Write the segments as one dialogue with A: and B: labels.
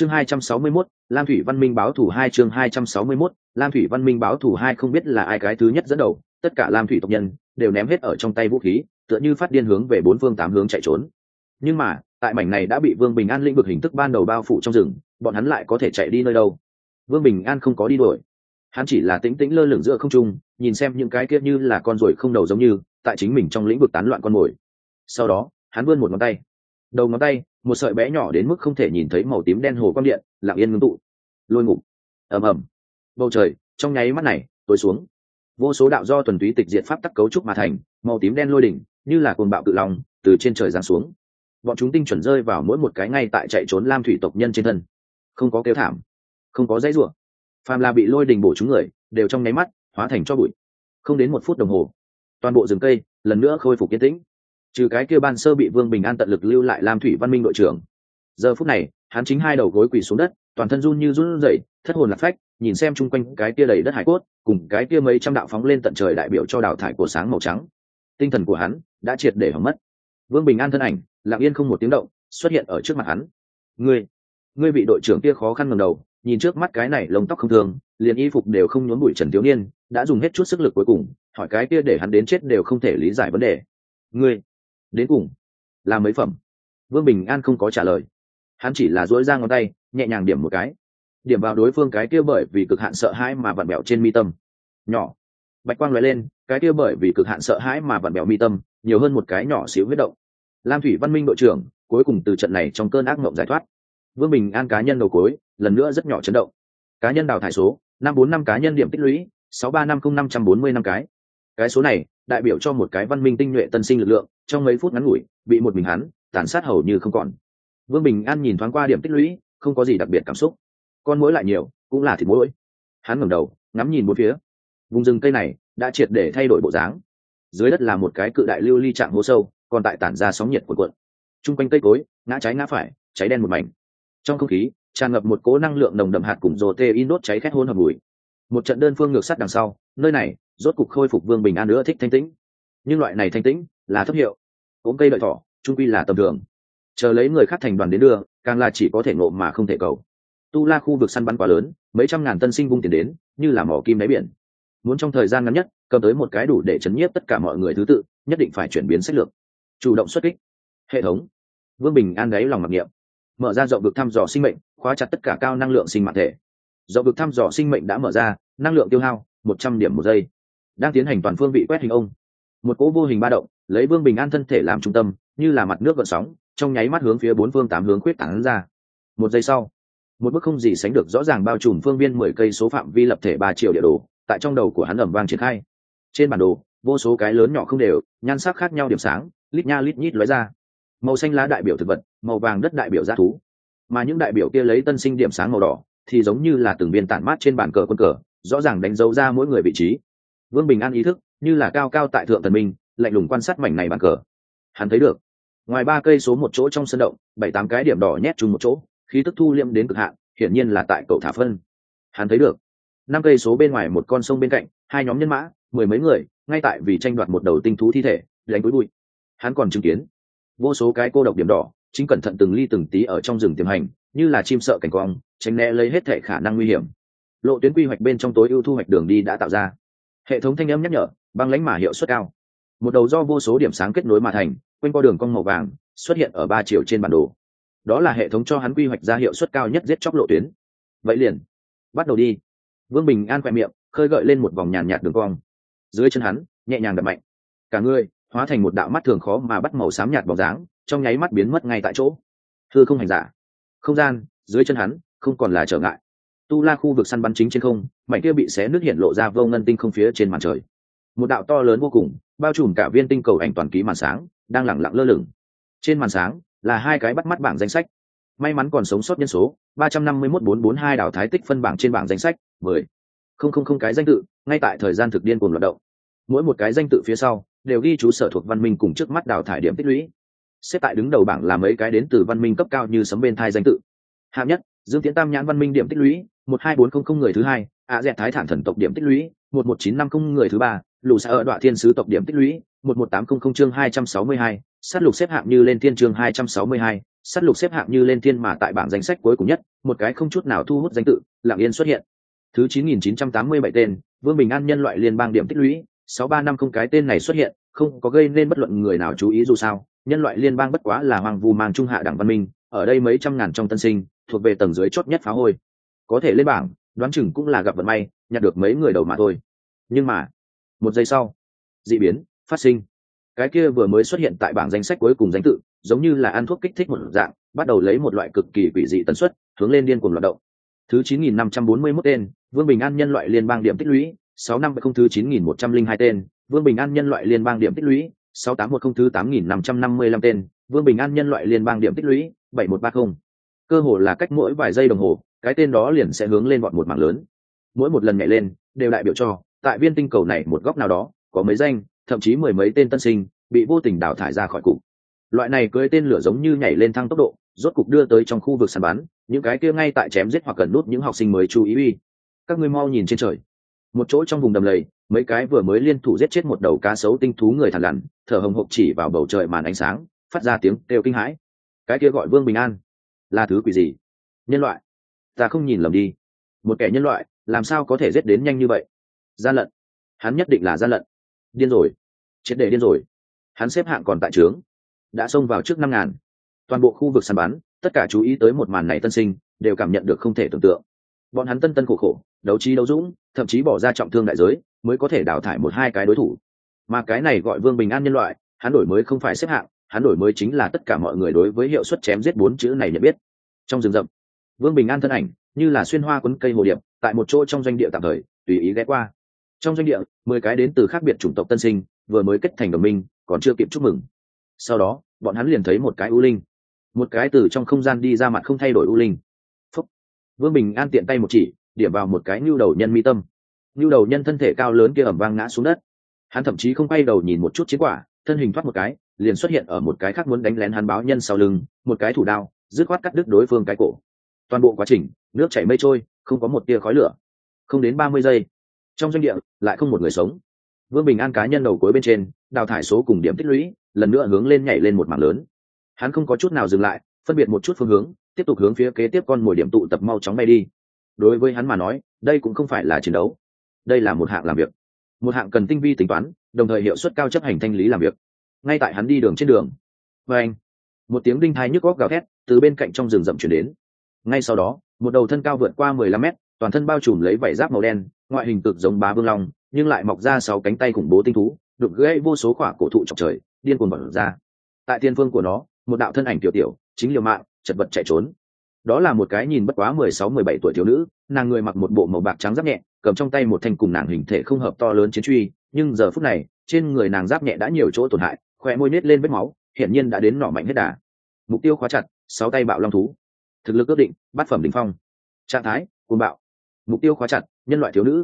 A: chương 261, lam thủy văn minh báo thủ hai chương 261, lam thủy văn minh báo thủ hai không biết là ai cái thứ nhất dẫn đầu tất cả lam thủy tộc nhân đều ném hết ở trong tay vũ khí tựa như phát điên hướng về bốn phương tám hướng chạy trốn. Nhưng mà tại mảnh này đã bị vương bình an lĩnh vực hình thức ban đầu bao phủ trong rừng bọn hắn lại có thể chạy đi nơi đâu? Vương bình an không có đi đuổi. Hắn chỉ là tĩnh tĩnh lơ lửng giữa không trung nhìn xem những cái kia như là con ruồi không đầu giống như tại chính mình trong lĩnh vực tán loạn con mồi. Sau đó hắn vươn một ngón tay. Đầu ngón tay một sợi bé nhỏ đến mức không thể nhìn thấy màu tím đen hồ quang điện, lặng yên ngưng tụ. Lôi ngục. Ầm ầm. Bầu trời, trong nháy mắt này, tối xuống. Vô số đạo do thuần túy tịch diệt pháp tắc cấu trúc mà thành, màu tím đen lôi đỉnh, như là cồn bạo tự lòng từ trên trời giáng xuống. Bọn chúng tinh chuẩn rơi vào mỗi một cái ngay tại chạy trốn lam thủy tộc nhân trên thân. Không có kêu thảm, không có dãy rủa. Phàm là bị lôi đình bổ chúng người, đều trong nháy mắt, hóa thành cho bụi. Không đến một phút đồng hồ, toàn bộ rừng cây lần nữa khôi phục yên tĩnh trừ cái kia ban sơ bị vương bình an tận lực lưu lại làm thủy văn minh đội trưởng. Giờ phút này, hắn chính hai đầu gối quỳ xuống đất, toàn thân run như run rẩy, thất hồn lạc phách, nhìn xem chung quanh cái kia đầy đất hải cốt, cùng cái kia mấy trăm đạo phóng lên tận trời đại biểu cho đào thải của sáng màu trắng. Tinh thần của hắn đã triệt để hỏng mất. Vương bình an thân ảnh, lặng yên không một tiếng động, xuất hiện ở trước mặt hắn. Ngươi ngươi bị đội trưởng kia khó khăn ngầm đầu, nhìn trước mắt cái này lông tóc không thường, liền y phục đều không nhốn bụi trần thiếu niên, đã dùng hết chút sức lực cuối cùng, hỏi cái kia để hắn đến chết đều không thể lý giải vấn đề. Ngươi đến cùng là mấy phẩm? Vương bình an không có trả lời. Hắn chỉ là dỗi ra ngón tay, nhẹ nhàng điểm một cái. Điểm vào đối phương cái kia bởi vì cực hạn sợ hãi mà vặn bẹo trên mi tâm. Nhỏ. Bạch quang loại lên, cái kia bởi vì cực hạn sợ hãi mà vặn bẹo mi tâm, nhiều hơn một cái nhỏ xíu huyết động. Lam thủy văn minh đội trưởng, cuối cùng từ trận này trong cơn ác mộng giải thoát. Vương bình an cá nhân đầu cối lần nữa rất nhỏ chấn động. Cá nhân đào thải số, năm bốn năm cá nhân điểm tích lũy, sáu ba năm không năm trăm bốn mươi năm cái cái số này, đại biểu cho một cái văn minh tinh nhuệ tân sinh lực lượng, trong mấy phút ngắn ngủi, bị một mình hắn, tàn sát hầu như không còn. Vương bình an nhìn thoáng qua điểm tích lũy, không có gì đặc biệt cảm xúc. Con mũi lại nhiều, cũng là thịt mũi hắn ngẩng đầu, ngắm nhìn bốn phía. Vùng rừng cây này, đã triệt để thay đổi bộ dáng. Dưới đất là một cái cự đại lưu ly trạng hố sâu, còn tại tản ra sóng nhiệt của cuộn. Chung quanh cây cối, ngã trái ngã phải, cháy đen một mảnh. Trong không khí, tràn ngập một cố năng lượng nồng đậm hạt cùng rồ tê in đốt cháy khét hôn hợp mùi. Một trận đơn phương ngược sắt đằng sau, nơi này rốt cục khôi phục vương bình an nữa thích thanh tĩnh. Nhưng loại này thanh tĩnh là thấp hiệu. Ốm cây đợi thỏ, trung quy là tầm thường. Chờ lấy người khác thành đoàn đến đưa, càng là chỉ có thể ngộ mà không thể cầu. Tu la khu vực săn bắn quá lớn, mấy trăm ngàn tân sinh vung tiền đến, như là mỏ kim đáy biển. Muốn trong thời gian ngắn nhất, cầm tới một cái đủ để chấn nhiếp tất cả mọi người thứ tự, nhất định phải chuyển biến sách lược. Chủ động xuất kích. Hệ thống. Vương bình an đáy lòng mặc niệm. Mở ra rộng vực thăm dò sinh mệnh, khóa chặt tất cả cao năng lượng sinh mạng thể. Rộng vực thăm dò sinh mệnh đã mở ra, năng lượng tiêu hao, một trăm điểm một giây đang tiến hành toàn phương vị quét hình ông. Một cỗ vô hình ba động, lấy vương bình an thân thể làm trung tâm, như là mặt nước gợn sóng, trong nháy mắt hướng phía bốn phương tám hướng khuyết tảng ra. Một giây sau, một bức không gì sánh được rõ ràng bao trùm phương viên mười cây số phạm vi lập thể ba triệu địa đồ, tại trong đầu của hắn ẩm vang triển khai. Trên bản đồ, vô số cái lớn nhỏ không đều, nhan sắc khác nhau điểm sáng, lít nha lít nhít lóe ra. Màu xanh lá đại biểu thực vật, màu vàng đất đại biểu g thú. Mà những đại biểu kia lấy tân sinh điểm sáng màu đỏ, thì giống như là từng viên tản mát trên bàn cờ quân cờ, rõ ràng đánh dấu ra mỗi người vị trí vương bình an ý thức, như là cao cao tại thượng thần minh, lạnh lùng quan sát mảnh này bàn cờ. Hắn thấy được, ngoài ba cây số một chỗ trong sân động, bảy tám cái điểm đỏ nhét chung một chỗ, khí tức thu liêm đến cực hạn, hiển nhiên là tại cậu thả phân. Hắn thấy được, năm cây số bên ngoài một con sông bên cạnh, hai nhóm nhân mã, mười mấy người, ngay tại vì tranh đoạt một đầu tinh thú thi thể, đánh túi bụi. Hắn còn chứng kiến, vô số cái cô độc điểm đỏ, chính cẩn thận từng ly từng tí ở trong rừng tiềm hành, như là chim sợ cảnh quang, tránh né lấy hết thể khả năng nguy hiểm. Lộ tuyến quy hoạch bên trong tối ưu thu hoạch đường đi đã tạo ra hệ thống thanh âm nhắc nhở, băng lãnh mà hiệu suất cao. Một đầu do vô số điểm sáng kết nối mà thành, quanh qua đường cong màu vàng, xuất hiện ở ba chiều trên bản đồ. Đó là hệ thống cho hắn quy hoạch ra hiệu suất cao nhất giết chóc lộ tuyến. Vậy liền, bắt đầu đi. Vương bình an khoe miệng, khơi gợi lên một vòng nhàn nhạt đường cong. Dưới chân hắn, nhẹ nhàng đập mạnh. Cả người, hóa thành một đạo mắt thường khó mà bắt màu xám nhạt bóng dáng, trong nháy mắt biến mất ngay tại chỗ. Thưa không hành giả. Không gian, dưới chân hắn, không còn là trở ngại. Tu la khu vực săn bắn chính trên không mảnh kia bị xé nước hiện lộ ra vô ngân tinh không phía trên màn trời. Một đạo to lớn vô cùng, bao trùm cả viên tinh cầu ảnh toàn ký màn sáng, đang lẳng lặng lơ lửng. Trên màn sáng, là hai cái bắt mắt bảng danh sách. May mắn còn sống sót nhân số, ba trăm năm mươi mốt bốn bốn hai đảo thái tích phân bảng trên bảng danh sách, mười. Không không không cái danh tự, ngay tại thời gian thực điên cùng hoạt động. Mỗi một cái danh tự phía sau, đều ghi chú sở thuộc văn minh cùng trước mắt đào thải điểm tích lũy. Xếp tại đứng đầu bảng là mấy cái đến từ văn minh cấp cao như sấm bên thai danh tự. Hạng nhất, dương tiến tam nhãn văn minh điểm tích lũy một hai bốn không không người thứ hai, a dẹt thái thản thần tộc điểm tích lũy, một một chín năm không người thứ ba lù xa ở đoạn thiên sứ tộc điểm tích lũy, một một tám không không chương hai trăm sáu mươi hai, sát lục xếp hạng như lên thiên chương hai trăm sáu mươi hai, sát lục xếp hạng như lên thiên mà tại bảng danh sách cuối cùng nhất, một cái không chút nào thu hút danh tự, lạng yên xuất hiện. Thứ 9987 tên, vương bình an nhân loại liên bang điểm tích lũy 635 không cái tên này xuất hiện, không có gây nên bất luận người nào chú ý dù sao, nhân loại liên bang bất quá là hoàng vu mang trung hạ đảng văn minh, ở đây mấy trăm ngàn trong tân sinh, thuộc về tầng dưới chót nhất phá hôi có thể lên bảng, đoán chừng cũng là gặp vận may, nhặt được mấy người đầu mà thôi. Nhưng mà, một giây sau, d ị biến, phát sinh. Cái kia vừa mới xuất hiện tại bảng danh sách cuối cùng danh tự, giống như là ăn thuốc kích thích một dạng, bắt đầu lấy một loại cực kỳ quỷ dị tần suất, hướng lên điên cuồng loạt động. Thứ 9.541 tên, vương bình an nhân loại liên bang điểm tích lũy 6 năm không thứ 9.102 tên, vương bình an nhân loại liên bang điểm tích lũy 6810 thứ 8.555 tên, vương bình an nhân loại liên bang điểm tích lũy 7130. cơ hồ là cách mỗi vài giây đồng hồ cái tên đó liền sẽ hướng lên bọn một mảng lớn. Mỗi một lần nhảy lên, đều đại biểu cho, tại viên tinh cầu này một góc nào đó, có mấy danh, thậm chí mười mấy tên tân sinh, bị vô tình đào thải ra khỏi cục. Loại này cưới tên lửa giống như nhảy lên thăng tốc độ, rốt cục đưa tới trong khu vực sàn bắn, những cái kia ngay tại chém giết hoặc cần nút những học sinh mới chú ý uy. Các ngươi mau nhìn trên trời. Một chỗ trong vùng đầm lầy, mấy cái vừa mới liên thủ giết chết một đầu cá sấu tinh thú người thằn lằn, thở hồng hộc chỉ vào bầu trời màn ánh sáng, phát ra tiếng kêu kinh hãi. Cái kia gọi vương bình an. Là thứ quỷ gì? Nhân loại ta không nhìn lầm đi. Một kẻ nhân loại, làm sao có thể giết đến nhanh như vậy? Gian lận. Hắn nhất định là gian lận. Điên rồi. Triệt để điên rồi. Hắn xếp hạng còn tại trướng. Đã xông vào trước năm ngàn. Toàn bộ khu vực săn bắn, tất cả chú ý tới một màn này tân sinh, đều cảm nhận được không thể tưởng tượng. Bọn hắn tân tân khổ khổ, đấu trí đấu dũng, thậm chí bỏ ra trọng thương đại giới, mới có thể đào thải một hai cái đối thủ. Mà cái này gọi vương bình an nhân loại, hắn đổi mới không phải xếp hạng, hắn đổi mới chính là tất cả mọi người đối với hiệu suất chém giết bốn chữ này nhận biết. Trong rừng rậm vương bình an thân ảnh, như là xuyên hoa quấn cây hồ điệp, tại một chỗ trong doanh địa tạm thời, tùy ý ghé qua. Trong doanh địa, mười cái đến từ khác biệt chủng tộc tân sinh, vừa mới kết thành đồng minh, còn chưa kịp chúc mừng. Sau đó, bọn hắn liền thấy một cái u linh. Một cái từ trong không gian đi ra mặt không thay đổi u linh. Phúc. vương bình an tiện tay một chỉ, điểm vào một cái nhu đầu nhân mi tâm. Nhu đầu nhân thân thể cao lớn kia ẩm vang ngã xuống đất. Hắn thậm chí không quay đầu nhìn một chút chiến quả, thân hình thoát một cái, liền xuất hiện ở một cái khác muốn đánh lén hắn báo nhân sau lưng, một cái thủ đao, dứt khoát cắt đứt đối phương cái cổ toàn bộ quá trình, nước chảy mây trôi, không có một tia khói lửa. Không đến ba mươi giây, trong doanh địa lại không một người sống. Vương bình an cá nhân đầu cuối bên trên, đào thải số cùng điểm tích lũy, lần nữa hướng lên nhảy lên một mảng lớn. Hắn không có chút nào dừng lại, phân biệt một chút phương hướng, tiếp tục hướng phía kế tiếp con mồi điểm tụ tập mau chóng bay đi. Đối với hắn mà nói, đây cũng không phải là chiến đấu. Đây là một hạng làm việc. Một hạng cần tinh vi tính toán, đồng thời hiệu suất cao chấp hành thanh lý làm việc. Ngay tại hắn đi đường trên đường và anh một tiếng đinh thai nhức góc gào thét từ bên cạnh trong rừng rậm chuyển đến ngay sau đó, một đầu thân cao vượt qua mười lăm mét, toàn thân bao trùm lấy vảy giáp màu đen, ngoại hình cực giống bá vương long, nhưng lại mọc ra sáu cánh tay khủng bố tinh thú, đục gãy vô số khỏa cổ thụ chọc trời, điên cuồng bẩn ra. Tại tiên phương của nó, một đạo thân ảnh tiểu tiểu, chính liều mạng, chật vật chạy trốn. Đó là một cái nhìn bất quá mười sáu, mười bảy tuổi thiếu nữ, nàng người mặc một bộ màu bạc trắng giáp nhẹ, cầm trong tay một thanh cùng nàng hình thể không hợp to lớn chiến truy, nhưng giờ phút này, trên người nàng giáp nhẹ đã nhiều chỗ tổn hại khỏe môi nết lên vết máu, hiển nhiên đã đến nỏ mạnh hết đà. Mục tiêu khóa chặt, sáu tay bạo long thú thực lực ước định, bát phẩm đ ỉ n h phong. Trạng thái côn bạo. Mục tiêu khóa chặt, nhân loại thiếu nữ.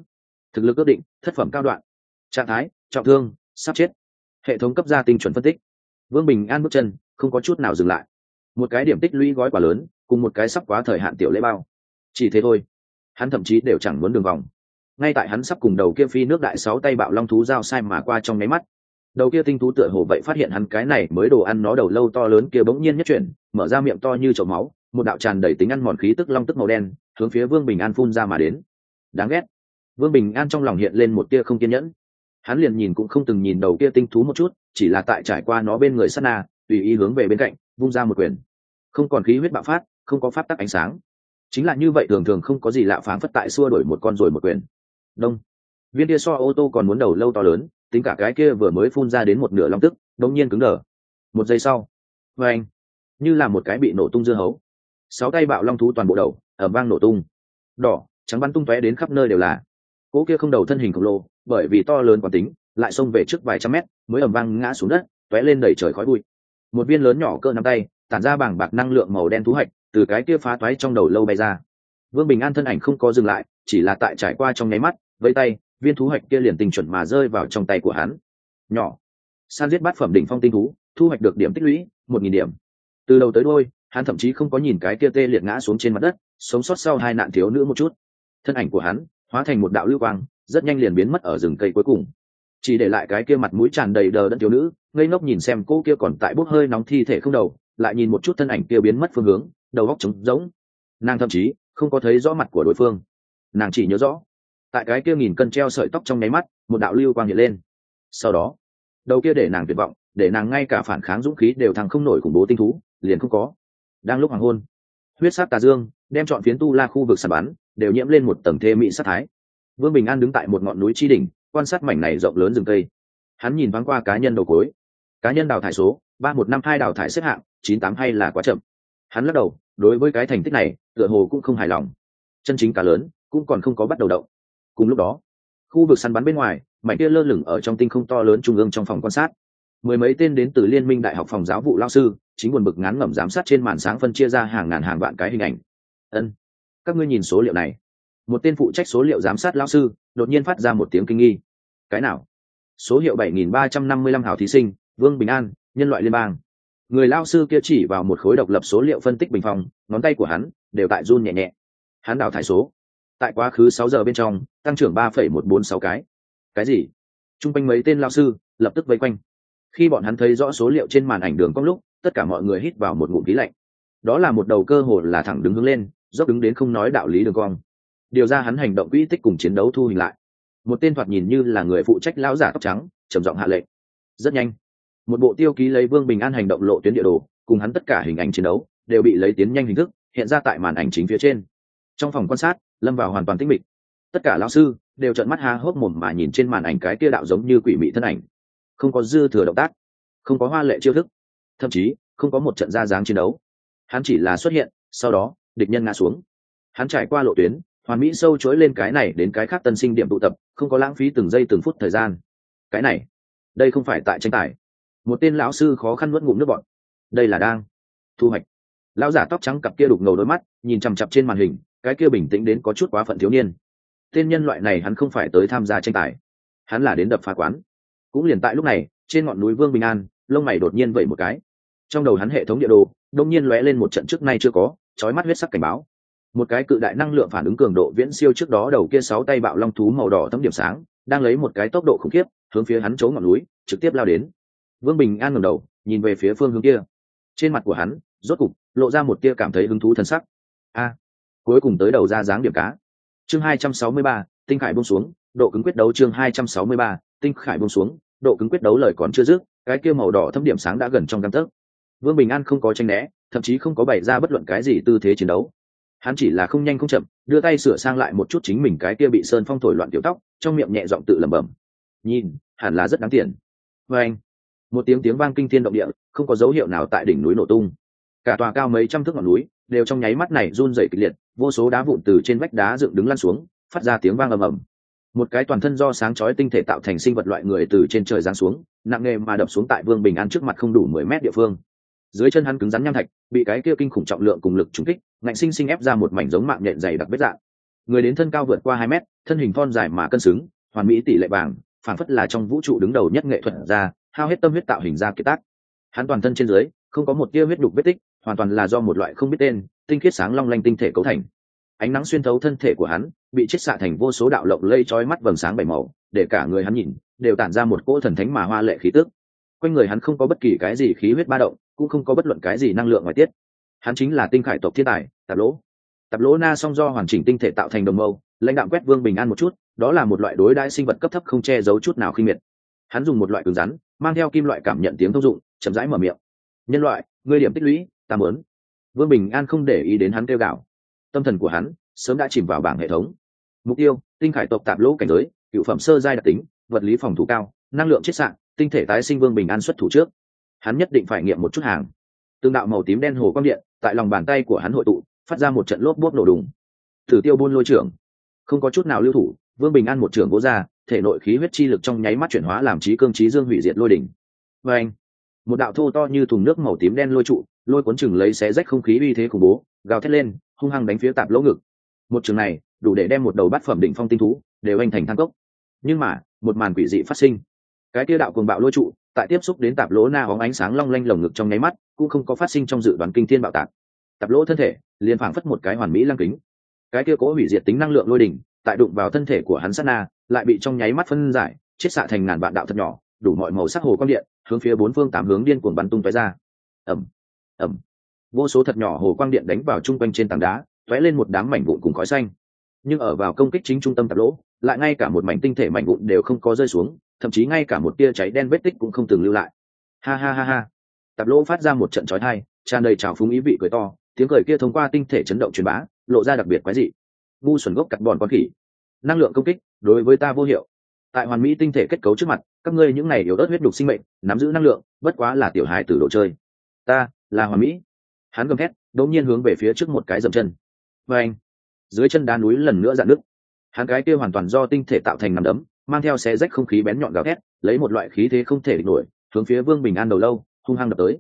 A: Thực lực ước định, thất phẩm cao đoạn. Trạng thái, trọng thương, sắp chết. Hệ thống cấp ra tinh chuẩn phân tích. Vương bình an bước chân, không có chút nào dừng lại. Một cái điểm tích lũy gói quả lớn, cùng một cái sắp quá thời hạn tiểu lễ bao. Chỉ thế thôi. Hắn thậm chí đều chẳng muốn đường vòng. Ngay tại hắn sắp cùng đầu kia phi nước đại sáu tay bạo long thú giao sai mà qua trong nháy mắt. Đầu kia tinh thú tựa hồ vậy phát hiện hắn cái này mới đồ ăn nó đầu lâu to lớn kia bỗng nhiên nhất chuyển, mở ra miệng to như chậu máu một đạo tràn đầy tính ăn mòn khí tức long tức màu đen, hướng phía vương bình an phun ra mà đến. Đáng ghét. Vương bình an trong lòng hiện lên một tia không kiên nhẫn. Hắn liền nhìn cũng không từng nhìn đầu kia tinh thú một chút, chỉ là tại trải qua nó bên người sắt na, tùy ý hướng về bên cạnh, vung ra một quyền. Không còn khí huyết bạo phát, không có pháp tắc ánh sáng. Chính là như vậy thường thường không có gì lạ phán phất tại xua đổi một con rồi một quyền. Đông. Viên kia so ô tô còn muốn đầu lâu to lớn, tính cả cái kia vừa mới phun ra đến một nửa long tức, đống nhiên cứng đờ. Một giây sau. Vê anh như là một cái bị nổ tung dưa hấu sáu tay bạo long thú toàn bộ đầu ở vang nổ tung. Đỏ, trắng bắn tung tóe đến khắp nơi đều là. Cỗ kia không đầu thân hình khổng lồ, bởi vì to lớn quán tính, lại xông về trước vài trăm mét, mới ẩm vang ngã xuống đất, tóe lên đầy trời khói bụi. Một viên lớn nhỏ cỡ nắm tay, tản ra bảng bạc năng lượng màu đen thú hạch, từ cái kia phá toái trong đầu lâu bay ra. Vương bình an thân ảnh không có dừng lại, chỉ là tại trải qua trong nháy mắt với tay, viên thú hạch kia liền tình chuẩn mà rơi vào trong tay của hắn. Nhỏ. San giết bát phẩm đỉnh phong tinh thú, thu hoạch được điểm tích lũy, một nghìn điểm. Từ đầu tới đôi hắn thậm chí không có nhìn cái kia tê liệt ngã xuống trên mặt đất, sống sót sau hai nạn thiếu nữ một chút. Thân ảnh của hắn hóa thành một đạo lưu quang, rất nhanh liền biến mất ở rừng cây cuối cùng. Chỉ để lại cái kia mặt mũi tràn đầy đờ đẫn thiếu nữ, ngây ngốc nhìn xem cô kia còn tại bốc hơi nóng thi thể không đầu, lại nhìn một chút thân ảnh kia biến mất phương hướng, đầu góc trống rỗng. Nàng thậm chí không có thấy rõ mặt của đối phương. Nàng chỉ nhớ rõ, tại cái kia nghìn cân treo sợi tóc trong nháy mắt, một đạo lưu quang hiện lên. Sau đó, đầu kia để nàng tuyệt vọng, để nàng ngay cả phản kháng dũng khí đều thằng không nổi khủng bố tinh thú, liền không có đang lúc hoàng hôn. Huyết sát tà dương đem chọn phiến tu la khu vực sàn bắn, đều nhiễm lên một tầng thê mỹ sát thái. Vương bình an đứng tại một ngọn núi tri đỉnh, quan sát mảnh này rộng lớn rừng cây. Hắn nhìn thoáng qua cá nhân đầu cối cá nhân đào thải số, ba một năm hai đào thải xếp hạng, chín tám hay là quá chậm. Hắn lắc đầu, đối với cái thành tích này, tựa hồ cũng không hài lòng. Chân chính cá lớn, cũng còn không có bắt đầu động. Cùng lúc đó, khu vực săn bắn bên ngoài, mảnh kia lơ lửng ở trong tinh không to lớn trung ương trong phòng quan sát mười mấy tên đến từ liên minh đại học phòng giáo vụ lao sư, chính buồn bực ngán ngẩm giám sát trên màn sáng phân chia ra hàng ngàn hàng vạn cái hình ảnh. Ân, các ngươi nhìn số liệu này. Một tên phụ trách số liệu giám sát lao sư, đột nhiên phát ra một tiếng kinh nghi. Cái nào? Số hiệu bảy nghìn ba trăm năm mươi lăm hào thí sinh, vương bình an, nhân loại liên bang. Người lao sư kia chỉ vào một khối độc lập số liệu phân tích bình phòng ngón tay của hắn đều tại run nhẹ nhẹ. Hắn đào thải số. Tại quá khứ sáu giờ bên trong, tăng trưởng ba phẩy một bốn sáu cái. Cái gì? T r u n g quanh mấy tên lao sư, lập tức vây quanh khi bọn hắn thấy rõ số liệu trên màn ảnh đường cong lúc, tất cả mọi người hít vào một ngụm khí lạnh. Đó là một đầu cơ hồ là thẳng đứng hướng lên, dốc đứng đến không nói đạo lý đường cong. Điều ra hắn hành động quỹ tích cùng chiến đấu thu hình lại. Một tên thoạt nhìn như là người phụ trách lão giả tóc trắng, trầm giọng hạ lệnh. Rất nhanh, một bộ tiêu ký lấy vương bình an hành động lộ tuyến địa đồ, cùng hắn tất cả hình ảnh chiến đấu, đều bị lấy tiến nhanh hình thức, hiện ra tại màn ảnh chính phía trên. Trong phòng quan sát, lâm vào hoàn toàn tĩnh mịch. Tất cả lão sư đều trợn mắt há hốc mồm mà nhìn trên màn ảnh cái kia đạo giống như quỷ mị thân ảnh không có dư thừa động tác, không có hoa lệ chiêu thức, thậm chí không có một trận ra dáng chiến đấu. Hắn chỉ là xuất hiện, sau đó, địch nhân ngã xuống. Hắn trải qua lộ tuyến, hoàn mỹ sâu chối lên cái này đến cái khác tân sinh điểm tụ tập, không có lãng phí từng giây từng phút thời gian. Cái này, đây không phải tại tranh tài. Một tên lão sư khó khăn nuốt ngụm nước bọn đây là đang thu hoạch. Lão giả tóc trắng cặp kia đục ngầu đôi mắt, nhìn chằm chặp trên màn hình, cái kia bình tĩnh đến có chút quá phận thiếu niên. Tên nhân loại này hắn không phải tới tham gia tranh tài. Hắn là đến đập phá quán cũng liền tại lúc này, trên ngọn núi vương bình an, lông mày đột nhiên vẩy một cái. Trong đầu hắn hệ thống địa đồ đông nhiên lóe lên một trận trước nay chưa có trói mắt huyết sắc cảnh báo. Một cái cự đại năng lượng phản ứng cường độ viễn siêu trước đó đầu kia sáu tay bạo long thú màu đỏ tấm điểm sáng, đang lấy một cái tốc độ khủng khiếp, hướng phía hắn chỗ ngọn núi, trực tiếp lao đến. Vương bình an ngẩng đầu, nhìn về phía phương hướng kia. Trên mặt của hắn, rốt cục, lộ ra một tia cảm thấy hứng thú t sắc. A! Cuối cùng tới đầu ra dáng điểm cá. Chương hai trăm sáu mươi ba, tinh khải bông xuống, độ cứng quyết đấu chương hai trăm sáu mươi ba tinh khải buông xuống, độ cứng quyết đấu lời còn chưa dứt, cái kia màu đỏ thâm điểm sáng đã gần trong găng tấc. Vương bình an không có tranh né, thậm chí không có bày ra bất luận cái gì tư thế chiến đấu. Hắn chỉ là không nhanh không chậm, đưa tay sửa sang lại một chút chính mình cái kia bị sơn phong thổi loạn tiểu tóc, trong miệng nhẹ giọng tự lẩm bẩm. Nhìn, hẳn là rất đáng tiền. Vê anh, một tiếng tiếng vang kinh thiên động địa, không có dấu hiệu nào tại đỉnh núi nổ tung. Cả tòa cao mấy trăm thước ngọn núi, đều trong nháy mắt này run rẩy kịch liệt, vô số đá vụn từ trên vách đá dựng đứng lăn xuống, phát ra tiếng vang ầm ầm một cái toàn thân do sáng chói tinh thể tạo thành sinh vật loại người từ trên trời giáng xuống, nặng nề mà đập xuống tại vương bình an trước mặt không đủ mười mét địa phương. Dưới chân hắn cứng rắn nham thạch, bị cái kia kinh khủng trọng lượng cùng lực trúng kích, ngạnh sinh sinh ép ra một mảnh giống mạng nhện dày đặc vết dạng. Người đến thân cao vượt qua hai mét, thân hình thon dài mà cân xứng, hoàn mỹ tỷ lệ vàng phản phất là trong vũ trụ đứng đầu nhất nghệ thuật ra hao hết tâm huyết tạo hình ra kiệt tác. Hắn toàn thân trên dưới, không có một tia huyết đục vết tích, hoàn toàn là do một loại không biết tên, tinh khiết sáng long lanh tinh thể cấu thành ánh nắng xuyên thấu thân thể của hắn, bị chết xạ thành vô số đạo lộng lây trói mắt vầng sáng bảy màu, để cả người hắn nhìn, đều tản ra một cỗ thần thánh mà hoa lệ khí tức. Quanh người hắn không có bất kỳ cái gì khí huyết ba động, cũng không có bất luận cái gì năng lượng ngoại tiết. Hắn chính là tinh khải tộc thiên tài, tạp lỗ. Tạp lỗ na song do hoàn chỉnh tinh thể tạo thành đồng mâu, lãnh đạo quét vương bình an một chút, đó là một loại đối đãi sinh vật cấp thấp không che giấu chút nào khinh miệt. Hắn dùng một loại cứng rắn, mang theo kim loại cảm nhận tiếng thông dụng, chậm rãi mở miệng. Nhân loại, ngươi điểm tích lũy, ta mớn vương bình an không để ý đến hắn kêu gạo tâm thần của hắn sớm đã chìm vào bảng hệ thống. Mục tiêu, tinh khải tộc tạp lỗ cảnh giới, cựu phẩm sơ giai đặc tính, vật lý phòng thủ cao, năng lượng chiết sạn tinh thể tái sinh vương bình an xuất thủ trước. Hắn nhất định phải nghiệm một chút hàng. Tương đạo màu tím đen hồ quang điện, tại lòng bàn tay của hắn hội tụ, phát ra một trận lốp bốt nổ đùng. Thử tiêu buôn lôi trưởng. Không có chút nào lưu thủ, vương bình an một trưởng gỗ ra, thể nội khí huyết chi lực trong nháy mắt chuyển hóa làm trí cương trí dương hủy diệt lôi đỉnh. Và anh, một đạo thô to như thùng nước màu tím đen lôi trụ, lôi cuốn chừng lấy xé rách không khí uy thế khủng bố, gào thét lên hung hăng đánh phía tạp lỗ ngực. Một trường này, đủ để đem một đầu bát phẩm đỉnh phong tinh thú đều anh thành thang cốc. Nhưng mà, một màn quỷ dị phát sinh. Cái kia đạo cuồng bạo lôi trụ, tại tiếp xúc đến tạp lỗ na hóng ánh sáng long lanh lồng ngực trong nháy mắt, cũng không có phát sinh trong dự đoán kinh thiên bạo tạc. Tạp lỗ thân thể, liền phảng phất một cái hoàn mỹ lăng kính. Cái kia cố hủy diệt tính năng lượng lôi đỉnh, tại đụng vào thân thể của hắn sát na, lại bị trong nháy mắt phân giải, chết xạ thành ngàn vạn đạo thật nhỏ, đủ mọi màu sắc hồ quang điện, hướng phía bốn phương tám hướng điên cuồng bắn tung tóe ra. Ẩm ẩm vô số thật nhỏ hồ quang điện đánh vào chung quanh trên tảng đá vẽ lên một đám mảnh vụn cùng khói xanh. Nhưng ở vào công kích chính trung tâm tạp lỗ, lại ngay cả một mảnh tinh thể mảnh vụn đều không có rơi xuống, thậm chí ngay cả một tia cháy đen vết tích cũng không từng lưu lại. Ha ha ha ha. Tạp lỗ phát ra một trận chói thai tràn đầy trào phúng ý vị cười to, tiếng cười kia thông qua tinh thể chấn động truyền bá, lộ ra đặc biệt quái dị. Ngu xuẩn gốc cặt bòn con khỉ. Năng lượng công kích, đối với ta vô hiệu. Tại hoàn mỹ tinh thể kết cấu trước mặt, các ngươi những này yếu ớt huyết đục sinh mệnh, nắm giữ năng lượng, bất quá là tiểu hài từ đồ chơi. Ta là hoàn mỹ hắn gầm thét, đột nhiên hướng về phía trước một cái dậm chân. Và anh, dưới chân đá núi lần nữa dạn nước hắn cái kia hoàn toàn do tinh thể tạo thành nằm đấm, mang theo xe rách không khí bén nhọn gào thét, lấy một loại khí thế không thể địch nổi, hướng phía vương bình an đầu lâu, hung hăng đập tới.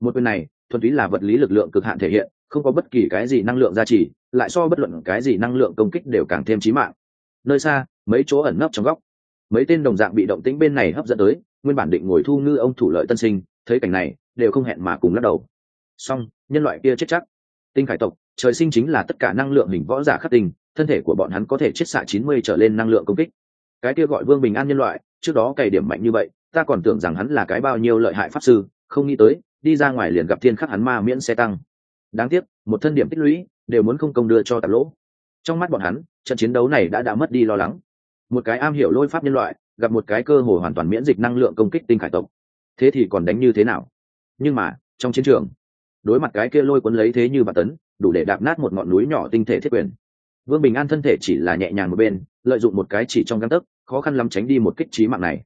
A: Một quyền này, thuần túy là vật lý lực lượng cực hạn thể hiện, không có bất kỳ cái gì năng lượng gia trì, lại so bất luận cái gì năng lượng công kích đều càng thêm chí mạng. Nơi xa, mấy chỗ ẩn nấp trong góc. Mấy tên đồng dạng bị động tĩnh bên này hấp dẫn tới, nguyên bản định ngồi thu ngư ông thủ lợi tân sinh, thấy cảnh này, đều không hẹn mà cùng lắc đầu song, nhân loại kia chết chắc. Tinh khải tộc, trời sinh chính là tất cả năng lượng hình võ giả khắc tình thân thể của bọn hắn có thể chiết xạ chín mươi trở lên năng lượng công kích. Cái kia gọi vương bình an nhân loại, trước đó cày điểm mạnh như vậy, ta còn tưởng rằng hắn là cái bao nhiêu lợi hại pháp sư, không nghĩ tới, đi ra ngoài liền gặp thiên khắc hắn ma miễn xe tăng. Đáng tiếc, một thân điểm tích lũy, đều muốn không công đưa cho tạp lỗ. Trong mắt bọn hắn, trận chiến đấu này đã đã mất đi lo lắng. Một cái am hiểu lôi pháp nhân loại, gặp một cái cơ hội hoàn toàn miễn dịch năng lượng công kích tinh khải tộc. Thế thì còn đánh như thế nào? Nhưng mà, trong chiến trường đối mặt cái kia lôi cuốn lấy thế như bà tấn, đủ để đạp nát một ngọn núi nhỏ tinh thể thiết quyền. Vương bình an thân thể chỉ là nhẹ nhàng một bên, lợi dụng một cái chỉ trong găng tấc, khó khăn lắm tránh đi một kích trí mạng này.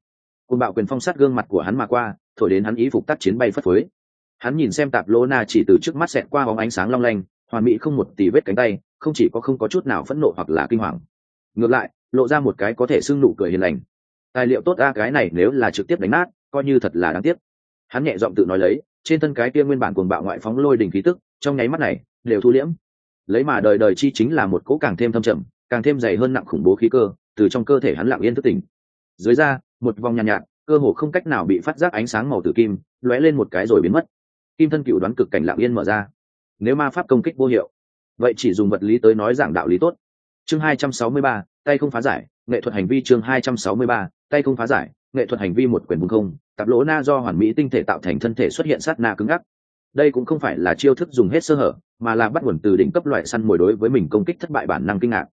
A: Côn bạo quyền phong sát gương mặt của hắn mà qua, thổi đến hắn ý phục tác chiến bay phất phới. Hắn nhìn xem tạp lô na chỉ từ trước mắt xẹt qua bóng ánh sáng long lanh, hoàn mỹ không một tì vết cánh tay, không chỉ có không có chút nào phẫn nộ hoặc là kinh hoàng. Ngược lại, lộ ra một cái có thể xưng nụ cười hiền lành. Tài liệu tốt ra cái này nếu là trực tiếp đánh nát, coi như thật là đáng tiếc. Hắn nhẹ giọng tự nói lấy trên thân cái kia nguyên bản cuồng bạo ngoại phóng lôi đỉnh khí tức trong nháy mắt này đều thu liễm. Lấy mà đời đời chi chính là một cỗ càng thêm thâm trầm càng thêm dày hơn nặng khủng bố khí cơ từ trong cơ thể hắn lặng yên thức tỉnh. Dưới da một vòng nhàn nhạt, nhạt cơ hồ không cách nào bị phát giác ánh sáng màu tử kim lóe lên một cái rồi biến mất. Kim thân cựu đoán cực cảnh lặng yên mở ra. Nếu ma pháp công kích vô hiệu vậy chỉ dùng vật lý tới nói giảng đạo lý tốt. Chương 263, tay không phá giải nghệ thuật hành vi chương 263, tay không phá giải, nghệ thuật hành vi một quyền bùng không, tạp lỗ na do hoàn mỹ tinh thể tạo thành thân thể xuất hiện sát na cứng ngắc. Đây cũng không phải là chiêu thức dùng hết sơ hở, mà là bắt nguồn từ đỉnh cấp loại săn mồi đối với mình công kích thất bại bản năng kinh ngạc.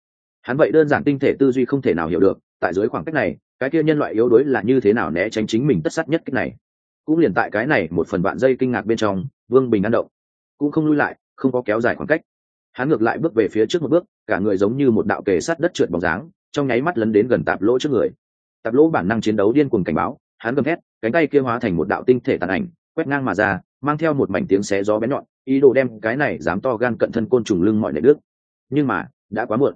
A: Hắn vậy đơn giản tinh thể tư duy không thể nào hiểu được, tại dưới khoảng cách này, cái kia nhân loại yếu đuối là như thế nào né tránh chính mình tất sát nhất cách này. Cũng liền tại cái này một phần bạn dây kinh ngạc bên trong, vương bình ăn động. Cũng không lui lại, không có kéo dài khoảng cách. Hắn ngược lại bước về phía trước một bước, cả người giống như một đạo kề sát đất trượt bóng dáng, trong nháy mắt lấn đến gần tạp lỗ trước người tạp lỗ bản năng chiến đấu điên cuồng cảnh báo, hắn gầm thét, cánh tay kia hóa thành một đạo tinh thể tàn ảnh, quét ngang mà ra, mang theo một mảnh tiếng xé gió bén nhọn, ý đồ đem cái này dám to gan cận thân côn trùng lưng mọi nệ nước. Nhưng mà, đã quá muộn.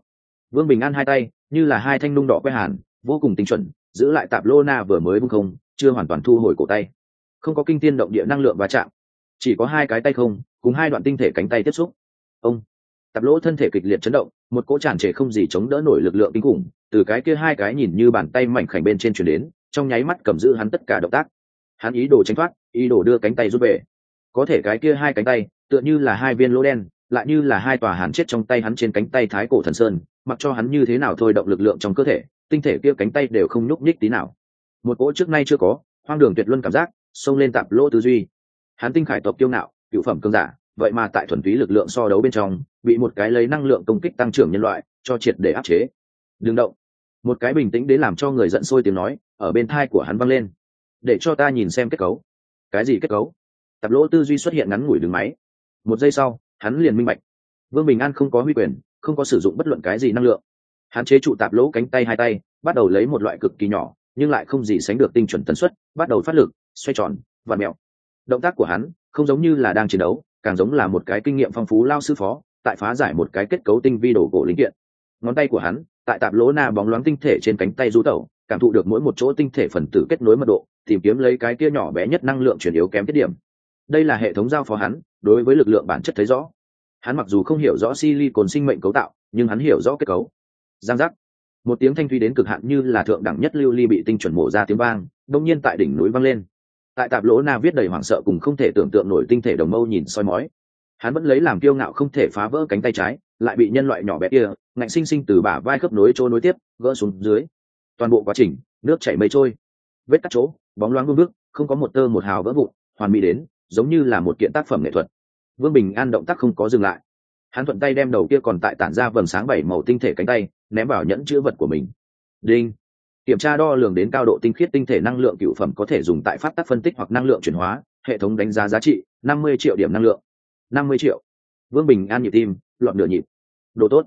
A: Vương bình an hai tay, như là hai thanh nung đỏ quét hàn, vô cùng tinh chuẩn, giữ lại tạp lô na vừa mới vung không, chưa hoàn toàn thu hồi cổ tay. Không có kinh tiên động địa năng lượng va chạm, chỉ có hai cái tay không, cùng hai đoạn tinh thể cánh tay tiếp xúc. Ông, tạp lỗ thân thể kịch liệt chấn động, một cỗ tràn trề không gì chống đỡ nổi lực lượng kinh khủng từ cái kia hai cái nhìn như bàn tay mảnh khảnh bên trên chuyển đến, trong nháy mắt cầm giữ hắn tất cả động tác. Hắn ý đồ tránh thoát, ý đồ đưa cánh tay rút về. Có thể cái kia hai cánh tay, tựa như là hai viên lỗ đen, lại như là hai tòa hàn chết trong tay hắn trên cánh tay thái cổ thần sơn, mặc cho hắn như thế nào thôi động lực lượng trong cơ thể, tinh thể kia cánh tay đều không nhúc nhích tí nào. Một cỗ trước nay chưa có, hoang đường tuyệt luân cảm giác, xông lên tạp lỗ tư duy. Hắn tinh khải tộc kiêu ngạo, cựu phẩm cương giả, vậy mà tại thuần túy lực lượng so đấu bên trong, bị một cái lấy năng lượng công kích tăng trưởng nhân loại, cho triệt để áp chế. Đừng động một cái bình tĩnh đến làm cho người giận sôi tiếng nói, ở bên thai của hắn văng lên. Để cho ta nhìn xem kết cấu. Cái gì kết cấu? Tạp lỗ tư duy xuất hiện ngắn ngủi đường máy. Một giây sau, hắn liền minh bạch. Vương bình an không có huy quyền, không có sử dụng bất luận cái gì năng lượng. Hắn chế trụ tạp lỗ cánh tay hai tay, bắt đầu lấy một loại cực kỳ nhỏ, nhưng lại không gì sánh được tinh chuẩn tần suất, bắt đầu phát lực, xoay tròn và mẹo. Động tác của hắn không giống như là đang chiến đấu, càng giống là một cái kinh nghiệm phong phú lao sư phó, tại phá giải một cái kết cấu tinh vi đồ cổ linh kiện. Ngón tay của hắn tại tạp lỗ na bóng loáng tinh thể trên cánh tay du tẩu, cảm thụ được mỗi một chỗ tinh thể phần tử kết nối mật độ, tìm kiếm lấy cái kia nhỏ bé nhất năng lượng chuyển yếu kém tiết điểm. Đây là hệ thống giao phó hắn, đối với lực lượng bản chất thấy rõ. Hắn mặc dù không hiểu rõ silicon sinh mệnh cấu tạo, nhưng hắn hiểu rõ kết cấu. Giang giác. Một tiếng thanh thuy đến cực hạn như là thượng đẳng nhất lưu ly bị tinh chuẩn mổ ra tiếng vang, đông nhiên tại đỉnh núi vang lên. Tại tạp lỗ na viết đầy hoảng sợ cùng không thể tưởng tượng nổi tinh thể đồng mâu nhìn soi mói. Hắn vẫn lấy làm kiêu ngạo không thể phá vỡ cánh tay trái, lại bị nhân loại nhỏ bé kia ngạnh sinh sinh từ bả vai khớp nối trôi nối tiếp, gỡ xuống dưới. Toàn bộ quá trình, nước chảy mây trôi. Vết cắt chỗ, bóng loáng vương bước, không có một tơ một hào vỡ vụn, hoàn mỹ đến, giống như là một kiện tác phẩm nghệ thuật. Vương bình an động tác không có dừng lại. Hắn thuận tay đem đầu kia còn tại tản ra vầng sáng bảy màu tinh thể cánh tay, ném vào nhẫn chữ vật của mình. Đinh. Kiểm tra đo lường đến cao độ tinh khiết tinh thể năng lượng cựu phẩm có thể dùng tại pháp tắc phân tích hoặc năng lượng chuyển hóa, hệ thống đánh giá giá trị, năm mươi triệu điểm năng lượng. Năm mươi triệu. Vương bình an nhịp tim loạn nửa nhịp. Đồ tốt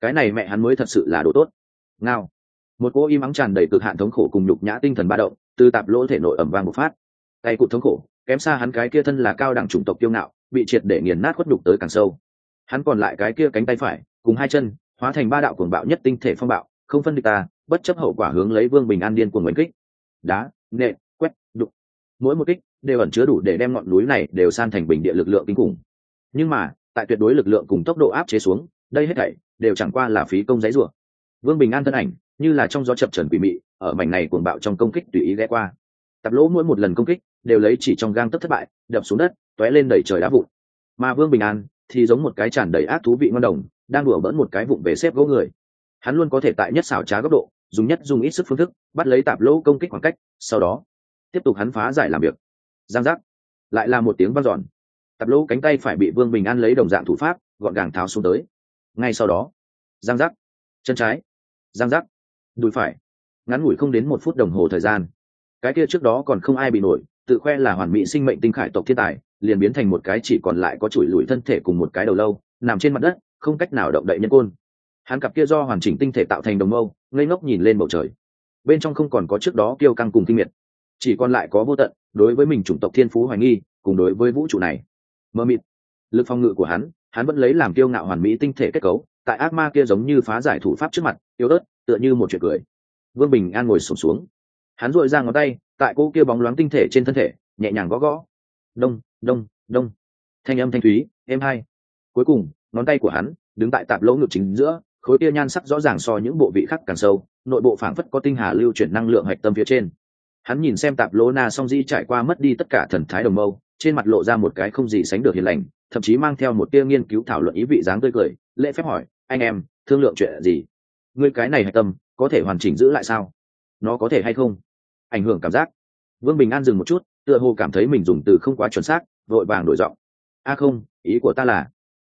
A: cái này mẹ hắn mới thật sự là đồ tốt. Ngao. Một cô im ắng tràn đầy cực hạn thống khổ cùng nhục nhã tinh thần ba động, từ tạp lỗ thể nội ẩm vang một phát. Tay cụt thống khổ, kém xa hắn cái kia thân là cao đẳng chủng tộc kiêu ngạo, bị triệt để nghiền nát khuất đục tới càng sâu. Hắn còn lại cái kia cánh tay phải, cùng hai chân, hóa thành ba đạo cuồng bạo nhất tinh thể phong bạo, không phân địch ta, bất chấp hậu quả hướng lấy vương bình an điên cuồng đánh kích. Đá, nện, quét đục mỗi một kích đều ẩn chứa đủ để đem ngọn núi này đều san thành bình địa lực lượng kinh khủng. Nhưng mà, tại tuyệt đối lực lượng cùng tốc độ áp chế xuống, đây hết thảy đều chẳng qua là phí công giấy rủa. Vương bình an thân ảnh, như là trong gió chập trần quỷ mị, ở mảnh này cuồng bạo trong công kích tùy ý ghé qua. Tập lỗ mỗi một lần công kích, đều lấy chỉ trong gang tấc thất bại, đập xuống đất t lên đẩy trời đá vụn. Mà vương bình an thì giống một cái tràn đầy ác thú vị ngon đồng, đang đùa bỡn một cái vụn về xếp gỗ người. Hắn luôn có thể tại nhất xảo trá góc độ, dùng nhất dùng ít sức phương thức, bắt lấy tạp lỗ công kích khoảng cách, sau đó, tiếp tục hắn phá giải làm việc. Giang giác, lại là một tiếng vang dọn. Tạp lỗ cánh tay phải bị vương bình an lấy đồng dạng thủ pháp, gọn gàng tháo xuống tới ngay sau đó, giang giác, chân trái, giang giác, đùi phải, ngắn ngủi không đến một phút đồng hồ thời gian. Cái kia trước đó còn không ai bị nổi, tự khoe là hoàn mỹ sinh mệnh tinh khải tộc thiên tài, liền biến thành một cái chỉ còn lại có chùi lùi thân thể cùng một cái đầu lâu, nằm trên mặt đất, không cách nào động đậy nhân côn. Hắn cặp kia do hoàn chỉnh tinh thể tạo thành đồng mâu, ngây ngốc nhìn lên bầu trời. Bên trong không còn có trước đó kiêu căng cùng kinh miệt, chỉ còn lại có vô tận, đối với mình chủng tộc thiên phú hoài nghi, cùng đối với vũ trụ này. Mơ mịt, lực phong ngự của hắn hắn vẫn lấy làm kiêu ngạo hoàn mỹ tinh thể kết cấu tại ác ma kia giống như phá giải thủ pháp trước mặt yếu ớt tựa như một chuyện cười. Vương bình an ngồi sụp xuống, xuống hắn dội ra ngón tay tại cô kia bóng loáng tinh thể trên thân thể nhẹ nhàng gõ gõ. Đông đông đông. Thanh âm thanh thúy êm hai. Cuối cùng ngón tay của hắn đứng tại tạp lỗ ngực chính giữa khối kia nhan sắc rõ ràng so những bộ vị khác càng sâu nội bộ phảng phất có tinh hà lưu chuyển năng lượng hạch tâm phía trên. Hắn nhìn xem tạp lỗ na song di trải qua mất đi tất cả thần thái đồng mâu trên mặt lộ ra một cái không gì sánh được hiền lành thậm chí mang theo một tia nghiên cứu thảo luận ý vị dáng tươi cười lễ phép hỏi anh em thương lượng chuyện gì? Ngươi cái này hạch tâm có thể hoàn chỉnh giữ lại sao? Nó có thể hay không? Ảnh hưởng cảm giác. Vương bình an dừng một chút tựa hồ cảm thấy mình dùng từ không quá chuẩn xác vội vàng đổi giọng. A không ý của ta là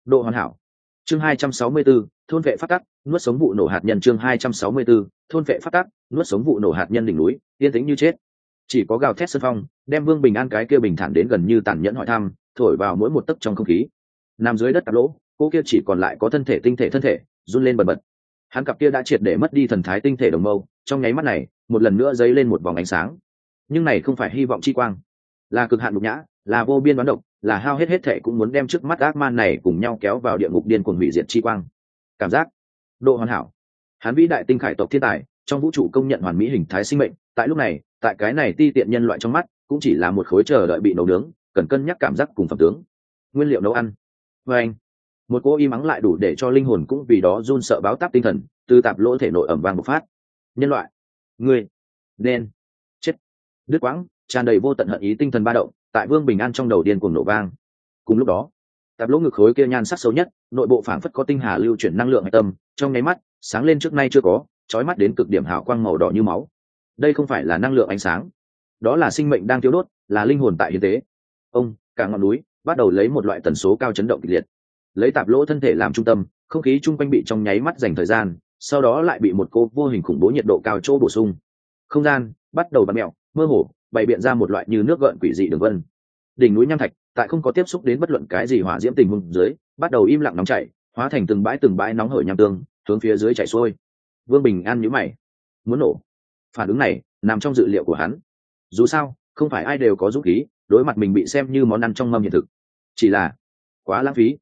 A: độ hoàn hảo. Chương 264, thôn vệ phát tắc nuốt sống vụ nổ hạt nhân chương 264, thôn vệ phát tắc nuốt sống vụ nổ hạt nhân đỉnh núi yên tĩnh như chết chỉ có gào thét sân phong, đem vương bình an cái kia bình thản đến gần như tàn nhẫn hỏi thăm, thổi vào mỗi một tấc trong không khí. Nằm dưới đất tạp lỗ, cô kia chỉ còn lại có thân thể tinh thể thân thể, run lên bần bật. Hắn cặp kia đã triệt để mất đi thần thái tinh thể đồng mâu, trong nháy mắt này, một lần nữa dấy lên một vòng ánh sáng. Nhưng này không phải hy vọng chi quang, là cực hạn nhục nhã, là vô biên đoán độc, là hao hết hết thệ cũng muốn đem trước mắt ác man này cùng nhau kéo vào địa ngục điên cuồng hủy diệt chi quang. Cảm giác, độ hoàn hảo. Hắn vĩ đại tinh khải tộc thiên tài, trong vũ trụ công nhận hoàn mỹ hình thái sinh mệnh tại lúc này, tại cái này ti tiện nhân loại trong mắt, cũng chỉ là một khối chờ đợi bị nấu nướng, cần cân nhắc cảm giác cùng phẩm tướng. Nguyên liệu nấu ăn. Vê anh, một cô y mắng lại đủ để cho linh hồn cũng vì đó run sợ báo táp tinh thần, từ tạp lỗ thể nội ẩm vàng một phát. Nhân loại người nên, chết. Đứt quãng, tràn đầy vô tận hận ý tinh thần ba động, tại vương bình an trong đầu điên cuồng nổ vang. Cùng lúc đó, tạp lỗ ngực khối kia nhan sắc xấu nhất, nội bộ phảng phất có tinh hà lưu chuyển năng lượng hạch tâm, trong nháy mắt, sáng lên trước nay chưa có trói mắt đến cực điểm hào quang màu đỏ như máu đây không phải là năng lượng ánh sáng, đó là sinh mệnh đang thiếu đốt, là linh hồn tại hiến tế. Ông, cả ngọn núi bắt đầu lấy một loại tần số cao chấn động kịch liệt. Lấy tạp lỗ thân thể làm trung tâm, không khí chung quanh bị trong nháy mắt dành thời gian, sau đó lại bị một cô vô hình khủng bố nhiệt độ cao chỗ bổ sung. Không gian bắt đầu bắn mẹo, mơ hồ, bày biện ra một loại như nước gợn quỷ dị đường vân. Đỉnh núi nham thạch, tại không có tiếp xúc đến bất luận cái gì hỏa diễm tình hùng dưới, bắt đầu im lặng nóng chảy, hóa thành từng bãi từng bãi nóng hởi nham tương, hướng phía dưới chảy xuôi. Vương bình an nhíu mày. Muốn nổ phản ứng này nằm trong dự liệu của hắn. Dù sao, không phải ai đều có dũng khí, đối mặt mình bị xem như món ăn trong mâm hiện thực. Chỉ là, quá lãng phí.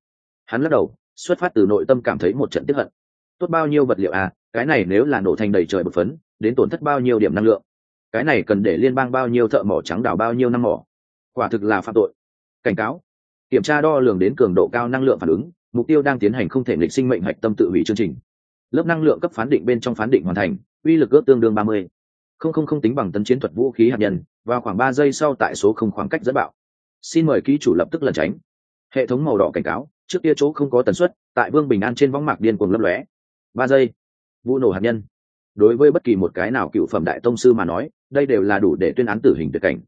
A: Hắn lắc đầu, xuất phát từ nội tâm cảm thấy một trận tiếp hận. Tốt bao nhiêu vật liệu à cái này nếu là nổ thành đầy trời bột phấn, đến tổn thất bao nhiêu điểm năng lượng. Cái này cần để liên bang bao nhiêu thợ mỏ trắng đào bao nhiêu năm mỏ. Quả thực là phạm tội. Cảnh cáo. Kiểm tra đo lường đến cường độ cao năng lượng phản ứng, mục tiêu đang tiến hành không thể nghịch sinh mệnh hạch tâm tự hủy chương trình. Lớp năng lượng cấp phán định bên trong phán định hoàn thành, uy lực ước tương đương ba mươi không không không tính bằng tấn chiến thuật vũ khí hạt nhân và khoảng ba giây sau tại số không khoảng cách dẫn bạo. Xin mời ký chủ lập tức lẩn tránh. Hệ thống màu đỏ cảnh cáo, trước kia chỗ không có tần suất, tại vương bình an trên võng mạc điên cuồng lấp lóe. Ba giây. Vụ nổ hạt nhân. Đối với bất kỳ một cái nào cựu phẩm đại tông sư mà nói, đây đều là đủ để tuyên án tử hình tuyệt cảnh.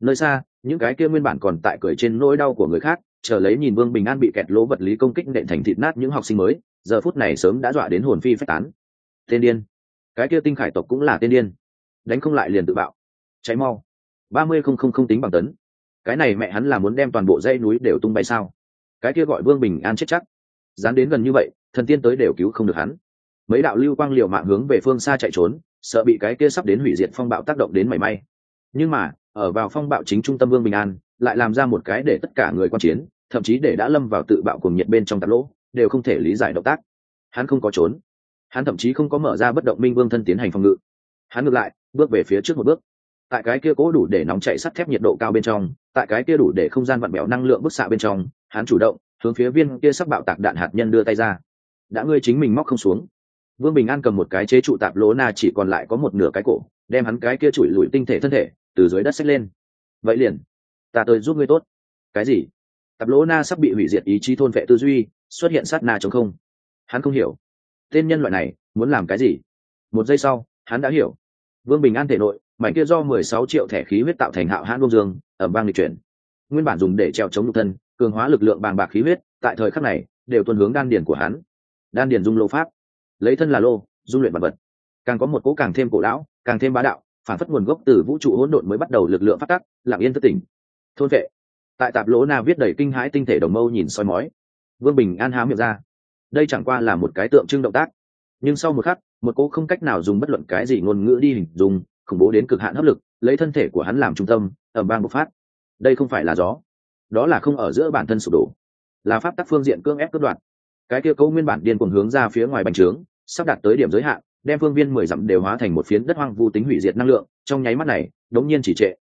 A: Nơi xa, những cái kia nguyên bản còn tại cười trên nỗi đau của người khác, chờ lấy nhìn vương bình an bị kẹt lỗ vật lý công kích nện thành thịt nát những học sinh mới, giờ phút này sớm đã dọa đến hồn phi phách tán. Tên điên. Cái kia tinh khải tộc cũng là tên điên đánh không lại liền tự bạo. Cháy mau. Ba mươi không không không tính bằng tấn. Cái này mẹ hắn là muốn đem toàn bộ dãy núi đều tung bay sao? Cái kia gọi vương bình an chết chắc. Dán đến gần như vậy, thần tiên tới đều cứu không được hắn. Mấy đạo lưu quang liều mạng hướng về phương xa chạy trốn, sợ bị cái kia sắp đến hủy diệt phong bạo tác động đến mảy may. Nhưng mà, ở vào phong bạo chính trung tâm vương bình an, lại làm ra một cái để tất cả người quan chiến, thậm chí để đã lâm vào tự bạo cùng nhiệt bên trong tạp lỗ, đều không thể lý giải động tác. Hắn không có trốn. Hắn thậm chí không có mở ra bất động minh vương thân tiến hành phòng ngự hắn ngược lại, bước về phía trước một bước. Tại cái kia cố đủ để nóng chạy sắt thép nhiệt độ cao bên trong, tại cái kia đủ để không gian vặn bẹo năng lượng bức xạ bên trong, hắn chủ động, hướng phía viên kia sắc bạo tạc đạn hạt nhân đưa tay ra. Đã ngươi chính mình móc không xuống. Vương bình an cầm một cái chế trụ tạp lỗ na chỉ còn lại có một nửa cái cổ, đem hắn cái kia chùi lùi tinh thể thân thể, từ dưới đất xách lên. Vậy liền, ta tới giúp ngươi tốt. Cái gì? Tạp lỗ na sắp bị hủy diệt ý chí thôn vệ tư duy, xuất hiện sát na chống không. Hắn không hiểu. Tên nhân loại này, muốn làm cái gì? Một giây sau hắn đã hiểu. Vương bình an thể nội, mảnh kia do mười sáu triệu thẻ khí huyết tạo thành hạo hãn đông dương, ẩm vang lịch chuyển. Nguyên bản dùng để treo chống nhục thân, cường hóa lực lượng bàng bạc khí huyết, tại thời khắc này, đều tuân hướng đan điền của hắn. Đan điền dung lô pháp, lấy thân là lô, dung luyện vật vật. Càng có một cố càng thêm cổ lão, càng thêm bá đạo, phản phất nguồn gốc từ vũ trụ hỗn độn mới bắt đầu lực lượng phát tắc, lặng yên thất tỉnh. Thôn vệ. Tại tạp lỗ na viết đầy kinh hãi tinh thể đồng mâu nhìn soi mói. Vương bình an há miệng ra. Đây chẳng qua là một cái tượng trưng động tác. Nhưng sau một khắc một cô không cách nào dùng bất luận cái gì ngôn ngữ đi hình dung, khủng bố đến cực hạn hấp lực, lấy thân thể của hắn làm trung tâm ở bang bộc phát. Đây không phải là gió. Đó là không ở giữa bản thân sụp đổ. Là pháp tắc phương diện cưỡng ép cất đoạn cái kia cấu nguyên bản điên cuồng hướng ra phía ngoài bành trướng, sắp đạt tới điểm giới hạn, đem phương viên mười dặm đều hóa thành một phiến đất hoang vu tính hủy diệt năng lượng, trong nháy mắt này, đống nhiên chỉ trệ.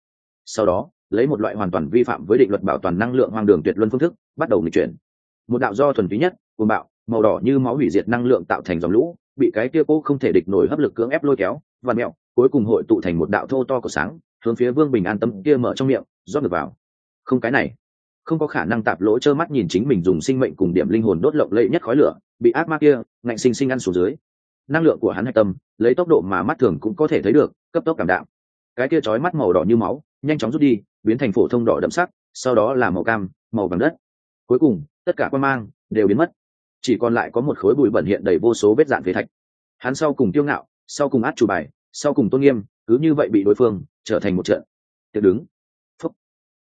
A: Sau đó, lấy một loại hoàn toàn vi phạm với định luật bảo toàn năng lượng hoang đường tuyệt luân phương thức, bắt đầu nghịch chuyển. Một đạo do thuần túy nhất, cuồng bạo, màu đỏ như máu hủy diệt năng lượng tạo thành dòng lũ bị cái kia cố không thể địch nổi hấp lực cưỡng ép lôi kéo, và mẹo, cuối cùng hội tụ thành một đạo thô to của sáng, hướng phía vương bình an tâm kia mở trong miệng, rót ngược vào. Không cái này, không có khả năng tạp lỗ trơ mắt nhìn chính mình dùng sinh mệnh cùng điểm linh hồn đốt lộng lẫy nhất khói lửa, bị ác ma kia, ngạnh sinh sinh ăn xuống dưới. Năng lượng của hắn hạch tâm, lấy tốc độ mà mắt thường cũng có thể thấy được, cấp tốc cảm đạm. Cái kia chói mắt màu đỏ như máu, nhanh chóng rút đi, biến thành phổ thông đỏ đậm sắc, sau đó là màu cam, màu vàng đất. Cuối cùng, tất cả quan mang đều biến mất chỉ còn lại có một khối bụi bẩn hiện đầy vô số vết dạn phế thạch. Hắn sau cùng tiêu ngạo, sau cùng át chủ bài, sau cùng tôn nghiêm, cứ như vậy bị đối phương trở thành một trận. Tiệc đứng. Phúc.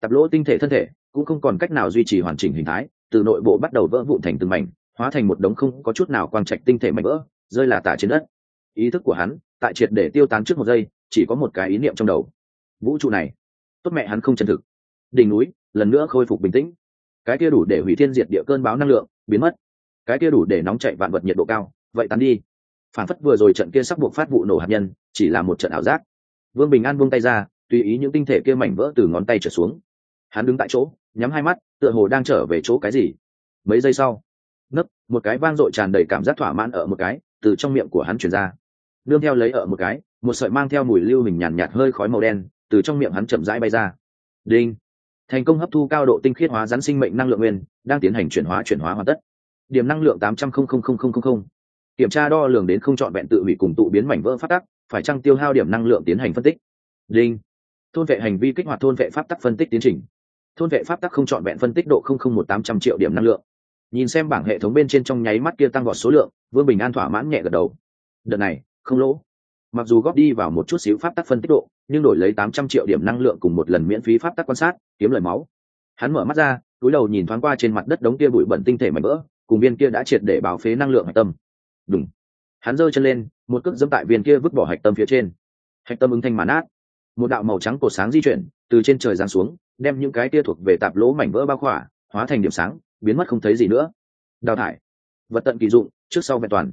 A: Tập lỗ tinh thể thân thể cũng không còn cách nào duy trì hoàn chỉnh hình thái, từ nội bộ bắt đầu vỡ vụn thành từng mảnh, hóa thành một đống không có chút nào quang trạch tinh thể mảnh vỡ, rơi là tả trên đất. Ý thức của hắn tại triệt để tiêu tán trước một giây, chỉ có một cái ý niệm trong đầu. Vũ trụ này, tốt mẹ hắn không chân thực. Đỉnh núi, lần nữa khôi phục bình tĩnh. Cái kia đủ để hủy thiên diệt địa cơn báo năng lượng, biến mất cái kia đủ để nóng chạy vạn vật nhiệt độ cao vậy tán đi. Phản phất vừa rồi trận kia sắp buộc phát vụ nổ hạt nhân chỉ là một trận ảo giác. Vương bình an buông tay ra tùy ý những tinh thể kia mảnh vỡ từ ngón tay trở xuống. Hắn đứng tại chỗ nhắm hai mắt tựa hồ đang trở về chỗ cái gì. Mấy giây sau nấc một cái vang dội tràn đầy cảm giác thỏa mãn ở một cái từ trong miệng của hắn chuyển ra. Nương theo lấy ở một cái một sợi mang theo mùi lưu hình nhàn nhạt, nhạt hơi khói màu đen từ trong miệng hắn chậm rãi bay ra. Đinh! Thành công hấp thu cao độ tinh khiết hóa rắn sinh mệnh năng lượng nguyên đang tiến hành chuyển hóa chuyển hóa hoàn tất điểm năng lượng tám trăm linh kiểm tra đo lường đến không chọn vẹn tự hủy cùng tụ biến mảnh vỡ phát tắc, phải chăng tiêu hao điểm năng lượng tiến hành phân tích? Đinh. Thôn vệ hành vi kích hoạt thôn vệ pháp tắc phân tích tiến trình. Thôn vệ pháp tắc không chọn vẹn phân tích độ không không một tám trăm triệu điểm năng lượng. Nhìn xem bảng hệ thống bên trên trong nháy mắt kia tăng vọt số lượng, vương bình an thỏa mãn nhẹ gật đầu. Đợt này, không lỗ. Mặc dù góp đi vào một chút xíu pháp tắc phân tích độ, nhưng đổi lấy tám trăm triệu điểm năng lượng cùng một lần miễn phí pháp tắc quan sát, kiếm lời máu. Hắn mở mắt ra, túi đầu nhìn thoáng qua trên mặt đất đống kia bụi bẩn tinh thể mảnh vỡ cùng viên kia đã triệt để bảo phế năng lượng hạch tâm. Đúng hắn giơ chân lên, một cước dẫm tại viên kia vứt bỏ hạch tâm phía trên. Hạch tâm ứng thanh màn át một đạo màu trắng cột sáng di chuyển, từ trên trời giáng xuống, đem những cái kia thuộc về tạp lỗ mảnh vỡ bao khỏa, hóa thành điểm sáng, biến mất không thấy gì nữa. Đào thải. Vật tận kỳ dụng, trước sau vẹn toàn.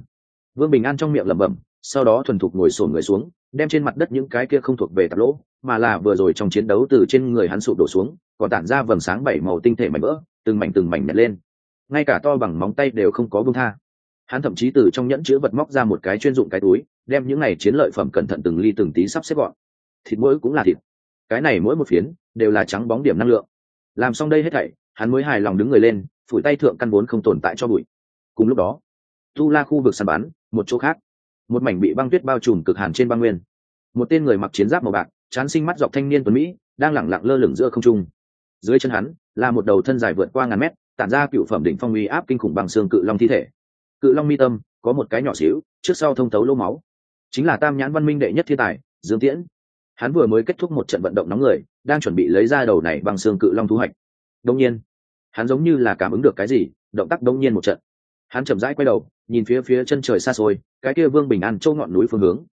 A: Vương bình an trong miệng lẩm bẩm, sau đó thuần thục ngồi sổn người xuống, đem trên mặt đất những cái kia không thuộc về tạp lỗ, mà là vừa rồi trong chiến đấu từ trên người hắn sụp đổ xuống, còn tản ra vầng sáng bảy màu tinh thể mảnh vỡ, từng mảnh từng mảnh nhặt lên ngay cả to bằng móng tay đều không có bông tha. Hắn thậm chí từ trong nhẫn chứa vật móc ra một cái chuyên dụng cái túi, đem những này chiến lợi phẩm cẩn thận từng ly từng tí sắp xếp gọn. Thịt mỗi cũng là thịt. Cái này mỗi một phiến đều là trắng bóng điểm năng lượng. Làm xong đây hết thảy, hắn mới hài lòng đứng người lên, phủi tay thượng căn vốn không tồn tại cho bụi. Cùng lúc đó, tu la khu vực săn bắn, một chỗ khác. Một mảnh bị băng tuyết bao trùm cực hàn trên băng nguyên. Một tên người mặc chiến giáp màu bạc chán sinh mắt dọc thanh niên tuấn mỹ, đang lẳng lặng lơ lửng giữa không trung. Dưới chân hắn là một đầu thân dài vượt qua ngàn mét tản ra cựu phẩm đỉnh phong uy áp kinh khủng bằng xương cự long thi thể. Cự long mi tâm, có một cái nhỏ xíu, trước sau thông thấu lô máu. Chính là tam nhãn văn minh đệ nhất thiên tài, dương tiễn. Hắn vừa mới kết thúc một trận vận động nóng người, đang chuẩn bị lấy ra đầu này bằng xương cự long thu hoạch. Đông nhiên, hắn giống như là cảm ứng được cái gì, động tác đông nhiên một trận. Hắn chậm rãi quay đầu, nhìn phía phía chân trời xa xôi, cái kia vương bình an châu ngọn núi phương hướng.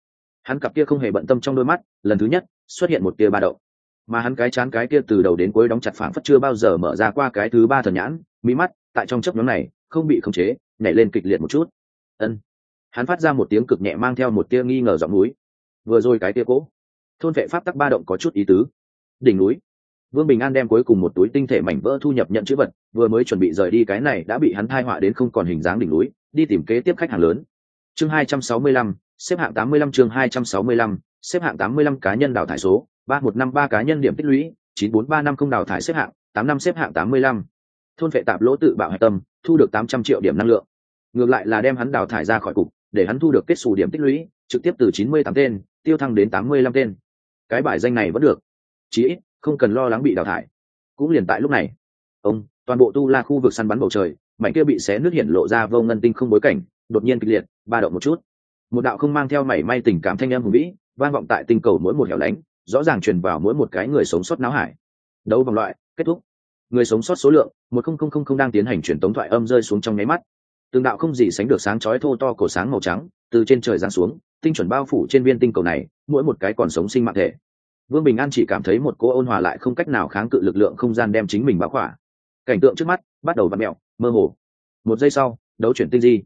A: Hắn cặp kia không hề bận tâm trong đôi mắt, lần thứ nhất, xuất hiện một tia ba động. Mà hắn cái chán cái kia từ đầu đến cuối đóng chặt phảng phất chưa bao giờ mở ra qua cái thứ ba thần nhãn mỹ mắt, tại trong chấp nhóm này, không bị khống chế, nhảy lên kịch liệt một chút. Ân. Hắn phát ra một tiếng cực nhẹ mang theo một tia nghi ngờ giọng núi. Vừa rồi cái tia cỗ thôn vệ pháp tắc ba động có chút ý tứ. Đỉnh núi. Vương bình an đem cuối cùng một túi tinh thể mảnh vỡ thu nhập nhận chữ vật, vừa mới chuẩn bị rời đi cái này đã bị hắn thai họa đến không còn hình dáng đỉnh núi, đi tìm kế tiếp khách hàng lớn. Chương hai trăm sáu mươi lăm, xếp hạng tám mươi lăm chương hai trăm sáu mươi lăm, xếp hạng tám mươi lăm cá nhân đào thải số, ba một năm ba cá nhân điểm tích lũy, chín bốn ba năm không đào thải xếp hạng, tám năm xếp hạng tám mươi lăm thôn vệ tạp lỗ tự bạo hạch tâm, thu được tám trăm triệu điểm năng lượng. Ngược lại là đem hắn đào thải ra khỏi cục, để hắn thu được kết xù điểm tích lũy, trực tiếp từ chín mươi tám tên, tiêu thăng đến tám mươi lăm tên. Cái bài danh này vẫn được. Chí ít, không cần lo lắng bị đào thải. Cũng liền tại lúc này, ông, toàn bộ tu la khu vực săn bắn bầu trời, mảnh kia bị xé nước hiện lộ ra vô ngân tinh không bối cảnh, đột nhiên kịch liệt, ba động một chút. Một đạo không mang theo mảy may tình cảm thanh em hùng vĩ, vang vọng tại tinh cầu mỗi một hẻo lánh, rõ ràng truyền vào mỗi một cái người sống sót náo hải. Đấu vòng loại, kết thúc người sống sót số lượng, một không không không đang tiến hành truyền tống thoại âm rơi xuống trong nháy mắt. Tường đạo không gì sánh được sáng chói thô to cổ sáng màu trắng từ trên trời giáng xuống, tinh chuẩn bao phủ trên viên tinh cầu này, mỗi một cái còn sống sinh mạng thể. Vương bình an chỉ cảm thấy một cô ôn hòa lại không cách nào kháng cự lực lượng không gian đem chính mình báo khỏa. Cảnh tượng trước mắt bắt đầu vặn mẹo mơ hồ. Một giây sau, đấu chuyển tinh di.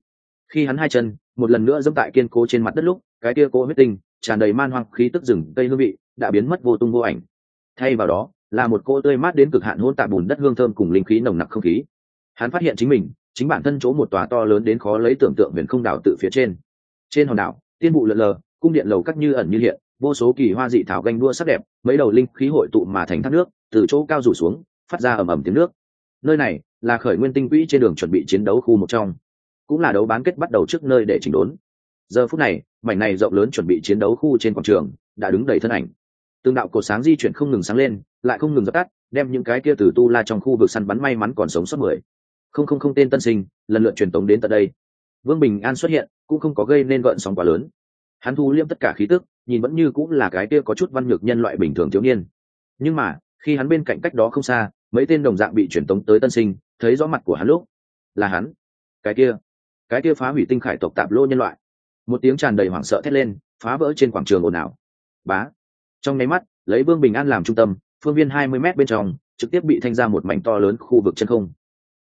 A: Khi hắn hai chân một lần nữa dẫm tại kiên cố trên mặt đất lúc, cái kia cố huyết tinh tràn đầy man hoang, khí tức rừng cây hương vị đã biến mất vô tung vô ảnh. Thay vào đó là một cô tươi mát đến cực hạn hôn tạp bùn đất hương thơm cùng linh khí nồng nặc không khí. Hắn phát hiện chính mình, chính bản thân chỗ một tòa to lớn đến khó lấy tưởng tượng huyền không đảo tự phía trên. Trên hòn đảo, tiên vụ lợn lờ, cung điện lầu cắt như ẩn như hiện, vô số kỳ hoa dị thảo ganh đua sắc đẹp, mấy đầu linh khí hội tụ mà thành thác nước, từ chỗ cao rủ xuống, phát ra ầm ầm tiếng nước. Nơi này là khởi nguyên tinh quỹ trên đường chuẩn bị chiến đấu khu một trong, cũng là đấu bán kết bắt đầu trước nơi để chỉnh đốn. Giờ phút này, mảnh này rộng lớn chuẩn bị chiến đấu khu trên quảng trường, đã đứng đầy thân ảnh. Tương đạo cột sáng di chuyển không ngừng sáng lên lại không ngừng dập tắt, đem những cái kia từ tu la trong khu vực săn bắn may mắn còn sống sót mười. Không không không tên tân sinh, lần lượt truyền tống đến tận đây. Vương bình an xuất hiện, cũng không có gây nên gợn sóng quá lớn. Hắn thu liêm tất cả khí tức, nhìn vẫn như cũng là cái kia có chút văn nhược nhân loại bình thường thiếu niên. Nhưng mà, khi hắn bên cạnh cách đó không xa, mấy tên đồng dạng bị truyền tống tới tân sinh, thấy rõ mặt của hắn lúc, là hắn. Cái kia cái kia phá hủy tinh khải tộc tạp lô nhân loại. Một tiếng tràn đầy hoảng sợ thét lên, phá vỡ trên quảng trường ồn ào. Bá. Trong nháy mắt, lấy vương bình an làm trung tâm phương viên hai mươi m bên trong, trực tiếp bị thanh ra một mảnh to lớn khu vực chân không.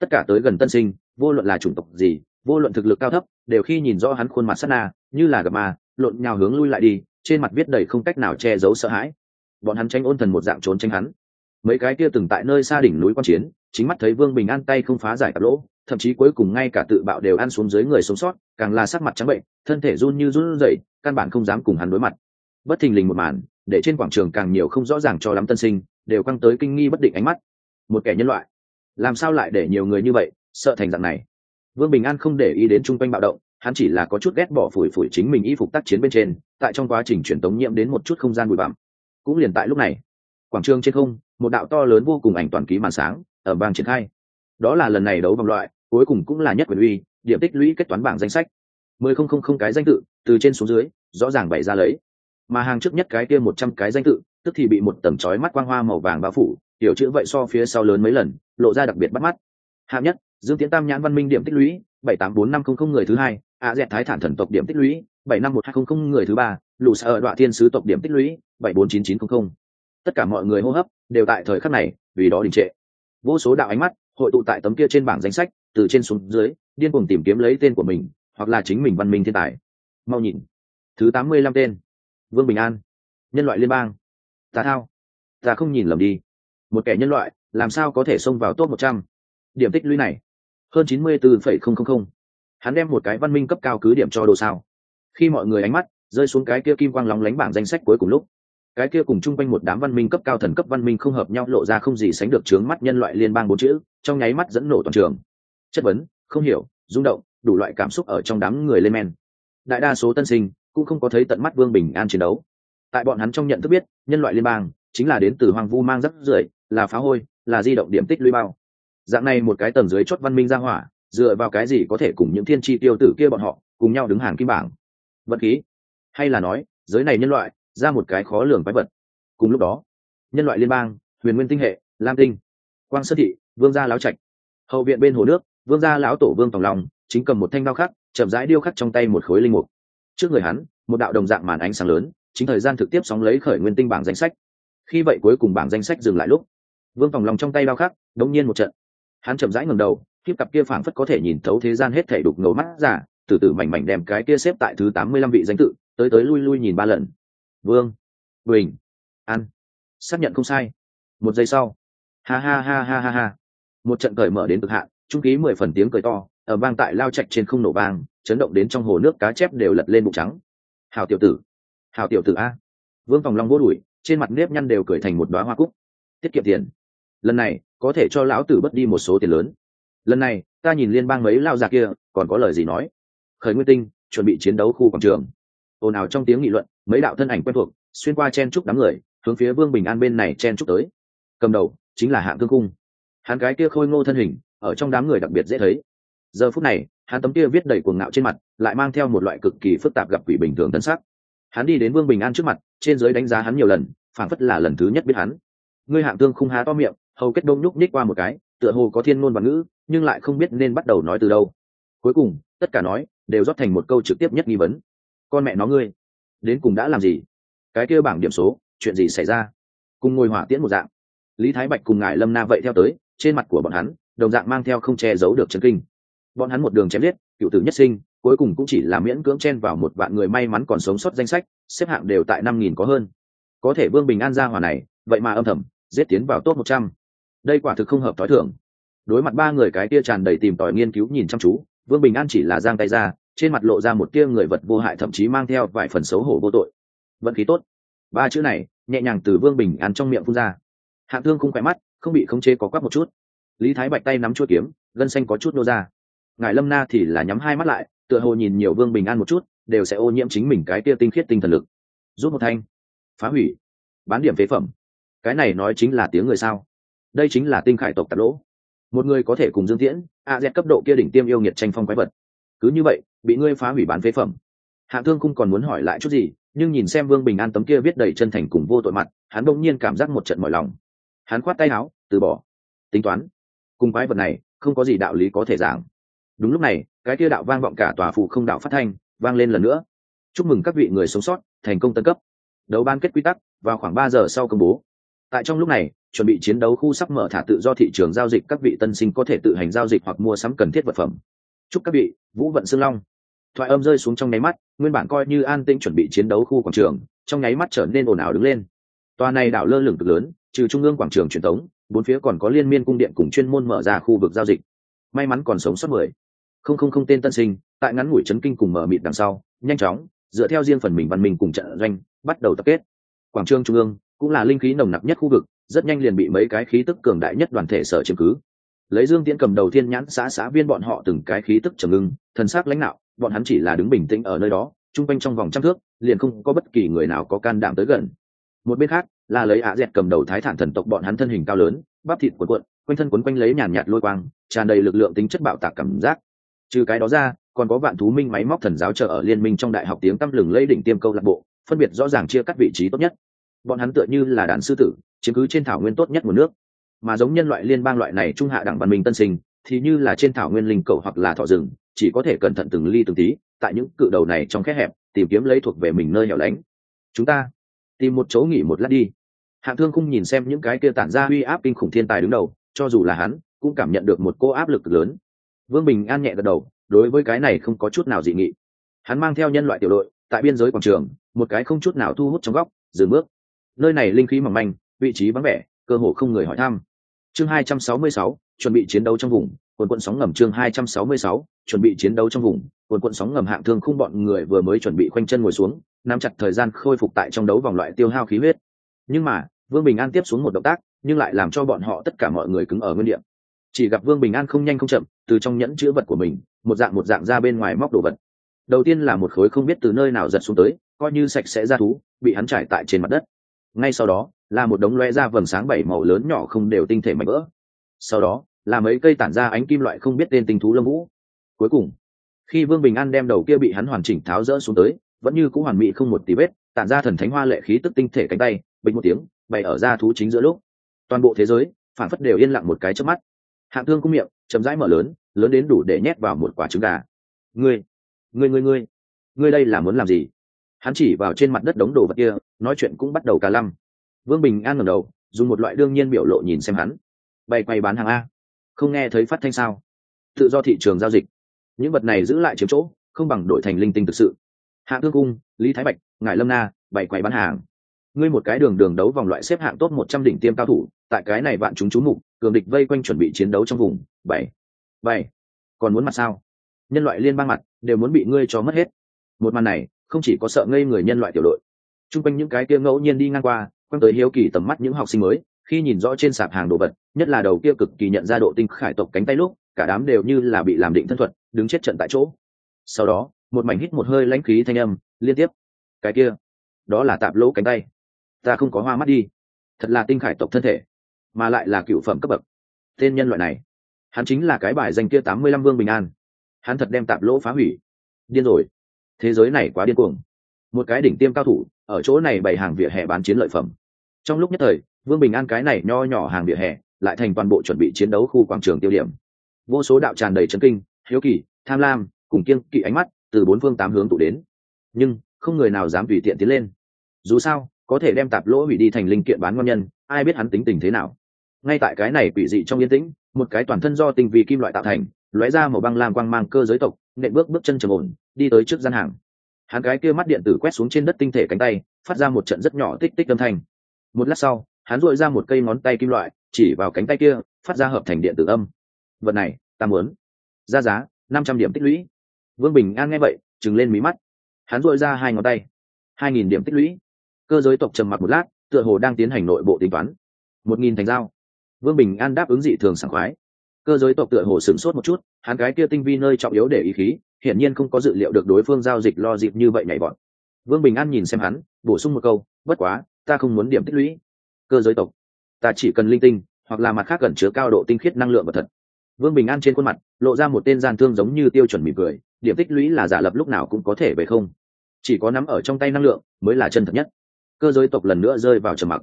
A: Tất cả tới gần tân sinh, vô luận là chủng tộc gì, vô luận thực lực cao thấp, đều khi nhìn rõ hắn khuôn mặt sát na, như là gặp ma, lộn nhào hướng lui lại đi, trên mặt viết đầy không cách nào che giấu sợ hãi. Bọn hắn tranh ôn thần một dạng trốn tranh hắn. Mấy cái kia từng tại nơi xa đỉnh núi quan chiến, chính mắt thấy vương bình an tay không phá giải cả lỗ, thậm chí cuối cùng ngay cả tự bạo đều ăn xuống dưới người sống sót, càng là sắc mặt trắng bệnh, thân thể run như run rẩy, căn bản không dám cùng hắn đối mặt. Bất thình lình một màn để trên quảng trường càng nhiều không rõ ràng cho lắm tân sinh, đều căng tới kinh nghi bất định ánh mắt. Một kẻ nhân loại, làm sao lại để nhiều người như vậy sợ thành dạng này? Vương bình an không để ý đến chung quanh bạo động, hắn chỉ là có chút ghét bỏ phủi phủi chính mình y phục tác chiến bên trên, tại trong quá trình truyền tống nhiễm đến một chút không gian bụi bặm. Cũng liền tại lúc này, quảng trường trên không, một đạo to lớn vô cùng ảnh toàn ký màn sáng ở bang triển khai. Đó là lần này đấu vòng loại, cuối cùng cũng là nhất quyền uy, điểm tích lũy kết toán bảng danh sách. Mười không không không cái danh tự, từ trên xuống dưới, rõ ràng bày ra lấy mà hàng trước nhất cái kia một trăm cái danh tự, tức thì bị một tầm chói mắt quang hoa màu vàng bao phủ hiểu chữ vậy so phía sau lớn mấy lần, lộ ra đặc biệt bắt mắt. Hạng nhất, dương tiến tam nhãn văn minh điểm tích lũy, bảy tám bốn năm không không người thứ hai, a dẹt thái thản thần tộc điểm tích lũy, bảy năm một hai không không người thứ ba, lũ sợ đoạn thiên sứ tộc điểm tích lũy, bảy bốn chín chín không không. Tất cả mọi người hô hấp đều tại thời khắc này vì đó đình trệ. Vô số đạo ánh mắt hội tụ tại tấm kia trên bảng danh sách, từ trên xuống dưới, điên cuồng tìm kiếm lấy tên của mình, hoặc là chính mình văn minh thiên tài. Mau nhìn. Thứ tám mươi lăm tên vương bình an. Nhân loại liên bang. Ta thao. Ta không nhìn lầm đi. Một kẻ nhân loại, làm sao có thể xông vào top một trăm? Điểm tích lũy này, hơn chín mươi bốn phẩy không không không. Hắn đem một cái văn minh cấp cao cứ điểm cho đồ sao. Khi mọi người ánh mắt rơi xuống cái kia kim quang lóng lánh bảng danh sách cuối cùng lúc, cái kia cùng chung quanh một đám văn minh cấp cao thần cấp văn minh không hợp nhau lộ ra không gì sánh được trướng mắt nhân loại liên bang bốn chữ, trong nháy mắt dẫn nổ toàn trường. Chất vấn, không hiểu, rung động, đủ loại cảm xúc ở trong đám người lên men. Đại đa số tân sinh cũng không có thấy tận mắt vương bình an chiến đấu. Tại bọn hắn trong nhận thức biết, nhân loại liên bang chính là đến từ hoàng vu mang rất rưởi, là phá hôi, là di động điểm tích lũy bao. Dạng này một cái tầng dưới chốt văn minh ra hỏa, dựa vào cái gì có thể cùng những thiên tri tiêu tử kia bọn họ cùng nhau đứng hàng kim bảng? Vật khí, hay là nói, giới này nhân loại, ra một cái khó lường quái vật. Cùng lúc đó, nhân loại liên bang, huyền nguyên tinh hệ, lam tinh, quang sơ thị, vương gia láo trạch. Hậu viện bên hồ nước, vương gia lão tổ vương tòng lòng, chính cầm một thanh đao khắc, chậm rãi điêu khắc trong tay một khối linh mục trước người hắn, một đạo đồng dạng màn ánh sáng lớn, chính thời gian thực tiếp sóng lấy khởi nguyên tinh bảng danh sách. Khi vậy cuối cùng bảng danh sách dừng lại lúc, vương phòng lòng trong tay đao khắc, đống nhiên một trận. Hắn chậm rãi ngầm đầu, khiếp cặp kia phảng phất có thể nhìn thấu thế gian hết thể đục ngầu mắt giả, từ từ mảnh mảnh đem cái kia xếp tại thứ tám mươi lăm vị danh tự, tới tới lui lui nhìn ba lần. Vương bình an. Xác nhận không sai. Một giây sau. Ha ha ha ha ha ha. Một trận cởi mở đến cực hạn, trung ký mười phần tiếng cười to ở vang tại lao chạch trên không nổ vang, chấn động đến trong hồ nước cá chép đều lật lên bụng trắng. Hào tiểu tử, hào tiểu tử a. Vương phòng long vô đuổi trên mặt nếp nhăn đều cười thành một đoá hoa cúc. Tiết kiệm tiền. Lần này, có thể cho lão tử bất đi một số tiền lớn. Lần này, ta nhìn liên bang mấy lao già kia, còn có lời gì nói? Khởi nguyên tinh, chuẩn bị chiến đấu khu quảng trường. Ồn ào trong tiếng nghị luận, mấy đạo thân ảnh quen thuộc, xuyên qua chen trúc đám người, hướng phía vương bình an bên này chen trúc tới. Cầm đầu, chính là hạng thương cung. Hắn cái kia khôi ngô thân hình, ở trong đám người đặc biệt dễ thấy giờ phút này, hắn tấm kia viết đầy cuồng ngạo trên mặt, lại mang theo một loại cực kỳ phức tạp gặp quỷ bình thường tân sắc. Hắn đi đến vương bình an trước mặt, trên giới đánh giá hắn nhiều lần, phảng phất là lần thứ nhất biết hắn. Ngươi hạng tương không há to miệng, hầu kết đông nhúc nhích qua một cái, tựa hồ có thiên ngôn và ngữ, nhưng lại không biết nên bắt đầu nói từ đâu. Cuối cùng, tất cả nói, đều rót thành một câu trực tiếp nhất nghi vấn. Con mẹ nó ngươi, đến cùng đã làm gì? Cái kia bảng điểm số, chuyện gì xảy ra? Cùng ngồi hỏa tiễn một dạng. Lý thái bạch cùng ngài lâm na vậy theo tới, trên mặt của bọn hắn, đồng dạng mang theo không che giấu được chân kinh bọn hắn một đường chém giết, cựu tử nhất sinh, cuối cùng cũng chỉ là miễn cưỡng chen vào một vạn người may mắn còn sống sót danh sách, xếp hạng đều tại năm nghìn có hơn. Có thể vương bình an ra hòa này, vậy mà âm thầm, giết tiến vào top một trăm. Đây quả thực không hợp t h i thưởng đối mặt ba người cái kia tràn đầy tìm tòi nghiên cứu nhìn chăm chú, vương bình an chỉ là giang tay ra, trên mặt lộ ra một tia người vật vô hại thậm chí mang theo vài phần xấu hổ vô tội. Vận khí tốt. Ba chữ này, nhẹ nhàng từ vương bình an trong miệng phun ra. Hạng thương không khỏe mắt, không bị khống chế có quắc một chút. Lý thái bạch tay nắm chuỗi kiếm, gân xanh có chút nô ra ngài lâm na thì là nhắm hai mắt lại, tựa hồ nhìn nhiều vương bình an một chút, đều sẽ ô nhiễm chính mình cái tia tinh khiết tinh thần lực. Rút một thanh. Phá hủy. Bán điểm phế phẩm. Cái này nói chính là tiếng người sao? Đây chính là tinh khải tộc tạp lỗ. Một người có thể cùng dương tiễn, a z cấp độ kia đỉnh tiêm yêu nghiệt tranh phong quái vật. Cứ như vậy, bị ngươi phá hủy bán phế phẩm. Hạ thương cũng còn muốn hỏi lại chút gì, nhưng nhìn xem vương bình an tấm kia viết đầy chân thành cùng vô tội mặt, hắn bỗng nhiên cảm giác một trận mọi lòng. Hắn khoát tay áo, từ bỏ. Tính toán. Cùng quái vật này, không có gì đạo lý có thể giảng đúng lúc này, cái kia đạo vang vọng cả tòa phụ không đạo phát thanh, vang lên lần nữa. Chúc mừng các vị người sống sót, thành công tân cấp. Đấu ban kết quy tắc, vào khoảng ba giờ sau công bố. Tại trong lúc này, chuẩn bị chiến đấu khu sắp mở thả tự do thị trường giao dịch, các vị tân sinh có thể tự hành giao dịch hoặc mua sắm cần thiết vật phẩm. Chúc các vị, vũ vận xương long. Thoại âm rơi xuống trong nháy mắt, nguyên bản coi như an tinh chuẩn bị chiến đấu khu quảng trường, trong nháy mắt trở nên ồn ào đứng lên. Tòa này đảo lơ lửng cực lớn, trừ trung ương quảng trường truyền thống, bốn phía còn có liên miên cung điện cùng chuyên môn mở ra khu vực giao dịch. May mắn còn sống sót mười không không không tên tân sinh, tại ngắn ngủi chấn kinh cùng mở mịt đằng sau, nhanh chóng, dựa theo riêng phần mình văn minh cùng trận doanh, bắt đầu tập kết. Quảng trường trung ương cũng là linh khí nồng nặc nhất khu vực, rất nhanh liền bị mấy cái khí tức cường đại nhất đoàn thể sở chiếm cứ. Lấy dương tiễn cầm đầu thiên nhãn xã xã viên bọn họ từng cái khí tức trầm ngưng, thần sắc lãnh đạo, bọn hắn chỉ là đứng bình tĩnh ở nơi đó, chung quanh trong vòng trăm thước, liền không có bất kỳ người nào có can đảm tới gần. Một bên khác, là lấy ạ dẹt cầm đầu thái thản thần tộc bọn hắn thân hình cao lớn, bắp thịt cuộn cuộn, quanh thân quấn quanh lấy nhàn nhạt lôi quang, tràn đầy lực lượng tính chất bạo tạc cảm giác trừ cái đó ra, còn có vạn thú minh máy móc thần giáo trợ ở liên minh trong đại học tiếng tăm lừng lấy đỉnh tiêm câu lạc bộ, phân biệt rõ ràng chia cắt vị trí tốt nhất. Bọn hắn tựa như là đàn sư tử, chiếm cứ trên thảo nguyên tốt nhất một nước. Mà giống nhân loại liên bang loại này trung hạ đẳng văn minh tân sinh, thì như là trên thảo nguyên linh cầu hoặc là thọ rừng, chỉ có thể cẩn thận từng ly từng tí, tại những cự đầu này trong khe hẹp, tìm kiếm lấy thuộc về mình nơi hẻo lánh. Chúng ta, tìm một chỗ nghỉ một lát đi. Hạng thương không nhìn xem những cái kia tản ra uy áp kinh khủng thiên tài đứng đầu, cho dù là hắn, cũng cảm nhận được một cô áp lực lớn vương bình an nhẹ gật đầu đối với cái này không có chút nào dị nghị. Hắn mang theo nhân loại tiểu đội tại biên giới quảng trường một cái không chút nào thu hút trong góc dừng bước. Nơi này linh khí mỏng manh vị trí vắng vẻ cơ hồ không người hỏi thăm. Chương 266, chuẩn bị chiến đấu trong vùng quần quận sóng ngầm chương 266, chuẩn bị chiến đấu trong vùng quần quận sóng ngầm hạng thương không bọn người vừa mới chuẩn bị khoanh chân ngồi xuống nắm chặt thời gian khôi phục tại trong đấu vòng loại tiêu hao khí huyết. Nhưng mà vương bình an tiếp xuống một động tác nhưng lại làm cho bọn họ tất cả mọi người cứng ở nguyên điểm chỉ gặp vương bình an không nhanh không chậm, từ trong nhẫn chữ vật của mình, một dạng một dạng ra bên ngoài móc đồ vật. Đầu tiên là một khối không biết từ nơi nào giật xuống tới, coi như sạch sẽ ra thú, bị hắn trải tại trên mặt đất. Ngay sau đó, là một đống loe ra vầng sáng bảy màu lớn nhỏ không đều tinh thể mảnh vỡ. Sau đó, là mấy cây tản ra ánh kim loại không biết tên tinh thú lâm vũ. Cuối cùng, khi vương bình an đem đầu kia bị hắn hoàn chỉnh tháo rỡ xuống tới, vẫn như cũng hoàn mỹ không một tí vết, tản ra thần thánh hoa lệ khí tức tinh thể cánh tay, bình một tiếng, bày ở ra thú chính giữa lúc. Toàn bộ thế giới, phản phất đều yên lặng một cái trước mắt hạng thương cung miệng chấm rãi mở lớn lớn đến đủ để nhét vào một quả trứng gà. Ngươi ngươi ngươi ngươi ngươi đây là muốn làm gì? Hắn chỉ vào trên mặt đất đống đồ vật kia, nói chuyện cũng bắt đầu cà lăm. Vương bình an ngẩng đầu, dùng một loại đương nhiên biểu lộ nhìn xem hắn. Bày quay bán hàng a. Không nghe thấy phát thanh sao? Tự do thị trường giao dịch. Những vật này giữ lại chiếm chỗ, không bằng đổi thành linh tinh thực sự. Hạ thương cung, lý thái bạch ngài lâm na, bày quay bán hàng. Ngươi một cái đường đường đấu vòng loại xếp hạng tốt một trăm đỉnh tiêm cao thủ tại cái này bạn chúng chú mục, cường địch vây quanh chuẩn bị chiến đấu trong vùng. Bảy. Bảy. Còn muốn mặt sao? Nhân loại liên bang mặt, đều muốn bị ngươi cho mất hết. Một màn này, không chỉ có sợ ngây người nhân loại tiểu đội. T r u n g quanh những cái kia ngẫu nhiên đi ngang qua, quăng tới hiếu kỳ tầm mắt những học sinh mới, khi nhìn rõ trên sạp hàng đồ vật, nhất là đầu kia cực kỳ nhận ra độ tinh khải tộc cánh tay lúc, cả đám đều như là bị làm định thân thuật, đứng chết trận tại chỗ. Sau đó, một mảnh hít một hơi lãnh khí thanh âm, liên tiếp. Cái kia, đó là tạp lỗ cánh tay. Ta không có hoa mắt đi. Thật là tinh khải tộc thân thể mà lại là cựu phẩm cấp bậc. Tên nhân loại này, hắn chính là cái bài danh kia tám mươi lăm vương bình an. Hắn thật đem tạp lỗ phá hủy. Điên rồi. Thế giới này quá điên cuồng. Một cái đỉnh tiêm cao thủ, ở chỗ này bày hàng vỉa hè bán chiến lợi phẩm. Trong lúc nhất thời, vương bình an cái này nho nhỏ hàng vỉa hè lại thành toàn bộ chuẩn bị chiến đấu khu quảng trường tiêu điểm. Vô số đạo tràn đầy trấn kinh, hiếu kỳ, tham lam, cùng kiêng kỵ ánh mắt từ bốn phương tám hướng tụ đến. Nhưng, không người nào dám tùy tiện tiến lên. Dù sao, có thể đem tạp lỗ hủy đi thành linh kiện bán ngon nhân, ai biết hắn tính tình thế nào ngay tại cái này quỷ dị trong yên tĩnh, một cái toàn thân do tinh vì kim loại tạo thành, lóe ra màu băng lam quang mang cơ giới tộc, nện bước bước chân trầm ổn, đi tới trước gian hàng. Hắn cái kia mắt điện tử quét xuống trên đất tinh thể cánh tay, phát ra một trận rất nhỏ tích tích âm thanh. Một lát sau, hắn dội ra một cây ngón tay kim loại, chỉ vào cánh tay kia, phát ra hợp thành điện tử âm. Vật này, ta muốn. Ra giá, năm trăm điểm tích lũy. Vương bình an nghe vậy chừng lên mí mắt. Hắn dội ra hai ngón tay. Hai nghìn điểm tích lũy. Cơ giới tộc trầm mặc một lát, tựa hồ đang tiến hành nội bộ tính toán. Một nghìn thành dao vương bình an đáp ứng dị thường sảng khoái. Cơ giới tộc tựa hồ sửng sốt một chút, hắn gái kia tinh vi nơi trọng yếu để ý khí, hiển nhiên không có dự liệu được đối phương giao dịch lo dịp như vậy nhảy bọn vương bình an nhìn xem hắn, bổ sung một câu, bất quá, ta không muốn điểm tích lũy. Cơ giới tộc, ta chỉ cần linh tinh, hoặc là mặt khác gần chứa cao độ tinh khiết năng lượng và thật. Vương bình an trên khuôn mặt, lộ ra một tên gian thương giống như tiêu chuẩn mỉm cười, điểm tích lũy là giả lập lúc nào cũng có thể về không. Chỉ có nắm ở trong tay năng lượng, mới là chân thật nhất. Cơ giới tộc lần nữa rơi vào trầm mặc.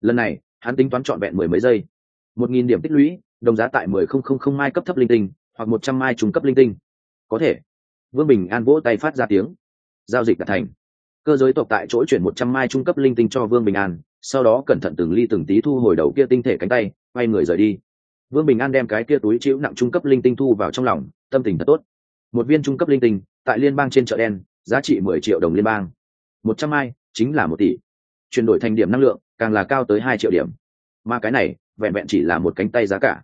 A: Lần này, hắn tính toán trọn vẹn mười mấy giây một nghìn điểm tích lũy, đồng giá tại mười không không không mai cấp thấp linh tinh, hoặc một trăm mai trung cấp linh tinh. Có thể. Vương bình an vỗ tay phát ra tiếng. Giao dịch đạt thành. Cơ giới tộc tại chỗ chuyển một trăm mai trung cấp linh tinh cho vương bình an, sau đó cẩn thận từng ly từng tí thu hồi đầu kia tinh thể cánh tay, quay người rời đi. Vương bình an đem cái kia túi chịu nặng trung cấp linh tinh thu vào trong lòng, tâm tình thật tốt. Một viên trung cấp linh tinh, tại liên bang trên chợ đen, giá trị mười triệu đồng liên bang. Một trăm mai, chính là một tỷ. Chuyển đổi thành điểm năng lượng, càng là cao tới hai triệu điểm. Mà cái này vẹn vẹn chỉ là một cánh tay giá cả.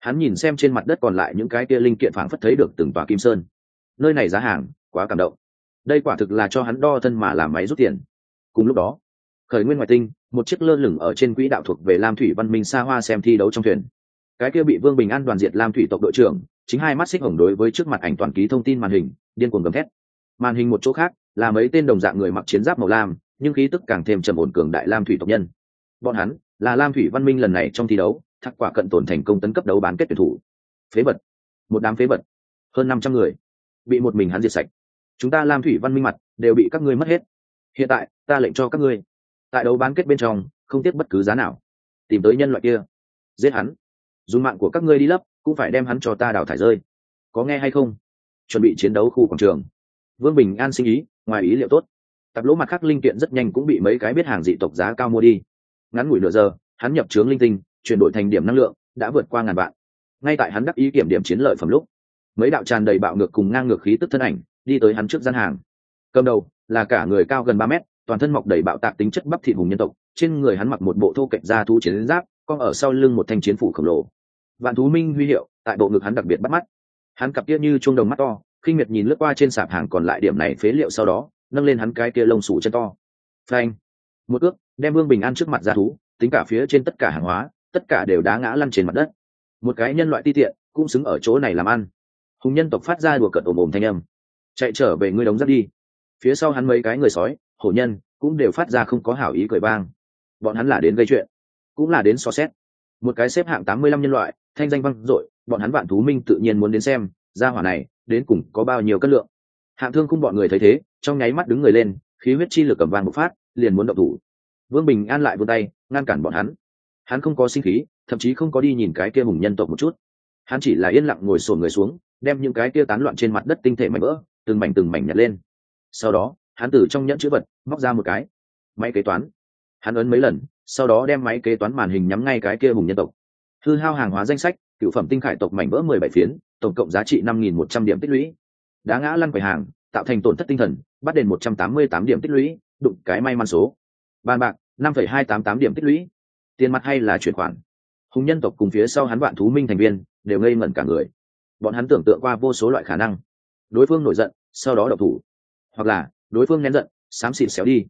A: Hắn nhìn xem trên mặt đất còn lại những cái kia linh kiện phảng phất thấy được từng tòa kim sơn. Nơi này giá hàng, quá cảm động. Đây quả thực là cho hắn đo thân mà làm máy rút tiền. Cùng lúc đó, khởi nguyên ngoại tinh, một chiếc lơ lửng ở trên quỹ đạo thuộc về lam thủy văn minh xa hoa xem thi đấu trong thuyền. Cái kia bị vương bình an đoàn diệt lam thủy tộc đội trưởng, chính hai mắt xích hồng đối với trước mặt ảnh toàn ký thông tin màn hình, điên cuồng gầm thét. Màn hình một chỗ khác, là mấy tên đồng dạng người mặc chiến giáp màu lam, nhưng khí tức càng thêm trầm ổn cường đại lam thủy tộc nhân. Bọn hắn là lam thủy văn minh lần này trong thi đấu thắc quả cận tổn thành công tấn cấp đấu bán kết tuyển thủ. Phế vật. Một đám phế vật. Hơn năm trăm người. Bị một mình hắn diệt sạch. Chúng ta lam thủy văn minh mặt đều bị các ngươi mất hết. Hiện tại, ta lệnh cho các ngươi. Tại đấu bán kết bên trong, không tiếc bất cứ giá nào. Tìm tới nhân loại kia. Giết hắn. Dùng mạng của các ngươi đi lấp, cũng phải đem hắn cho ta đào thải rơi. Có nghe hay không? Chuẩn bị chiến đấu khu quảng trường. Vương bình an sinh ý, ngoài ý liệu tốt. Tập lỗ mặt khác linh kiện rất nhanh cũng bị mấy cái biết hàng dị tộc giá cao mua đi ngắn ngủi nửa giờ, hắn nhập trướng linh tinh, chuyển đổi thành điểm năng lượng, đã vượt qua ngàn vạn. Ngay tại hắn đắc ý kiểm điểm chiến lợi phẩm lúc, mấy đạo tràn đầy bạo ngược cùng ngang ngược khí tức thân ảnh, đi tới hắn trước gian hàng. Cầm đầu là cả người cao gần ba mét, toàn thân mọc đầy bạo tạc tính chất bắp thịt hùng nhân tộc, trên người hắn mặc một bộ thô cạnh da thú chiến giáp con ở sau lưng một thanh chiến phủ khổng lồ. Vạn thú minh huy hiệu, tại bộ ngực hắn đặc biệt bắt mắt. Hắn cặp kia như chuông đồng mắt to, khinh miệt nhìn lướt qua trên sạp hàng còn lại điểm này phế liệu sau đó, nâng lên hắn cái kia lông sủ chân to. Phanh! Một ước, đem vương bình an trước mặt ra thú, tính cả phía trên tất cả hàng hóa, tất cả đều đá ngã lăn trên mặt đất. Một cái nhân loại ti tiện, cũng xứng ở chỗ này làm ăn. Hùng nhân tộc phát ra đùa cợt ồm ồm thanh âm. Chạy trở về ngươi đống rất đi. Phía sau hắn mấy cái người sói, hổ nhân, cũng đều phát ra không có hảo ý cười bang. bọn hắn là đến gây chuyện, cũng là đến so xét. Một cái xếp hạng tám mươi lăm nhân loại, thanh danh vang dội, bọn hắn vạn thú minh tự nhiên muốn đến xem ra hỏa này, đến cùng có bao nhiêu cân lượng. Hạng thương không bọn người thấy thế, trong nháy mắt đứng người lên khí huyết chi lực cầm vàng một phát, liền muốn động thủ. Vương bình an lại vươn tay, ngăn cản bọn hắn. Hắn không có sinh khí, thậm chí không có đi nhìn cái kia hùng nhân tộc một chút. Hắn chỉ là yên lặng ngồi sổn người xuống, đem những cái kia tán loạn trên mặt đất tinh thể mảnh vỡ, từng mảnh từng mảnh nhặt lên. Sau đó, hắn từ trong nhẫn chữ vật, móc ra một cái máy kế toán. Hắn ấn mấy lần, sau đó đem máy kế toán màn hình nhắm ngay cái kia hùng nhân tộc. Hư hao hàng hóa danh sách, cựu phẩm tinh khải tộc mảnh vỡ mười bảy phiến, tổng cộng giá trị năm nghìn một trăm điểm tích lũy. Đá ngã lăn quầy hàng tạo thành tổn thất tinh thần, bắt đền một trăm tám mươi tám điểm tích lũy, đụng cái may mắn số. Bàn bạc, năm phẩy hai tám tám điểm tích lũy. Tiền mặt hay là chuyển khoản? Hùng nhân tộc cùng phía sau hắn vạn thú minh thành viên đều ngây ngẩn cả người. Bọn hắn tưởng tượng qua vô số loại khả năng. Đối phương nổi giận, sau đó độc thủ. Hoặc là, đối phương nén giận, xám xịt xéo đi.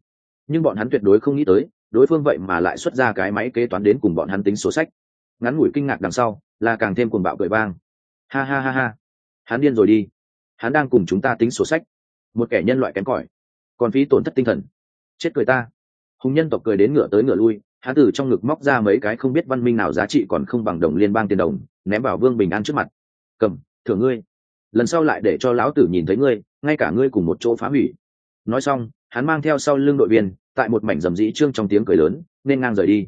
A: Nhưng bọn hắn tuyệt đối không nghĩ tới, đối phương vậy mà lại xuất ra cái máy kế toán đến cùng bọn hắn tính số sách. Ngắn ngủi kinh ngạc đằng sau, là càng thêm cuồng bạo cười vang. Ha ha ha ha. Hắn điên rồi đi. Hắn đang cùng chúng ta tính sổ sách một kẻ nhân loại kém cỏi, còn phí tổn thất tinh thần. Chết cười ta. Hùng nhân tộc cười đến ngựa tới ngựa lui hắn từ trong ngực móc ra mấy cái không biết văn minh nào giá trị còn không bằng đồng liên bang tiền đồng, ném vào vương bình an trước mặt. Cầm, thưởng ngươi. Lần sau lại để cho lão tử nhìn thấy ngươi, ngay cả ngươi cùng một chỗ phá hủy. Nói xong, hắn mang theo sau lưng đội viên, tại một mảnh rầm rĩ trương trong tiếng cười lớn, nên ngang rời đi.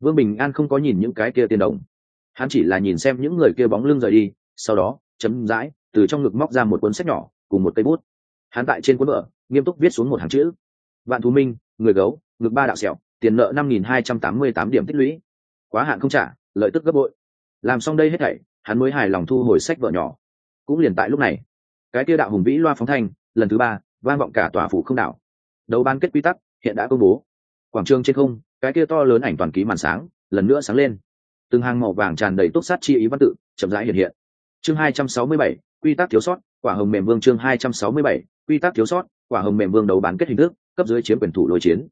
A: Vương bình an không có nhìn những cái kia tiền đồng. Hắn chỉ là nhìn xem những người kia bóng lưng rời đi, sau đó chấm dãi từ trong ngực móc ra một cuốn sách nhỏ, cùng một cây bút hắn tại trên cuốn vợ nghiêm túc viết xuống một hàng chữ. Vạn thú minh người gấu ngực ba đạo sẹo tiền nợ năm nghìn hai trăm tám mươi tám điểm tích lũy. Quá hạn không trả lợi tức gấp bội. Làm xong đây hết thảy hắn mới hài lòng thu hồi sách vợ nhỏ. Cũng liền tại lúc này cái kia đạo hùng vĩ loa phóng thanh lần thứ ba vang vọng cả tòa phủ không đảo. Đầu ban kết quy tắc hiện đã công bố. Quảng trường trên không cái kia to lớn ảnh toàn ký màn sáng lần nữa sáng lên. Từng hàng màu vàng tràn đầy tốt sát chi ý văn tự chậm rãi hiện hiện. Chương 267, quy tắc thiếu sót quả hồng mềm vương chương 267, quy tắc thiếu sót, quả hồng mềm vương đấu bán kết hình thức, cấp dưới chiếm quyền thủ lôi chiến.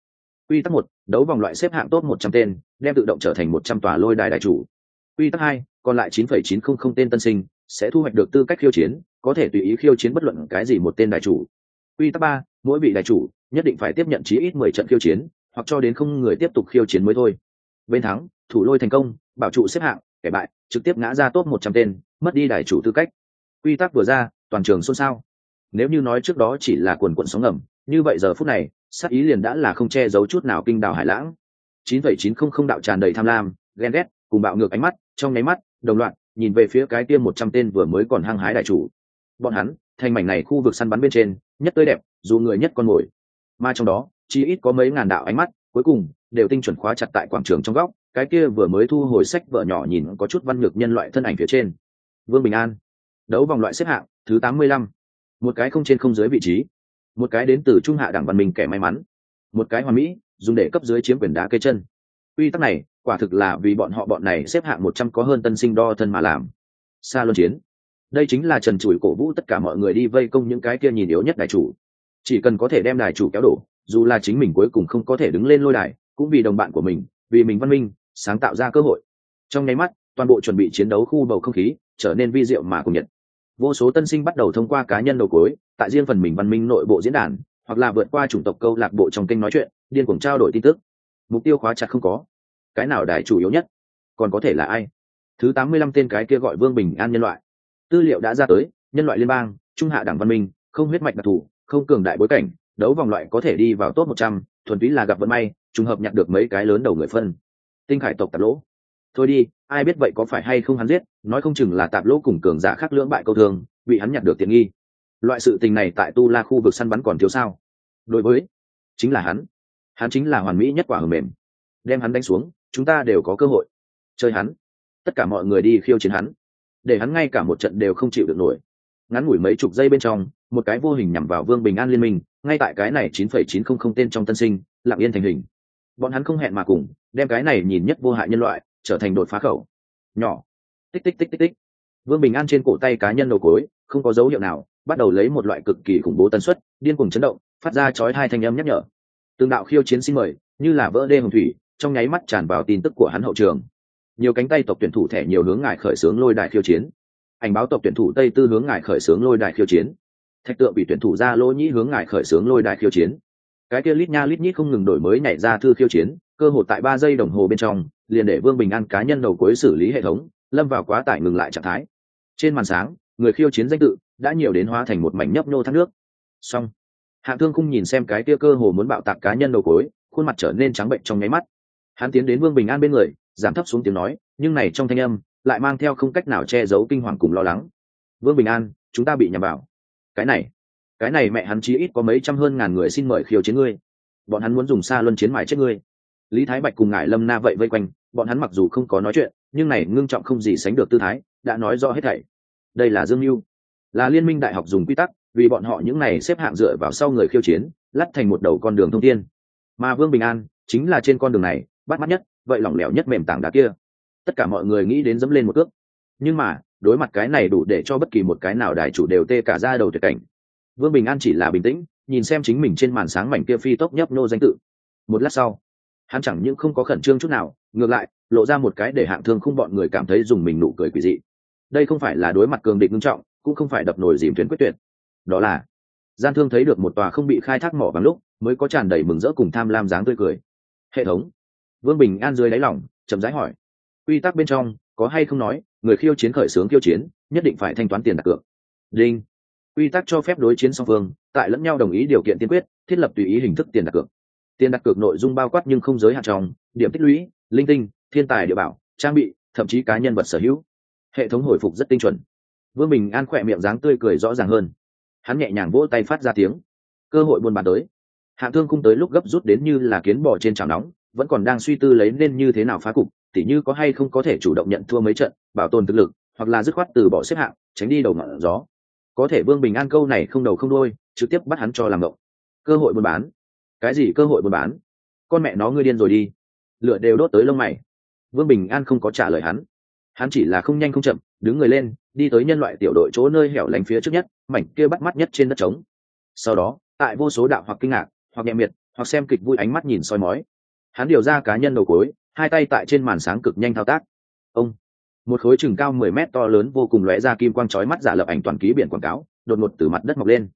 A: Quy tắc một, đấu vòng loại xếp hạng top một trăm tên, đem tự động trở thành một trăm tòa lôi đài đại chủ. Quy tắc hai, còn lại chín phẩy chín không không tên tân sinh, sẽ thu hoạch được tư cách khiêu chiến, có thể tùy ý khiêu chiến bất luận cái gì một tên đại chủ. Quy tắc ba, mỗi vị đại chủ, nhất định phải tiếp nhận chí ít mười trận khiêu chiến, hoặc cho đến không người tiếp tục khiêu chiến mới thôi. Bên thắng, thủ lôi thành công, bảo trụ xếp hạng, kẻ bại, trực tiếp ngã ra top một trăm tên, mất đi đại chủ tư cách. Quy tắc vừa ra, toàn trường xôn xao nếu như nói trước đó chỉ là quần quận sóng ngầm, như vậy giờ phút này, sát ý liền đã là không che giấu chút nào kinh đào hải lãng. chín phẩy chín không không đạo tràn đầy tham lam, ghen ghét, cùng bạo ngược ánh mắt, trong nháy mắt, đồng loạt, nhìn về phía cái tiêm một trăm tên vừa mới còn hăng hái đại chủ. Bọn hắn, thành mảnh này khu vực săn bắn bên trên, nhất tươi đẹp, dù người nhất con mồi. Mà trong đó, chỉ ít có mấy ngàn đạo ánh mắt, cuối cùng, đều tinh chuẩn khóa chặt tại quảng trường trong góc, cái kia vừa mới thu hồi sách vợ nhỏ nhìn có chút văn ngược nhân loại thân ảnh phía trên. Vương bình an, đấu vòng loại xếp hạng, thứ tám mươi lăm một cái không trên không dưới vị trí. Một cái đến từ trung hạ đảng văn minh kẻ may mắn. Một cái hoàn mỹ, dùng để cấp dưới chiếm quyền đá cây chân. Quy tắc này, quả thực là vì bọn họ bọn này xếp hạng một trăm có hơn tân sinh đo thân mà làm. Xa luân chiến. Đây chính là trần trụi cổ vũ tất cả mọi người đi vây công những cái kia nhìn yếu nhất đại chủ. Chỉ cần có thể đem đài chủ kéo đổ, dù là chính mình cuối cùng không có thể đứng lên lôi đài, cũng vì đồng bạn của mình, vì mình văn minh, sáng tạo ra cơ hội. Trong nháy mắt, toàn bộ chuẩn bị chiến đấu khu bầu không khí, trở nên vi diệu mà cùng nhật vô số tân sinh bắt đầu thông qua cá nhân đầu cối tại riêng phần mình văn minh nội bộ diễn đàn, hoặc là vượt qua chủng tộc câu lạc bộ trong kênh nói chuyện, điên cuồng trao đổi tin tức. Mục tiêu khóa chặt không có. Cái nào đại chủ yếu nhất? Còn có thể là ai? Thứ tám mươi lăm tên cái kia gọi vương bình an nhân loại. Tư liệu đã ra tới, nhân loại liên bang, trung hạ đảng văn minh, không huyết mạch đặc thù, không cường đại bối cảnh, đấu vòng loại có thể đi vào top một trăm, thuần túy là gặp vận may, trùng hợp nhặt được mấy cái lớn đầu người phân. Tinh khải tộc tạp lỗ. Thôi đi ai biết vậy có phải hay không hắn giết, nói không chừng là tạp lỗ cùng cường giả khác lưỡng bại câu thương, bị hắn nhặt được tiện nghi. Loại sự tình này tại tu la khu vực săn bắn còn thiếu sao? Đối với, chính là hắn. Hắn chính là hoàn mỹ nhất quả hầm mềm. Đem hắn đánh xuống, chúng ta đều có cơ hội. Chơi hắn. Tất cả mọi người đi khiêu chiến hắn. Để hắn ngay cả một trận đều không chịu được nổi. Ngắn ngủi mấy chục giây bên trong, một cái vô hình nhằm vào vương bình an liên minh, ngay tại cái này chín phẩy chín không không tên trong tân sinh, lặng yên thành hình. Bọn hắn không hẹn mà cùng, đem cái này nhìn nhất vô hại nhân loại trở thành đột phá khẩu. Nhỏ. Tích tích tích tích tích. Vương bình an trên cổ tay cá nhân đầu cối, không có dấu hiệu nào, bắt đầu lấy một loại cực kỳ khủng bố tần suất, điên cuồng chấn động, phát ra chói hai thanh âm nhắc nhở. Tương đạo khiêu chiến xin mời, như là vỡ đê hồng thủy, trong nháy mắt tràn vào tin tức của hắn hậu trường. Nhiều cánh tay tộc tuyển thủ thẻ nhiều hướng ngài khởi xướng lôi đài khiêu chiến. Ảnh báo tộc tuyển thủ tây tư hướng ngài khởi xướng lôi đài khiêu chiến. Thạch tượng bị tuyển thủ ra lỗ nhĩ hướng ngài khởi xướng lôi đài khiêu chiến cái kia lít nha lít nhít không ngừng đổi mới nhảy ra thư khiêu chiến, cơ hội tại ba giây đồng hồ bên trong, liền để vương bình an cá nhân đầu cuối xử lý hệ thống, lâm vào quá tải ngừng lại trạng thái. Trên màn sáng, người khiêu chiến danh tự đã nhiều đến hóa thành một mảnh nhấp nô thác nước. Xong. Hạ thương không nhìn xem cái kia cơ hồ muốn bạo tạc cá nhân đầu cối khuôn mặt trở nên trắng bệnh trong nháy mắt. Hắn tiến đến vương bình an bên người, giảm thấp xuống tiếng nói, nhưng này trong thanh âm lại mang theo không cách nào che giấu kinh hoàng cùng lo lắng. Vương bình an, chúng ta bị nhầm vào. Cái này cái này mẹ hắn chí ít có mấy trăm hơn ngàn người xin mời khiêu chiến ngươi. Bọn hắn muốn dùng xa luân chiến mãi chết ngươi. Lý thái bạch cùng ngài lâm na vậy vây quanh, bọn hắn mặc dù không có nói chuyện, nhưng này ngưng trọng không gì sánh được tư thái, đã nói rõ hết thảy. Đây là dương mưu là liên minh đại học dùng quy tắc, vì bọn họ những này xếp hạng dựa vào sau người khiêu chiến lắt thành một đầu con đường thông tiên mà vương bình an chính là trên con đường này, bắt mắt nhất, vậy lỏng lẻo nhất mềm tảng đá kia. Tất cả mọi người nghĩ đến dẫm lên một cước. Nhưng mà, đối mặt cái này đủ để cho bất kỳ một cái nào đại chủ đều tê cả ra đầu tuyệt cảnh vương bình an chỉ là bình tĩnh, nhìn xem chính mình trên màn sáng mảnh kia phi tốc nhấp nô danh tự. Một lát sau, hắn chẳng những không có khẩn trương chút nào, ngược lại, lộ ra một cái để hạng thương không bọn người cảm thấy dùng mình nụ cười quỷ dị. Đây không phải là đối mặt cường địch nghiêm trọng, cũng không phải đập nồi dìm thuyền quyết tuyệt. Đó là, gian thương thấy được một tòa không bị khai thác mỏ bằng lúc, mới có tràn đầy mừng rỡ cùng tham lam dáng tươi cười. Hệ thống, vương bình an dưới đáy lỏng chậm rãi hỏi, quy tắc bên trong, có hay không nói, người khiêu chiến khởi xướng khiêu chiến, nhất định phải thanh toán tiền đặt cược? Đinh quy tắc cho phép đối chiến song phương, tại lẫn nhau đồng ý điều kiện tiên quyết, thiết lập tùy ý hình thức tiền đặt cược. Tiền đặt cược nội dung bao quát nhưng không giới hạn trong, điểm tích lũy, linh tinh, thiên tài địa bảo, trang bị, thậm chí cá nhân vật sở hữu. Hệ thống hồi phục rất tinh chuẩn. Vương bình an khỏe miệng dáng tươi cười rõ ràng hơn. Hắn nhẹ nhàng vỗ tay phát ra tiếng. Cơ hội buôn bán tới. Hạng thương cung tới lúc gấp rút đến như là kiến bò trên chảo nóng, vẫn còn đang suy tư lấy nên như thế nào phá cục, tỉ như có hay không có thể chủ động nhận thua mấy trận, bảo tồn thực lực, hoặc là dứt khoát từ bỏ xếp hạng, tránh đi đầu ngọn gió có thể vương bình an câu này không đầu không đôi trực tiếp bắt hắn cho làm động cơ hội buôn bán. Cái gì cơ hội buôn bán? Con mẹ nó ngươi điên rồi đi. Lựa đều đốt tới lông mày. Vương bình an không có trả lời hắn. Hắn chỉ là không nhanh không chậm, đứng người lên, đi tới nhân loại tiểu đội chỗ nơi hẻo lánh phía trước nhất, mảnh kia bắt mắt nhất trên đất trống. Sau đó, tại vô số đạo hoặc kinh ngạc, hoặc nhẹ miệt, hoặc xem kịch vui ánh mắt nhìn soi mói. Hắn điều ra cá nhân đầu cối hai tay tại trên màn sáng cực nhanh thao tác. Ông! Một khối chừng cao mười mét to lớn vô cùng lóe ra kim quang chói mắt giả lập ảnh toàn ký biển quảng cáo, đột ngột từ mặt đất mọc lên.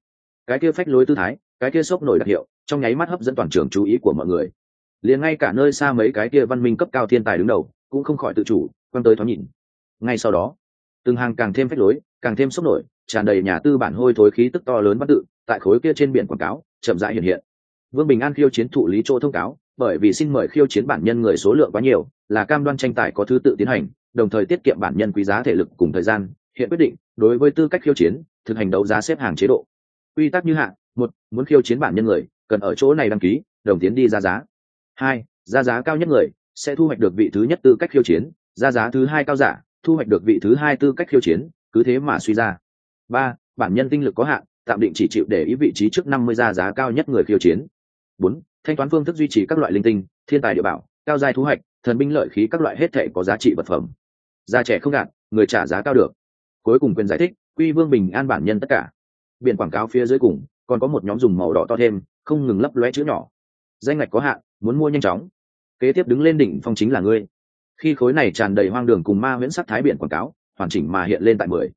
A: Cái kia phách lối tư thái, cái kia sốc nổi đặc hiệu, trong nháy mắt hấp dẫn toàn trường chú ý của mọi người. Liền ngay cả nơi xa mấy cái kia văn minh cấp cao thiên tài đứng đầu, cũng không khỏi tự chủ quan tới thoáng nhìn. Ngay sau đó, từng hàng càng thêm phách lối, càng thêm sốc nổi, tràn đầy nhà tư bản hôi thối khí tức to lớn văn tự, tại khối kia trên biển quảng cáo, chậm rãi hiện hiện. Vương bình an khiêu chiến thụ lý chỗ thông cáo, bởi vì xin mời khiêu chiến bản nhân người số lượng quá nhiều, là cam đoan tranh tài có thứ tự tiến hành đồng thời tiết kiệm bản nhân quý giá thể lực cùng thời gian, hiện quyết định, đối với tư cách khiêu chiến, thực hành đấu giá xếp hàng chế độ. Quy tắc như hạ, một, muốn khiêu chiến bản nhân người, cần ở chỗ này đăng ký, đồng tiến đi ra giá. Hai, ra giá cao nhất người, sẽ thu hoạch được vị thứ nhất tư cách khiêu chiến, ra giá thứ hai cao giả, thu hoạch được vị thứ hai tư cách khiêu chiến, cứ thế mà suy ra. Ba, bản nhân tinh lực có hạn, tạm định chỉ chịu để ý vị trí trước năm mươi ra giá cao nhất người khiêu chiến. Bốn, thanh toán phương thức duy trì các loại linh tinh, thiên tài địa bảo, cao giai thu hoạch thần binh lợi khí các loại hết thể có giá trị vật phẩm. Già trẻ không gạt người trả giá cao được. Cuối cùng quyền giải thích quy vương bình an bản nhân tất cả. Biển quảng cáo phía dưới cùng, còn có một nhóm dùng màu đỏ to thêm, không ngừng lấp lóe chữ nhỏ. Danh ngạch có hạn, muốn mua nhanh chóng. Kế tiếp đứng lên đỉnh phong chính là ngươi. Khi khối này tràn đầy hoang đường cùng ma nguyễn sắc thái biển quảng cáo, hoàn chỉnh mà hiện lên tại mười.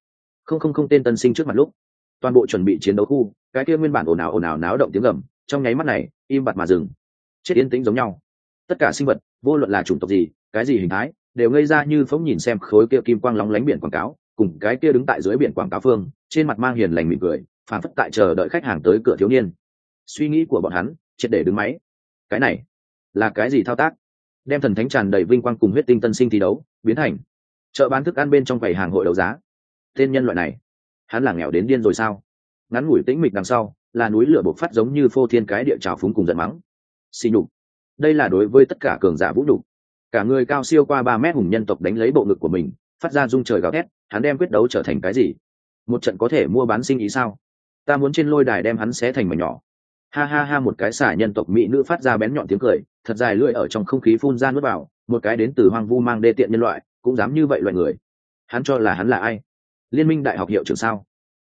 A: Không không không tên tân sinh trước mặt lúc. Toàn bộ chuẩn bị chiến đấu khu, cái kia nguyên bản ồn ào ồn ào náo động tiếng gầm trong nháy mắt này, im bặt mà dừng. Chết yên tĩnh giống nhau. Tất cả sinh vật vô luận là chủng tộc gì, cái gì hình thái, đều ngây ra như phóng nhìn xem khối kia kim quang lóng lánh biển quảng cáo, cùng cái kia đứng tại dưới biển quảng cáo phương, trên mặt mang hiền lành mỉm cười phản phất tại chờ đợi khách hàng tới cửa thiếu niên. Suy nghĩ của bọn hắn, triệt để đứng máy. Cái này là cái gì thao tác? Đem thần thánh tràn đầy vinh quang cùng huyết tinh tân sinh thi đấu, biến thành chợ bán thức ăn bên trong quầy hàng hội đấu giá. Tên nhân loại này, hắn là nghèo đến điên rồi sao? Ngắn ngủi tĩnh mịch đằng sau, là núi lửa bộc phát giống như phô thiên cái địa trào phúng cùng giận mắng. Xì nhục đây là đối với tất cả cường giả vũ đục cả người cao siêu qua ba mét hùng nhân tộc đánh lấy bộ ngực của mình, phát ra rung trời gào thét, hắn đem quyết đấu trở thành cái gì? Một trận có thể mua bán sinh ý sao? Ta muốn trên lôi đài đem hắn xé thành mảnh nhỏ. Ha ha ha, một cái xả nhân tộc mỹ nữ phát ra bén nhọn tiếng cười, thật dài lưỡi ở trong không khí phun ra nước vào, một cái đến từ hoang vu mang đê tiện nhân loại, cũng dám như vậy loại người. Hắn cho là hắn là ai? Liên minh đại học hiệu trưởng sao?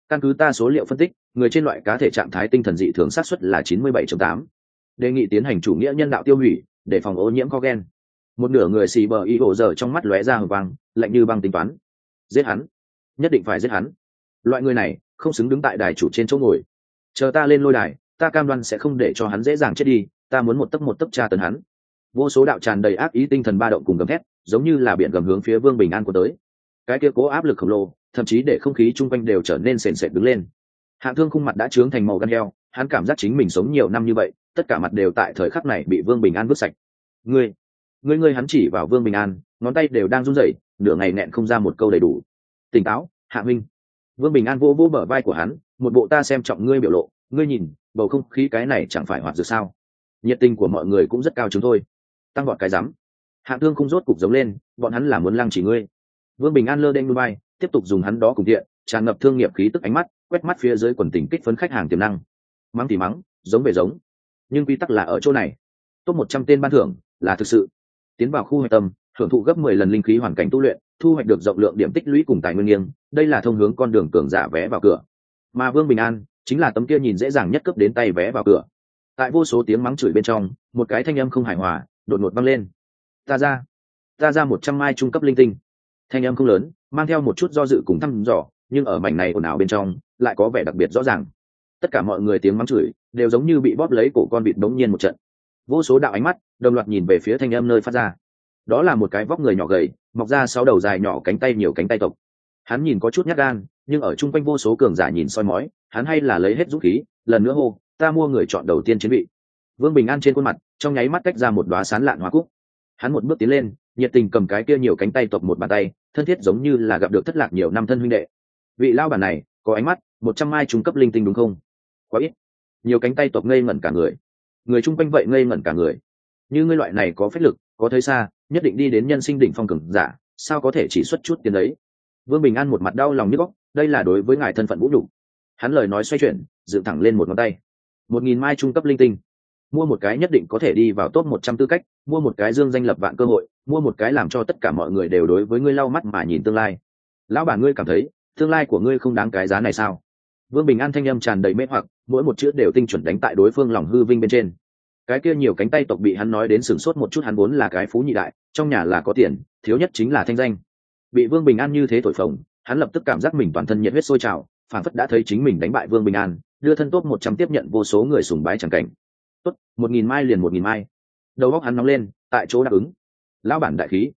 A: Căn cứ ta số liệu phân tích, người trên loại cá thể trạng thái tinh thần dị thường xác suất là chín mươi 97.8 đề nghị tiến hành chủ nghĩa nhân đạo tiêu hủy, để phòng ô nhiễm cogen một nửa người xì bờ y ổ giờ trong mắt lóe ra hờ vang, lạnh như băng tính toán. Giết hắn. Nhất định phải giết hắn. Loại người này, không xứng đứng tại đài chủ trên chỗ ngồi. Chờ ta lên lôi đài, ta cam đoan sẽ không để cho hắn dễ dàng chết đi, ta muốn một tấc một tấc tra tấn hắn. Vô số đạo tràn đầy ác ý tinh thần ba động cùng gầm thét, giống như là biển gầm hướng phía vương bình an của tới. Cái kia cố áp lực khổng lồ, thậm chí để không khí chung quanh đều trở nên sền sệt đứng lên hạng thương khung mặt đã trướng thành màu gan heo, hắn cảm giác chính mình sống nhiều năm như vậy, tất cả mặt đều tại thời khắc này bị vương bình an vứt sạch. Ngươi ngươi ngươi hắn chỉ vào vương bình an, ngón tay đều đang run rẩy, nửa ngày nẹn không ra một câu đầy đủ. Tỉnh táo, hạ minh. Vương bình an vô vỗ bờ vai của hắn, một bộ ta xem trọng ngươi biểu lộ, ngươi nhìn, bầu không khí cái này chẳng phải hoạt dược sao? Nhiệt tình của mọi người cũng rất cao chúng thôi tăng gọn cái rắm. Hạ thương không rốt cục giống lên, bọn hắn là muốn lăng chỉ ngươi. Vương bình an lơ đen bay, tiếp tục dùng hắn đó cùng thiện, tràn ngập thương nghiệp khí tức ánh mắt quét mắt phía dưới quần tình kích phấn khách hàng tiềm năng. Mắng thì mắng, giống về giống. Nhưng quy tắc là ở chỗ này. Top một trăm tên ban thưởng là thực sự. Tiến vào khu hoạch tâm hưởng thụ gấp mười lần linh khí hoàn cảnh tu luyện, thu hoạch được rộng lượng điểm tích lũy cùng tài nguyên nghiêng, đây là thông hướng con đường cường giả vé vào cửa. Mà vương bình an chính là tấm kia nhìn dễ dàng nhất cấp đến tay vé vào cửa. Tại vô số tiếng mắng chửi bên trong, một cái thanh âm không hài hòa, đột ngột văng lên. Ta ra ta ra một trăm mai trung cấp linh tinh. Thanh âm không lớn, mang theo một chút do dự cùng thăm dò nhưng ở mảnh này ồn ào bên trong, lại có vẻ đặc biệt rõ ràng. Tất cả mọi người tiếng mắng chửi đều giống như bị bóp lấy cổ con vịt đống nhiên một trận. Vô số đạo ánh mắt đồng loạt nhìn về phía thanh âm nơi phát ra. Đó là một cái vóc người nhỏ gầy, mọc ra sáu đầu dài nhỏ cánh tay nhiều cánh tay tộc. Hắn nhìn có chút nhát gan, nhưng ở chung quanh vô số cường giả nhìn soi mói, hắn hay là lấy hết dũng khí, lần nữa hô, ta mua người chọn đầu tiên chiến bị vương bình an trên khuôn mặt, trong nháy mắt cách ra một đoá sán lạn hoa cúc. Hắn một bước tiến lên, nhiệt tình cầm cái kia nhiều cánh tay tộc một bàn tay, thân thiết giống như là gặp được thất lạc nhiều năm thân huynh đệ vị lao bản này có ánh mắt một trăm mai trung cấp linh tinh đúng không? Quá ít. Nhiều cánh tay tộc ngây ngẩn cả người. Người chung quanh vậy ngây ngẩn cả người. Như ngươi loại này có phép lực, có thấy xa, nhất định đi đến nhân sinh đỉnh phong cường giả, sao có thể chỉ xuất chút tiền đấy? Vương bình an một mặt đau lòng nhức góc, đây là đối với ngài thân phận vũ đủ hắn lời nói xoay chuyển, dựng thẳng lên một ngón tay. Một nghìn mai trung cấp linh tinh. Mua một cái nhất định có thể đi vào top một trăm tư cách, mua một cái dương danh lập vạn cơ hội, mua một cái làm cho tất cả mọi người đều đối với ngươi lau mắt mà nhìn tương lai. Lão bản ngươi cảm thấy tương lai của ngươi không đáng cái giá này sao? Vương bình an thanh âm tràn đầy mê hoặc, mỗi một chữ đều tinh chuẩn đánh tại đối phương lòng hư vinh bên trên. Cái kia nhiều cánh tay tộc bị hắn nói đến sửng sốt một chút, hắn vốn là cái phú nhị đại, trong nhà là có tiền, thiếu nhất chính là thanh danh. Bị vương bình an như thế thổi phồng, hắn lập tức cảm giác mình toàn thân nhiệt huyết sôi trào phản phất đã thấy chính mình đánh bại vương bình an, đưa thân tốt một trăm tiếp nhận vô số người sùng bái chẳng cảnh. Tốt, một nghìn mai liền một nghìn mai. Đầu góc hắn nóng lên, tại chỗ đáp ứng. Lão bản đại khí.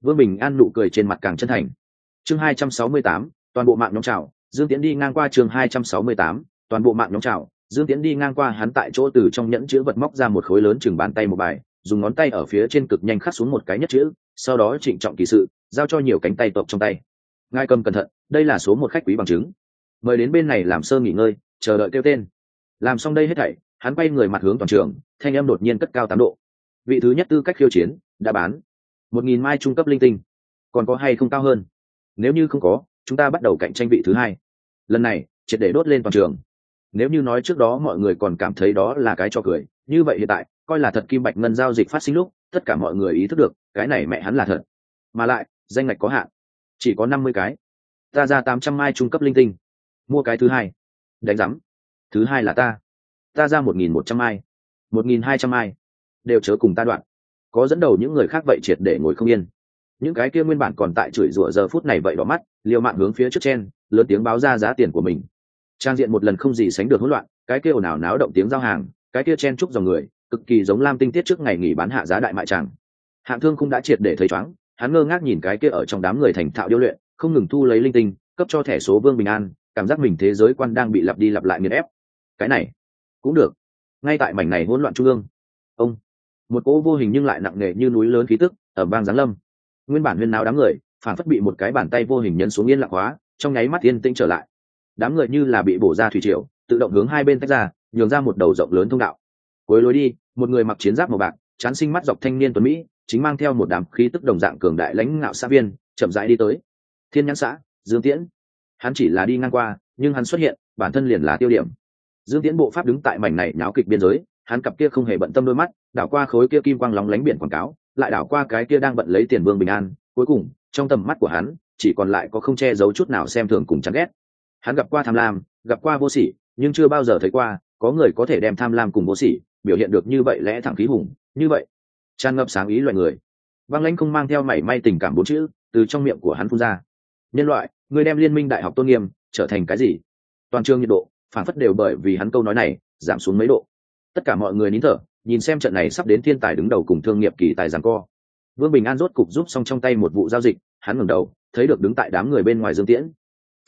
A: Vương bình an nụ cười trên mặt càng chân thành. Chương hai trăm sáu mươi tám toàn bộ mạng nhóm trào dương tiến đi ngang qua chương hai trăm sáu mươi tám, toàn bộ mạng nhóm trào dương tiến đi ngang qua hắn tại chỗ từ trong nhẫn chữ vật móc ra một khối lớn chừng bàn tay một bài, dùng ngón tay ở phía trên cực nhanh khắc xuống một cái nhất chữ, sau đó trịnh trọng kỳ sự, giao cho nhiều cánh tay tộc trong tay. Ngài cầm cẩn thận, đây là số một khách quý bằng chứng. Mời đến bên này làm sơ nghỉ ngơi, chờ đợi kêu tên. Làm xong đây hết thảy, hắn quay người mặt hướng toàn trường, thanh em đột nhiên cất cao tám độ. Vị thứ nhất tư cách khiêu chiến, đã bán. Một nghìn mai trung cấp linh tinh. Còn có hay không cao hơn? Nếu như không có chúng ta bắt đầu cạnh tranh vị thứ hai. Lần này, triệt để đốt lên toàn trường. Nếu như nói trước đó mọi người còn cảm thấy đó là cái cho cười, như vậy hiện tại, coi là thật kim bạch ngân giao dịch phát sinh lúc, tất cả mọi người ý thức được, cái này mẹ hắn là thật. Mà lại, danh ngạch có hạn. Chỉ có năm mươi cái. Ta ra tám trăm mai trung cấp linh tinh. Mua cái thứ hai. Đánh giám. Thứ hai là ta. Ta ra một nghìn một trăm mai. Một nghìn hai trăm mai. Đều chớ cùng ta đoạn. Có dẫn đầu những người khác vậy triệt để ngồi không yên. Những cái kia nguyên bản còn tại chửi rủa giờ phút này vậy đỏ mắt liều mạng hướng phía trước trên lớn tiếng báo ra giá tiền của mình. Trang diện một lần không gì sánh được hỗn loạn, cái kia ồn ào náo động tiếng giao hàng, cái kia chen chúc dòng người, cực kỳ giống lam tinh tiết trước ngày nghỉ bán hạ giá đại mại tràng hạng thương cũng đã triệt để thấy chóng, hắn ngơ ngác nhìn cái kia ở trong đám người thành thạo điêu luyện, không ngừng thu lấy linh tinh, cấp cho thẻ số vương bình an, cảm giác mình thế giới quan đang bị lặp đi lặp lại nghiền ép. Cái này, cũng được. Ngay tại mảnh này hỗn loạn trung ương, ông, một cỗ vô hình nhưng lại nặng nề như núi lớn khí tức ở bang giáng lâm. Nguyên bản huyên náo đám người phản phất bị một cái bàn tay vô hình nhấn xuống yên lặng hóa, trong nháy mắt yên tĩnh trở lại. Đám người như là bị bổ ra thủy triều, tự động hướng hai bên tách ra, nhường ra một đầu rộng lớn thông đạo. Cuối lối đi, một người mặc chiến giáp màu bạc, chán sinh mắt dọc thanh niên tuấn mỹ, chính mang theo một đám khí tức đồng dạng cường đại lãnh ngạo xã viên, chậm rãi đi tới. Thiên nhãn xã, dương tiễn. Hắn chỉ là đi ngang qua, nhưng hắn xuất hiện, bản thân liền là tiêu điểm. Dương tiễn bộ pháp đứng tại mảnh này náo kịch biên giới, hắn cặp kia không hề bận tâm đôi mắt, đảo qua khối kia kim quang lóng lánh biển quảng cáo, lại đảo qua cái kia đang bận lấy tiền vương bình an, cuối cùng trong tầm mắt của hắn, chỉ còn lại có không che giấu chút nào xem thường cùng chán ghét. Hắn gặp qua tham lam, gặp qua vô sỉ, nhưng chưa bao giờ thấy qua có người có thể đem tham lam cùng vô sỉ biểu hiện được như vậy lẽ thẳng khí hùng, như vậy. Tràn ngập sáng ý loại người. Băng lãnh không mang theo mảy may tình cảm bốn chữ từ trong miệng của hắn phun ra. Nhân loại, người đem liên minh đại học tôn nghiêm trở thành cái gì? Toàn trường nhiệt độ, phản phất đều bởi vì hắn câu nói này giảm xuống mấy độ. Tất cả mọi người nín thở, nhìn xem trận này sắp đến thiên tài đứng đầu cùng thương nghiệp kỳ tài giảng co. Vương bình an rốt cục giúp xong trong tay một vụ giao dịch hắn ngẩng đầu, thấy được đứng tại đám người bên ngoài dương tiễn.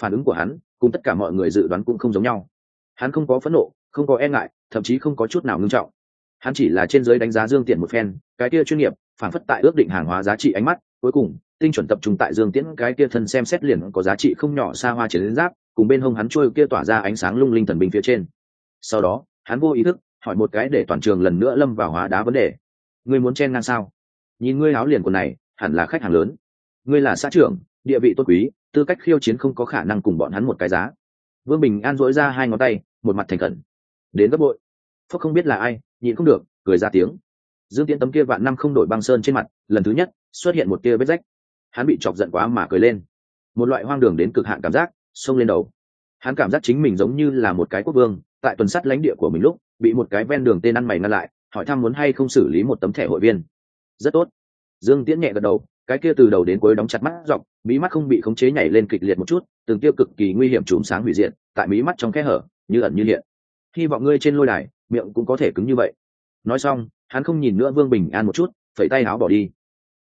A: Phản ứng của hắn cùng tất cả mọi người dự đoán cũng không giống nhau. Hắn không có phẫn nộ, không có e ngại, thậm chí không có chút nào ngưng trọng. Hắn chỉ là trên giới đánh giá dương tiện một phen, cái kia chuyên nghiệp, phản phất tại ước định hàng hóa giá trị ánh mắt, cuối cùng, tinh chuẩn tập trung tại dương tiễn, cái kia thân xem xét liền có giá trị không nhỏ xa hoa chiến giáp, cùng bên hông hắn trôi kia tỏa ra ánh sáng lung linh thần binh phía trên. Sau đó, hắn vô ý thức hỏi một cái để toàn trường lần nữa lâm vào hóa đá vấn đề. Ngươi muốn chen ngang sao? Nhìn ngươi áo liền quần này, hẳn là khách hàng lớn ngươi là xã trưởng, địa vị tốt quý, tư cách khiêu chiến không có khả năng cùng bọn hắn một cái giá. Vương bình an dỗi ra hai ngón tay, một mặt thành khẩn. Đến gấp bội. Phúc không biết là ai, nhịn không được, cười ra tiếng. Dương tiễn tấm kia vạn năm không đổi băng sơn trên mặt, lần thứ nhất, xuất hiện một tia vết rách. Hắn bị chọc giận quá mà cười lên. Một loại hoang đường đến cực hạn cảm giác, xông lên đầu. Hắn cảm giác chính mình giống như là một cái quốc vương, tại tuần sắt lãnh địa của mình lúc, bị một cái ven đường tên ăn mày ngăn lại, hỏi thăm muốn hay không xử lý một tấm thẻ hội viên. Rất tốt. Dương tiễn nhẹ gật đầu cái kia từ đầu đến cuối đóng chặt mắt dọc, mí mắt không bị khống chế nhảy lên kịch liệt một chút, từng tiêu cực kỳ nguy hiểm chùm sáng hủy diện tại mí mắt trong kẽ hở, như ẩn như hiện. Hy vọng ngươi trên lôi đài, miệng cũng có thể cứng như vậy. Nói xong, hắn không nhìn nữa vương bình an một chút, phẩy tay áo bỏ đi.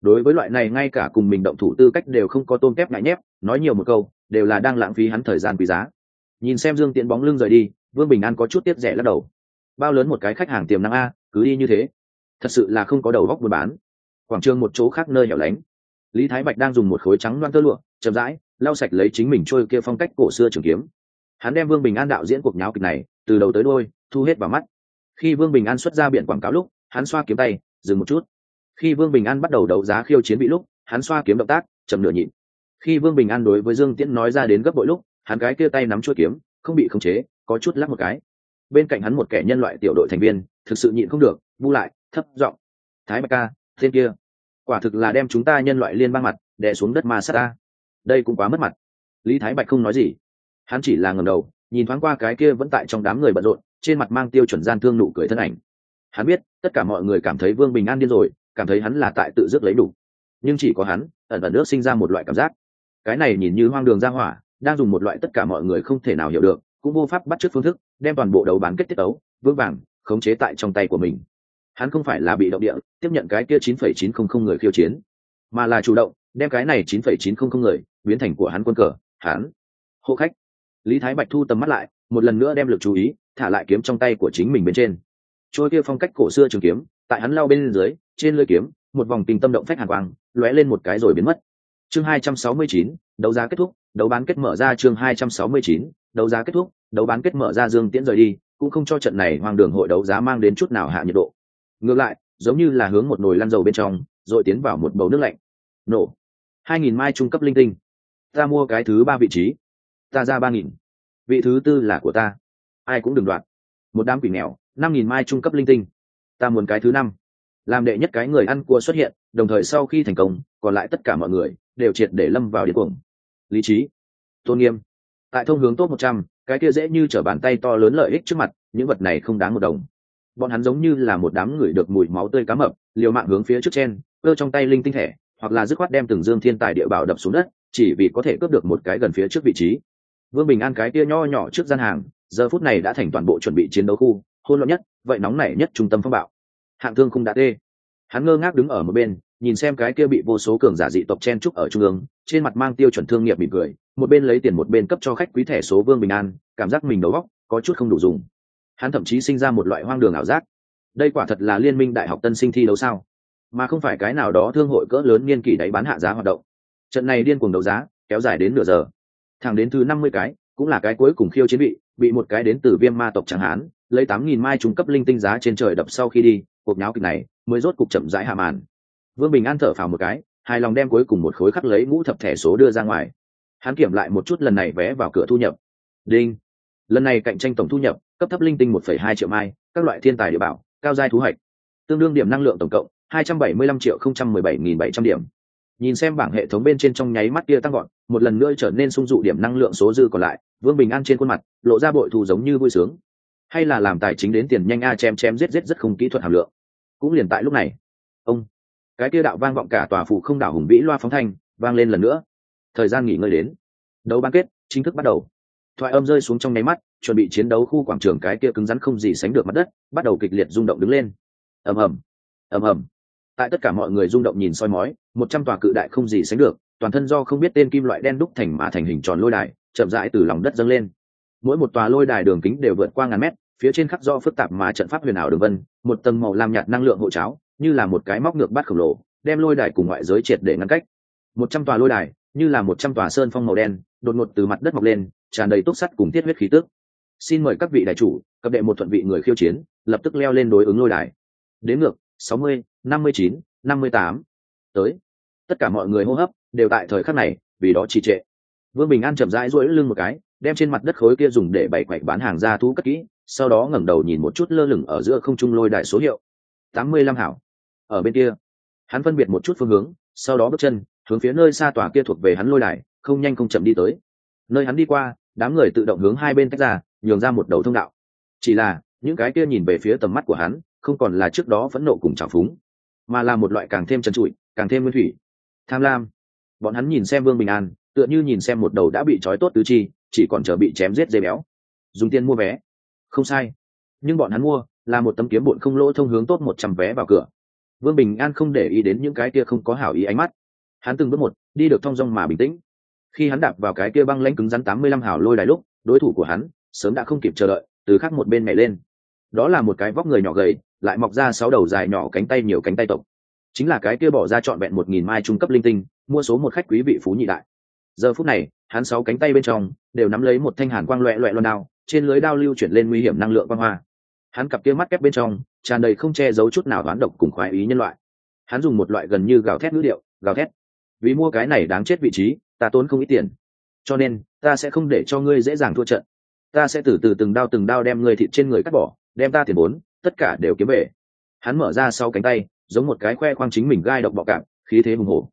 A: Đối với loại này ngay cả cùng mình động thủ tư cách đều không có tôn kép ngại nhép, nói nhiều một câu, đều là đang lãng phí hắn thời gian quý giá. Nhìn xem dương tiễn bóng lưng rời đi, vương bình an có chút tiết rẻ lắc đầu. Bao lớn một cái khách hàng tiềm năng a, cứ đi như thế. Thật sự là không có đầu góc buôn bán. Quảng trường một chỗ khác nơi hẻo lánh lý thái bạch đang dùng một khối trắng loang tơ lụa, chậm rãi, lau sạch lấy chính mình trôi kia phong cách cổ xưa trường kiếm. Hắn đem vương bình an đạo diễn cuộc nháo kịch này, từ đầu tới đôi thu hết vào mắt. Khi vương bình an xuất ra biển quảng cáo lúc, hắn xoa kiếm tay, dừng một chút. Khi vương bình an bắt đầu đấu giá khiêu chiến bị lúc, hắn xoa kiếm động tác, chậm nửa nhịn khi vương bình an đối với dương tiễn nói ra đến gấp bội lúc, hắn cái kia tay nắm chuôi kiếm, không bị khống chế, có chút lắc một cái. Bên cạnh hắn một kẻ nhân loại tiểu đội thành viên, thực sự nhịn không được, bu lại, thấp giọng, thái bạch ca, tên kia quả thực là đem chúng ta nhân loại liên bang mặt, đè xuống đất ma sát ta. Đây cũng quá mất mặt. Lý thái bạch không nói gì. Hắn chỉ là ngầm đầu, nhìn thoáng qua cái kia vẫn tại trong đám người bận rộn, trên mặt mang tiêu chuẩn gian thương nụ cười thân ảnh. Hắn biết, tất cả mọi người cảm thấy vương bình an điên rồi, cảm thấy hắn là tại tự dứt lấy đủ. Nhưng chỉ có hắn, ẩn ẩn nước sinh ra một loại cảm giác. Cái này nhìn như hoang đường ra hỏa, đang dùng một loại tất cả mọi người không thể nào hiểu được, cũng vô pháp bắt chước phương thức, đem toàn bộ đấu bán kết tiết ấu vững vàng, khống chế tại trong tay của mình hắn không phải là bị động địa tiếp nhận cái kia chín phẩy chín không không người khiêu chiến mà là chủ động đem cái này chín phẩy chín không không người biến thành của hắn quân cờ hắn hộ khách. Lý thái bạch thu tầm mắt lại một lần nữa đem lực chú ý thả lại kiếm trong tay của chính mình bên trên. Trôi kia phong cách cổ xưa trường kiếm tại hắn lao bên dưới trên lưỡi kiếm một vòng tình tâm động phách hàn quang lóe lên một cái rồi biến mất. Chương 269, đấu giá kết thúc đấu bán kết mở ra chương 269, đấu giá kết thúc đấu bán kết mở ra dương tiễn rời đi cũng không cho trận này hoang đường hội đấu giá mang đến chút nào hạ nhiệt độ ngược lại, giống như là hướng một nồi lăn dầu bên trong, rồi tiến vào một bầu nước lạnh. Nổ. Hai nghìn mai trung cấp linh tinh. Ta mua cái thứ ba vị trí. Ta ra ba nghìn. Vị thứ tư là của ta. Ai cũng đừng đoạt. Một đám quỷ nghèo, năm nghìn mai trung cấp linh tinh. Ta muốn cái thứ năm. Làm đệ nhất cái người ăn cua xuất hiện, đồng thời sau khi thành công, còn lại tất cả mọi người đều triệt để lâm vào điên cuồng. Lý trí. Tôn nghiêm. Tại thông hướng tốt một trăm, cái kia dễ như t r ở bàn tay to lớn lợi ích trước mặt, những vật này không đáng một đồng bọn hắn giống như là một đám người được mùi máu tươi cá mập, liều mạng hướng phía trước trên cơ trong tay linh tinh thể, hoặc là dứt khoát đem từng dương thiên tài địa bảo đập xuống đất, chỉ vì có thể cướp được một cái gần phía trước vị trí. Vương bình an cái kia nho nhỏ trước gian hàng, giờ phút này đã thành toàn bộ chuẩn bị chiến đấu khu hôn loạn nhất, vậy nóng nảy nhất trung tâm phong bạo. Hạng thương không đã tê. Hắn ngơ ngác đứng ở một bên, nhìn xem cái kia bị vô số cường giả dị tộc chen trúc ở trung ương, trên mặt mang tiêu chuẩn thương nghiệp mỉm cười, một bên lấy tiền một bên cấp cho khách quý thẻ số vương bình an, cảm giác mình đầu góc có chút không đủ dùng hắn thậm chí sinh ra một loại hoang đường ảo giác. Đây quả thật là liên minh đại học tân sinh thi đấu sao? Mà không phải cái nào đó thương hội cỡ lớn niên kỷ đáy bán hạ giá hoạt động. Trận này điên cuồng đấu giá, kéo dài đến nửa giờ. Thẳng đến thứ năm mươi cái, cũng là cái cuối cùng khiêu chiến bị bị một cái đến từ viêm ma tộc chẳng hán, lấy tám nghìn mai trung cấp linh tinh giá trên trời đập sau khi đi, cuộc nháo kịch này mới rốt cục chậm rãi hạ màn. Vương bình an thở phào một cái, hài lòng đem cuối cùng một khối khắc lấy mũ thập thẻ số đưa ra ngoài. Hắn kiểm lại một chút lần này vé vào cửa thu nhập. Đinh lần này cạnh tranh tổng thu nhập, cấp thấp linh tinh một phẩy hai triệu mai, các loại thiên tài địa bảo, cao giai thú hạch. Tương đương điểm năng lượng tổng cộng, hai trăm bảy mươi lăm triệu không trăm mười bảy nghìn bảy trăm điểm. Nhìn xem bảng hệ thống bên trên trong nháy mắt kia tăng gọn một lần nữa trở nên sung dụ điểm năng lượng số dư còn lại, vương bình an trên khuôn mặt, lộ ra bội thù giống như vui sướng. Hay là làm tài chính đến tiền nhanh a chém chém giết giết rất không kỹ thuật hàm lượng. Cũng liền tại lúc này, ông, cái kia đạo vang vọng cả tòa phủ không đảo hùng vĩ loa phóng thanh, vang lên lần nữa. Thời gian nghỉ ngơi đến. Đấu bán kết, chính thức bắt đầu thoại âm rơi xuống trong nháy mắt, chuẩn bị chiến đấu khu quảng trường cái kia cứng rắn không gì sánh được mặt đất, bắt đầu kịch liệt rung động đứng lên. Ầm ầm ầm ầm. Tại tất cả mọi người rung động nhìn soi mói, một trăm tòa cự đại không gì sánh được, toàn thân do không biết tên kim loại đen đúc thành mà thành hình tròn lôi đài, chậm rãi từ lòng đất dâng lên. Mỗi một tòa lôi đài đường kính đều vượt qua ngàn mét, phía trên khắc do phức tạp mà trận pháp huyền ảo đường vân, một tầng màu lam nhạt năng lượng hộ cháo, như là một cái móc ngược bát khổng lồ, đem lôi đài cùng ngoại giới triệt để ngăn cách. Một trăm tòa lôi đài, như là một trăm tòa sơn phong màu đen, đột ngột từ mặt đất mọc lên tràn đầy túc sắt cùng tiết huyết khí tức. xin mời các vị đại chủ, cập đệ một thuận vị người khiêu chiến, lập tức leo lên đối ứng lôi đài. Đến ngược, sáu mươi, năm mươi chín, năm mươi tám. Tới. Tất cả mọi người hô hấp đều tại thời khắc này, vì đó trì trệ. Vương bình an chậm rãi rỗi lưng một cái, đem trên mặt đất khối kia dùng để bày quạch bán hàng ra thú cất kỹ, sau đó ngẩng đầu nhìn một chút lơ lửng ở giữa không trung lôi đại số hiệu. Tám mươi lăm hảo. Ở bên kia, hắn phân biệt một chút phương hướng, sau đó bước chân, hướng phía nơi xa tòa kia thuộc về hắn lôi đài, không nhanh không chậm đi tới nơi hắn đi qua, đám người tự động hướng hai bên tách ra, nhường ra một đầu thông đạo. Chỉ là, những cái kia nhìn về phía tầm mắt của hắn, không còn là trước đó phẫn nộ cùng trào phúng, mà là một loại càng thêm trần trụi, càng thêm nguyên thủy. Tham lam. Bọn hắn nhìn xem vương bình an, tựa như nhìn xem một đầu đã bị trói tốt tứ chi, chỉ còn chờ bị chém giết dây béo. Dùng tiền mua vé. Không sai. Nhưng bọn hắn mua, là một tấm kiếm bụn không lỗ thông hướng tốt một trăm vé vào cửa. Vương bình an không để ý đến những cái kia không có hảo ý ánh mắt. Hắn từng bước một, đi được thong dong mà bình tĩnh khi hắn đạp vào cái kia băng lãnh cứng rắn tám mươi lăm hào lôi đài lúc, đối thủ của hắn sớm đã không kịp chờ đợi, từ khắc một bên nhảy lên. Đó là một cái vóc người nhỏ gầy, lại mọc ra sáu đầu dài nhỏ cánh tay nhiều cánh tay tộc. Chính là cái kia bỏ ra trọn vẹn một nghìn mai trung cấp linh tinh, mua số một khách quý vị phú nhị đại. Giờ phút này, hắn sáu cánh tay bên trong đều nắm lấy một thanh hàn quang loẹ loẹ loan đao, trên lưới đao lưu chuyển lên nguy hiểm năng lượng quang hoa. Hắn cặp kia mắt kép bên trong tràn đầy không che giấu chút nào đoán độc cùng khoái ý nhân loại. Hắn dùng một loại gần như gào thét ngữ điệu, gào thét. Vì mua cái này đáng chết vị trí ta tốn không ít tiền. Cho nên, ta sẽ không để cho ngươi dễ dàng thua trận. Ta sẽ từ từ từng đao từng đao đem ngươi thịt trên người cắt bỏ, đem ta tiền vốn, tất cả đều kiếm về. Hắn mở ra sau cánh tay, giống một cái khoe khoang chính mình gai độc bọ cạp, khí thế hùng hổ.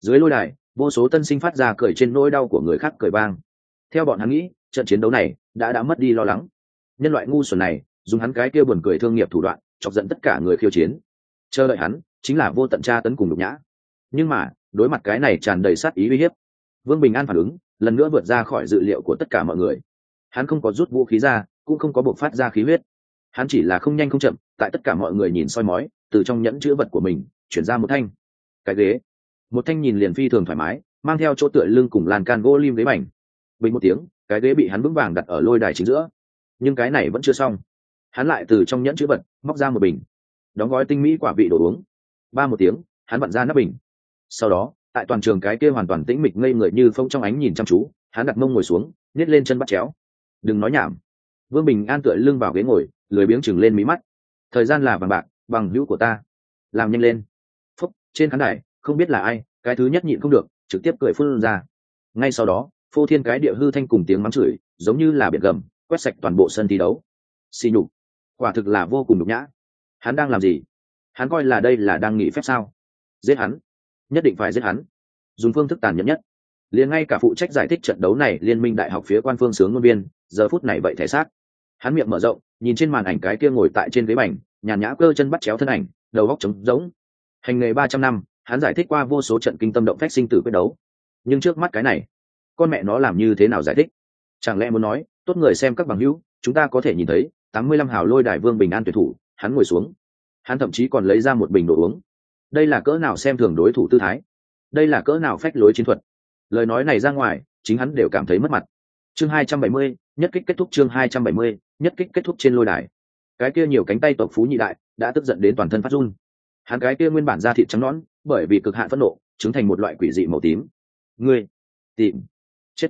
A: Dưới lôi đài, vô số tân sinh phát ra cười trên nỗi đau của người khác cười vang. Theo bọn hắn nghĩ, trận chiến đấu này đã đã mất đi lo lắng. Nhân loại ngu xuẩn này, dùng hắn cái kia buồn cười thương nghiệp thủ đoạn, chọc giận tất cả người khiêu chiến. Chờ đợi hắn, chính là vô tận tra tấn cùng nhục nhã. Nhưng mà, đối mặt cái này tràn đầy sát ý uy hiếp vương bình an phản ứng, lần nữa vượt ra khỏi dự liệu của tất cả mọi người. Hắn không có rút vũ khí ra, cũng không có buộc phát ra khí huyết. Hắn chỉ là không nhanh không chậm, tại tất cả mọi người nhìn soi mói, từ trong nhẫn chữ vật của mình, chuyển ra một thanh. Cái ghế. Một thanh nhìn liền phi thường thoải mái, mang theo chỗ tựa lưng cùng làn can gỗ lim ghế bành. Bình một tiếng, cái ghế bị hắn vững vàng đặt ở lôi đài chính giữa. Nhưng cái này vẫn chưa xong. Hắn lại từ trong nhẫn chữ vật, móc ra một bình. Đóng gói tinh mỹ quả vị đồ uống. Ba một tiếng, hắn bận ra nắp bình. Sau đó tại toàn trường cái kia hoàn toàn tĩnh mịch ngây người như phông trong ánh nhìn chăm chú, hắn đặt mông ngồi xuống nhét lên chân bắt chéo. Đừng nói nhảm. Vương bình an tựa lưng vào ghế ngồi, lười biếng chừng lên mí mắt. Thời gian là bằng bạc, bằng hữu của ta. Làm nhanh lên. Phúc, trên khán đài, không biết là ai, cái thứ nhất nhịn không được, trực tiếp cười phun ra. Ngay sau đó, phô thiên cái địa hư thanh cùng tiếng mắng chửi, giống như là biển gầm, quét sạch toàn bộ sân thi đấu. Xì nhục. Quả thực là vô cùng nhục nhã. Hắn đang làm gì? Hắn coi là đây là đang nghỉ phép sao? Giết hắn nhất định phải giết hắn. Dùng phương thức tàn nhẫn nhất. Liền ngay cả phụ trách giải thích trận đấu này liên minh đại học phía quan phương sướng ngôn viên, giờ phút này vậy thể xác. Hắn miệng mở rộng, nhìn trên màn ảnh cái kia ngồi tại trên ghế bành, nhàn nhã cơ chân bắt chéo thân ảnh, đầu góc trống rỗng. Hành nghề ba trăm năm, hắn giải thích qua vô số trận kinh tâm động phách sinh tử quyết đấu. Nhưng trước mắt cái này, con mẹ nó làm như thế nào giải thích? Chẳng lẽ muốn nói, tốt người xem các bằng hữu, chúng ta có thể nhìn thấy tám mươi lăm hào lôi đài vương bình an tuyệt thủ, hắn ngồi xuống. Hắn thậm chí còn lấy ra một bình đồ uống đây là cỡ nào xem thường đối thủ tư thái? Đây là cỡ nào phách lối chiến thuật? Lời nói này ra ngoài, chính hắn đều cảm thấy mất mặt. Chương hai trăm bảy mươi, nhất kích kết thúc chương hai trăm bảy mươi, nhất kích kết thúc trên lôi đài. Cái kia nhiều cánh tay tộc phú nhị đại đã tức giận đến toàn thân phát run. Hắn cái kia nguyên bản da thịt trắng nõn, bởi vì cực hạn phẫn nộ, chứng thành một loại quỷ dị màu tím. Ngươi, tìm, chết.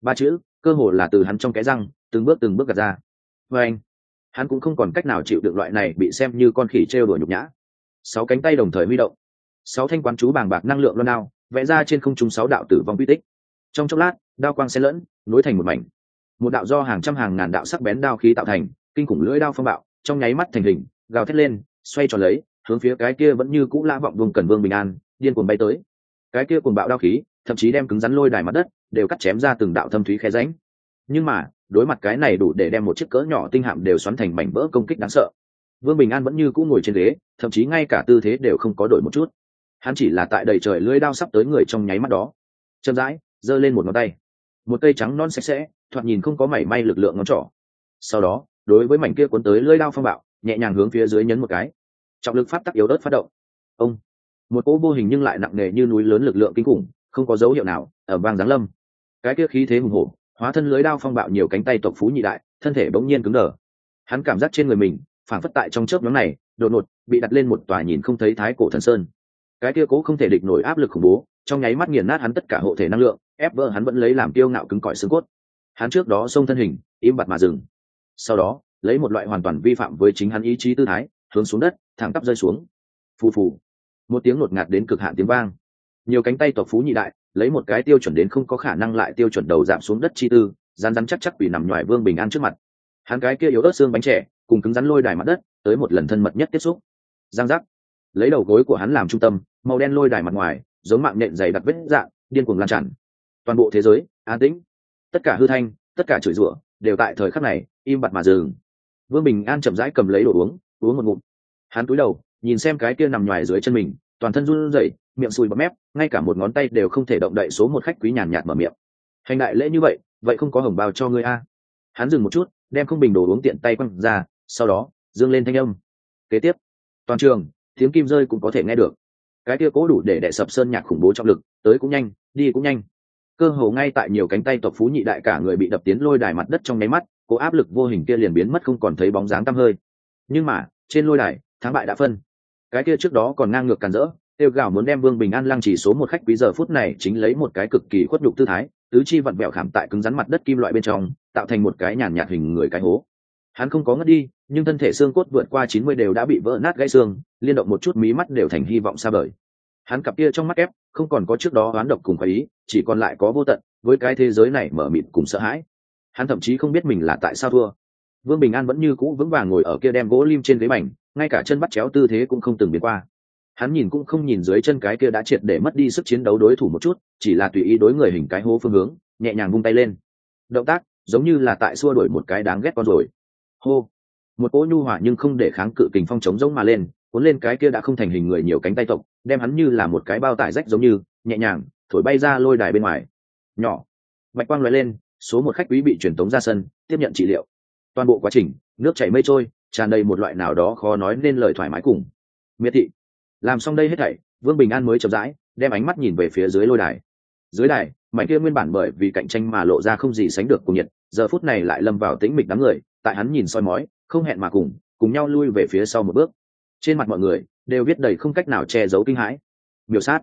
A: Ba chữ, cơ hồ là từ hắn trong cái răng, từng bước từng bước gạt ra. Và anh, hắn cũng không còn cách nào chịu được loại này bị xem như con khỉ trêu đuổi nhục nhã sáu cánh tay đồng thời huy động, sáu thanh quán chú bàng bạc năng lượng loan đao, vẽ ra trên không trung sáu đạo tử vong quy tích. Trong chốc lát, đao quang xen lẫn, nối thành một mảnh. Một đạo do hàng trăm hàng ngàn đạo sắc bén đao khí tạo thành, kinh khủng lưỡi đao phong bạo, trong nháy mắt thành hình, gào thét lên, xoay tròn lấy, hướng phía cái kia vẫn như cũ lã vọng vùng cần vương bình an, điên cuồng bay tới. Cái kia cuồng bạo đao khí, thậm chí đem cứng rắn lôi đài mặt đất, đều cắt chém ra từng đạo thâm thúy khe ránh nhưng mà, đối mặt cái này đủ để đem một chiếc cỡ nhỏ tinh hạm đều xoắn thành mảnh vỡ công kích đáng sợ vương bình an vẫn như cũ ngồi trên ghế, thậm chí ngay cả tư thế đều không có đổi một chút. Hắn chỉ là tại đầy trời lưỡi đao sắp tới người trong nháy mắt đó. Chậm rãi, giơ lên một ngón tay. Một cây trắng non sạch sẽ, thoạt nhìn không có mảy may lực lượng ngón trỏ. Sau đó, đối với mảnh kia cuốn tới lưỡi đao phong bạo, nhẹ nhàng hướng phía dưới nhấn một cái. Trọng lực phát tắc yếu đớt phát động. Ông. Một cỗ vô hình nhưng lại nặng nề như núi lớn lực lượng kinh khủng, không có dấu hiệu nào, ở vang giáng lâm. Cái kia khí thế hùng hổ, hóa thân lưới đao phong bạo nhiều cánh tay tộc phú nhị đại, thân thể bỗng nhiên cứng đờ. Hắn cảm giác trên người mình phản phất tại trong chớp nhóm này, đột ngột bị đặt lên một tòa nhìn không thấy thái cổ thần sơn. Cái kia cố không thể địch nổi áp lực khủng bố, trong nháy mắt nghiền nát hắn tất cả hộ thể năng lượng, ép vỡ hắn vẫn lấy làm tiêu ngạo cứng cỏi xương cốt. Hắn trước đó xông thân hình, im bặt mà dừng. Sau đó, lấy một loại hoàn toàn vi phạm với chính hắn ý chí tư thái, hướng xuống đất, thẳng tắp rơi xuống. Phù phù. Một tiếng ngột ngạt đến cực hạn tiếng vang. Nhiều cánh tay tộc phú nhị đại, lấy một cái tiêu chuẩn đến không có khả năng lại tiêu chuẩn đầu giảm xuống đất chi tư rán rán chắc chắc vì nằm ngoài vương bình an trước mặt. Hắn cái kia yếu ớt xương bánh trẻ cùng cứng rắn lôi đài mặt đất, tới một lần thân mật nhất tiếp xúc. Giang giác. Lấy đầu gối của hắn làm trung tâm, màu đen lôi đài mặt ngoài, giống mạng nhện dày đặc vết dạng, điên cuồng lan tràn. Toàn bộ thế giới, an tĩnh. Tất cả hư thanh, tất cả chửi rủa, đều tại thời khắc này, im bặt mà dừng. Vương bình an chậm rãi cầm lấy đồ uống uống một ngụm. Hắn cúi đầu, nhìn xem cái kia nằm ngoài dưới chân mình, toàn thân run rẩy, miệng sùi bọt mép, ngay cả một ngón tay đều không thể động đậy số một khách quý nhàn nhạt mở miệng. Hành đại lễ như vậy vậy không có hồng bao cho ngươi a. Hắn dừng một chút, đem không bình đồ uống tiện tay quăng ra sau đó, dương lên thanh âm. Kế tiếp, toàn trường, tiếng kim rơi cũng có thể nghe được. Cái kia cố đủ để đè sập sơn nhạc khủng bố trọng lực, tới cũng nhanh, đi cũng nhanh. Cơ hồ ngay tại nhiều cánh tay tộc phú nhị đại cả người bị đập tiến lôi đài mặt đất trong nháy mắt, cố áp lực vô hình kia liền biến mất không còn thấy bóng dáng tăm hơi. Nhưng mà, trên lôi đài, thắng bại đã phân. Cái kia trước đó còn ngang ngược càn rỡ, tiêu gạo muốn đem vương bình an lăng chỉ số một khách quý giờ phút này chính lấy một cái cực kỳ khuất nhục tư thái, tứ chi vặn vẹo khảm tại cứng rắn mặt đất kim loại bên trong, tạo thành một cái nhàn nhạt hình người cái hố hắn không có ngất đi, nhưng thân thể xương cốt vượt qua chín mươi đều đã bị vỡ nát gãy xương, liên động một chút mí mắt đều thành hy vọng xa vời. Hắn cặp kia trong mắt ép, không còn có trước đó oán độc cùng khoái ý, chỉ còn lại có vô tận, với cái thế giới này mở mịt cùng sợ hãi. Hắn thậm chí không biết mình là tại sao thua. Vương bình an vẫn như cũ vững vàng ngồi ở kia đem gỗ lim trên ghế mảnh, ngay cả chân bắt chéo tư thế cũng không từng biến qua. Hắn nhìn cũng không nhìn dưới chân cái kia đã triệt để mất đi sức chiến đấu đối thủ một chút, chỉ là tùy ý đối người hình cái hố phương hướng, nhẹ nhàng vung tay lên. Động tác, giống như là tại xua đuổi một cái đáng ghét con rồi hô. Một cỗ nhu hỏa nhưng không để kháng cự kình phong chống giống mà lên, cuốn lên cái kia đã không thành hình người nhiều cánh tay tộc, đem hắn như là một cái bao tải rách giống như, nhẹ nhàng, thổi bay ra lôi đài bên ngoài. Nhỏ. Bạch quang loại lên, số một khách quý bị truyền tống ra sân, tiếp nhận trị liệu. Toàn bộ quá trình, nước chảy mây trôi, tràn đầy một loại nào đó khó nói nên lời thoải mái cùng. Miệt thị. Làm xong đây hết thảy, vương bình an mới chậm rãi, đem ánh mắt nhìn về phía dưới lôi đài. Dưới đài, mảnh kia nguyên bản bởi vì cạnh tranh mà lộ ra không gì sánh được cùng nhiệt, giờ phút này lại lâm vào tĩnh mịch đám người tại hắn nhìn soi mói, không hẹn mà cùng cùng nhau lui về phía sau một bước. Trên mặt mọi người đều viết đầy không cách nào che giấu kinh hãi. Miểu sát,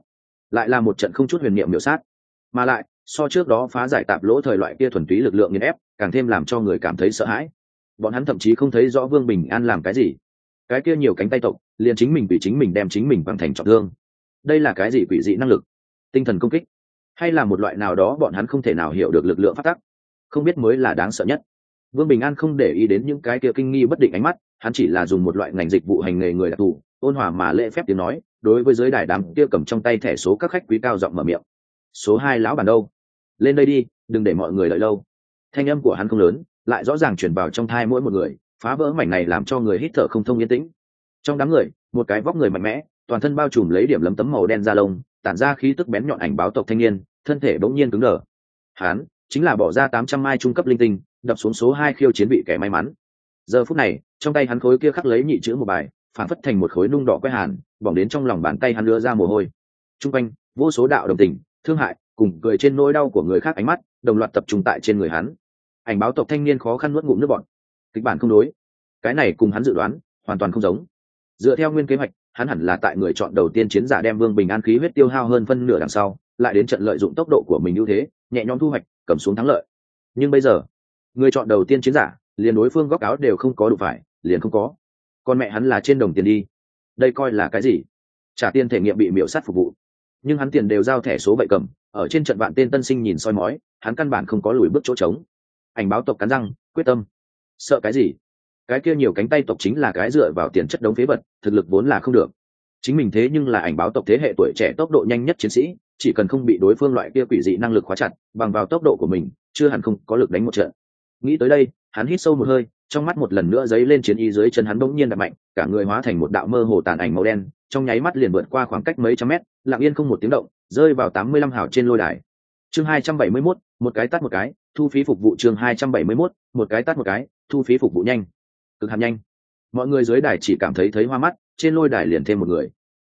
A: lại là một trận không chút huyền niệm miểu sát. Mà lại, so trước đó phá giải tạp lỗ thời loại kia thuần túy lực lượng nghiền ép, càng thêm làm cho người cảm thấy sợ hãi. Bọn hắn thậm chí không thấy rõ vương bình an làm cái gì. Cái kia nhiều cánh tay tộc, liền chính mình bị chính mình đem chính mình bằng thành trọng thương. Đây là cái gì quỷ dị năng lực? Tinh thần công kích. Hay là một loại nào đó bọn hắn không thể nào hiểu được lực lượng phát tắc không biết mới là đáng sợ nhất vương bình an không để ý đến những cái kia kinh nghi bất định ánh mắt, hắn chỉ là dùng một loại ngành dịch vụ hành nghề người đặc thù, ôn hòa mà lễ phép tiếng nói, đối với giới đài đám kia cầm trong tay thẻ số các khách quý cao giọng mở miệng. Số hai lão bản đâu? Lên đây đi, đừng để mọi người đợi lâu. Thanh âm của hắn không lớn, lại rõ ràng chuyển vào trong thai mỗi một người, phá vỡ mảnh này làm cho người hít thở không thông yên tĩnh. Trong đám người, một cái vóc người mạnh mẽ, toàn thân bao trùm lấy điểm lấm tấm màu đen da lông, tản ra khí tức bén nhọn ảnh báo tộc thanh niên, thân thể bỗng nhiên cứng đờ. Hắn chính là bỏ ra tám trăm mai trung cấp linh tinh đập xuống số hai khiêu chiến bị kẻ may mắn. Giờ phút này, trong tay hắn khối kia khắc lấy nhị chữ một bài, phản phất thành một khối nung đỏ quét hàn, bỏng đến trong lòng bàn tay hắn đưa ra mồ hôi. T r u n g quanh, vô số đạo đồng tình, thương hại, cùng cười trên nỗi đau của người khác ánh mắt, đồng loạt tập trung tại trên người hắn. Ảnh báo tộc thanh niên khó khăn nuốt ngụm nước bọn kịch bản không đối. Cái này cùng hắn dự đoán, hoàn toàn không giống. Dựa theo nguyên kế hoạch, hắn hẳn là tại người chọn đầu tiên chiến giả đem vương bình an khí huyết tiêu hao hơn phân nửa đằng sau, lại đến trận lợi dụng tốc độ của mình ưu thế, nhẹ nhõm thu hoạch, cầm xuống thắng lợi. Nhưng bây giờ người chọn đầu tiên chiến giả, liền đối phương góc áo đều không có đủ phải, liền không có. Con mẹ hắn là trên đồng tiền đi. Đây coi là cái gì? Trả tiền thể nghiệm bị miễu sát phục vụ. Nhưng hắn tiền đều giao thẻ số vậy cầm, ở trên trận vạn tên tân sinh nhìn soi mói, hắn căn bản không có lùi bước chỗ trống. Ảnh báo tộc cắn răng, quyết tâm. Sợ cái gì? Cái kia nhiều cánh tay tộc chính là cái dựa vào tiền chất đống phế vật, thực lực vốn là không được. Chính mình thế nhưng là ảnh báo tộc thế hệ tuổi trẻ tốc độ nhanh nhất chiến sĩ, chỉ cần không bị đối phương loại kia quỷ dị năng lực khóa chặt, bằng vào tốc độ của mình, chưa hẳn không có lực đánh một trận nghĩ tới đây, hắn hít sâu một hơi, trong mắt một lần nữa dấy lên chiến y dưới chân hắn bỗng nhiên đập mạnh, cả người hóa thành một đạo mơ hồ tàn ảnh màu đen, trong nháy mắt liền vượt qua khoảng cách mấy trăm mét, lặng yên không một tiếng động, rơi vào tám mươi lăm hào trên lôi đài. Chương hai trăm bảy mươi mốt, một cái tắt một cái, thu phí phục vụ chương hai trăm bảy mươi mốt, một cái tắt một cái, thu phí phục vụ nhanh. Cực hạt nhanh. Mọi người dưới đài chỉ cảm thấy thấy hoa mắt, trên lôi đài liền thêm một người.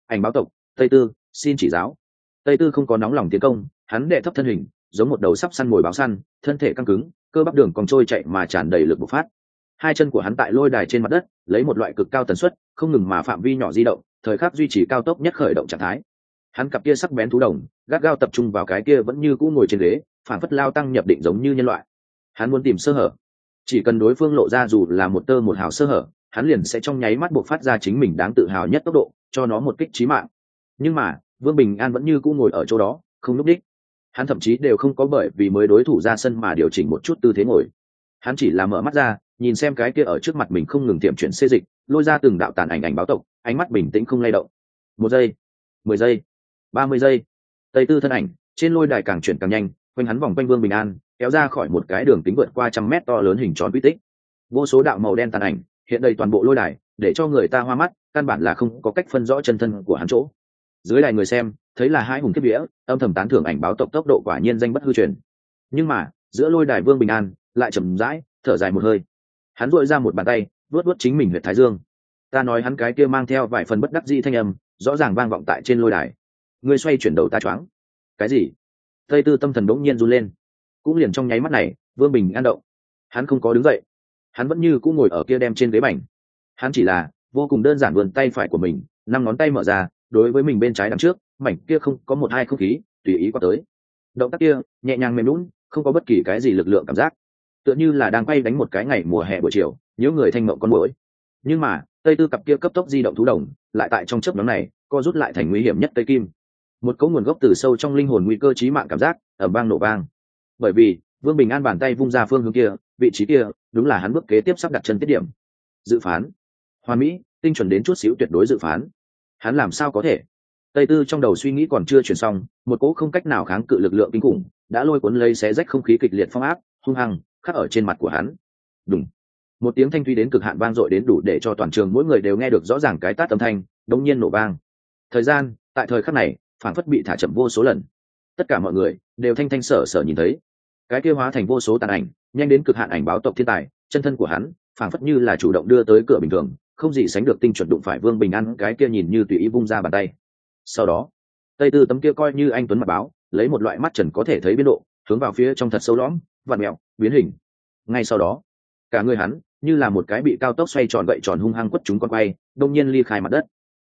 A: Ảnh báo tộc, tây tư, xin chỉ giáo. Tây tư không có nóng lòng tiến công, hắn đệ thấp thân hình, giống một đầu sắp săn mồi báo săn, thân thể căng cứng cơ bắp đường còn trôi chạy mà tràn đầy lực bộc phát. Hai chân của hắn tại lôi đài trên mặt đất, lấy một loại cực cao tần suất, không ngừng mà phạm vi nhỏ di động, thời khắc duy trì cao tốc nhất khởi động trạng thái. Hắn cặp kia sắc bén thú đồng, gắt gao tập trung vào cái kia vẫn như cũ ngồi trên ghế phản phất lao tăng nhập định giống như nhân loại. Hắn muốn tìm sơ hở. Chỉ cần đối phương lộ ra dù là một tơ một hào sơ hở, hắn liền sẽ trong nháy mắt buộc phát ra chính mình đáng tự hào nhất tốc độ, cho nó một kích trí mạng. Nhưng mà, vương bình an vẫn như cũ ngồi ở chỗ đó, không núp đích hắn thậm chí đều không có bởi vì mới đối thủ ra sân mà điều chỉnh một chút tư thế ngồi. Hắn chỉ là mở mắt ra, nhìn xem cái kia ở trước mặt mình không ngừng tiệm chuyển xê dịch, lôi ra từng đạo tàn ảnh ảnh báo tộc, ánh mắt bình tĩnh không lay động. Một giây, mười giây, ba mươi giây. Tây tư thân ảnh, trên lôi đài càng chuyển càng nhanh, quanh hắn vòng quanh vương bình an, kéo ra khỏi một cái đường tính vượt qua trăm mét to lớn hình tròn quy tích. Vô số đạo màu đen tàn ảnh, hiện đầy toàn bộ lôi đài, để cho người ta hoa mắt, căn bản là không có cách phân rõ chân thân của hắn chỗ. Dưới đài người xem thấy là hai hùng kiếp vía, âm thầm tán thưởng ảnh báo tộc tốc độ quả nhiên danh bất hư truyền. Nhưng mà, giữa lôi đài vương bình an, lại chầm rãi, thở dài một hơi. Hắn dội ra một bàn tay, vuốt vuốt chính mình huyện thái dương. Ta nói hắn cái kia mang theo vài phần bất đắc dĩ thanh âm, rõ ràng vang vọng tại trên lôi đài. Ngươi xoay chuyển đầu ta choáng. Cái gì? Tây tư tâm thần đỗng nhiên run lên. Cũng liền trong nháy mắt này, vương bình an động. Hắn không có đứng dậy. Hắn vẫn như cũng ngồi ở kia đem trên ghế bành. Hắn chỉ là vô cùng đơn giản vườn tay phải của mình, năm ngón tay mở ra, đối với mình bên trái đằng trước mảnh kia không có một hai không khí, tùy ý qua tới. Động tác kia, nhẹ nhàng mềm lún không có bất kỳ cái gì lực lượng cảm giác. Tựa như là đang quay đánh một cái ngày mùa hè buổi chiều, nhớ người thanh mộng con mũi nhưng mà, tây tư cặp kia cấp tốc di động thú đồng, lại tại trong chớp nhóm này, co rút lại thành nguy hiểm nhất tây kim. Một cấu nguồn gốc từ sâu trong linh hồn nguy cơ trí mạng cảm giác ở bang nổ vang. Bởi vì, vương bình an bàn tay vung ra phương hướng kia, vị trí kia, đúng là hắn bước kế tiếp sắp đặt chân tiết điểm. Dự phán. Hoa mỹ, tinh chuẩn đến chút xíu tuyệt đối dự phán. Hắn làm sao có thể? Tây tư trong đầu suy nghĩ còn chưa chuyển xong, một cỗ không cách nào kháng cự lực lượng kinh khủng đã lôi cuốn lấy xé rách không khí kịch liệt phong áp, hung hăng, khắc ở trên mặt của hắn. Đúng một tiếng thanh thuy đến cực hạn vang dội đến đủ để cho toàn trường mỗi người đều nghe được rõ ràng cái tát âm thanh, đống nhiên nổ vang. Thời gian, tại thời khắc này phản phất bị thả chậm vô số lần. Tất cả mọi người đều thanh thanh sở sở nhìn thấy. Cái kia hóa thành vô số tàn ảnh, nhanh đến cực hạn ảnh báo tộc thiên tài, chân thân của hắn phản phất như là chủ động đưa tới cửa bình thường, không gì sánh được tinh chuẩn đụng phải vương bình an, cái kia nhìn như tùy ý vung ra bàn tay sau đó, tây tư tấm kia coi như anh tuấn mặt báo, lấy một loại mắt trần có thể thấy biến độ, hướng vào phía trong thật sâu lõm, vặn mẹo biến hình. Ngay sau đó, cả người hắn như là một cái bị cao tốc xoay tròn gậy tròn hung hăng quất chúng con quay, đông nhiên ly khai mặt đất.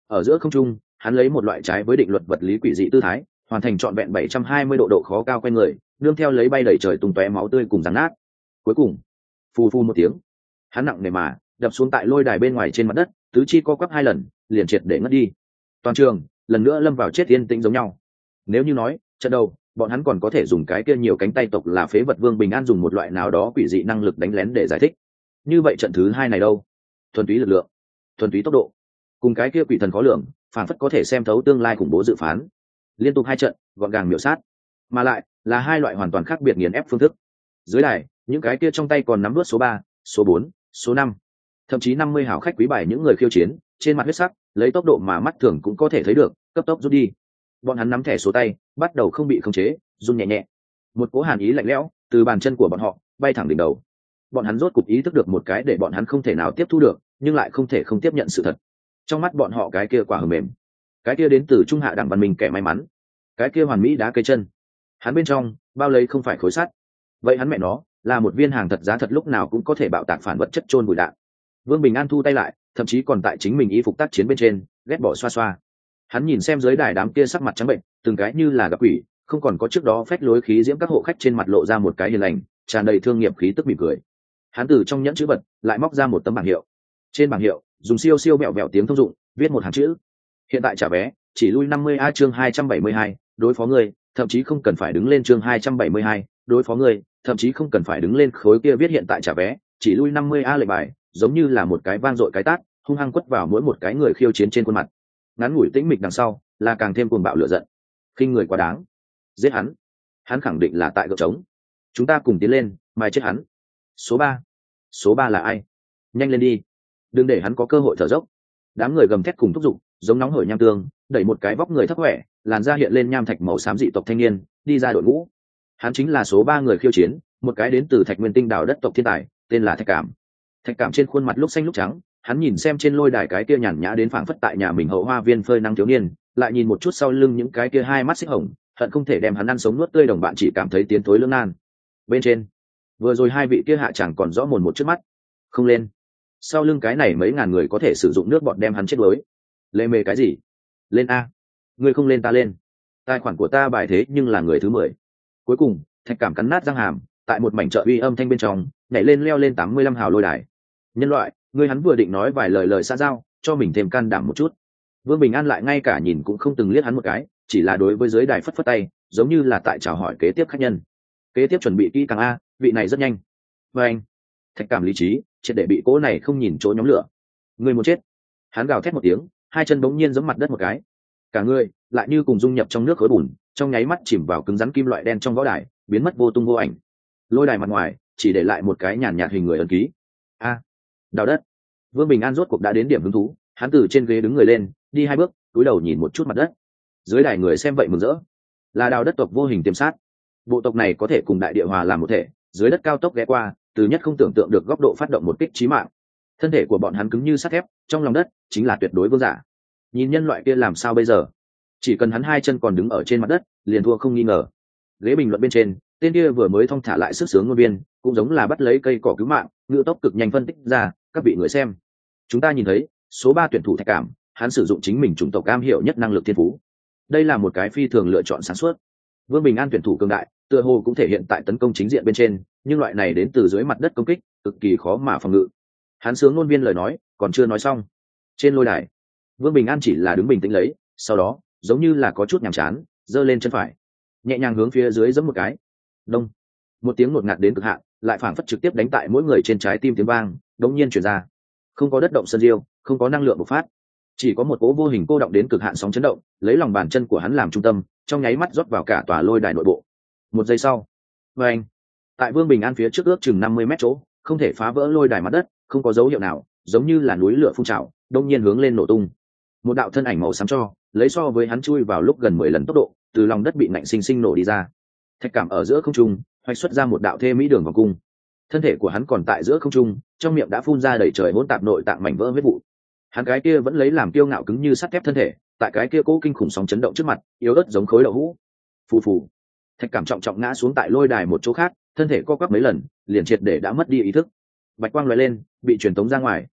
A: Ở giữa không trung, hắn lấy một loại trái với định luật vật lý quỷ dị tư thái, hoàn thành trọn vẹn 720 độ độ khó cao quay người, nương theo lấy bay đầy trời tung tóe máu tươi cùng rắn nát. Cuối cùng, phù phu một tiếng, hắn nặng nề mà đập xuống tại lôi đài bên ngoài trên mặt đất, tứ chi co quắp hai lần, liền triệt để ngất đi. Toàn trường lần nữa lâm vào chết yên tĩnh giống nhau. Nếu như nói, trận đầu, bọn hắn còn có thể dùng cái kia nhiều cánh tay tộc là phế vật vương bình an dùng một loại nào đó quỷ dị năng lực đánh lén để giải thích. Như vậy trận thứ hai này đâu? Thuần túy lực lượng, thuần túy tốc độ. Cùng cái kia quỷ thần khó lường, phản phất có thể xem thấu tương lai khủng bố dự phán. Liên tục hai trận, gọn gàng miểu sát. Mà lại, là hai loại hoàn toàn khác biệt nghiền ép phương thức. Dưới đài, những cái kia trong tay còn nắm vớt số ba, số bốn, số năm, thậm chí năm mươi hảo khách quý bài những người khiêu chiến, trên mặt huyết sắc lấy tốc độ mà mắt thường cũng có thể thấy được, cấp tốc rút đi. Bọn hắn nắm thẻ số tay, bắt đầu không bị khống chế, run nhẹ nhẹ. Một cố hàn ý lạnh lẽo từ bàn chân của bọn họ bay thẳng đỉnh đầu. Bọn hắn rốt cục ý thức được một cái để bọn hắn không thể nào tiếp thu được, nhưng lại không thể không tiếp nhận sự thật. Trong mắt bọn họ cái kia quả hờ mềm, cái kia đến từ trung hạ đẳng văn minh kẻ may mắn, cái kia hoàn mỹ đá cây chân. Hắn bên trong, bao lấy không phải khối sắt. Vậy hắn mẹ nó, là một viên hàng thật giá thật lúc nào cũng có thể bạo tạc phản vật chất trôn bụi đạn. Vương bình an thu tay lại thậm chí còn tại chính mình y phục tác chiến bên trên, ghét bỏ xoa xoa. Hắn nhìn xem dưới đài đám kia sắc mặt trắng bệnh, từng cái như là gặp quỷ, không còn có trước đó phách lối khí diễm các hộ khách trên mặt lộ ra một cái hiền lành, tràn đầy thương nghiệp khí tức mỉm cười. Hắn từ trong nhẫn chữ vật, lại móc ra một tấm bảng hiệu. Trên bảng hiệu, dùng siêu siêu mẹo mẹo tiếng thông dụng, viết một hàng chữ. Hiện tại trả vé, chỉ lui năm mươi a chương hai trăm bảy mươi hai, đối phó người, thậm chí không cần phải đứng lên chương hai trăm bảy mươi hai, đối phó người, thậm chí không cần phải đứng lên khối kia viết hiện tại trả vé, chỉ lui năm mươi a lệnh bài giống như là một cái vang dội cái tát, hung hăng quất vào mỗi một cái người khiêu chiến trên khuôn mặt. Ngắn ngủi tĩnh mịch đằng sau, là càng thêm cuồng bạo lửa giận. Khinh người quá đáng. Giết hắn. Hắn khẳng định là tại gợp trống. Chúng ta cùng tiến lên, mai chết hắn. Số ba. Số ba là ai? Nhanh lên đi. Đừng để hắn có cơ hội thở dốc. Đám người gầm thét cùng thúc giục, giống nóng hổi nham tương, đẩy một cái vóc người thấp khỏe, làn da hiện lên nham thạch màu xám dị tộc thanh niên, đi ra đội ngũ. Hắn chính là số ba người khiêu chiến, một cái đến từ thạch nguyên tinh đảo đất tộc thiên tài, tên là thạch cảm thạch cảm trên khuôn mặt lúc xanh lúc trắng, hắn nhìn xem trên lôi đài cái kia nhàn nhã đến phảng phất tại nhà mình hậu hoa viên phơi nắng thiếu niên, lại nhìn một chút sau lưng những cái kia hai mắt xích hồng, hận không thể đem hắn ăn sống nuốt tươi đồng bạn chỉ cảm thấy tiến thối lưỡng nan. Bên trên, vừa rồi hai vị kia hạ chẳng còn rõ mồn một trước mắt. Không lên. Sau lưng cái này mấy ngàn người có thể sử dụng nước bọn đem hắn chết đuối. Lê mê cái gì? Lên a. Ngươi không lên ta lên. Tài khoản của ta bài thế nhưng là người thứ mười. Cuối cùng, thạch cảm cắn nát răng hàm, tại một mảnh chợ uy âm thanh bên trong, nhảy lên leo lên tám mươi lăm hào lôi đài nhân loại, ngươi hắn vừa định nói vài lời lời xa giao, cho mình thêm can đảm một chút. Vương bình an lại ngay cả nhìn cũng không từng liếc hắn một cái, chỉ là đối với giới đài phất phất tay, giống như là tại chào hỏi kế tiếp khách nhân. Kế tiếp chuẩn bị kỹ càng a, vị này rất nhanh. Và anh, thạch cảm lý trí, triệt để bị cỗ này không nhìn chỗ nhóm lửa. Người muốn chết. Hắn gào thét một tiếng, hai chân bỗng nhiên giống mặt đất một cái. Cả người lại như cùng dung nhập trong nước khối bùn, trong nháy mắt chìm vào cứng rắn kim loại đen trong võ đài, biến mất vô tung vô ảnh. Lôi đài mặt ngoài, chỉ để lại một cái nhàn nhạt hình người ẩn ký. A đào đất. Vương bình an rốt cuộc đã đến điểm hứng thú, hắn từ trên ghế đứng người lên, đi hai bước cúi đầu nhìn một chút mặt đất. Dưới đài người xem vậy mừng rỡ. Là đào đất tộc vô hình tiềm sát. Bộ tộc này có thể cùng đại địa hòa làm một thể, dưới đất cao tốc ghé qua, từ nhất không tưởng tượng được góc độ phát động một kích trí mạng. Thân thể của bọn hắn cứng như sắt thép, trong lòng đất chính là tuyệt đối vương giả. Nhìn nhân loại kia làm sao bây giờ? Chỉ cần hắn hai chân còn đứng ở trên mặt đất, liền thua không nghi ngờ. Ghế bình luận bên trên, tên kia vừa mới thong thả lại sức sướng ngôn viên, cũng giống là bắt lấy cây cỏ cứu mạng, ngựa tốc cực nhanh phân tích ra các vị người xem. Chúng ta nhìn thấy, số ba tuyển thủ thạch cảm, hắn sử dụng chính mình chủng tộc cam hiệu nhất năng lực thiên phú. Đây là một cái phi thường lựa chọn sản xuất vương bình an tuyển thủ cường đại, tựa hồ cũng thể hiện tại tấn công chính diện bên trên, nhưng loại này đến từ dưới mặt đất công kích, cực kỳ khó mà phòng ngự. Hắn sướng ngôn viên lời nói, còn chưa nói xong. Trên lôi đài, vương bình an chỉ là đứng bình tĩnh lấy, sau đó, giống như là có chút nhàm chán, giơ lên chân phải. Nhẹ nhàng hướng phía dưới giẫm một cái. Đông. Một tiếng ngột ngạt đến cực hạn, lại phảng phất trực tiếp đánh tại mỗi người trên trái tim tiếng vang đống nhiên chuyển ra. Không có đất động sân diêu, không có năng lượng bộc phát. Chỉ có một cỗ vô hình cô động đến cực hạn sóng chấn động, lấy lòng bàn chân của hắn làm trung tâm, trong nháy mắt rót vào cả tòa lôi đài nội bộ. Một giây sau vê anh, tại vương bình an phía trước ước chừng năm mươi mét chỗ, không thể phá vỡ lôi đài mặt đất, không có dấu hiệu nào, giống như là núi lửa phun trào đông nhiên hướng lên nổ tung. Một đạo thân ảnh màu xám cho, lấy so với hắn chui vào lúc gần mười lần tốc độ, từ lòng đất bị nạnh sinh sinh nổ đi ra. Thạch cảm ở giữa không trung, hoạch xuất ra một đạo thê mỹ đường vòng cung thân thể của hắn còn tại giữa không trung, trong miệng đã phun ra đầy trời hỗn tạp nội tạng mảnh vỡ huyết vụ. Hắn cái kia vẫn lấy làm kiêu ngạo cứng như sắt thép thân thể, tại cái kia cố kinh khủng sóng chấn động trước mặt, yếu ớt giống khối đậu hũ. Phù phù. Thạch cảm trọng trọng ngã xuống tại lôi đài một chỗ khác, thân thể co quắp mấy lần, liền triệt để đã mất đi ý thức. Bạch quang loại lên, bị truyền tống ra ngoài.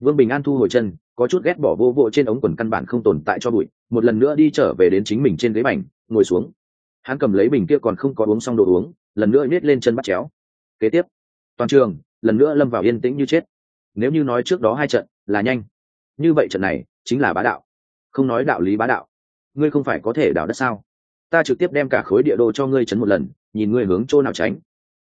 A: Vương bình an thu hồi chân, có chút ghét bỏ vô vô trên ống quần căn bản không tồn tại cho bụi, một lần nữa đi trở về đến chính mình trên ghế bành, ngồi xuống. Hắn cầm lấy bình kia còn không có uống xong đồ uống, lần nữa nhét lên chân bắt chéo. Kế tiếp toàn trường, lần nữa lâm vào yên tĩnh như chết. Nếu như nói trước đó hai trận là nhanh, như vậy trận này chính là bá đạo. Không nói đạo lý bá đạo, ngươi không phải có thể đảo đất sao? Ta trực tiếp đem cả khối địa đồ cho ngươi chấn một lần, nhìn ngươi hướng chỗ nào tránh.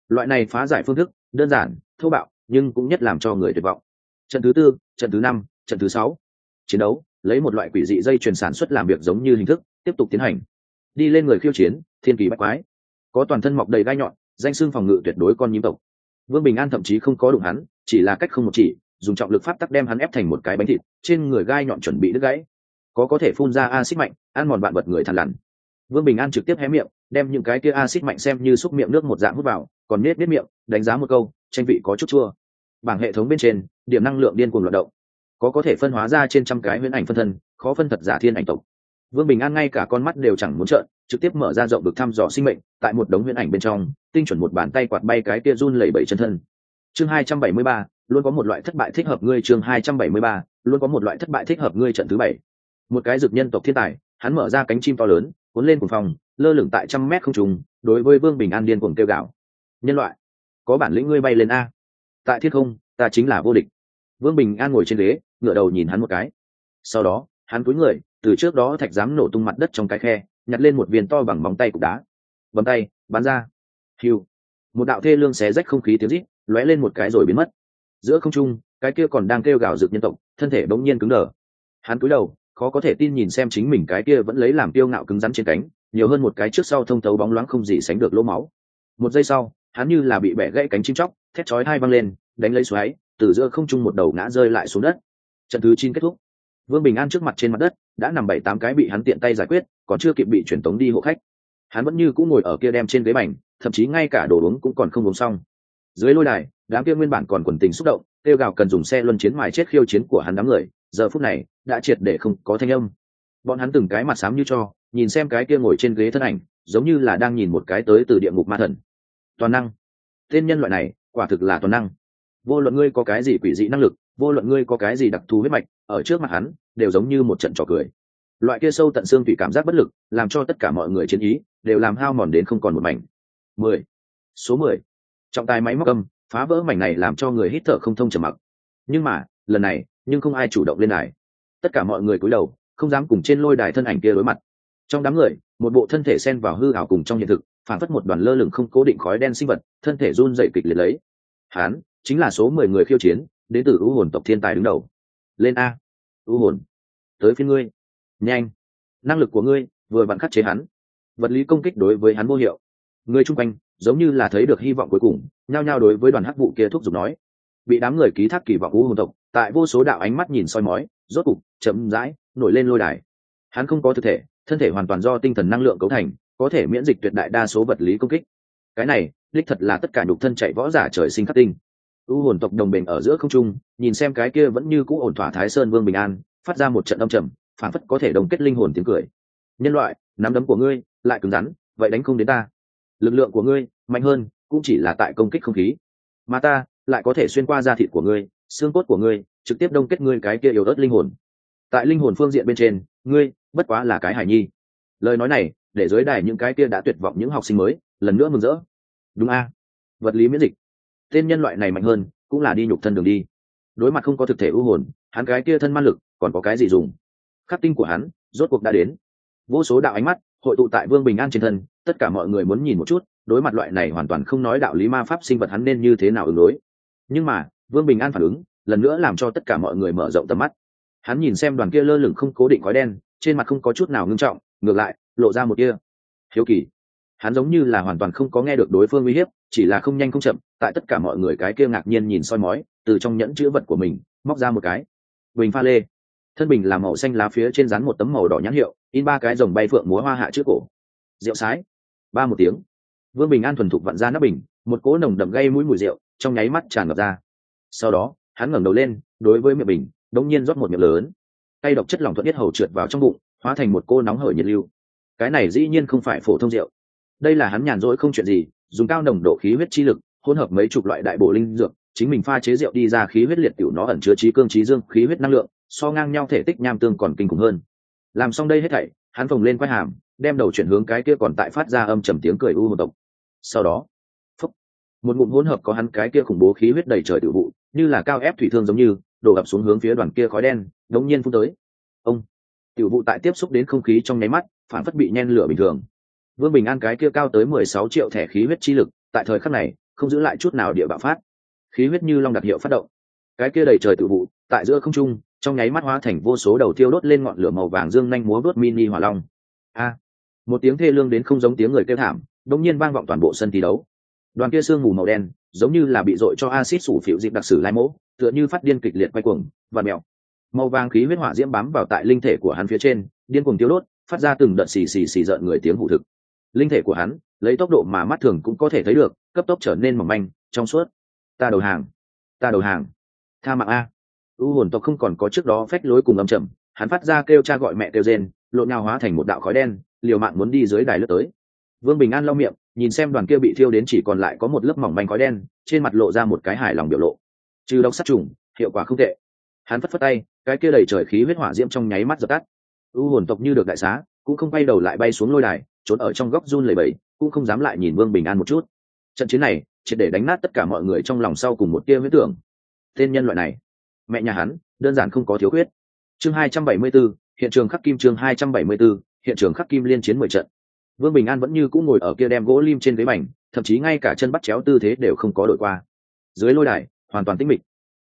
A: Loại này phá giải phương thức, đơn giản, thô bạo, nhưng cũng nhất làm cho người tuyệt vọng. Trận thứ tư, trận thứ năm, trận thứ sáu. Chiến đấu, lấy một loại quỷ dị dây chuyển sản xuất làm việc giống như hình thức, tiếp tục tiến hành. Đi lên người khiêu chiến, thiên kỳ bách quái. Có toàn thân mọc đầy gai nhọn, danh xương phòng ngự tuyệt đối con nhím tộc vương bình an thậm chí không có đụng hắn, chỉ là cách không một chỉ, dùng trọng lực pháp tắc đem hắn ép thành một cái bánh thịt, trên người gai nhọn chuẩn bị đứt gãy. Có có thể phun ra acid mạnh, ăn mòn bạn vật người thằn lằn. Vương bình an trực tiếp hé miệng, đem những cái kia acid mạnh xem như xúc miệng nước một dạng hút vào, còn nết nết miệng, đánh giá một câu, tranh vị có chút chua. Bảng hệ thống bên trên, điểm năng lượng điên cuồng loạt động. Có có thể phân hóa ra trên trăm cái huyễn ảnh phân thân, khó phân thật giả thiên ảnh tộc. Vương bình an ngay cả con mắt đều chẳng muốn trợn, trực tiếp mở ra rộng được thăm dò sinh mệnh, tại một đống huyễn ảnh bên trong tinh chuẩn một bàn tay quạt bay cái kia run lẩy bẩy chân thân. Chương hai trăm bảy mươi ba, luôn có một loại thất bại thích hợp ngươi chương hai trăm bảy mươi ba, luôn có một loại thất bại thích hợp ngươi trận thứ bảy. Một cái dược nhân tộc thiên tài, hắn mở ra cánh chim to lớn, cuốn lên cùng phòng lơ lửng tại trăm mét không trùng đối với vương bình an điên cuồng kêu gạo nhân loại, có bản lĩnh ngươi bay lên a. Tại thiết không, ta chính là vô địch. Vương bình an ngồi trên ghế ngựa đầu nhìn hắn một cái. Sau đó, hắn cúi người, từ trước đó thạch dám nổ tung mặt đất trong cái khe, nhặt lên một viên to bằng móng tay cục đá. Bấm tay, bắn ra hiu một đạo thê lương xé rách không khí tiếng rít, lóe lên một cái rồi biến mất. Giữa không trung, cái kia còn đang kêu gào rực nhân tộc, thân thể bỗng nhiên cứng đờ. Hắn cúi đầu, khó có thể tin nhìn xem chính mình cái kia vẫn lấy làm tiêu ngạo cứng rắn trên cánh, nhiều hơn một cái trước sau thông thấu bóng loáng không gì sánh được lỗ máu. Một giây sau, hắn như là bị bẻ gãy cánh chim chóc, thét chói hai văng lên, đánh lấy xoáy, từ giữa không trung một đầu ngã rơi lại xuống đất. Trận thứ chín kết thúc. Vương bình an trước mặt trên mặt đất, đã nằm bảy tám cái bị hắn tiện tay giải quyết, còn chưa kịp bị truyền tống đi hộ khách. Hắn vẫn như cũng ngồi ở kia đem trên ghế bành thậm chí ngay cả đồ uống cũng còn không uống xong. Dưới lôi đài, đám kia nguyên bản còn quần tình xúc động, kêu gào cần dùng xe luân chiến mài chết khiêu chiến của hắn đám người, giờ phút này, đã triệt để không có thanh âm. Bọn hắn từng cái mặt xám như cho, nhìn xem cái kia ngồi trên ghế thân ảnh, giống như là đang nhìn một cái tới từ địa ngục ma thần. Toàn năng. Tên nhân loại này, quả thực là toàn năng. Vô luận ngươi có cái gì quỷ dị năng lực, vô luận ngươi có cái gì đặc thù huyết mạch, ở trước mặt hắn, đều giống như một trận trò cười. Loại kia sâu tận xương tùy cảm giác bất lực, làm cho tất cả mọi người chiến ý, đều làm hao mòn đến không còn một mảnh mười. Số mười. Trọng tài máy móc âm, phá vỡ mảnh này làm cho người hít thở không thông trầm mặc. Nhưng mà, lần này, nhưng không ai chủ động lên đài. Tất cả mọi người cúi đầu, không dám cùng trên lôi đài thân ảnh kia đối mặt. Trong đám người, một bộ thân thể xen vào hư ảo cùng trong hiện thực, phản phất một đoàn lơ lửng không cố định khói đen sinh vật, thân thể run dậy kịch liệt lấy. Hán, chính là số mười người khiêu chiến, đến từ ưu hồn tộc thiên tài đứng đầu. Lên a. Ưu hồn. Tới phía ngươi. Nhanh. Năng lực của ngươi, vừa bằng khắc chế hắn. Vật lý công kích đối với hắn vô hiệu người chung quanh, giống như là thấy được hy vọng cuối cùng, nhao nhao đối với đoàn hắc vụ kia thúc giục nói. Bị đám người ký thác kỳ vọng vũ hồn tộc, tại vô số đạo ánh mắt nhìn soi mói, rốt cục, chậm rãi, nổi lên lôi đài. Hắn không có thực thể, thân thể hoàn toàn do tinh thần năng lượng cấu thành, có thể miễn dịch tuyệt đại đa số vật lý công kích. Cái này, đích thật là tất cả nhục thân chạy võ giả trời sinh khắc tinh. U hồn tộc đồng bình ở giữa không trung, nhìn xem cái kia vẫn như cũ ổn thỏa thái sơn vương bình an, phát ra một trận âm trầm phản phất có thể đồng kết linh hồn tiếng cười. Nhân loại, nắm đấm của ngươi, lại cứng rắn, vậy đánh không đến ta lực lượng của ngươi mạnh hơn, cũng chỉ là tại công kích không khí. Mà ta lại có thể xuyên qua da thịt của ngươi, xương cốt của ngươi, trực tiếp đông kết ngươi cái kia yếu ớt linh hồn. Tại linh hồn phương diện bên trên, ngươi bất quá là cái hải nhi. Lời nói này để giới đài những cái kia đã tuyệt vọng những học sinh mới lần nữa mừng rỡ. Đúng a. Vật lý miễn dịch. Tên nhân loại này mạnh hơn, cũng là đi nhục thân đường đi. Đối mặt không có thực thể ưu hồn, hắn cái kia thân man lực còn có cái gì dùng? Khắc tinh của hắn rốt cuộc đã đến. Vô số đạo ánh mắt hội tụ tại vương bình an trên thân, tất cả mọi người muốn nhìn một chút, đối mặt loại này hoàn toàn không nói đạo lý ma pháp sinh vật hắn nên như thế nào ứng đối. Nhưng mà, vương bình an phản ứng, lần nữa làm cho tất cả mọi người mở rộng tầm mắt. Hắn nhìn xem đoàn kia lơ lửng không cố định khói đen, trên mặt không có chút nào ngưng trọng, ngược lại, lộ ra một kia hiếu kỳ. Hắn giống như là hoàn toàn không có nghe được đối phương uy hiếp, chỉ là không nhanh không chậm, tại tất cả mọi người cái kia ngạc nhiên nhìn soi mói, từ trong nhẫn chữ vật của mình, móc ra một cái. Bình pha lê thân bình làm màu xanh lá phía trên rán một tấm màu đỏ nhãn hiệu, in ba cái dòng bay phượng múa hoa hạ trước cổ. Rượu sái. Ba một tiếng. Vương bình an thuần thục vặn ra nắp bình, một cỗ nồng đậm gây mũi mùi rượu, trong nháy mắt tràn ngập ra. Sau đó, hắn ngẩng đầu lên, đối với miệng bình, đống nhiên rót một miệng lớn. Tay độc chất lỏng thuận nhất hầu trượt vào trong bụng, hóa thành một cô nóng hởi nhiệt lưu. Cái này dĩ nhiên không phải phổ thông rượu. Đây là hắn nhàn rỗi không chuyện gì, dùng cao nồng độ khí huyết chi lực, hỗn hợp mấy chục loại đại bổ linh dược, chính mình pha chế rượu đi ra khí huyết liệt tiểu nó ẩn chứa trí cương trí dương, khí huyết năng lượng so ngang nhau thể tích nham tương còn kinh khủng hơn. Làm xong đây hết thảy hắn phồng lên quay hàm đem đầu chuyển hướng cái kia còn tại phát ra âm trầm tiếng cười u một tộc. Sau đó phúc, một ngụm hỗn hợp có hắn cái kia khủng bố khí huyết đầy trời tự vụ như là cao ép thủy thương giống như đổ ập xuống hướng phía đoàn kia khói đen đống nhiên phun tới. Ông tiểu vụ tại tiếp xúc đến không khí trong nháy mắt phản phất bị nhen lửa bình thường. Vương bình an cái kia cao tới mười sáu triệu thẻ khí huyết chi lực tại thời khắc này không giữ lại chút nào địa bạo phát. Khí huyết như long đặc hiệu phát động. Cái kia đầy trời tự vụ tại giữa không trung trong nháy mắt hóa thành vô số đầu tiêu đốt lên ngọn lửa màu vàng dương nhanh múa đốt mini hỏa long. A! Một tiếng thê lương đến không giống tiếng người kêu thảm, đột nhiên vang vọng toàn bộ sân thi đấu. Đoàn kia sương mù màu đen, giống như là bị dội cho axit sủ phịu dịp đặc sử lai mỗ tựa như phát điên kịch liệt quay cuồng và mèo. Màu vàng khí huyết hỏa diễm bám vào tại linh thể của hắn phía trên, điên cuồng tiêu đốt, phát ra từng đợt xì xì xì rợn người tiếng hụ thực. Linh thể của hắn, lấy tốc độ mà mắt thường cũng có thể thấy được, cấp tốc trở nên mỏng manh, trong suốt. Ta đầu hàng, ta đầu hàng. Tha mạng a u hồn tộc không còn có trước đó phách lối cùng âm trầm, hắn phát ra kêu cha gọi mẹ kêu rên, lộn nào hóa thành một đạo khói đen, liều mạng muốn đi dưới đài lướt tới. Vương bình an lau miệng, nhìn xem đoàn kia bị thiêu đến chỉ còn lại có một lớp mỏng manh khói đen, trên mặt lộ ra một cái hài lòng biểu lộ. Trừ độc sát trùng, hiệu quả không tệ. Hắn phất phất tay, cái kia đầy trời khí huyết hỏa diễm trong nháy mắt dập tắt. U hồn tộc như được đại xá, cũng không bay đầu lại bay xuống lôi đài, trốn ở trong góc run lầy bẫy cũng không dám lại nhìn vương bình an một chút. Trận chiến này chỉ để đánh nát tất cả mọi người trong lòng sau cùng một tia huyết tưởng. Tên nhân loại này mẹ nhà hắn đơn giản không có thiếu khuyết. Chương hai trăm bảy mươi 274, hiện trường khắc kim chương hai trăm bảy mươi 274, hiện trường khắc kim liên chiến mười trận. Vương bình an vẫn như cũng ngồi ở kia đem gỗ lim trên ghế mảnh thậm chí ngay cả chân bắt chéo tư thế đều không có đổi qua. Dưới lôi đài hoàn toàn tĩnh mịch.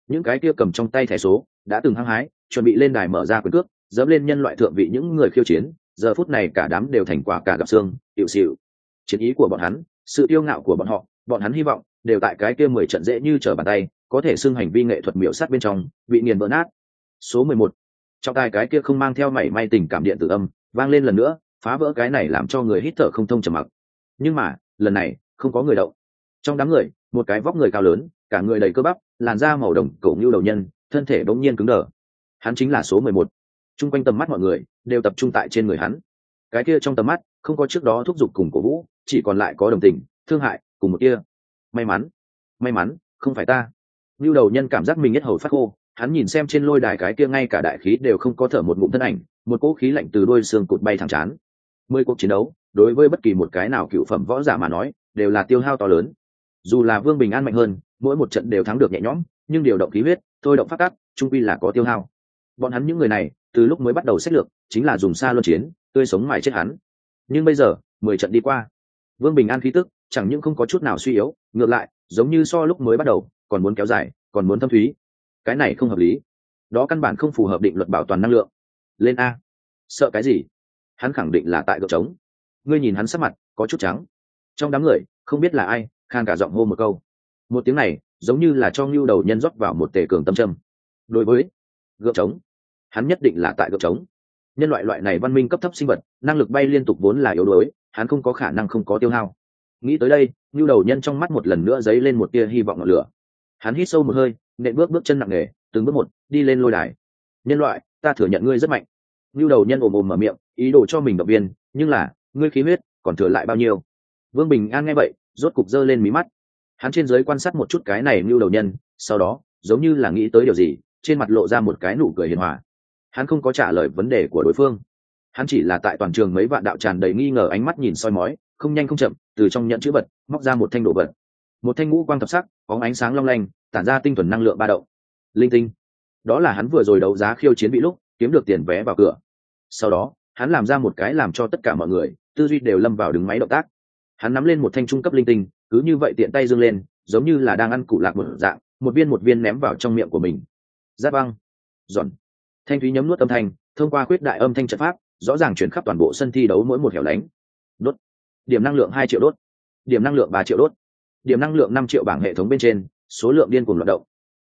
A: Những cái kia cầm trong tay thẻ số đã từng hăng hái chuẩn bị lên đài mở ra quyền cước dẫm lên nhân loại thượng vị những người khiêu chiến giờ phút này cả đám đều thành quả cả gặp xương hiệu xịu. Chiến ý của bọn hắn sự yêu ngạo của bọn họ bọn hắn hy vọng đều tại cái kia mười trận dễ như trở bàn tay có thể xưng hành vi nghệ thuật miểu sát bên trong, bị nghiền vỡ nát. Số mười một. Trong tai cái kia không mang theo mảy may tình cảm điện tử âm, vang lên lần nữa, phá vỡ cái này làm cho người hít thở không thông trầm mặc. Nhưng mà, lần này, không có người động. Trong đám người, một cái vóc người cao lớn, cả người đầy cơ bắp, làn da màu đồng, cổ như đầu nhân, thân thể bỗng nhiên cứng đờ. Hắn chính là số mười một. Chung quanh tầm mắt mọi người, đều tập trung tại trên người hắn. Cái kia trong tầm mắt, không có trước đó thúc giục cùng cổ vũ, chỉ còn lại có đồng tình, thương hại, cùng một kia. May mắn. May mắn, không phải ta. Nưu đầu nhân cảm giác mình nhất hầu phát khô, hắn nhìn xem trên lôi đài cái kia ngay cả đại khí đều không có thở một ngụm thân ảnh, một cỗ khí lạnh từ đôi xương cụt bay thẳng chán. Mười cuộc chiến đấu, đối với bất kỳ một cái nào cựu phẩm võ giả mà nói, đều là tiêu hao to lớn. Dù là vương bình an mạnh hơn, mỗi một trận đều thắng được nhẹ nhõm, nhưng điều động khí huyết, thôi động phát tác trung quy là có tiêu hao. Bọn hắn những người này, từ lúc mới bắt đầu xét lược, chính là dùng xa luân chiến, tươi sống mài chết hắn. Nhưng bây giờ, mười trận đi qua vương bình an khí tức, chẳng những không có chút nào suy yếu, ngược lại, giống như so lúc mới bắt đầu, còn muốn kéo dài, còn muốn thâm thúy. Cái này không hợp lý. Đó căn bản không phù hợp định luật bảo toàn năng lượng. Lên a. Sợ cái gì? Hắn khẳng định là tại gợp trống. Ngươi nhìn hắn sắc mặt, có chút trắng. Trong đám người, không biết là ai, khang cả giọng hô một câu. Một tiếng này, giống như là cho ngưu đầu nhân rót vào một tề cường tâm trâm. Đối với gợp trống, hắn nhất định là tại gợp trống. Nhân loại loại này văn minh cấp thấp sinh vật, năng lực bay liên tục vốn là yếu đuối hắn không có khả năng không có tiêu hao. Nghĩ tới đây nhu đầu nhân trong mắt một lần nữa dấy lên một tia hy vọng ngọn lửa. Hắn hít sâu một hơi, nện bước bước chân nặng nề, từng bước một, đi lên lôi đài. Nhân loại, ta thừa nhận ngươi rất mạnh. Nhu đầu nhân ồm ồm mở miệng, ý đồ cho mình động viên, nhưng là, ngươi khí huyết còn thừa lại bao nhiêu? Vương bình an nghe vậy, rốt cục giơ lên mí mắt. Hắn trên giới quan sát một chút cái này nhu đầu nhân, sau đó, giống như là nghĩ tới điều gì, trên mặt lộ ra một cái nụ cười hiền hòa. Hắn không có trả lời vấn đề của đối phương hắn chỉ là tại toàn trường mấy vạn đạo tràn đầy nghi ngờ ánh mắt nhìn soi mói, không nhanh không chậm, từ trong nhận chữ vật, móc ra một thanh đồ vật. Một thanh ngũ quang thập sắc có ánh sáng long lanh, tản ra tinh thuần năng lượng ba động. Linh tinh. Đó là hắn vừa rồi đấu giá khiêu chiến bị lúc, kiếm được tiền vé vào cửa. Sau đó, hắn làm ra một cái làm cho tất cả mọi người, tư duy đều lâm vào đứng máy động tác. Hắn nắm lên một thanh trung cấp linh tinh, cứ như vậy tiện tay dương lên, giống như là đang ăn cụ lạc một dạng, một viên một viên ném vào trong miệng của mình. Giáp băng. Giòn. Thanh thúy nhấm nuốt âm thanh, thông qua khuyết đại âm thanh trận pháp rõ ràng chuyển khắp toàn bộ sân thi đấu mỗi một hẻo lánh. Đốt. Điểm năng lượng hai triệu đốt. Điểm năng lượng ba triệu đốt. Điểm năng lượng năm triệu bảng hệ thống bên trên, số lượng điên cuồng loạt động.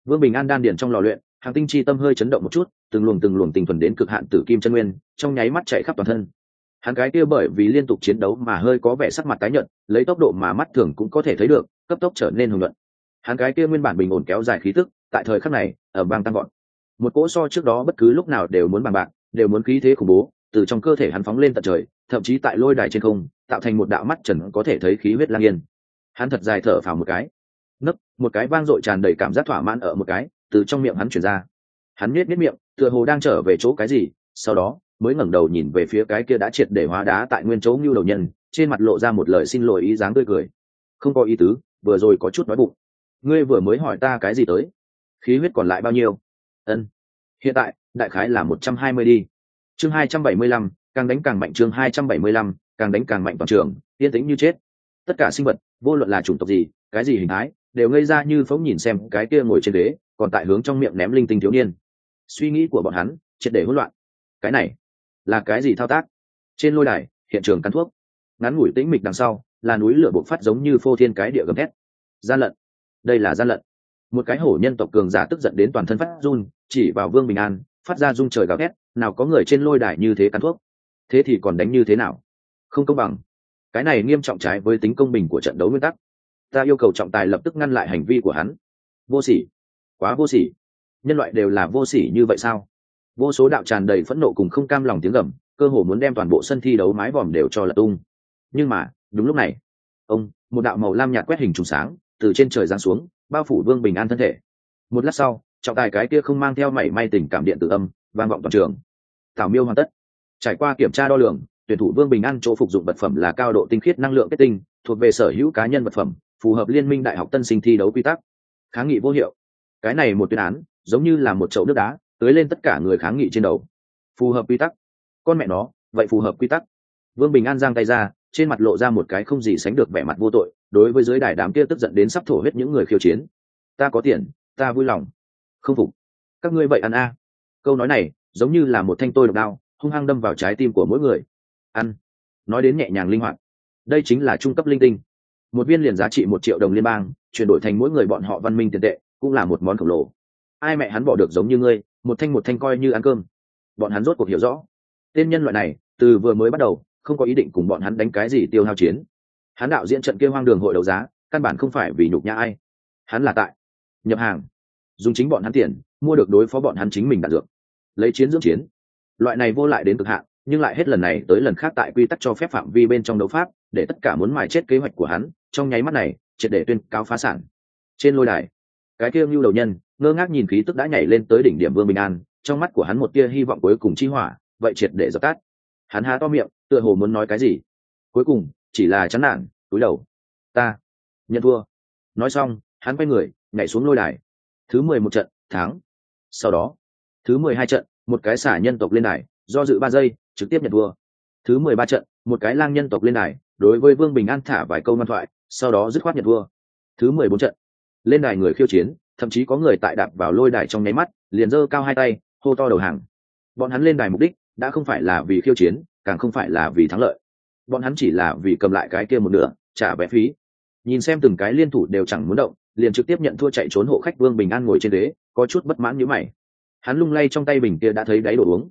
A: Vương bình an đan điền trong lò luyện, hàng tinh chi tâm hơi chấn động một chút, từng luồng từng luồng tình thuần đến cực hạn tử kim chân nguyên, trong nháy mắt chạy khắp toàn thân. Hắn cái kia bởi vì liên tục chiến đấu mà hơi có vẻ sắc mặt tái nhợt, lấy tốc độ mà mắt thường cũng có thể thấy được, cấp tốc trở nên hùng luận. Hắn cái kia nguyên bản bình ổn kéo dài khí tức, tại thời khắc này ở bang tăng gọn một cỗ so trước đó bất cứ lúc nào đều muốn bằng bạc, đều muốn khí thế khủng bố từ trong cơ thể hắn phóng lên tận trời, thậm chí tại lôi đài trên không, tạo thành một đạo mắt trần có thể thấy khí huyết lang yên. Hắn thật dài thở phào một cái. Nấc, một cái vang dội tràn đầy cảm giác thỏa mãn ở một cái, từ trong miệng hắn chuyển ra. Hắn nhếch nhếch miệng, tựa hồ đang trở về chỗ cái gì, sau đó, mới ngẩng đầu nhìn về phía cái kia đã triệt để hóa đá tại nguyên chỗ như đầu nhân, trên mặt lộ ra một lời xin lỗi ý dáng tươi cười. Không có ý tứ, vừa rồi có chút nói bụng. Ngươi vừa mới hỏi ta cái gì tới? Khí huyết còn lại bao nhiêu? Ân. Hiện tại, đại khái là một trăm hai mươi đi chương hai trăm bảy mươi lăm, càng đánh càng mạnh chương hai trăm bảy mươi lăm, càng đánh càng mạnh toàn trường, yên tĩnh như chết. Tất cả sinh vật, vô luận là chủng tộc gì, cái gì hình thái, đều ngây ra như phóng nhìn xem cái kia ngồi trên đế còn tại hướng trong miệng ném linh tinh thiếu niên. Suy nghĩ của bọn hắn, triệt để hỗn loạn. Cái này, là cái gì thao tác? Trên lôi đài, hiện trường cắn thuốc. Ngắn ngủi tĩnh mịch đằng sau, là núi lửa bộc phát giống như phô thiên cái địa gầm thét. Gian lận. Đây là gian lận. Một cái hổ nhân tộc cường giả tức giận đến toàn thân phát run, chỉ vào vương bình an, phát ra rung trời gào thét nào có người trên lôi đài như thế cắn thuốc? Thế thì còn đánh như thế nào? Không công bằng. Cái này nghiêm trọng trái với tính công bình của trận đấu nguyên tắc. Ta yêu cầu trọng tài lập tức ngăn lại hành vi của hắn. Vô sỉ. Quá vô sỉ. Nhân loại đều là vô sỉ như vậy sao? Vô số đạo tràn đầy phẫn nộ cùng không cam lòng tiếng gầm, cơ hồ muốn đem toàn bộ sân thi đấu mái vòm đều cho là tung. Nhưng mà, đúng lúc này, ông, một đạo màu lam nhạt quét hình trùng sáng, từ trên trời giáng xuống, bao phủ vương bình an thân thể. Một lát sau, trọng tài cái kia không mang theo mảy may tình cảm điện tử âm vang vọng toàn trường. Thảo miêu hoàn tất. Trải qua kiểm tra đo lường, tuyển thủ vương bình an chỗ phục dụng vật phẩm là cao độ tinh khiết năng lượng kết tinh, thuộc về sở hữu cá nhân vật phẩm, phù hợp liên minh đại học tân sinh thi đấu quy tắc. Kháng nghị vô hiệu. Cái này một tuyên án, giống như là một chậu nước đá, tưới lên tất cả người kháng nghị trên đầu. Phù hợp quy tắc. Con mẹ nó, vậy phù hợp quy tắc. Vương bình an giang tay ra, trên mặt lộ ra một cái không gì sánh được vẻ mặt vô tội, đối với giới đài đám kia tức giận đến sắp thổ huyết những người khiêu chiến. Ta có tiền, ta vui lòng. Không phục. Các ngươi vậy ăn a câu nói này giống như là một thanh tôi độc đao hung hăng đâm vào trái tim của mỗi người. Ăn. Nói đến nhẹ nhàng linh hoạt. Đây chính là trung cấp linh tinh. Một viên liền giá trị một triệu đồng liên bang, chuyển đổi thành mỗi người bọn họ văn minh tiền tệ, cũng là một món khổng lồ. Ai mẹ hắn bỏ được giống như ngươi, một thanh một thanh coi như ăn cơm. Bọn hắn rốt cuộc hiểu rõ. Tên nhân loại này, từ vừa mới bắt đầu, không có ý định cùng bọn hắn đánh cái gì tiêu hao chiến. Hắn đạo diễn trận kia hoang đường hội đấu giá, căn bản không phải vì nhục nhã ai. Hắn là tại, nhập hàng. Dùng chính bọn hắn tiền mua được đối phó bọn hắn chính mình đạn dược. Lấy chiến dưỡng chiến. Loại này vô lại đến cực hạn, nhưng lại hết lần này tới lần khác tại quy tắc cho phép phạm vi bên trong đấu pháp, để tất cả muốn mài chết kế hoạch của hắn, trong nháy mắt này, triệt để tuyên cáo phá sản. Trên lôi đài, cái kia ngưu đầu nhân, ngơ ngác nhìn khí tức đã nhảy lên tới đỉnh điểm vương bình an, trong mắt của hắn một tia hy vọng cuối cùng chi hỏa, vậy triệt để dập tắt. Hắn há to miệng, tựa hồ muốn nói cái gì. Cuối cùng, chỉ là chán nản, túi đầu. Ta, nhận thua. Nói xong, hắn quay người, nhảy xuống lôi đài. Thứ mười một trận tháng sau đó, thứ mười hai trận, một cái xả nhân tộc lên đài, do dự ba giây, trực tiếp nhận thua. Thứ mười ba trận, một cái lang nhân tộc lên đài, đối với vương bình an thả vài câu ngoan thoại, sau đó dứt khoát nhận thua. Thứ mười bốn trận, lên đài người khiêu chiến, thậm chí có người tại đạp vào lôi đài trong nháy mắt, liền giơ cao hai tay, hô to đầu hàng. Bọn hắn lên đài mục đích, đã không phải là vì khiêu chiến, càng không phải là vì thắng lợi. Bọn hắn chỉ là vì cầm lại cái kia một nửa, trả vé phí. Nhìn xem từng cái liên thủ đều chẳng muốn động liền trực tiếp nhận thua chạy trốn hộ khách vương bình an ngồi trên ghế, có chút bất mãn như mày. Hắn lung lay trong tay bình kia đã thấy đáy đồ uống.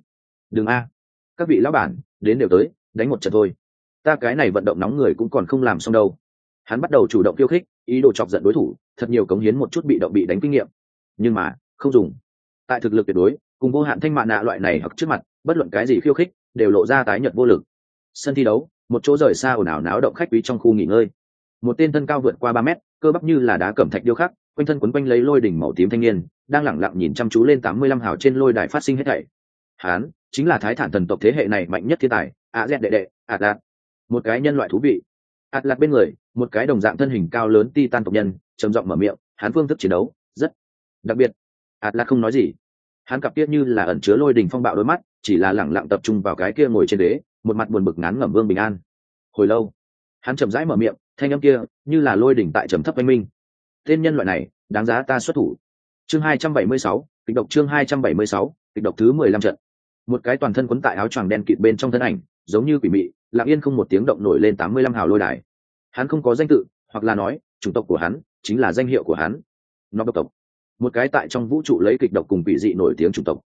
A: Đừng a, các vị lão bản, đến đều tới, đánh một trận thôi. Ta cái này vận động nóng người cũng còn không làm xong đâu. Hắn bắt đầu chủ động khiêu khích, ý đồ chọc giận đối thủ, thật nhiều cống hiến một chút bị động bị đánh kinh nghiệm. Nhưng mà, không dùng. Tại thực lực tuyệt đối, cùng vô hạn thanh mạ nạ loại này hoặc trước mặt, bất luận cái gì khiêu khích, đều lộ ra tái nhật vô lực. Sân thi đấu, một chỗ rời xa ồn ào náo động khách quý trong khu nghỉ ngơi. Một tên thân cao vượt qua ba mét cơ bắp như là đá cẩm thạch điêu khắc, quanh thân quấn quanh lấy lôi đỉnh màu tím thanh niên, đang lẳng lặng nhìn chăm chú lên tám mươi lăm hào trên lôi đài phát sinh hết thảy. Hán, chính là thái thản thần tộc thế hệ này mạnh nhất thiên tài, a z đệ đệ, a đạt một cái nhân loại thú vị. Ạt lạc bên người, một cái đồng dạng thân hình cao lớn ti tan tộc nhân, trầm giọng mở miệng hắn phương thức chiến đấu, rất đặc biệt. Ạt lạc không nói gì. Hắn cặp tiết như là ẩn chứa lôi đình phong bạo đôi mắt, chỉ là lẳng lặng tập trung vào cái kia ngồi trên đế, một mặt buồn bực ngán ngẩm vương bình an. Hồi lâu, hắn chậm rãi mở miệng thanh âm kia như là lôi đỉnh tại trầm thấp anh minh tên nhân loại này, đáng giá ta xuất thủ. Chương hai trăm bảy mươi sáu, kịch độc chương hai trăm bảy mươi sáu, kịch độc thứ mười lăm trận. Một cái toàn thân quấn tại áo choàng đen kịt bên trong thân ảnh, giống như quỷ mị, lặng yên không một tiếng động nổi lên tám mươi lăm hào lôi đài. Hắn không có danh tự, hoặc là nói, chủng tộc của hắn chính là danh hiệu của hắn. Nó độc tộc. Một cái tại trong vũ trụ lấy kịch độc cùng quỷ dị nổi tiếng chủng tộc.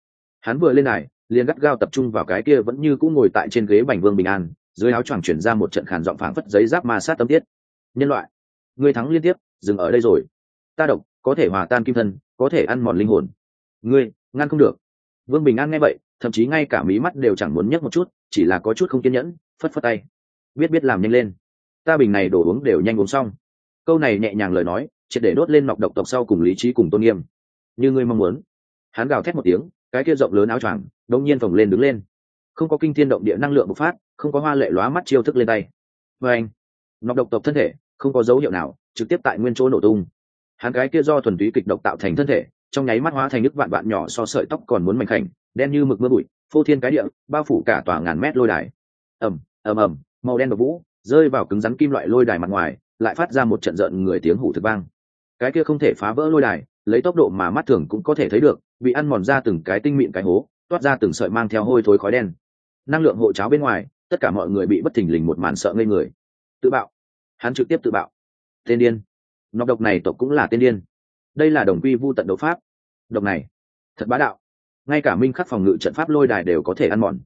A: Hắn vừa lên đài, liền gắt gao tập trung vào cái kia vẫn như cũng ngồi tại trên ghế bành vương bình an, dưới áo choàng chuyển ra một trận khàn giọng phảng phất giấy giáp ma sát tâm tiết nhân loại, ngươi thắng liên tiếp, dừng ở đây rồi. Ta độc, có thể hòa tan kim thân, có thể ăn mòn linh hồn. Ngươi, ngăn không được. Vương bình an nghe vậy, thậm chí ngay cả mí mắt đều chẳng muốn nhấc một chút, chỉ là có chút không kiên nhẫn, phất phất tay. Biết biết làm nhanh lên. Ta bình này đổ uống đều nhanh uống xong. Câu này nhẹ nhàng lời nói, triệt để đốt lên nọc độc tộc sau cùng lý trí cùng tôn nghiêm. Như ngươi mong muốn. Hắn gào thét một tiếng, cái kia rộng lớn áo choàng, đông nhiên phồng lên đứng lên. Không có kinh thiên động địa năng lượng bộc phát, không có hoa lệ lóa mắt chiêu thức lên tay. Và anh, nọc độc tộc thân thể không có dấu hiệu nào, trực tiếp tại nguyên chỗ nổ tung. Hắn cái kia do thuần túy kịch độc tạo thành thân thể, trong nháy mắt hóa thành nước vạn vạn nhỏ so sợi tóc còn muốn mảnh khảnh, đen như mực mưa bụi, phô thiên cái địa, bao phủ cả tòa ngàn mét lôi đài. Ầm ầm ầm, màu đen độc vũ, rơi vào cứng rắn kim loại lôi đài mặt ngoài, lại phát ra một trận giận người tiếng hủ thực vang. Cái kia không thể phá vỡ lôi đài, lấy tốc độ mà mắt thường cũng có thể thấy được, bị ăn mòn ra từng cái tinh mịn cái hố, toát ra từng sợi mang theo hôi thối khói đen. Năng lượng hộ cháo bên ngoài, tất cả mọi người bị bất thình lình một màn sợ ngây người. Tự bạo hắn trực tiếp tự bạo. Tên điên. Nọc độc này tộc cũng là tên điên. Đây là đồng quy vu tận đấu pháp. Độc này, thật bá đạo. Ngay cả minh khắc phòng ngự trận pháp lôi đài đều có thể ăn mòn.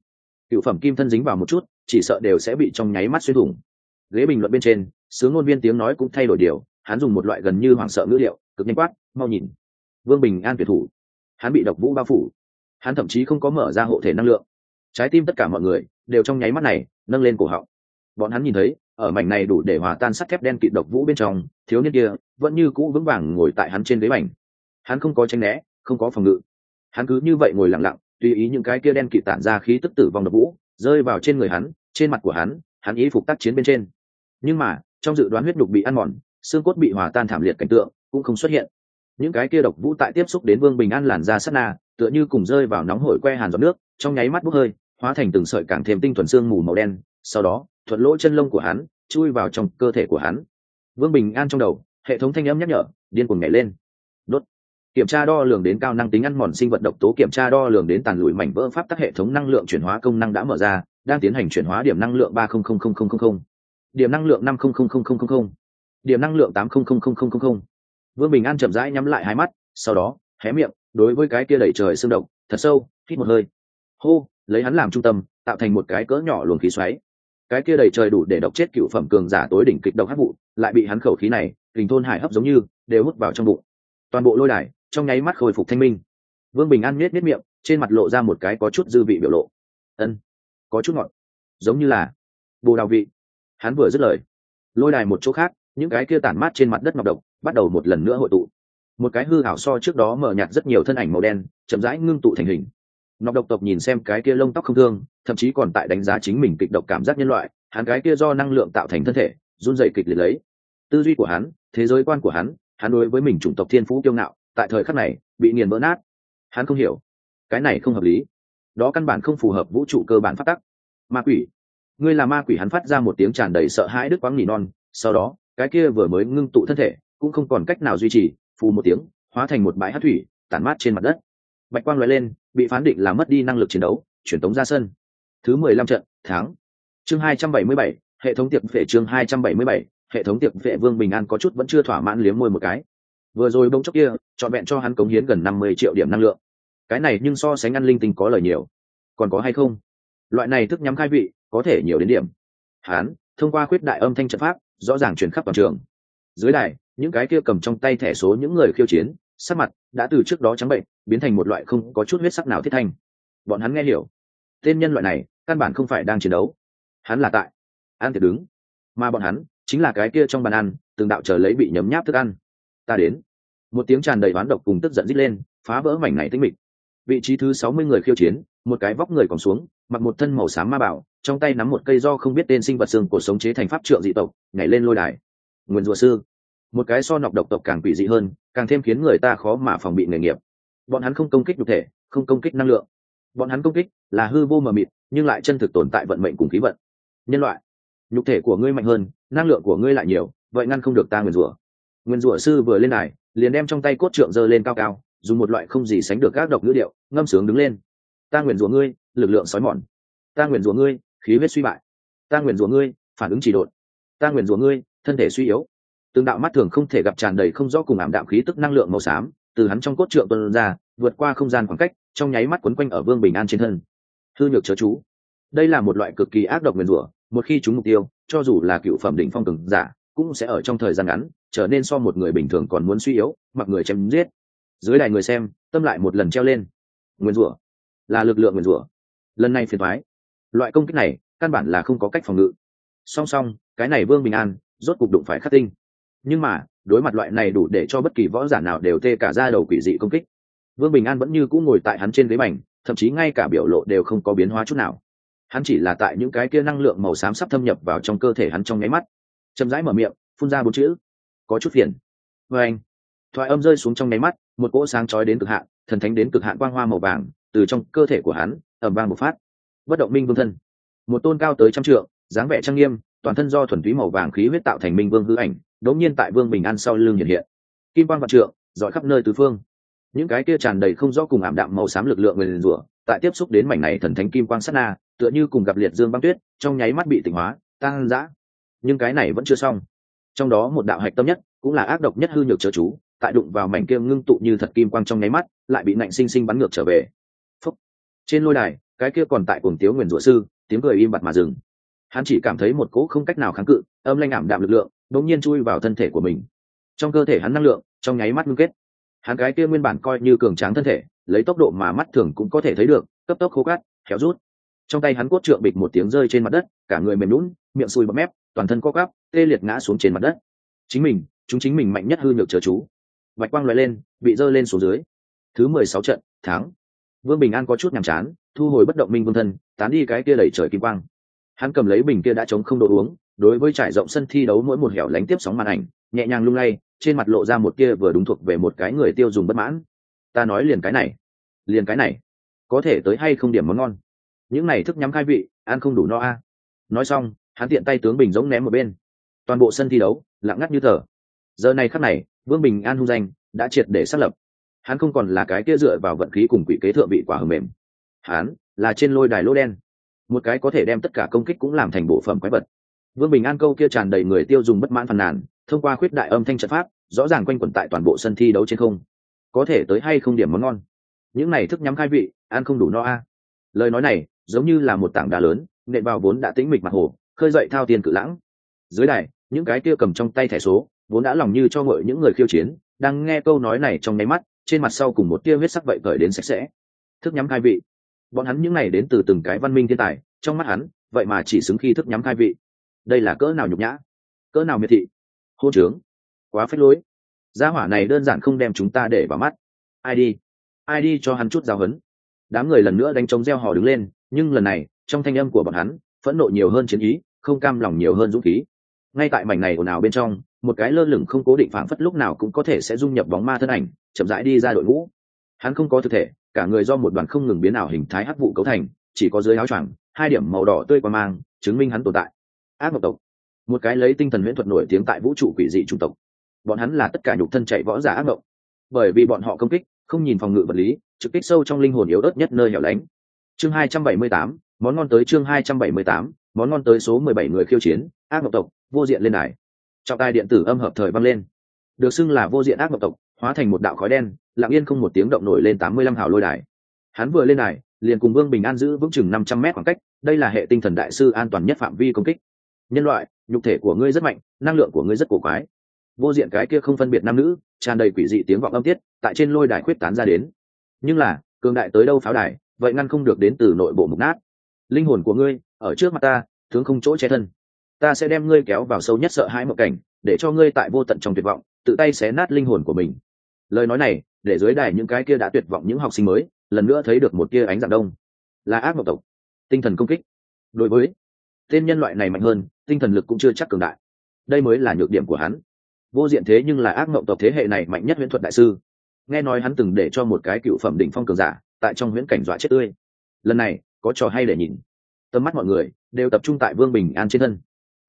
A: Cựu phẩm kim thân dính vào một chút, chỉ sợ đều sẽ bị trong nháy mắt xuyên thủng. Ghế bình luận bên trên, sướng ngôn viên tiếng nói cũng thay đổi điều, hắn dùng một loại gần như hoảng sợ ngữ liệu cực nhanh quát, mau nhìn, vương bình an tuyệt thủ. Hắn bị độc vũ bao phủ. Hắn thậm chí không có mở ra hộ thể năng lượng. Trái tim tất cả mọi người đều trong nháy mắt này nâng lên cổ họng bọn hắn nhìn thấy, ở mảnh này đủ để hòa tan sắt thép đen kịt độc vũ bên trong, thiếu niên kia vẫn như cũ vững vàng ngồi tại hắn trên ghế mảnh hắn không có tranh né, không có phòng ngự. Hắn cứ như vậy ngồi lặng lặng, tùy ý những cái kia đen kịt tản ra khí tức tử vong độc vũ, rơi vào trên người hắn, trên mặt của hắn hắn ý phục tác chiến bên trên. Nhưng mà, trong dự đoán huyết đục bị ăn mòn, xương cốt bị hòa tan thảm liệt cảnh tượng cũng không xuất hiện. Những cái kia độc vũ tại tiếp xúc đến vương bình an làn da sắt na, tựa như cùng rơi vào nóng hổi que hàn giọt nước, trong nháy mắt bốc hơi, hóa thành từng sợi càng thêm tinh thuần xương mù màu đen, sau đó thuận lỗ chân lông của hắn chui vào trong cơ thể của hắn vương bình an trong đầu hệ thống thanh âm nhắc nhở điên cuồng nhảy lên đốt kiểm tra đo lường đến cao năng tính ăn mòn sinh vật độc tố kiểm tra đo lường đến tàn lụi mảnh vỡ pháp tắc hệ thống năng lượng chuyển hóa công năng đã mở ra đang tiến hành chuyển hóa điểm năng lượng ba điểm năng lượng năm điểm năng lượng tám vương bình an chậm rãi nhắm lại hai mắt sau đó hé miệng đối với cái kia đẩy trời xương độc thật sâu hít một hơi hô lấy hắn làm trung tâm tạo thành một cái cỡ nhỏ luồng khí xoáy cái kia đầy trời đủ để độc chết cựu phẩm cường giả tối đỉnh kịch độc hắc vụ, lại bị hắn khẩu khí này, hình thôn hải hấp giống như, đều hút vào trong bụng. Toàn bộ lôi đài, trong nháy mắt khôi phục thanh minh. Vương bình an miết miết miệng, trên mặt lộ ra một cái có chút dư vị biểu lộ. Ân, có chút ngọt. Giống như là bồ đào vị. Hắn vừa dứt lời, lôi đài một chỗ khác, những cái kia tản mát trên mặt đất ngọc độc, bắt đầu một lần nữa hội tụ. Một cái hư hảo so trước đó mở nhạt rất nhiều thân ảnh màu đen, chậm rãi ngưng tụ thành hình nọc độc tộc nhìn xem cái kia lông tóc không thương, thậm chí còn tại đánh giá chính mình kịch độc cảm giác nhân loại, hắn cái kia do năng lượng tạo thành thân thể, run dậy kịch liệt lấy. Tư duy của hắn, thế giới quan của hắn hắn đối với mình chủng tộc thiên phú kiêu ngạo, tại thời khắc này, bị nghiền vỡ nát. Hắn không hiểu, cái này không hợp lý. Đó căn bản không phù hợp vũ trụ cơ bản phát tắc. Ma quỷ. Ngươi là ma quỷ hắn phát ra một tiếng tràn đầy sợ hãi đức quãng nỉ non, sau đó, cái kia vừa mới ngưng tụ thân thể, cũng không còn cách nào duy trì, phù một tiếng, hóa thành một bãi hát thủy, tản mát trên mặt đất bạch quang loại lên, bị phán định là mất đi năng lực chiến đấu, chuyển tống ra sân. Thứ mười lăm trận tháng chương hai trăm bảy mươi bảy, hệ thống tiệp vệ chương hai trăm bảy mươi bảy, hệ thống tiệp vệ vương bình an có chút vẫn chưa thỏa mãn liếm môi một cái. Vừa rồi bông chốc kia, trọn vẹn cho hắn cống hiến gần năm mươi triệu điểm năng lượng. Cái này nhưng so sánh ăn linh tinh có lời nhiều. Còn có hay không? Loại này thức nhắm khai vị, có thể nhiều đến điểm. Hắn, thông qua khuyết đại âm thanh trận pháp, rõ ràng chuyển khắp toàn trường. Dưới đài, những cái kia cầm trong tay thẻ số những người khiêu chiến sắc mặt đã từ trước đó trắng bệnh, biến thành một loại không có chút huyết sắc nào thiết thanh. Bọn hắn nghe hiểu. Tên nhân loại này căn bản không phải đang chiến đấu. Hắn là tại ăn thiệt đứng. Mà bọn hắn chính là cái kia trong bàn ăn, từng đạo chờ lấy bị nhấm nháp thức ăn. Ta đến. Một tiếng tràn đầy oán độc cùng tức giận dít lên, phá vỡ mảnh này tinh mịch. Vị trí thứ sáu mươi người khiêu chiến, một cái vóc người còn xuống, mặc một thân màu xám ma bảo trong tay nắm một cây do không biết tên sinh vật xương của sống chế thành pháp trượng dị tộc, nhảy lên lôi đài. Nguyên rùa sư một cái so nọc độc tộc càng quỷ dị hơn, càng thêm khiến người ta khó mà phòng bị nghề nghiệp. Bọn hắn không công kích nhục thể, không công kích năng lượng. Bọn hắn công kích là hư vô mờ mịt, nhưng lại chân thực tồn tại vận mệnh cùng khí vận. Nhân loại, nhục thể của ngươi mạnh hơn, năng lượng của ngươi lại nhiều, vậy ngăn không được ta nguyên rủa. Nguyên rủa sư vừa lên này liền đem trong tay cốt trượng giơ lên cao cao, dùng một loại không gì sánh được các độc ngữ điệu, ngâm sướng đứng lên. Ta nguyện rủa ngươi, lực lượng sói mòn. Ta nguyện rủa ngươi, khí huyết suy bại. Ta nguyện rủa ngươi, phản ứng chỉ đột. ta nguyện rủa ngươi, thân thể suy yếu từng đạo mắt thường không thể gặp tràn đầy không rõ cùng ảm đạm khí tức năng lượng màu xám, từ hắn trong cốt trượng tuân ra, vượt qua không gian khoảng cách, trong nháy mắt quấn quanh ở vương bình an trên thân. Hư nhược chớ chú. Đây là một loại cực kỳ ác độc nguyên rủa, một khi chúng mục tiêu, cho dù là cựu phẩm đỉnh phong cường giả, cũng sẽ ở trong thời gian ngắn, trở nên so một người bình thường còn muốn suy yếu, mặc người chém giết. Dưới đài người xem, tâm lại một lần treo lên. Nguyên rủa. Là lực lượng nguyên rủa. Lần này phiền thoái loại công kích này, căn bản là không có cách phòng ngự. Song song, cái này vương bình an, rốt cục đụng phải khắc tinh nhưng mà, đối mặt loại này đủ để cho bất kỳ võ giả nào đều tê cả ra đầu quỷ dị công kích, vương bình an vẫn như cũng ngồi tại hắn trên ghế mảnh thậm chí ngay cả biểu lộ đều không có biến hóa chút nào. Hắn chỉ là tại những cái kia năng lượng màu xám sắp thâm nhập vào trong cơ thể hắn trong nháy mắt. Chậm rãi mở miệng, phun ra bốn chữ, có chút phiền. Vê anh, thoại âm rơi xuống trong nháy mắt, một cỗ sáng chói đến cực hạn, thần thánh đến cực hạn quang hoa màu vàng, từ trong cơ thể của hắn ẩm vang một phát. Bất động minh vương thân, một tôn cao tới trăm trượng, dáng vẻ trang nghiêm, toàn thân do thuần túy màu vàng khí huyết tạo thành minh vương hư ảnh đống nhiên tại vương bình an sau lưng hiện hiện. Kim quang vạn trượng, dọi khắp nơi tứ phương. Những cái kia tràn đầy không rõ cùng ảm đạm màu xám lực lượng người liền rủa, tại tiếp xúc đến mảnh này thần thánh kim quang sát na, tựa như cùng gặp liệt dương băng tuyết, trong nháy mắt bị tỉnh hóa tăng dã nhưng cái này vẫn chưa xong. Trong đó một đạo hạch tâm nhất, cũng là ác độc nhất hư nhược chớ chú, tại đụng vào mảnh kia ngưng tụ như thật kim quang trong nháy mắt, lại bị nạnh sinh sinh bắn ngược trở về. Phúc. trên lôi đài, cái kia còn tại cuồng tiếu nguyền rủa sư, tiếng cười im bặt mà dừng. Hắn chỉ cảm thấy một cỗ không cách nào kháng cự, âm lanh ảm đạm lực lượng đột nhiên chui vào thân thể của mình. Trong cơ thể hắn năng lượng trong nháy mắt ngưng kết. Hắn cái kia nguyên bản coi như cường tráng thân thể lấy tốc độ mà mắt thường cũng có thể thấy được cấp tốc khô cát kéo rút. Trong tay hắn cốt trượng bịch một tiếng rơi trên mặt đất cả người mềm nhũn, miệng sùi bọt mép toàn thân co cắp tê liệt ngã xuống trên mặt đất. Chính mình chúng chính mình mạnh nhất hư nhược chờ chú. Bạch quang lóe lên bị rơi lên xuống dưới. Thứ mười sáu trận tháng vương bình an có chút nhàm chán thu hồi bất động minh vương thân tán đi cái kia đẩy trời kim quang. Hắn cầm lấy bình kia đã chống không đồ uống đối với trải rộng sân thi đấu mỗi một hẻo lánh tiếp sóng màn ảnh, nhẹ nhàng lung lay, trên mặt lộ ra một kia vừa đúng thuộc về một cái người tiêu dùng bất mãn. Ta nói liền cái này, liền cái này, có thể tới hay không điểm món ngon. Những này thức nhắm khai vị, ăn không đủ no a. Nói xong, hắn tiện tay tướng bình giống ném một bên. Toàn bộ sân thi đấu, lặng ngắt như tờ. Giờ này khắc này, vương bình an hung danh, đã triệt để xác lập. Hắn không còn là cái kia dựa vào vận khí cùng quỷ kế thượng vị quả hầm mềm. Hắn là trên lôi đài lô đen. Một cái có thể đem tất cả công kích cũng làm thành bộ phẩm quái vật vương bình an câu kia tràn đầy người tiêu dùng bất mãn phàn nàn, thông qua khuyết đại âm thanh trận pháp, rõ ràng quanh quẩn tại toàn bộ sân thi đấu trên không. Có thể tới hay không điểm món ngon. Những này thức nhắm khai vị, ăn không đủ no a. Lời nói này, giống như là một tảng đá lớn, nện vào vốn đã tĩnh mịch mặt hồ, khơi dậy thao tiền cự lãng. Dưới đài, những cái kia cầm trong tay thẻ số, vốn đã lòng như cho ngợi những người khiêu chiến, đang nghe câu nói này trong nháy mắt, trên mặt sau cùng một tia huyết sắc vậy cởi đến sạch sẽ. Thức nhắm khai vị. Bọn hắn những này đến từ từng cái văn minh thiên tài, trong mắt hắn, vậy mà chỉ xứng khi thức nhắm khai vị đây là cỡ nào nhục nhã, cỡ nào miệt thị. Hôn trướng, quá phết lối. Gia hỏa này đơn giản không đem chúng ta để vào mắt. Ai đi? Ai đi cho hắn chút giáo hấn đám người lần nữa đánh trống reo hò đứng lên, nhưng lần này, trong thanh âm của bọn hắn, phẫn nộ nhiều hơn chiến ý, không cam lòng nhiều hơn dũng khí. Ngay tại mảnh này ồn ào bên trong, một cái lơ lửng không cố định phảng phất lúc nào cũng có thể sẽ dung nhập bóng ma thân ảnh, chậm rãi đi ra đội ngũ. Hắn không có thực thể, cả người do một đoàn không ngừng biến ảo hình thái hắc vụ cấu thành, chỉ có dưới áo choàng, hai điểm màu đỏ tươi qua mang, chứng minh hắn tồn tại ác mộc tộc. Một cái lấy tinh thần huyễn thuật nổi tiếng tại vũ trụ quỷ dị trung tộc. Bọn hắn là tất cả nhục thân chạy võ giả ác mộng bởi vì bọn họ công kích không nhìn phòng ngự vật lý trực kích sâu trong linh hồn yếu ớt nhất nơi hẻo lánh. Chương 278, món ngon tới chương 278, món ngon tới số 17 người khiêu chiến ác mộng tộc vô diện lên đài. Trọng tài điện tử âm hợp thời băng lên. Được xưng là vô diện ác mộng tộc hóa thành một đạo khói đen lặng yên không một tiếng động nổi lên 85 hào lôi đài. Hắn vừa lên đài liền cùng vương bình an giữ vững chừng 500 mét khoảng cách đây là hệ tinh thần đại sư an toàn nhất phạm vi công kích nhân loại, nhục thể của ngươi rất mạnh, năng lượng của ngươi rất cổ quái. Vô diện cái kia không phân biệt nam nữ, tràn đầy quỷ dị tiếng vọng âm tiết, tại trên lôi đài khuyết tán ra đến. Nhưng là, cường đại tới đâu pháo đài, vậy ngăn không được đến từ nội bộ mục nát. Linh hồn của ngươi, ở trước mặt ta, tướng không chỗ che thân. Ta sẽ đem ngươi kéo vào sâu nhất sợ hãi một cảnh, để cho ngươi tại vô tận trong tuyệt vọng, tự tay xé nát linh hồn của mình. Lời nói này, để dưới đài những cái kia đã tuyệt vọng những học sinh mới, lần nữa thấy được một tia ánh dạng đông. Là ác mộng tộc. Tinh thần công kích. Đối với tên nhân loại này mạnh hơn, tinh thần lực cũng chưa chắc cường đại. Đây mới là nhược điểm của hắn. Vô diện thế nhưng là ác mộng tộc thế hệ này mạnh nhất huyễn thuật đại sư. Nghe nói hắn từng để cho một cái cựu phẩm đỉnh phong cường giả tại trong huyễn cảnh dọa chết tươi. Lần này, có trò hay để nhìn. Tầm mắt mọi người đều tập trung tại vương bình an trên thân.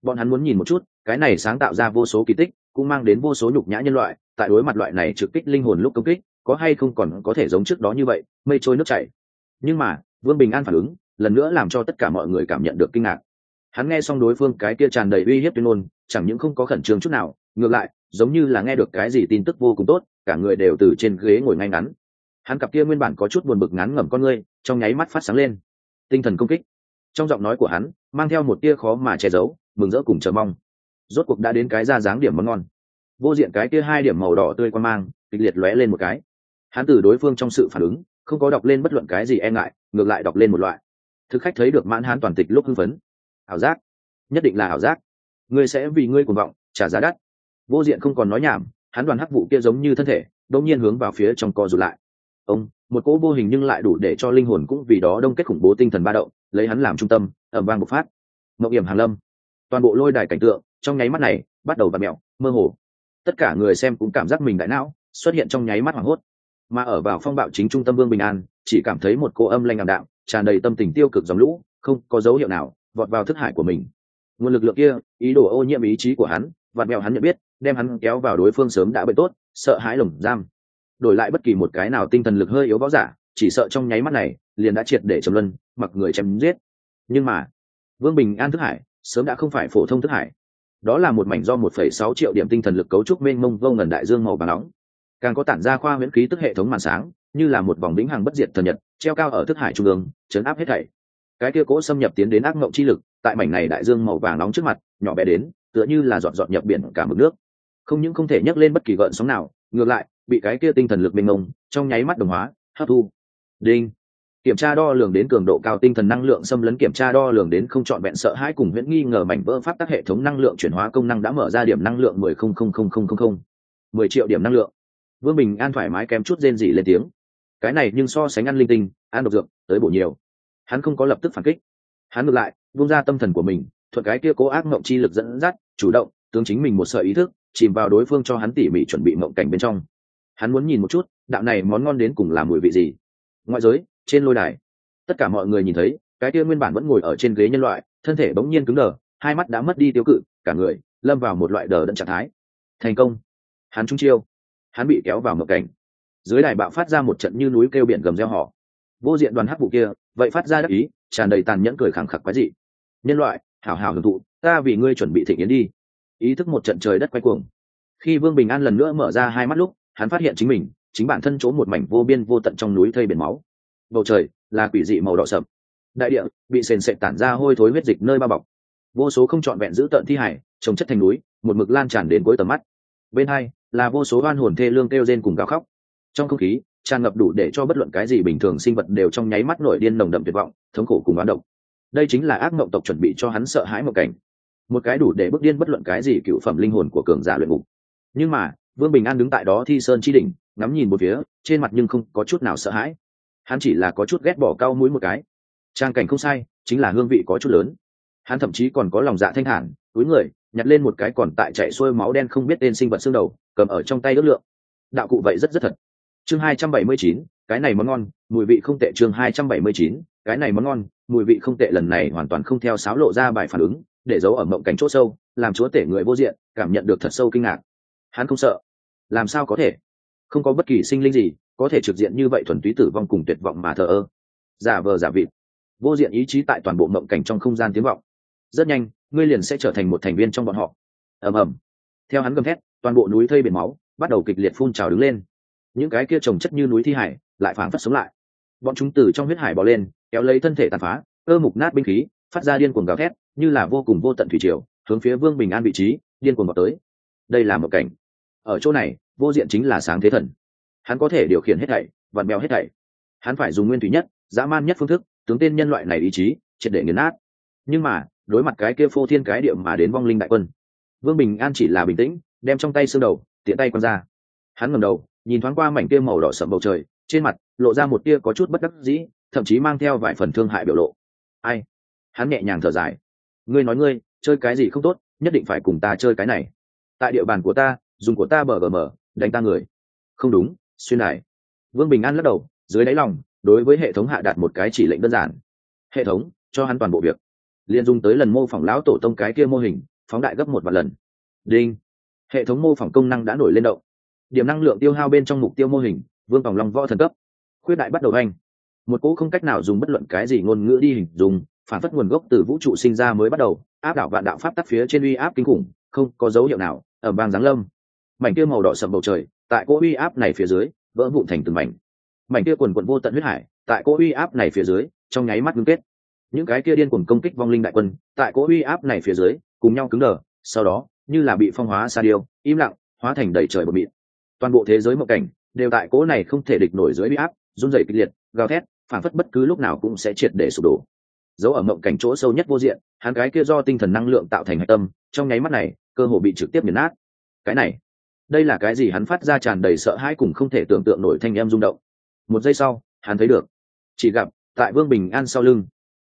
A: Bọn hắn muốn nhìn một chút, cái này sáng tạo ra vô số kỳ tích, cũng mang đến vô số nhục nhã nhân loại tại đối mặt loại này trực kích linh hồn lúc công kích, có hay không còn có thể giống trước đó như vậy, mây trôi nước chảy. Nhưng mà, vương bình an phản ứng, lần nữa làm cho tất cả mọi người cảm nhận được kinh ngạc hắn nghe xong đối phương cái kia tràn đầy uy hiếp tuyên ngôn, chẳng những không có khẩn trương chút nào, ngược lại, giống như là nghe được cái gì tin tức vô cùng tốt, cả người đều từ trên ghế ngồi ngay ngắn. Hắn cặp kia nguyên bản có chút buồn bực ngắn ngẩm con ngươi, trong nháy mắt phát sáng lên. Tinh thần công kích. Trong giọng nói của hắn, mang theo một tia khó mà che giấu, mừng rỡ cùng chờ mong. Rốt cuộc đã đến cái ra dáng điểm món ngon. Vô diện cái kia hai điểm màu đỏ tươi quan mang, kịch liệt lóe lên một cái. Hắn từ đối phương trong sự phản ứng, không có đọc lên bất luận cái gì e ngại, ngược lại đọc lên một loại. Thực khách thấy được mãn hán toàn tịch lúc hưng phấn ảo giác. Nhất định là ảo giác. Ngươi sẽ vì ngươi cuồng vọng, trả giá đắt. Vô diện không còn nói nhảm, hắn đoàn hắc vụ kia giống như thân thể, đột nhiên hướng vào phía trong co rụt lại. Ông, một cỗ vô hình nhưng lại đủ để cho linh hồn cũng vì đó đông kết khủng bố tinh thần ba động, lấy hắn làm trung tâm ẩm vang bộc phát. Mậu hiểm hàng lâm. Toàn bộ lôi đài cảnh tượng, trong nháy mắt này, bắt đầu và mẹo mơ hồ. Tất cả người xem cũng cảm giác mình đại não, xuất hiện trong nháy mắt hoảng hốt. Mà ở vào phong bạo chính trung tâm vương bình an, chỉ cảm thấy một cô âm lanh ảm đạm, tràn đầy tâm tình tiêu cực dòng lũ, không có dấu hiệu nào vọt vào thức hải của mình. Nguồn lực lượng kia ý đồ ô nhiễm ý chí của hắn và mèo hắn nhận biết đem hắn kéo vào đối phương sớm đã bệnh tốt sợ hãi lồng giam. Đổi lại bất kỳ một cái nào tinh thần lực hơi yếu võ giả chỉ sợ trong nháy mắt này liền đã triệt để trầm luân mặc người chém giết. Nhưng mà vương bình an thức hải sớm đã không phải phổ thông thức hải. Đó là một mảnh do 1,6 triệu điểm tinh thần lực cấu trúc mênh mông vô ngần đại dương màu vàng nóng. Càng có tản ra khoa huyễn khí tức hệ thống màn sáng như là một vòng vĩnh hằng bất diệt thần nhật treo cao ở thức hải trung ương chấn áp hết thảy cái kia cỗ xâm nhập tiến đến ác mộng chi lực, tại mảnh này đại dương màu vàng nóng trước mặt, nhỏ bé đến, tựa như là dọn dọn nhập biển cả mực nước. Không những không thể nhấc lên bất kỳ gợn sóng nào, ngược lại, bị cái kia tinh thần lực mênh mông, trong nháy mắt đồng hóa, hấp thu. Đinh. Kiểm tra đo lường đến cường độ cao tinh thần năng lượng xâm lấn kiểm tra đo lường đến không chọn vẹn sợ hãi cùng huyễn nghi ngờ mảnh vỡ pháp tắc hệ thống năng lượng chuyển hóa công năng đã mở ra điểm năng lượng mười không không không không không không. Mười triệu điểm năng lượng. Vương bình an thoải mái kém chút rên rỉ lên tiếng. Cái này nhưng so sánh ăn linh tinh, ăn độc dược, tới bổ nhiều hắn không có lập tức phản kích. Hắn ngược lại vung ra tâm thần của mình, thuận cái kia cố ác mộng chi lực dẫn dắt, chủ động, tướng chính mình một sợ ý thức, chìm vào đối phương cho hắn tỉ mỉ chuẩn bị mộng cảnh bên trong. Hắn muốn nhìn một chút, đạo này món ngon đến cùng là mùi vị gì. Ngoại giới, trên lôi đài, tất cả mọi người nhìn thấy, cái kia nguyên bản vẫn ngồi ở trên ghế nhân loại, thân thể bỗng nhiên cứng đờ, hai mắt đã mất đi tiêu cự, cả người lâm vào một loại đờ đẫn trạng thái. Thành công. Hắn trung chiêu. Hắn bị kéo vào mộng cảnh. Dưới đài bạo phát ra một trận như núi kêu biển gầm reo họ vô diện đoàn hắc vụ kia vậy phát ra đắc ý, tràn đầy tàn nhẫn cười khẳng khặc quái dị. Nhân loại, hảo hảo hưởng thụ, ta vì ngươi chuẩn bị thịnh yến đi. Ý thức một trận trời đất quay cuồng. Khi vương bình an lần nữa mở ra hai mắt lúc, hắn phát hiện chính mình, chính bản thân chỗ một mảnh vô biên vô tận trong núi thây biển máu. Bầu trời là quỷ dị màu đỏ sậm. Đại địa bị sền sệt tản ra hôi thối huyết dịch nơi bao bọc. Vô số không trọn vẹn giữ tận thi hải, trồng chất thành núi, một mực lan tràn đến cuối tầm mắt. Bên hai là vô số oan hồn thê lương kêu rên cùng gào khóc. Trong không khí tràn ngập đủ để cho bất luận cái gì bình thường sinh vật đều trong nháy mắt nổi điên nồng đậm tuyệt vọng, thống khổ cùng oán độc. Đây chính là ác mộng tộc chuẩn bị cho hắn sợ hãi một cảnh. Một cái đủ để bước điên bất luận cái gì cựu phẩm linh hồn của cường giả luyện ngục. Nhưng mà, vương bình an đứng tại đó thi sơn chi đỉnh, ngắm nhìn một phía, trên mặt nhưng không có chút nào sợ hãi. Hắn chỉ là có chút ghét bỏ cao mũi một cái. Trang cảnh không sai, chính là hương vị có chút lớn. Hắn thậm chí còn có lòng dạ thanh thản, túi người, nhặt lên một cái còn tại chạy xuôi máu đen không biết tên sinh vật xương đầu, cầm ở trong tay ước lượng. Đạo cụ vậy rất rất thật chương hai trăm bảy mươi chín, cái này món ngon, mùi vị không tệ, chương hai trăm bảy mươi chín, cái này món ngon, mùi vị không tệ, lần này hoàn toàn không theo sáo lộ ra bài phản ứng, để giấu ở mộng cảnh chỗ sâu, làm chúa tể người vô diện, cảm nhận được thật sâu kinh ngạc. Hắn không sợ. Làm sao có thể? Không có bất kỳ sinh linh gì, có thể trực diện như vậy thuần túy tử vong cùng tuyệt vọng mà thờ ơ. Giả vờ giả vịt. Vô diện ý chí tại toàn bộ mộng cảnh trong không gian tiếng vọng. Rất nhanh, ngươi liền sẽ trở thành một thành viên trong bọn họ. Ầm ầm. Theo hắn gầm thét, toàn bộ núi thây biển máu bắt đầu kịch liệt phun trào đứng lên những cái kia trồng chất như núi thi hải, lại phảng phất sống lại. Bọn chúng từ trong huyết hải bò lên, kéo lấy thân thể tàn phá, cơ mục nát binh khí, phát ra điên cuồng gào thét, như là vô cùng vô tận thủy triều, hướng phía vương bình an vị trí, điên cuồng vào tới. Đây là một cảnh. Ở chỗ này, vô diện chính là sáng thế thần. Hắn có thể điều khiển hết thảy, vặn mèo hết thảy. Hắn phải dùng nguyên thủy nhất, dã man nhất phương thức, tướng tên nhân loại này ý chí, triệt để nghiền nát. Nhưng mà, đối mặt cái kia phô thiên cái điệm mà đến vong linh đại quân, vương bình an chỉ là bình tĩnh, đem trong tay xương đầu, tiện tay quăng ra. Hắn ngầm đầu nhìn thoáng qua mảnh kia màu đỏ sậm bầu trời, trên mặt lộ ra một tia có chút bất đắc dĩ, thậm chí mang theo vài phần thương hại biểu lộ. Ai? Hắn nhẹ nhàng thở dài. Ngươi nói ngươi, chơi cái gì không tốt, nhất định phải cùng ta chơi cái này. Tại địa bàn của ta, dùng của ta bờ bờ mờ đánh ta người. Không đúng, xuyên này. vương bình an lắc đầu, dưới đáy lòng, đối với hệ thống hạ đạt một cái chỉ lệnh đơn giản. Hệ thống, cho hắn toàn bộ việc. Liên dung tới lần mô phỏng lão tổ tông cái kia mô hình, phóng đại gấp một vài lần. Đinh. Hệ thống mô phỏng công năng đã nổi lên động điểm năng lượng tiêu hao bên trong mục tiêu mô hình, vương vòng long võ thần cấp. Khuyết đại bắt đầu anh. Một cỗ không cách nào dùng bất luận cái gì ngôn ngữ đi hình dùng phản phất nguồn gốc từ vũ trụ sinh ra mới bắt đầu, áp đảo vạn đạo pháp tắc phía trên uy áp kinh khủng, không có dấu hiệu nào ở bang giáng lâm. Mảnh kia màu đỏ sầm bầu trời, tại cỗ uy áp này phía dưới, vỡ vụn thành từng mảnh. Mảnh kia quần quần vô tận huyết hải, tại cỗ uy áp này phía dưới, trong nháy mắt ngưng kết. Những cái kia điên cuồng công kích vong linh đại quân, tại cỗ uy áp này phía dưới, cùng nhau cứng đờ, sau đó, như là bị phong hóa sa điêu, im lặng, hóa thành đầy trời bờ mịn toàn bộ thế giới mộng cảnh đều tại cỗ này không thể địch nổi dưới bị áp, run rẩy kịch liệt, gào thét phản phất bất cứ lúc nào cũng sẽ triệt để sụp đổ. Giấu ở mộng cảnh chỗ sâu nhất vô diện, hắn cái kia do tinh thần năng lượng tạo thành hạch tâm, trong nháy mắt này, cơ hồ bị trực tiếp nghiền nát. Cái này, đây là cái gì? Hắn phát ra tràn đầy sợ hãi cùng không thể tưởng tượng nổi thanh em rung động. Một giây sau, hắn thấy được, chỉ gặp, tại vương bình an sau lưng,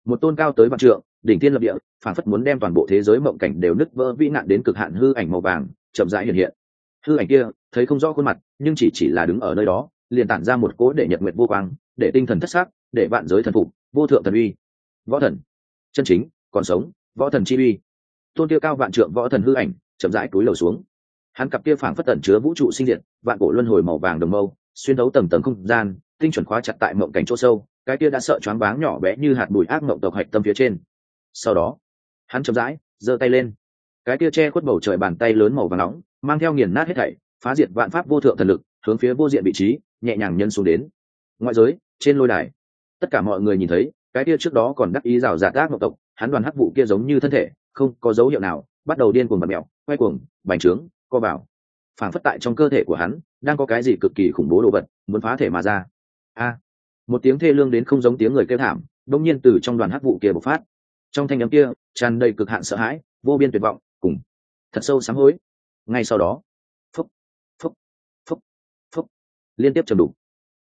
A: một tôn cao tới vạn trượng, đỉnh thiên lập địa phản phất muốn đem toàn bộ thế giới mộng cảnh đều nứt vỡ vĩ nạn đến cực hạn hư ảnh màu vàng, chậm rãi hiện hiện hư ảnh kia, thấy không rõ khuôn mặt, nhưng chỉ chỉ là đứng ở nơi đó, liền tản ra một cỗ để nhật nguyện vô quang, để tinh thần thất xác để vạn giới thần phục, vô thượng thần uy. Võ thần. Chân chính, còn sống, võ thần chi uy. Tôn tiêu cao vạn trượng võ thần hư ảnh, chậm rãi túi lầu xuống. Hắn cặp kia phảng phất tẩn chứa vũ trụ sinh diệt, vạn cổ luân hồi màu vàng đồng mâu, xuyên đấu tầng tầng không gian, tinh chuẩn khóa chặt tại mộng cảnh chỗ sâu, cái kia đã sợ choáng váng nhỏ bé như hạt bụi ác mộng tộc hạch tâm phía trên. Sau đó, hắn chậm rãi giơ tay lên. Cái kia che khuất bầu trời bàn tay lớn màu vàng nóng mang theo nghiền nát hết thảy, phá diệt vạn pháp vô thượng thần lực, hướng phía vô diện vị trí, nhẹ nhàng nhân xuống đến. Ngoại giới, trên lôi đài, tất cả mọi người nhìn thấy, cái kia trước đó còn đắc ý rào rạt ác ngọc tộc, hắn đoàn hắc vụ kia giống như thân thể, không có dấu hiệu nào, bắt đầu điên cuồng bật mẹo quay cuồng, bành trướng, co bảo phản phất tại trong cơ thể của hắn, đang có cái gì cực kỳ khủng bố đồ vật, muốn phá thể mà ra. A! Một tiếng thê lương đến không giống tiếng người kêu thảm đông nhiên từ trong đoàn hắc vụ kia bộc phát. Trong thanh âm kia, tràn đầy cực hạn sợ hãi, vô biên tuyệt vọng, cùng thật sâu sám hối ngay sau đó, phúc phúc phúc phúc, liên tiếp chầm đủ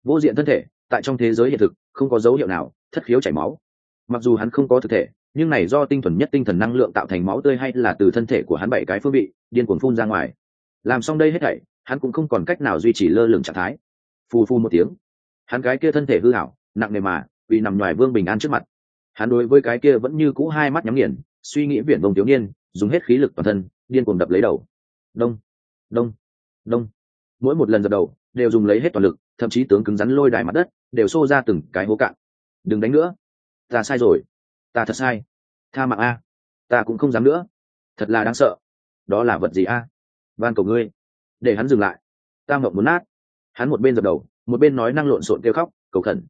A: vô diện thân thể, tại trong thế giới hiện thực, không có dấu hiệu nào, thất khiếu chảy máu. Mặc dù hắn không có thực thể, nhưng này do tinh thuần nhất tinh thần năng lượng tạo thành máu tươi hay là từ thân thể của hắn bảy cái phương vị, điên cuồng phun ra ngoài. Làm xong đây hết thảy, hắn cũng không còn cách nào duy trì lơ lửng trạng thái. Phù phù một tiếng, hắn cái kia thân thể hư hảo, nặng nề mà, vì nằm ngoài vương bình an trước mặt. Hắn đối với cái kia vẫn như cũ hai mắt nhắm nghiền, suy nghĩ viển vông thiếu niên, dùng hết khí lực toàn thân, điên cuồng đập lấy đầu đông. Đông. Đông. Mỗi một lần dập đầu, đều dùng lấy hết toàn lực, thậm chí tướng cứng rắn lôi đài mặt đất, đều xô ra từng cái hố cạn. Đừng đánh nữa. Ta sai rồi. Ta thật sai. Tha mạng a. Ta cũng không dám nữa. Thật là đáng sợ. Đó là vật gì a? Van cầu ngươi. Để hắn dừng lại. Ta mộng muốn nát. Hắn một bên dập đầu, một bên nói năng lộn xộn kêu khóc, cầu khẩn.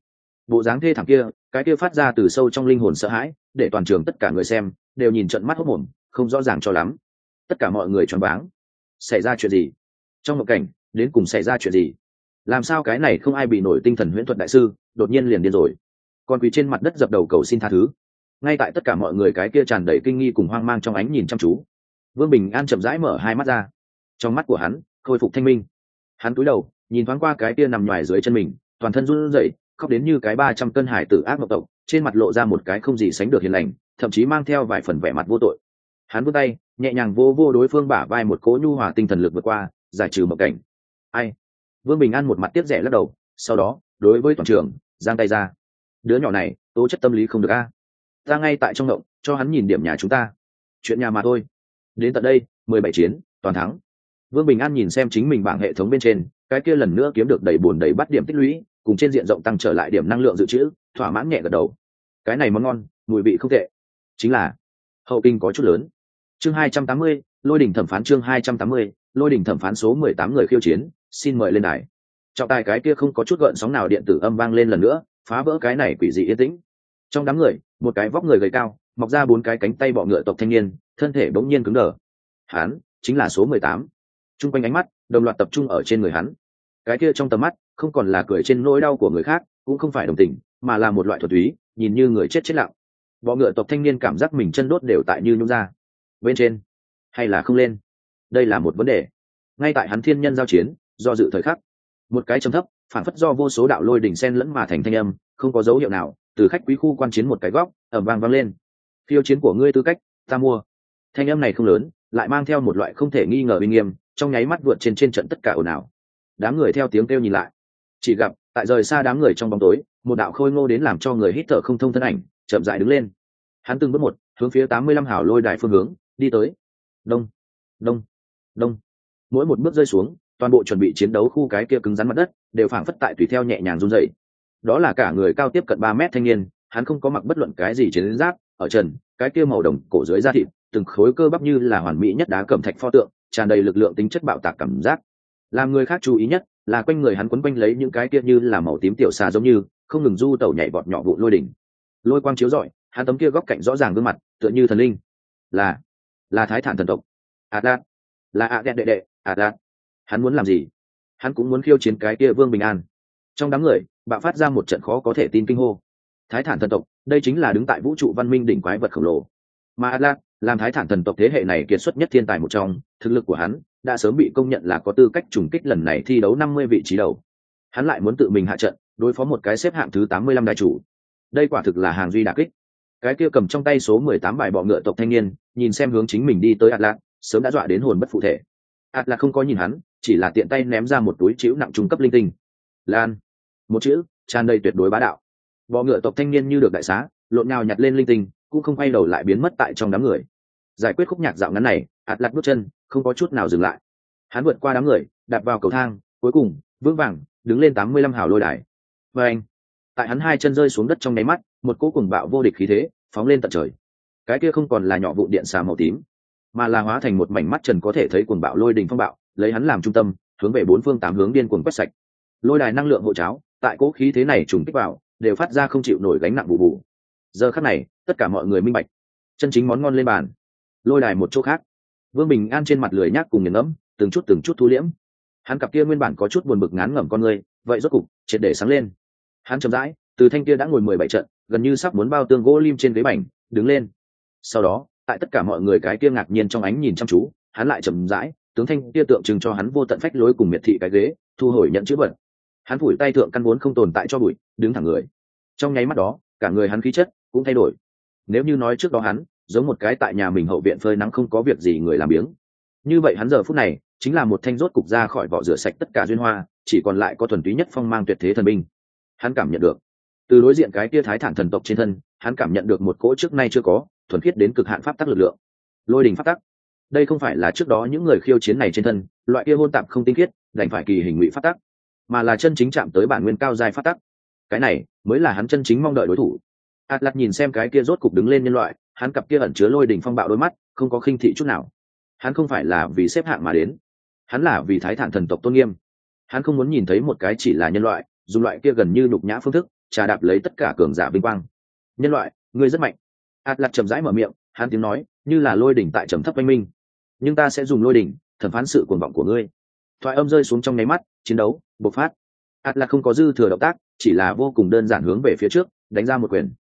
A: Bộ dáng thê thảm kia, cái kia phát ra từ sâu trong linh hồn sợ hãi, để toàn trường tất cả người xem, đều nhìn trận mắt hốc mồm, không rõ ràng cho lắm. Tất cả mọi người choáng váng xảy ra chuyện gì? Trong một cảnh, đến cùng xảy ra chuyện gì? Làm sao cái này không ai bị nổi tinh thần huyễn thuật đại sư, đột nhiên liền điên rồi? Còn quỳ trên mặt đất dập đầu cầu xin tha thứ. Ngay tại tất cả mọi người cái kia tràn đầy kinh nghi cùng hoang mang trong ánh nhìn chăm chú, vương bình an chậm rãi mở hai mắt ra. Trong mắt của hắn, khôi phục thanh minh. Hắn cúi đầu, nhìn thoáng qua cái kia nằm ngoài dưới chân mình, toàn thân run rẩy, khóc đến như cái ba trăm cân hải tử ác mộc tộc, trên mặt lộ ra một cái không gì sánh được hiền lành, thậm chí mang theo vài phần vẻ mặt vô tội hắn vươn tay, nhẹ nhàng vô vô đối phương bả vai một cố nhu hòa tinh thần lực vượt qua, giải trừ mộng cảnh. Ai? Vương bình an một mặt tiếp rẻ lắc đầu, sau đó, đối với toàn trường, giang tay ra. Đứa nhỏ này, tố chất tâm lý không được a. Ta ngay tại trong động, cho hắn nhìn điểm nhà chúng ta. Chuyện nhà mà thôi. Đến tận đây, mười bảy chiến, toàn thắng. Vương bình an nhìn xem chính mình bảng hệ thống bên trên, cái kia lần nữa kiếm được đầy bùn đầy bắt điểm tích lũy, cùng trên diện rộng tăng trở lại điểm năng lượng dự trữ, thỏa mãn nhẹ gật đầu. Cái này món ngon, mùi vị không tệ. Chính là, hậu kinh có chút lớn chương hai trăm tám mươi, lôi đỉnh thẩm phán chương hai trăm tám mươi, lôi đỉnh thẩm phán số mười tám người khiêu chiến, xin mời lên đài. Trọng tài cái kia không có chút gợn sóng nào điện tử âm vang lên lần nữa, phá vỡ cái này quỷ dị yên tĩnh. Trong đám người, một cái vóc người gầy cao, mọc ra bốn cái cánh tay bọ ngựa tộc thanh niên, thân thể bỗng nhiên cứng đờ. Hắn chính là số mười tám. Chung quanh ánh mắt, đồng loạt tập trung ở trên người hắn. Cái kia trong tầm mắt, không còn là cười trên nỗi đau của người khác, cũng không phải đồng tình, mà là một loại thuật túy, nhìn như người chết chết lặng. Bọ ngựa tộc thanh niên cảm giác mình chân đốt đều tại như nhung ra bên trên hay là không lên? Đây là một vấn đề. Ngay tại hắn thiên nhân giao chiến, do dự thời khắc, một cái trầm thấp, phản phất do vô số đạo lôi đỉnh sen lẫn mà thành thanh âm, không có dấu hiệu nào, từ khách quý khu quan chiến một cái góc ẩm vang vang lên. Phiêu chiến của ngươi tư cách, ta mua. Thanh âm này không lớn, lại mang theo một loại không thể nghi ngờ uy nghiêm, trong nháy mắt vượt trên trên trận tất cả ồn ào. Đám người theo tiếng kêu nhìn lại. Chỉ gặp, tại rời xa đám người trong bóng tối, một đạo khôi ngô đến làm cho người hít thở không thông thân ảnh, chậm dại đứng lên. Hắn từng bước một, hướng phía tám mươi lăm hảo lôi đài phương hướng đi tới. Đông đông đông. Mỗi một bước rơi xuống, toàn bộ chuẩn bị chiến đấu khu cái kia cứng rắn mặt đất, đều phảng phất tại tùy theo nhẹ nhàng run dậy đó là cả người cao tiếp cận ba mét thanh niên, hắn không có mặc bất luận cái gì chiến giáp, ở trần, cái kia màu đồng cổ dưới da thịt, từng khối cơ bắp như là hoàn mỹ nhất đá cẩm thạch pho tượng, tràn đầy lực lượng tính chất bạo tạc cảm giác. Làm người khác chú ý nhất, là quanh người hắn quấn quanh lấy những cái kia như là màu tím tiểu xà giống như, không ngừng du tẩu nhảy vọt nhỏ vụ lôi đỉnh. Lôi quang chiếu rọi, hắn tấm kia góc cạnh rõ ràng gương mặt, tựa như thần linh. Là là thái thản thần tộc. Atlas, là ạ đẹp đệ đệ Atlas. hắn muốn làm gì? Hắn cũng muốn khiêu chiến cái kia vương bình an. Trong đám người bạo phát ra một trận khó có thể tin kinh hô. Thái thản thần tộc đây chính là đứng tại vũ trụ văn minh đỉnh quái vật khổng lồ. Mà atlas làm thái thản thần tộc thế hệ này kiệt xuất nhất thiên tài một trong thực lực của hắn đã sớm bị công nhận là có tư cách trùng kích lần này thi đấu năm mươi vị trí đầu. Hắn lại muốn tự mình hạ trận đối phó một cái xếp hạng thứ tám mươi lăm đại chủ. Đây quả thực là hàng duy đà kích cái kia cầm trong tay số mười tám bài bọ ngựa tộc thanh niên, nhìn xem hướng chính mình đi tới atlas sớm đã dọa đến hồn bất phụ thể. Atlas không có nhìn hắn, chỉ là tiện tay ném ra một túi chữ nặng trung cấp linh tinh. Lan. Một chữ, tràn đầy tuyệt đối bá đạo. Bọ ngựa tộc thanh niên như được đại xá, lộn nhào nhặt lên linh tinh, cũng không quay đầu lại biến mất tại trong đám người. Giải quyết khúc nhạc dạo ngắn này ạt lặt bước chân, không có chút nào dừng lại. Hắn vượt qua đám người, đạp vào cầu thang, cuối cùng, vững vàng, đứng lên tám mươi lăm hào lôi đài. Và anh tại hắn hai chân rơi xuống đất trong nháy mắt, một cỗ cùng bạo vô địch khí thế phóng lên tận trời. Cái kia không còn là nhỏ vụ điện xà màu tím, mà là hóa thành một mảnh mắt trần có thể thấy cuồng bạo lôi đình phong bạo, lấy hắn làm trung tâm, hướng về bốn phương tám hướng điên cuồng quét sạch. Lôi đài năng lượng hộ cháo, tại cỗ khí thế này trùng kích vào, đều phát ra không chịu nổi gánh nặng bù bù. Giờ khắc này, tất cả mọi người minh bạch. Chân chính món ngon lên bàn. Lôi đài một chỗ khác. Vương bình an trên mặt lười nhác cùng nghiền ngẫm, từng chút từng chút thu liễm. Hắn cặp kia nguyên bản có chút buồn bực ngán ngẩm con người, vậy rốt cục, triệt để sáng lên hắn chậm rãi, từ thanh kia đã ngồi mười bảy trận, gần như sắp muốn bao tương gỗ lim trên ghế bành, đứng lên. Sau đó, tại tất cả mọi người cái kia ngạc nhiên trong ánh nhìn chăm chú, hắn lại chậm rãi, tướng thanh kia tượng trưng cho hắn vô tận phách lối cùng miệt thị cái ghế, thu hồi nhận chữ vật. Hắn phủi tay thượng căn vốn không tồn tại cho bụi, đứng thẳng người. Trong nháy mắt đó, cả người hắn khí chất cũng thay đổi. Nếu như nói trước đó hắn, giống một cái tại nhà mình hậu viện phơi nắng không có việc gì người làm biếng. Như vậy hắn giờ phút này, chính là một thanh rốt cục ra khỏi vỏ rửa sạch tất cả duyên hoa, chỉ còn lại có thuần túy nhất phong mang tuyệt thế thần binh hắn cảm nhận được. Từ đối diện cái tia thái thản thần tộc trên thân, hắn cảm nhận được một cỗ trước nay chưa có, thuần khiết đến cực hạn pháp tắc lực lượng. Lôi đình pháp tắc. Đây không phải là trước đó những người khiêu chiến này trên thân, loại kia hôn tạp không tinh khiết, đành phải kỳ hình ngụy pháp tắc, mà là chân chính chạm tới bản nguyên cao dài pháp tắc. Cái này mới là hắn chân chính mong đợi đối thủ. Atlas nhìn xem cái kia rốt cục đứng lên nhân loại, hắn cặp kia ẩn chứa lôi đình phong bạo đôi mắt, không có khinh thị chút nào. Hắn không phải là vì xếp hạng mà đến. Hắn là vì thái thản thần tộc tôn nghiêm. Hắn không muốn nhìn thấy một cái chỉ là nhân loại dùng loại kia gần như đục nhã phương thức, trà đạp lấy tất cả cường giả vinh quang. Nhân loại, ngươi rất mạnh. Atlas chậm rãi mở miệng, hắn tiếng nói, như là lôi đỉnh tại trầm thấp oanh minh. Nhưng ta sẽ dùng lôi đỉnh, thẩm phán sự cuồng vọng của ngươi. Thoại âm rơi xuống trong nháy mắt, chiến đấu, bộc phát. Atlas không có dư thừa động tác, chỉ là vô cùng đơn giản hướng về phía trước, đánh ra một quyền.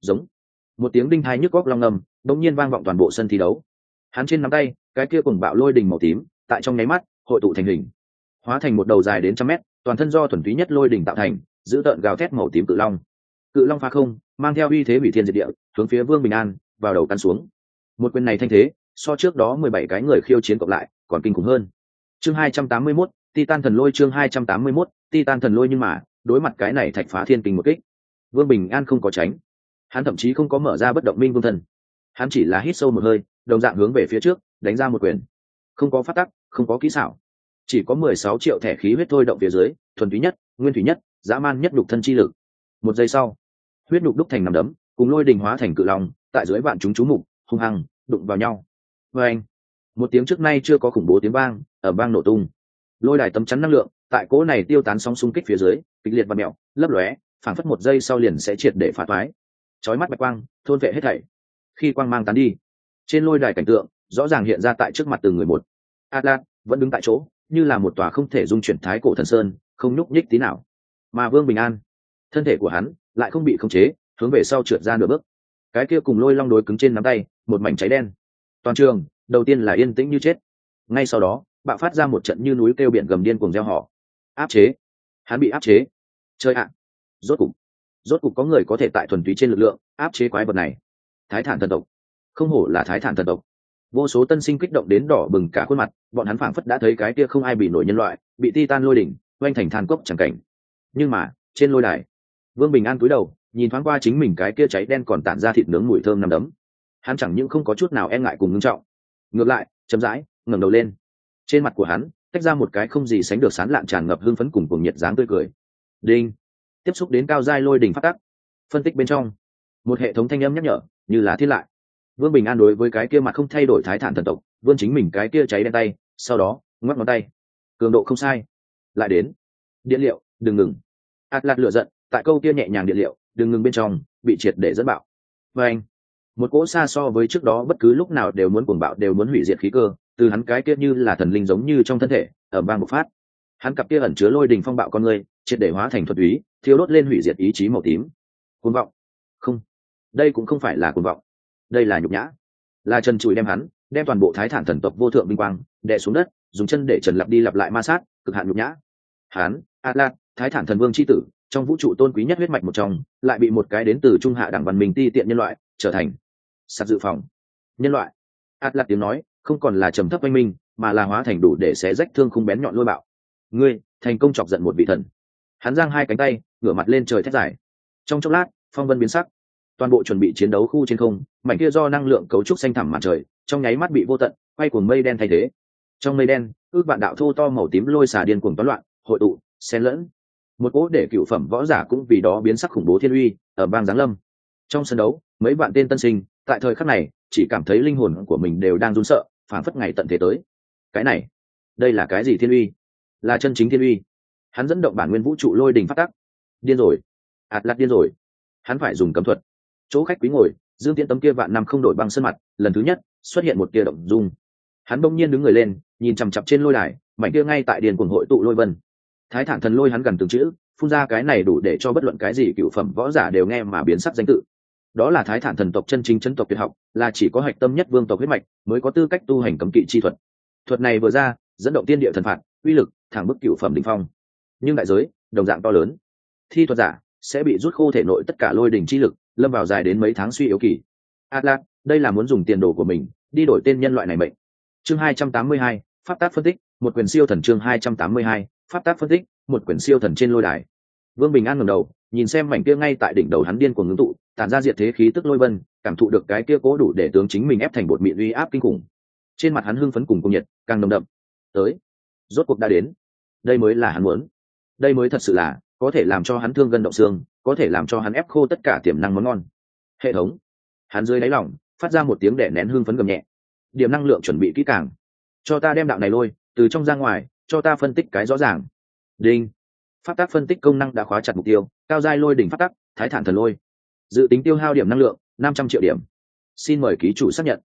A: Giống. Một tiếng đinh thai nhức góc long ngầm đống nhiên vang vọng toàn bộ sân thi đấu. Hắn trên nắm tay, cái kia cùng bạo lôi đình màu tím, tại trong nháy mắt, hội tụ thành hình. Hóa thành một đầu dài đến trăm mét toàn thân do thuần túy nhất lôi đỉnh tạo thành giữ tợn gào thét màu tím cự long. Cự long pha không mang theo uy thế hủy thiên diệt địa hướng phía vương bình an vào đầu căn xuống. Một quyền này thanh thế so trước đó mười bảy cái người khiêu chiến cộng lại còn kinh khủng hơn. Chương hai trăm tám mươi 281, titan thần lôi chương hai trăm tám mươi 281, titan thần lôi nhưng mà đối mặt cái này thạch phá thiên kinh một kích. Vương bình an không có tránh. Hắn thậm chí không có mở ra bất động minh vương thần. Hắn chỉ là hít sâu một hơi đồng dạng hướng về phía trước đánh ra một quyền. Không có phát tắc không có kỹ xảo chỉ có mười sáu triệu thẻ khí huyết thôi động phía dưới, thuần túy nhất, nguyên thủy nhất, dã man nhất đục thân chi lực. Một giây sau, huyết đục đúc thành nằm đấm, cùng lôi đình hóa thành cự lòng tại dưới vạn chúng chú mục, hung hăng, đụng vào nhau. Vê anh, một tiếng trước nay chưa có khủng bố tiếng vang ở bang nổ tung. Lôi đài tấm chắn năng lượng, tại cỗ này tiêu tán sóng xung kích phía dưới, kịch liệt và mẹo, lấp lóe, phảng phất một giây sau liền sẽ triệt để phá toái. Chói mắt bạch quang, thôn vệ hết thảy. Khi quang mang tán đi, trên lôi đài cảnh tượng rõ ràng hiện ra tại trước mặt từng người một. Atlas, vẫn đứng tại chỗ như là một tòa không thể dung chuyển thái cổ thần sơn, không nhúc nhích tí nào. Mà vương bình an, thân thể của hắn lại không bị khống chế, hướng về sau trượt ra nửa bước. Cái kia cùng lôi long đối cứng trên nắm tay, một mảnh cháy đen. Toàn trường, đầu tiên là yên tĩnh như chết. Ngay sau đó, bạo phát ra một trận như núi kêu biển gầm điên cùng gieo họ. Áp chế. Hắn bị áp chế. Chơi ạ. Rốt cục. Rốt cục có người có thể tại thuần túy trên lực lượng áp chế quái vật này. Thái thản thần tộc. Không hổ là thái thản thần tộc vô số tân sinh kích động đến đỏ bừng cả khuôn mặt, bọn hắn phảng phất đã thấy cái kia không ai bị nổi nhân loại, bị ti tan lôi đỉnh, oanh thành than cốc chẳng cảnh. Nhưng mà, trên lôi đài, vương bình an cúi đầu, nhìn thoáng qua chính mình cái kia cháy đen còn tản ra thịt nướng mùi thơm nằm đấm. Hắn chẳng những không có chút nào e ngại cùng ngưng trọng, ngược lại, chậm rãi, ngẩng đầu lên. Trên mặt của hắn, tách ra một cái không gì sánh được sán lạn tràn ngập hưng phấn cùng cuồng nhiệt dáng tươi cười. Đinh. Tiếp xúc đến cao giai lôi đỉnh phát tắc. Phân tích bên trong. Một hệ thống thanh âm nhắc nhở, như là thiết lại vương bình an đối với cái kia mặt không thay đổi thái thản thần tộc, vươn chính mình cái kia cháy đen tay, sau đó, ngoắc ngón tay. Cường độ không sai. Lại đến. Điện liệu, đừng ngừng. Ạt lạt lựa giận, tại câu kia nhẹ nhàng điện liệu, đừng ngừng bên trong, bị triệt để dẫn bạo. Và anh, một cỗ xa so với trước đó bất cứ lúc nào đều muốn cuồng bạo, đều muốn hủy diệt khí cơ, từ hắn cái kia như là thần linh giống như trong thân thể ở bang bộc phát. Hắn cặp kia ẩn chứa lôi đình phong bạo con người, triệt để hóa thành thuật úy thiếu đốt lên hủy diệt ý chí màu tím. Cuồng vọng. Không. Đây cũng không phải là cuồng vọng đây là nhục nhã. Là trần trụi đem hắn, đem toàn bộ thái thản thần tộc vô thượng vinh quang, đè xuống đất, dùng chân để trần lặp đi lặp lại ma sát, cực hạn nhục nhã. Hắn, atlas, thái thản thần vương c h i tử, trong vũ trụ tôn quý nhất huyết mạch một trong, lại bị một cái đến từ trung hạ đẳng văn minh ti tiện nhân loại trở thành sạt dự phòng. Nhân loại. Atlas tiếng nói, không còn là trầm thấp oanh minh, mà là hóa thành đủ để xé rách thương không bén nhọn lôi bạo. Ngươi, thành công chọc giận một vị thần. Hắn giang hai cánh tay, ngửa mặt lên trời thét dài. Trong chốc lát, phong vân biến sắc toàn bộ chuẩn bị chiến đấu khu trên không, mảnh kia do năng lượng cấu trúc xanh thẳm mặt trời, trong nháy mắt bị vô tận, quay cuồng mây đen thay thế. Trong mây đen, ước vạn đạo thô to màu tím lôi xà điên cuồng toán loạn, hội tụ, xen lẫn. Một cỗ để cựu phẩm võ giả cũng vì đó biến sắc khủng bố thiên uy, ở bang giáng lâm. Trong sân đấu, mấy bạn tên tân sinh, tại thời khắc này, chỉ cảm thấy linh hồn của mình đều đang run sợ, phảng phất ngày tận thế tới. Cái này, đây là cái gì thiên uy? Là chân chính thiên uy. Hắn dẫn động bản nguyên vũ trụ lôi đình phát tắc. Điên rồi. Ạt lạt điên rồi. Hắn phải dùng cấm thuật chỗ khách quý ngồi, dương tiễn tấm kia vạn năm không đổi băng sân mặt, lần thứ nhất xuất hiện một tia động dung. Hắn bỗng nhiên đứng người lên, nhìn chằm chặp trên lôi đài, mảnh kia ngay tại điền cuồng hội tụ lôi vân. Thái thản thần lôi hắn gần từng chữ, phun ra cái này đủ để cho bất luận cái gì cựu phẩm võ giả đều nghe mà biến sắc danh tự. Đó là thái thản thần tộc chân chính chân tộc tuyệt học, là chỉ có hạch tâm nhất vương tộc huyết mạch mới có tư cách tu hành cấm kỵ chi thuật. Thuật này vừa ra, dẫn động tiên địa thần phạt, uy lực, thẳng bức cựu phẩm đ phong. Nhưng đại giới, đồng dạng to lớn. Thi thuật giả sẽ bị rút khô thể nội tất cả lôi đỉnh chi lực lâm vào dài đến mấy tháng suy yếu kỳ. Atlas đây là muốn dùng tiền đồ của mình đi đổi tên nhân loại này mệnh. Chương 282, pháp tác phân tích một quyền siêu thần chương 282, pháp tác phân tích một quyền siêu thần trên lôi đài. Vương bình an ngẩng đầu nhìn xem mảnh kia ngay tại đỉnh đầu hắn điên của ngưng tụ tản ra diệt thế khí tức lôi vân cảm thụ được cái kia cố đủ để tướng chính mình ép thành bột mịn uy áp kinh khủng. Trên mặt hắn hưng phấn cùng công nhiệt càng nồng đậm. Tới rốt cuộc đã đến. Đây mới là hắn muốn. Đây mới thật sự là có thể làm cho hắn thương gân động xương, có thể làm cho hắn ép khô tất cả tiềm năng món ngon. Hệ thống. Hắn dưới đáy lỏng phát ra một tiếng đẻ nén hương phấn gầm nhẹ. Điểm năng lượng chuẩn bị kỹ càng. Cho ta đem đạo này lôi, từ trong ra ngoài, cho ta phân tích cái rõ ràng. Đinh. Phát tác phân tích công năng đã khóa chặt mục tiêu, cao giai lôi đỉnh phát tắc, thái thản thần lôi. Dự tính tiêu hao điểm năng lượng, năm trăm triệu điểm. Xin mời ký chủ xác nhận.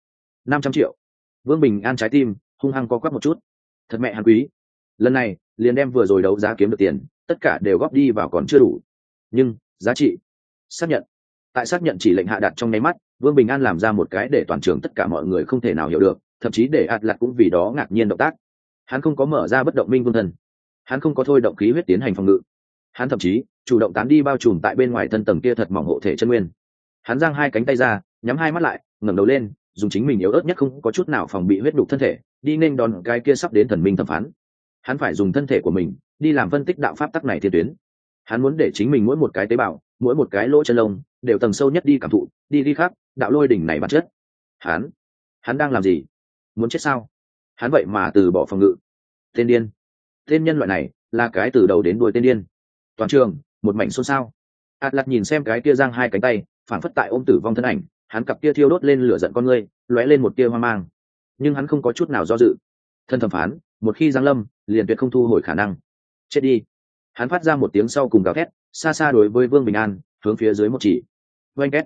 A: Năm trăm triệu. Vương bình an trái tim, hung hăng co quắp một chút. Thật mẹ hắn quý. Lần này liền đem vừa rồi đấu giá kiếm được tiền, tất cả đều góp đi vào còn chưa đủ. Nhưng, giá trị. Xác nhận. Tại xác nhận chỉ lệnh hạ đặt trong nháy mắt, vương bình an làm ra một cái để toàn trường tất cả mọi người không thể nào hiểu được, thậm chí để ạt lặt cũng vì đó ngạc nhiên động tác. Hắn không có mở ra bất động minh vương thân. Hắn không có thôi động khí huyết tiến hành phòng ngự. Hắn thậm chí, chủ động tán đi bao trùm tại bên ngoài thân tầng kia thật mỏng hộ thể chân nguyên. Hắn giang hai cánh tay ra, nhắm hai mắt lại, ngẩng đầu lên, dùng chính mình yếu ớt nhất không có chút nào phòng bị huyết đục thân thể, đi nên đòn cái kia sắp đến thần minh thẩm phán hắn phải dùng thân thể của mình đi làm phân tích đạo pháp tắc này thiên tuyến. Hắn muốn để chính mình mỗi một cái tế bào, mỗi một cái lỗ chân lông đều tầng sâu nhất đi cảm thụ, đi đi khác đạo lôi đỉnh này bản chất. Hắn hắn đang làm gì? Muốn chết sao? Hắn vậy mà từ bỏ phòng ngự. Tên điên. Tên nhân loại này là cái từ đầu đến đuôi tên điên. Toàn trường, một mảnh xôn xao. Ạt lặt nhìn xem cái kia giang hai cánh tay phản phất tại ôm tử vong thân ảnh, hắn cặp kia thiêu đốt lên lửa giận con ngươi, lóe lên một kia hoang mang. Nhưng hắn không có chút nào do dự. Thân thẩm phán, một khi giang lâm liền tuyệt không thu hồi khả năng. Chết đi. Hắn phát ra một tiếng sau cùng gào thét, xa xa đối với vương bình an, hướng phía dưới một chỉ. Oanh két.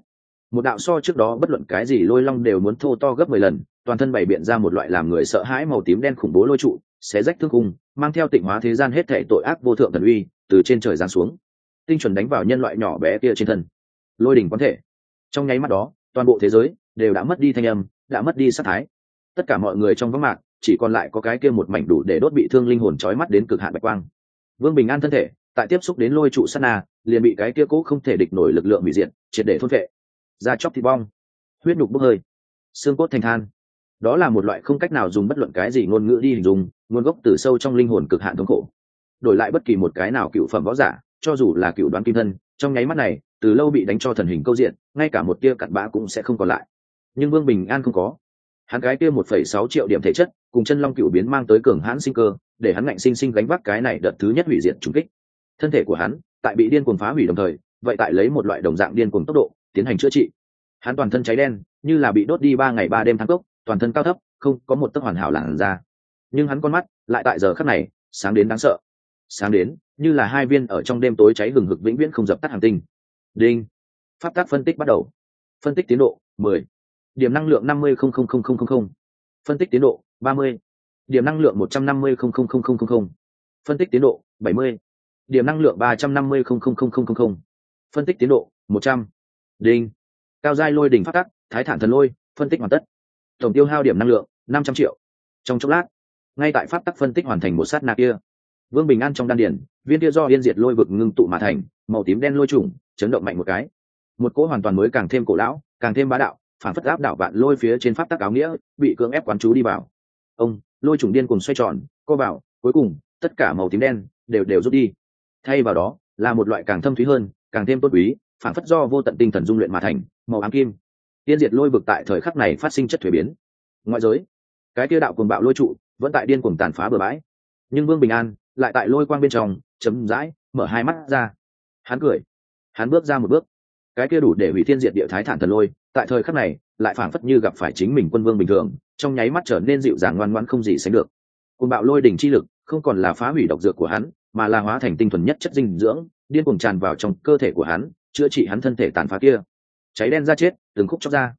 A: Một đạo so trước đó bất luận cái gì lôi long đều muốn thô to gấp mười lần, toàn thân bày biện ra một loại làm người sợ hãi màu tím đen khủng bố lôi trụ, xé rách thương cung mang theo tịnh hóa thế gian hết thể tội ác vô thượng thần uy, từ trên trời giáng xuống. Tinh chuẩn đánh vào nhân loại nhỏ bé kia trên thân. Lôi đỉnh quán thể. Trong nháy mắt đó, toàn bộ thế giới đều đã mất đi thanh âm, đã mất đi sát thái. Tất cả mọi người trong vắng mạc chỉ còn lại có cái kia một mảnh đủ để đốt bị thương linh hồn trói mắt đến cực hạn bạch quang. Vương bình an thân thể, tại tiếp xúc đến lôi trụ sát na, liền bị cái kia cố không thể địch nổi lực lượng hủy diệt, triệt để thôn vệ da chóc thịt bong, huyết nhục bốc hơi, xương cốt thành than. Đó là một loại không cách nào dùng bất luận cái gì ngôn ngữ đi hình dung, nguồn gốc từ sâu trong linh hồn cực hạn thống khổ. Đổi lại bất kỳ một cái nào cựu phẩm võ giả, cho dù là cựu đoán kim thân, trong nháy mắt này, từ lâu bị đánh cho thần hình câu diện, ngay cả một tia cặn bã cũng sẽ không còn lại. Nhưng vương bình an không có hắn cái kia một phẩy sáu triệu điểm thể chất, cùng chân long cựu biến mang tới cường hãn sinh cơ, để hắn ngạnh sinh sinh gánh vác cái này đợt thứ nhất hủy diệt trung kích. Thân thể của hắn, tại bị điên cuồng phá hủy đồng thời, vậy tại lấy một loại đồng dạng điên cuồng tốc độ, tiến hành chữa trị. Hắn toàn thân cháy đen, như là bị đốt đi ba ngày ba đêm thang cốc toàn thân cao thấp, không có một tấc hoàn hảo làn ra nhưng hắn con mắt, lại tại giờ khắc này, sáng đến đáng sợ. Sáng đến, như là hai viên ở trong đêm tối cháy hừng hực vĩnh viễn không dập tắt hàng tinh. Đinh. Pháp tác phân tích bắt đầu. Phân tích tiến độ 10 điểm năng lượng 50 phân tích tiến độ 30. điểm năng lượng 150 phân tích tiến độ 70. điểm năng lượng 350 phân tích tiến độ 100. đinh cao giai lôi đỉnh phát tắc, thái thản thần lôi, phân tích hoàn tất. Tổng tiêu hao điểm năng lượng 500 triệu. Trong chốc lát, ngay tại pháp tắc phân tích hoàn thành một sát na kia. Vương bình an trong đan điển viên kia do yên diệt lôi vực ngưng tụ mà thành, màu tím đen lôi trùng chấn động mạnh một cái. Một cỗ hoàn toàn mới càng thêm cổ lão, càng thêm bá đạo phản phất áp đảo vạn lôi phía trên pháp tắc áo nghĩa, bị cưỡng ép quán chú đi vào. Ông, lôi trùng điên cùng xoay tròn, co vào, cuối cùng, tất cả màu tím đen đều đều rút đi. Thay vào đó, là một loại càng thâm thúy hơn, càng thêm tốt quý, phản phất do vô tận tinh thần dung luyện mà thành, màu ám kim. Tiên diệt lôi vực tại thời khắc này phát sinh chất thuế biến. Ngoại giới, cái tiêu đạo cuồng bạo lôi trụ vẫn tại điên cuồng tàn phá bừa bãi. Nhưng vương bình an lại tại lôi quang bên trong, chấm dãi, mở hai mắt ra. Hắn cười. Hắn bước ra một bước. Cái kia đủ để hủy thiên diệt địa thái thản thần lôi tại thời khắc này, lại phảng phất như gặp phải chính mình quân vương bình thường, trong nháy mắt trở nên dịu dàng ngoan ngoãn không gì sánh được. Côn bạo lôi đỉnh chi lực, không còn là phá hủy độc dược của hắn, mà là hóa thành tinh thuần nhất chất dinh dưỡng, điên cuồng tràn vào trong cơ thể của hắn, chữa trị hắn thân thể tàn phá kia. Cháy đen ra chết, từng khúc chóc ra.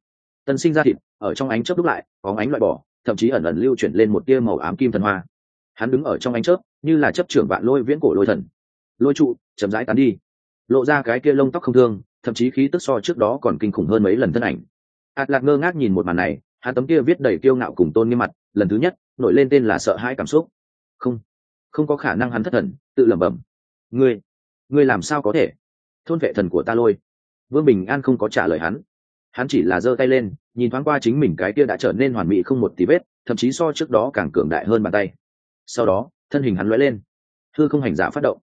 A: Tân sinh ra thịt, ở trong ánh chớp đúc lại, có ánh loại bỏ, thậm chí ẩn ẩn lưu chuyển lên một tia màu ám kim thần hoa. Hắn đứng ở trong ánh chớp, như là chấp trưởng vạn lôi viễn cổ lôi thần. Lôi trụ, chậm rãi tán đi. Lộ ra cái kia lông tóc không thương thậm chí khí tức so trước đó còn kinh khủng hơn mấy lần thân ảnh. Ạt lạc ngơ ngác nhìn một màn này, hắn tấm kia viết đầy kiêu ngạo cùng tôn nghiêm mặt, lần thứ nhất, nổi lên tên là sợ hãi cảm xúc. Không không có khả năng hắn thất thần, tự lẩm bẩm. Ngươi ngươi làm sao có thể? Thôn vệ thần của ta lôi. Vương bình an không có trả lời hắn. Hắn chỉ là giơ tay lên, nhìn thoáng qua chính mình cái kia đã trở nên hoàn mỹ không một tí vết, thậm chí so trước đó càng cường đại hơn bàn tay. Sau đó, thân hình hắn lóe lên. Thư không hành giả phát động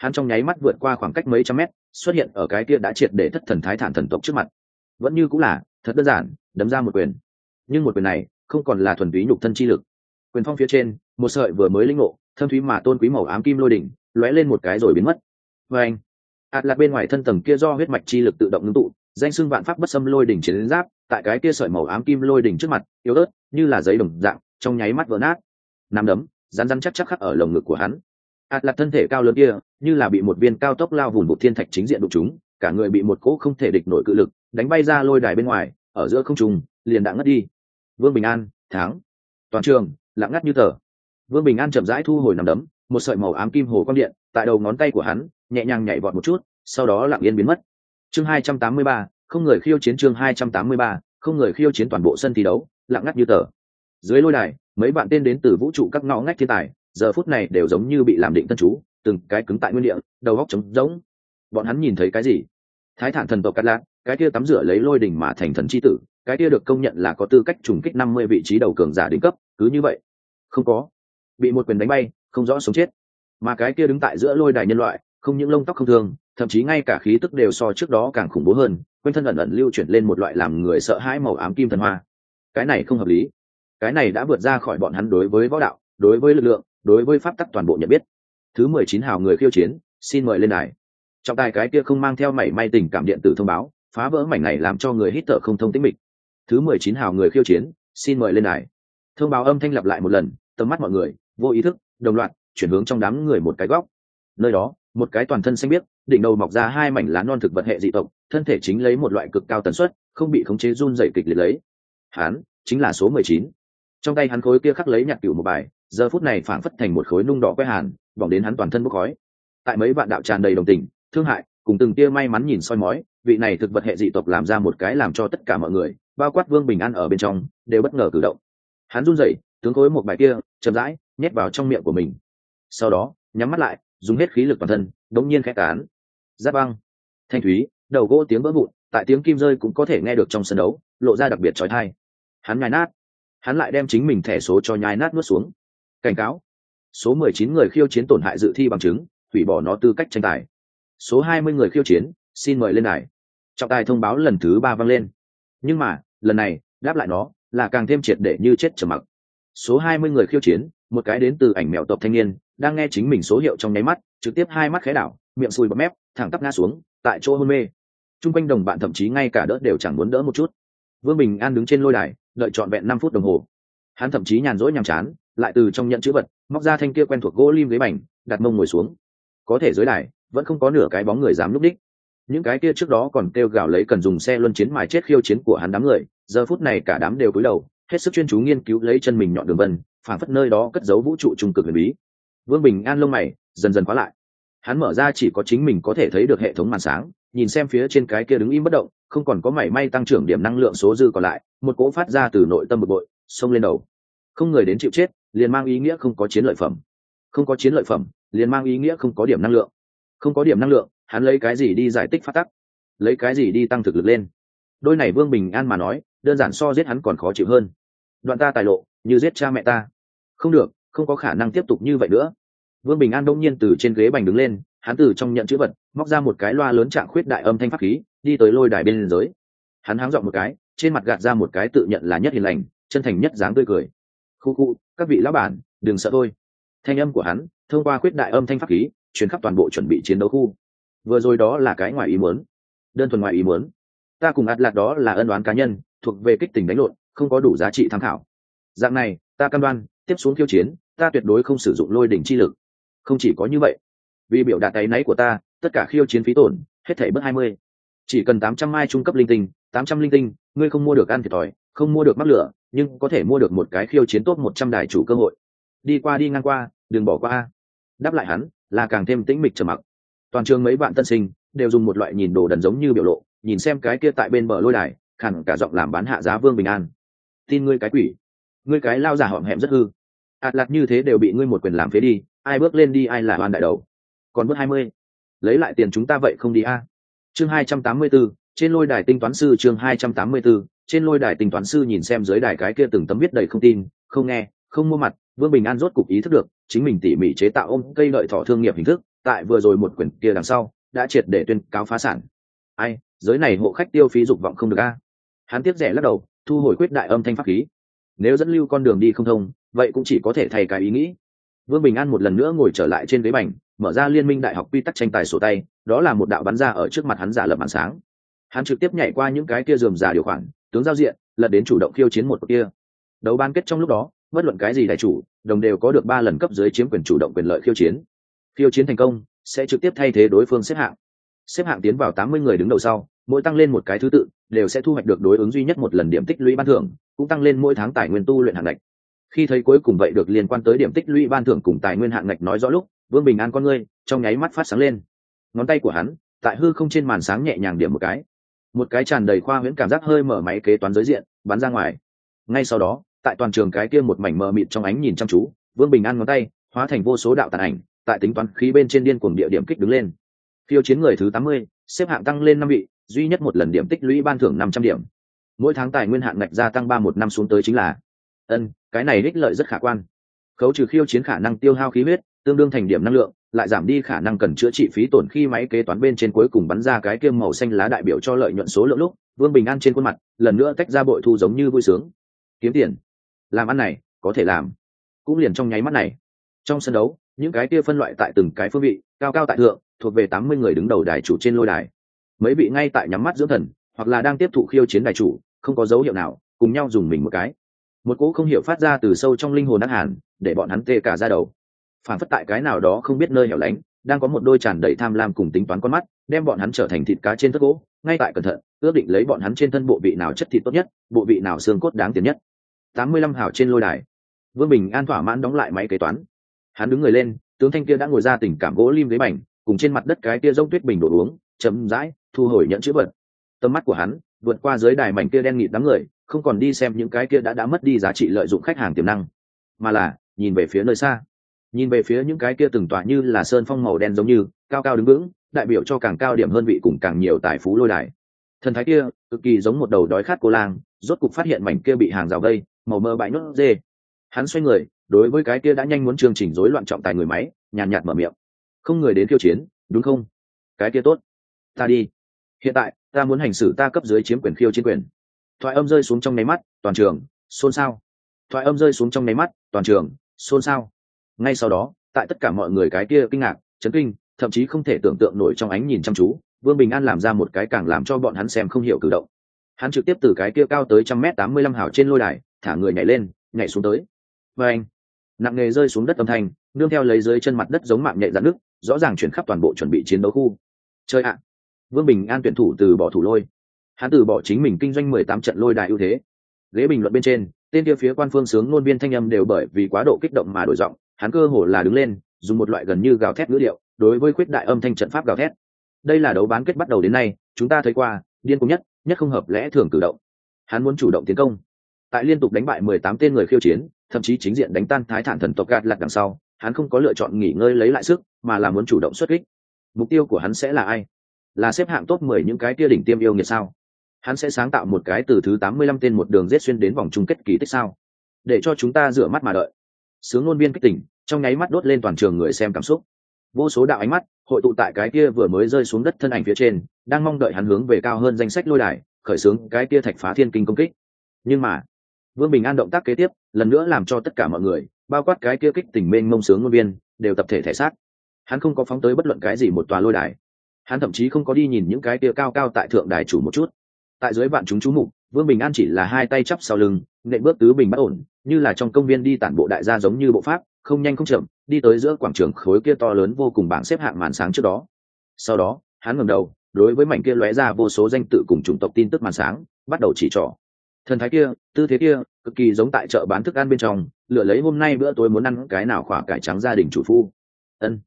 A: hắn trong nháy mắt vượt qua khoảng cách mấy trăm mét, xuất hiện ở cái kia đã triệt để thất thần thái thản thần tộc trước mặt. Vẫn như cũng là, thật đơn giản, đấm ra một quyền. Nhưng một quyền này, không còn là thuần túy nhục thân chi lực. Quyền phong phía trên, một sợi vừa mới linh ngộ, thâm thúy mà tôn quý màu ám kim lôi đỉnh, lóe lên một cái rồi biến mất. Và anh, ạt lạc bên ngoài thân tầng kia do huyết mạch chi lực tự động ngưng tụ, danh xưng vạn pháp bất xâm lôi đỉnh chiến giáp, tại cái kia sợi màu ám kim lôi đỉnh trước mặt, yếu ớt, như là giấy đồng dạng, trong nháy mắt vỡ nát. Nắm đấm rán rán chắc chắc khắc ở lồng ngực của hắn. À, ạt lạc thân thể cao lớn kia, như là bị một viên cao tốc lao vùn bụt thiên thạch chính diện đụng chúng, cả người bị một cỗ không thể địch nổi cự lực, đánh bay ra lôi đài bên ngoài, ở giữa không trung, liền đã ngất đi. Vương bình an, thắng. Toàn trường, lặng ngắt như tờ. Vương bình an chậm rãi thu hồi nằm đấm, một sợi màu ám kim hồ quang điện, tại đầu ngón tay của hắn, nhẹ nhàng nhảy vọt một chút, sau đó lặng yên biến mất. Chương hai trăm tám mươi ba, không người khiêu chiến chương hai trăm tám mươi ba, không người khiêu chiến toàn bộ sân thi đấu, lặng ngắt như tờ. Dưới lôi đài, mấy bạn tên đến từ vũ trụ các ngõ ngách thiên tài giờ phút này đều giống như bị làm định tân chú, từng cái cứng tại nguyên địa, đầu góc trống rỗng. Bọn hắn nhìn thấy cái gì? Thái thản thần tộc cắt lạc cái kia tắm rửa lấy lôi đỉnh mà thành thần c h i tử, cái kia được công nhận là có tư cách trùng kích năm mươi vị trí đầu cường giả đỉnh cấp, cứ như vậy. Không có. Bị một quyền đánh bay, không rõ sống chết. Mà cái kia đứng tại giữa lôi đài nhân loại, không những lông tóc không thương, thậm chí ngay cả khí tức đều so trước đó càng khủng bố hơn, quanh thân ẩn ẩn lưu chuyển lên một loại làm người sợ hãi màu ám kim thần hoa. Cái này không hợp lý. Cái này đã vượt ra khỏi bọn hắn đối với võ đạo, đối với lực lượng đối với pháp tắc toàn bộ nhận biết. Thứ mười chín hào người khiêu chiến, xin mời lên đài. Trọng tài cái kia không mang theo mảy may tình cảm điện tử thông báo, phá vỡ mảnh này làm cho người hít thở không thông tĩnh mịch. Thứ mười chín hào người khiêu chiến, xin mời lên đài. Thông báo âm thanh lặp lại một lần, tầm mắt mọi người, vô ý thức, đồng loạt, chuyển hướng trong đám người một cái góc. Nơi đó, một cái toàn thân xanh biếc, đỉnh đầu mọc ra hai mảnh lá non thực vật hệ dị tộc, thân thể chính lấy một loại cực cao tần suất, không bị khống chế run dày kịch liệt lấy. Hắn, chính là số mười chín. Trong tay hắn khối kia khắc lấy nhạc cửu một bài giờ phút này phảng phất thành một khối nung đỏ quét hàn, bỏng đến hắn toàn thân bốc khói. Tại mấy bạn đạo tràn đầy đồng tình, thương hại, cùng từng tia may mắn nhìn soi mói, vị này thực vật hệ dị tộc làm ra một cái làm cho tất cả mọi người, bao quát vương bình an ở bên trong, đều bất ngờ cử động. Hắn run rẩy, tướng khối một bài kia, chậm rãi, nhét vào trong miệng của mình. Sau đó, nhắm mắt lại, dùng hết khí lực toàn thân, đống nhiên khẽ cán giáp băng. Thanh thúy, đầu gỗ tiếng vỡ vụn, tại tiếng kim rơi cũng có thể nghe được trong sân đấu, lộ ra đặc biệt trói thai hắn nhai nát. Hắn lại đem chính mình thẻ số cho nhai nát nuốt xuống cảnh cáo. Số mười chín người khiêu chiến tổn hại dự thi bằng chứng, hủy bỏ nó tư cách tranh tài. Số hai mươi người khiêu chiến, xin mời lên đài. Trọng tài thông báo lần thứ ba vang lên. Nhưng mà, lần này, đáp lại nó, là càng thêm triệt để như chết trầm mặc. Số hai mươi người khiêu chiến, một cái đến từ ảnh mèo tộc thanh niên, đang nghe chính mình số hiệu trong nháy mắt, trực tiếp hai mắt khẽ đảo, miệng sùi bọt mép, thẳng tắp ngã xuống, tại chỗ hôn mê. T r u n g quanh đồng bạn thậm chí ngay cả đỡ đều chẳng muốn đỡ một chút. Vương bình an đứng trên lôi đài, đợi trọn vẹn năm phút đồng hồ. Hắn thậm chí nhàn rỗi nhàm chán lại từ trong nhận chữ vật, móc ra thanh kia quen thuộc gỗ lim ghế bành đặt mông ngồi xuống. Có thể dưới đài, vẫn không có nửa cái bóng người dám núp đích. Những cái kia trước đó còn kêu gào lấy cần dùng xe luân chiến mài chết khiêu chiến của hắn đám người, giờ phút này cả đám đều cúi đầu, hết sức chuyên chú nghiên cứu lấy chân mình nhọn đường vân phản phất nơi đó cất giấu vũ trụ trung cực huyền bí. Vương bình an lông mày dần dần khóa lại. Hắn mở ra chỉ có chính mình có thể thấy được hệ thống màn sáng, nhìn xem phía trên cái kia đứng im bất động, không còn có mảy may tăng trưởng điểm năng lượng số dư còn lại, một cỗ phát ra từ nội tâm bực bội, xông lên đầu. Không người đến chịu chết liền mang ý nghĩa không có chiến lợi phẩm. Không có chiến lợi phẩm, liền mang ý nghĩa không có điểm năng lượng. Không có điểm năng lượng, hắn lấy cái gì đi giải tích phát tắc? Lấy cái gì đi tăng thực lực lên? Đôi này vương bình an mà nói, đơn giản so giết hắn còn khó chịu hơn. Đoạn ta tài lộ, như giết cha mẹ ta. Không được, không có khả năng tiếp tục như vậy nữa. Vương bình an đông nhiên từ trên ghế bành đứng lên, hắn từ trong nhận chữ vật, móc ra một cái loa lớn trạng khuyết đại âm thanh pháp khí, đi tới lôi đài bên liên giới hắn háng dọn một cái, trên mặt gạt ra một cái tự nhận là nhất hiền lành, chân thành nhất dáng tươi cười khu khu, các vị lão bản, đừng sợ thôi thanh âm của hắn, thông qua khuyết đại âm thanh pháp khí chuyến khắp toàn bộ chuẩn bị chiến đấu khu. Vừa rồi đó là cái ngoài ý muốn. Đơn thuần ngoài ý muốn. Ta cùng ạt lạc đó là ân đoán cá nhân, thuộc về kích tình đánh lộn, không có đủ giá trị tham khảo. Dạng này, ta căn đoan, tiếp xuống khiêu chiến, ta tuyệt đối không sử dụng lôi đỉnh chi lực. Không chỉ có như vậy. Vì biểu đạt tay náy của ta, tất cả khiêu chiến phí tổn, hết thảy bước hai mươi. Chỉ cần tám trăm mai trung cấp linh tinh, tám trăm linh tinh, ngươi không mua được ăn thiệt thòi, không mua được mắc lửa nhưng có thể mua được một cái khiêu chiến tốt một trăm đài chủ cơ hội. Đi qua đi ngang qua, đừng bỏ qua. Đáp lại hắn, là càng thêm tĩnh mịch trầm mặc. Toàn trường mấy bạn tân sinh đều dùng một loại nhìn đồ đần giống như biểu lộ, nhìn xem cái kia tại bên bờ lôi đài, khẳng cả giọng làm bán hạ giá vương bình an. Tin ngươi cái quỷ. Ngươi cái lao giả hoảng hẹm rất hư. Ạt lạc như thế đều bị ngươi một quyền làm phế đi, ai bước lên đi ai là oan đại đầu. Còn bước hai mươi. Lấy lại tiền chúng ta vậy không đi a. Chương hai trăm tám mươi b ố trên lôi đài tinh toán sư chương hai trăm tám mươi b ố trên lôi đài tính toán sư nhìn xem dưới đài cái kia từng tấm viết đầy không tin, không nghe, không mua mặt, vương bình an rốt cục ý thức được, chính mình tỉ mỉ chế tạo ôm cây lợi thọ thương nghiệp hình thức, tại vừa rồi một quyển kia đằng sau, đã triệt để tuyên cáo phá sản. Ai, giới này hộ khách tiêu phí dục vọng không được a. Hắn tiếp rẻ lắc đầu, thu hồi quyết đại âm thanh pháp khí. Nếu dẫn lưu con đường đi không thông, vậy cũng chỉ có thể thay cái ý nghĩ. Vương bình an một lần nữa ngồi trở lại trên ghế bành, mở ra liên minh đại học quy tắc tranh tài sổ tay, đó là một đạo bắn ra ở trước mặt hắn giả lập màn sáng. Hắn trực tiếp nhảy qua những cái kia dườm giả điều khoản tướng giao diện, lật đến chủ động khiêu chiến một kia. Đấu ban kết trong lúc đó, bất luận cái gì đại chủ, đồng đều có được ba lần cấp dưới chiếm quyền chủ động quyền lợi khiêu chiến. Khiêu chiến thành công, sẽ trực tiếp thay thế đối phương xếp hạng. Xếp hạng tiến vào tám mươi người đứng đầu sau, mỗi tăng lên một cái thứ tự, đều sẽ thu hoạch được đối ứng duy nhất một lần điểm tích lũy ban thưởng, cũng tăng lên mỗi tháng tài nguyên tu luyện hạng ngạch. Khi thấy cuối cùng vậy được liên quan tới điểm tích lũy ban thưởng cùng tài nguyên hạng ngạch nói rõ lúc, vương bình an con ngươi trong nháy mắt phát sáng lên. Ngón tay của hắn, tại hư không trên màn sáng nhẹ nhàng điểm một cái một cái tràn đầy khoa huyễn cảm giác hơi mở máy kế toán giới diện, bắn ra ngoài. Ngay sau đó, tại toàn trường cái kia một mảnh mờ mịt trong ánh nhìn chăm chú, vương bình an ngón tay, hóa thành vô số đạo tàn ảnh, tại tính toán khí bên trên điên cuồng địa điểm kích đứng lên. Phiêu chiến người thứ tám mươi, xếp hạng tăng lên năm vị, duy nhất một lần điểm tích lũy ban thưởng năm trăm điểm. Mỗi tháng tài nguyên hạn ngạch gia tăng ba một năm xuống tới chính là ân, cái này ích lợi rất khả quan. Khấu trừ khiêu chiến khả năng tiêu hao khí huyết, tương đương thành điểm năng lượng lại giảm đi khả năng cần chữa trị phí tổn khi máy kế toán bên trên cuối cùng bắn ra cái kiêm màu xanh lá đại biểu cho lợi nhuận số lượng lúc, vương bình an trên khuôn mặt, lần nữa tách ra bội thu giống như vui sướng. Kiếm tiền. Làm ăn này, có thể làm. Cũng liền trong nháy mắt này. Trong sân đấu, những cái kia phân loại tại từng cái phương vị, cao cao tại thượng, thuộc về tám mươi người đứng đầu đài chủ trên lôi đài. Mấy vị ngay tại nhắm mắt dưỡng thần, hoặc là đang tiếp thụ khiêu chiến đài chủ, không có dấu hiệu nào, cùng nhau dùng mình một cái. Một cỗ không hiểu phát ra từ sâu trong linh hồn đắc hàn, để bọn hắn tê cả ra đầu phản phất tại cái nào đó không biết nơi hẻo lánh, đang có một đôi tràn đầy tham lam cùng tính toán con mắt, đem bọn hắn trở thành thịt cá trên thức gỗ. Ngay tại cẩn thận, ước định lấy bọn hắn trên thân bộ vị nào chất thịt tốt nhất, bộ vị nào xương cốt đáng tiền nhất. Tám mươi lăm hào trên lôi đài. Vương bình an thỏa mãn đóng lại máy kế toán. Hắn đứng người lên, tướng thanh kia đã ngồi ra tình cảm gỗ lim ghế bành, cùng trên mặt đất cái kia rông tuyết bình đổ uống chấm dãi thu hồi nhận chữ vật. Tầm mắt của hắn, vượt qua dưới đài mảnh kia đen nghịt đám người, không còn đi xem những cái kia đã đã mất đi giá trị lợi dụng khách hàng tiềm năng, mà là nhìn về phía nơi xa nhìn về phía những cái kia từng tỏa như là sơn phong màu đen giống như, cao cao đứng vững, đại biểu cho càng cao điểm hơn vị cùng càng nhiều tài phú lôi đài. Thần thái kia, cực kỳ giống một đầu đói khát cô lang, rốt cục phát hiện mảnh kia bị hàng rào vây màu mơ bãi nốt dê. Hắn xoay người, đối với cái kia đã nhanh muốn chương trình rối loạn trọng tài người máy, nhàn nhạt mở miệng. Không người đến khiêu chiến, đúng không? Cái kia tốt. Ta đi. Hiện tại, ta muốn hành xử ta cấp dưới chiếm quyền khiêu chiến quyền. Thoại âm rơi xuống trong nháy mắt, toàn trường, xôn xao. Thoại âm rơi xuống trong nháy mắt, toàn trường, xôn xao ngay sau đó, tại tất cả mọi người cái kia kinh ngạc, chấn kinh, thậm chí không thể tưởng tượng nổi trong ánh nhìn chăm chú, vương bình an làm ra một cái càng làm cho bọn hắn xem không hiểu cử động. Hắn trực tiếp từ cái kia cao tới trăm m tám mươi lăm hào trên lôi đài, thả người nhảy lên, nhảy xuống tới. Và anh, nặng nghề rơi xuống đất âm thanh, nương theo lấy dưới chân mặt đất giống mạng nhạy dạn nước rõ ràng chuyển khắp toàn bộ chuẩn bị chiến đấu khu. Chơi ạ. Vương bình an tuyển thủ từ bỏ thủ lôi. Hắn từ bỏ chính mình kinh doanh mười tám trận lôi đài ưu thế. Ghế bình luận bên trên tên kia phía quan phương sướng ngôn viên thanh âm đều bởi vì quá độ kích động mà đổi giọng, hắn cơ hồ là đứng lên, dùng một loại gần như gào thét ngữ điệu, đối với khuyết đại âm thanh trận pháp gào thét. Đây là đấu bán kết bắt đầu đến nay, chúng ta thấy qua, điên cùng nhất nhất không hợp lẽ thường cử động. Hắn muốn chủ động tiến công. Tại liên tục đánh bại mười tám tên người khiêu chiến, thậm chí chính diện đánh tan thái thản thần tộc gạt lạc đằng sau, hắn không có lựa chọn nghỉ ngơi lấy lại sức, mà là muốn chủ động xuất kích. Mục tiêu của hắn sẽ là ai? Là xếp hạng top mười những cái kia đỉnh tiêm yêu nghiệt sao? Hắn sẽ sáng tạo một cái từ thứ tám mươi lăm tên một đường rết xuyên đến vòng chung kết kỳ tích sao? Để cho chúng ta rửa mắt mà đợi. Sướng ngôn viên kích tỉnh, trong nháy mắt đốt lên toàn trường người xem cảm xúc. Vô số đạo ánh mắt, hội tụ tại cái kia vừa mới rơi xuống đất thân ảnh phía trên, đang mong đợi hắn hướng về cao hơn danh sách lôi đài, khởi xướng cái kia thạch phá thiên kinh công kích. Nhưng mà, vương bình an động tác kế tiếp, lần nữa làm cho tất cả mọi người, bao quát cái kia kích tỉnh mênh mông sướng ngôn viên, đều tập thể thể xác. Hắn không có phóng tới bất luận cái gì một tòa lôi đài. Hắn thậm chí không có đi nhìn những cái kia cao cao tại thượng đài chủ một chút tại dưới vạn chúng chú mục, vương bình an chỉ là hai tay chắp sau lưng nệ bước tứ bình bất ổn, như là trong công viên đi tản bộ đại gia giống như bộ pháp, không nhanh không chậm, đi tới giữa quảng trường khối kia to lớn vô cùng bảng xếp hạng màn sáng trước đó. Sau đó, hắn ngẩng đầu, đối với mảnh kia lóe ra vô số danh tự cùng chủng tộc tin tức màn sáng, bắt đầu chỉ trỏ. Thần thái kia, tư thế kia, cực kỳ giống tại chợ bán thức ăn bên trong, lựa lấy hôm nay bữa tối muốn ăn cái nào khỏa cải trắng gia đình chủ phu. Ân,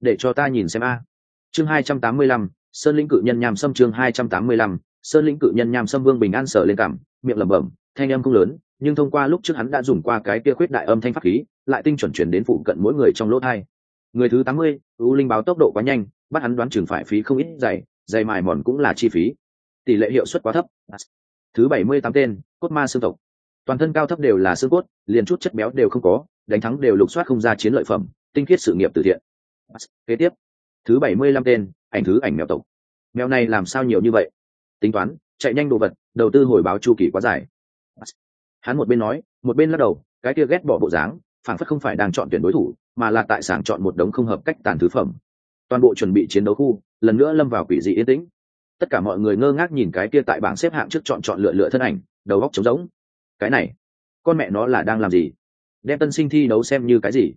A: để cho ta nhìn xem a. Chương hai trăm tám mươi lăm, sơn lĩnh cự nhân nham sâm chương hai trăm tám mươi lăm sơn lĩnh cự nhân nham sâm vương bình an sở lên cảm, miệng lẩm bẩm, thanh âm không lớn, nhưng thông qua lúc trước hắn đã dùng qua cái kia khuyết đại âm thanh pháp khí, lại tinh chuẩn chuyển đến phụ cận mỗi người trong lỗ thai. Người thứ tám mươi, u linh báo tốc độ quá nhanh, bắt hắn đoán chừng phải phí không ít dày dày mài mòn cũng là chi phí. Tỷ lệ hiệu suất quá thấp. Thứ bảy mươi tám tên, cốt ma xương tộc. Toàn thân cao thấp đều là xương cốt, liền chút chất béo đều không có, đánh thắng đều lục soát không ra chiến lợi phẩm, tinh khiết sự nghiệp từ thiện. Kế tiếp, thứ bảy mươi lăm tên, ảnh thứ ảnh mèo tộc. Mèo này làm sao nhiều như vậy? Tính toán, chạy nhanh đồ vật, đầu tư hồi báo chu kỳ quá dài. Hắn một bên nói, một bên lắc đầu, cái kia ghét bỏ bộ dáng phản phất không phải đang chọn tuyển đối thủ, mà là tại sàng chọn một đống không hợp cách tàn thứ phẩm. Toàn bộ chuẩn bị chiến đấu khu, lần nữa lâm vào quỷ dị yên tĩnh. Tất cả mọi người ngơ ngác nhìn cái kia tại bảng xếp hạng trước chọn chọn lựa lựa thân ảnh, đầu góc trống rỗng. Cái này, con mẹ nó là đang làm gì? Đem tân sinh thi đấu xem như cái gì?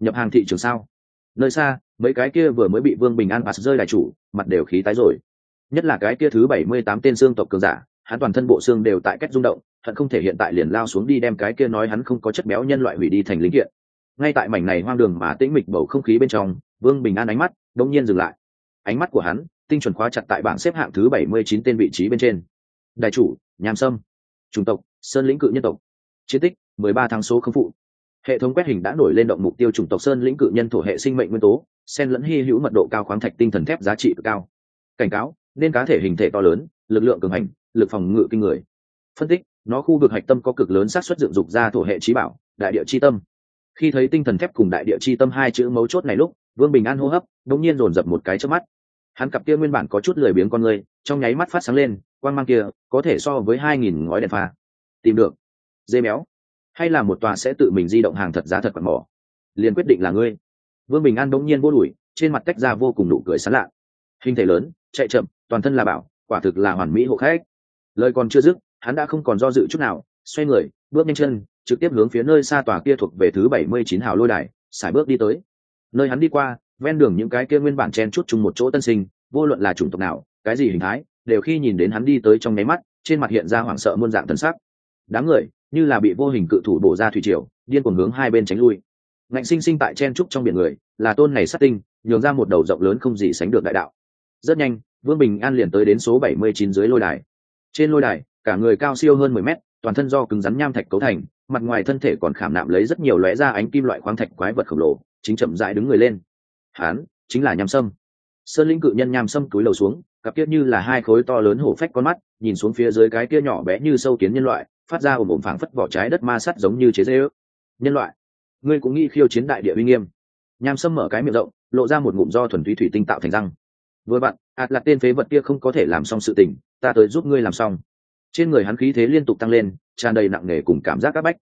A: Nhập hàng thị trường sao? Nơi xa, mấy cái kia vừa mới bị vương bình an pass rơi đại chủ, mặt đều khí tái rồi nhất là cái kia thứ bảy mươi tám tên xương tộc cường giả, hắn toàn thân bộ xương đều tại cách rung động hận không thể hiện tại liền lao xuống đi đem cái kia nói hắn không có chất béo nhân loại hủy đi thành linh kiện. Ngay tại mảnh này hoang đường mà tĩnh mịch bầu không khí bên trong, vương bình an ánh mắt đột nhiên dừng lại. Ánh mắt của hắn tinh chuẩn khóa chặt tại bảng xếp hạng thứ bảy mươi chín tên vị trí bên trên. Đại chủ, nham sâm, chủng tộc, sơn lĩnh cự nhân tộc. Chiến tích, mười ba tháng số không phụ. Hệ thống quét hình đã nổi lên động mục tiêu chủng tộc sơn lĩnh cự nhân thổ hệ sinh mệnh nguyên tố sen lẫn hy hữu mật độ cao khoáng thạch tinh thần thép giá trị cực cao. Cảnh cáo nên cá thể hình thể to lớn, lực lượng cường hành, lực phòng ngự kinh người. Phân tích, nó khu vực hạch tâm có cực lớn xác suất dựng dục ra thổ hệ trí bảo, đại địa chi tâm. Khi thấy tinh thần thép cùng đại địa chi tâm hai chữ mấu chốt này lúc, vương bình an hô hấp đ ỗ n g nhiên dồn dập một cái trước mắt. Hắn cặp kia nguyên bản có chút lười biếng con người, trong nháy mắt phát sáng lên quan g mang kia, có thể so với hai nghìn ngói đèn pha. Tìm được. Dê méo. Hay là một tòa sẽ tự mình di động hàng thật giá thật quạt mỏ. Liền quyết định là ngươi. Vương bình an đ ỗ n g nhiên vô đùi trên mặt tách ra vô cùng nụ cười sán lạ. Hình thể lớn, chạy chậm toàn thân là bảo, quả thực là hoàn mỹ hộ khách. Lời còn chưa dứt, hắn đã không còn do dự chút nào, xoay người, bước nhanh chân, trực tiếp hướng phía nơi xa tòa kia thuộc về thứ bảy mươi chín hào lôi đài, sải bước đi tới. Nơi hắn đi qua, ven đường những cái kia nguyên bản chen chút chung một chỗ tân sinh, vô luận là chủng tộc nào, cái gì hình thái, đều khi nhìn đến hắn đi tới trong nháy mắt, trên mặt hiện ra hoảng sợ muôn dạng thần sắc. Đám người, như là bị vô hình cự thủ bổ ra thủy triều, điên cuồng hướng hai bên tránh lui. Ngạnh sinh sinh tại chen trúc trong biển người, là tôn này sát tinh, nhường ra một đầu rộng lớn không gì sánh được đại đạo. Rất nhanh vương bình an liền tới đến số bảy mươi chín dưới lôi đài. Trên lôi đài, cả người cao siêu hơn mười mét, toàn thân do cứng rắn nham thạch cấu thành, mặt ngoài thân thể còn khảm nạm lấy rất nhiều lóe ra ánh kim loại khoáng thạch quái vật khổng lồ, chính chậm rãi đứng người lên. Hán, chính là nham sâm. Sơn linh cự nhân nham sâm cúi đầu xuống, cặp kiết như là hai khối to lớn hổ phách con mắt, nhìn xuống phía dưới cái kia nhỏ bé như sâu kiến nhân loại, phát ra ồm ồm phảng phất vỏ trái đất ma sắt giống như chế dê ước. Nhân loại, ngươi cũng nghĩ khiêu chiến đại địa uy nghiêm. Nham sâm mở cái miệng rộng, lộ ra một ngụm do thuần túy thủy tinh tạo thành răng vừa bạn, ạt là tên phế vật kia không có thể làm xong sự tình, ta tới giúp ngươi làm xong. Trên người hắn khí thế liên tục tăng lên, tràn đầy nặng nề cùng cảm giác áp bách.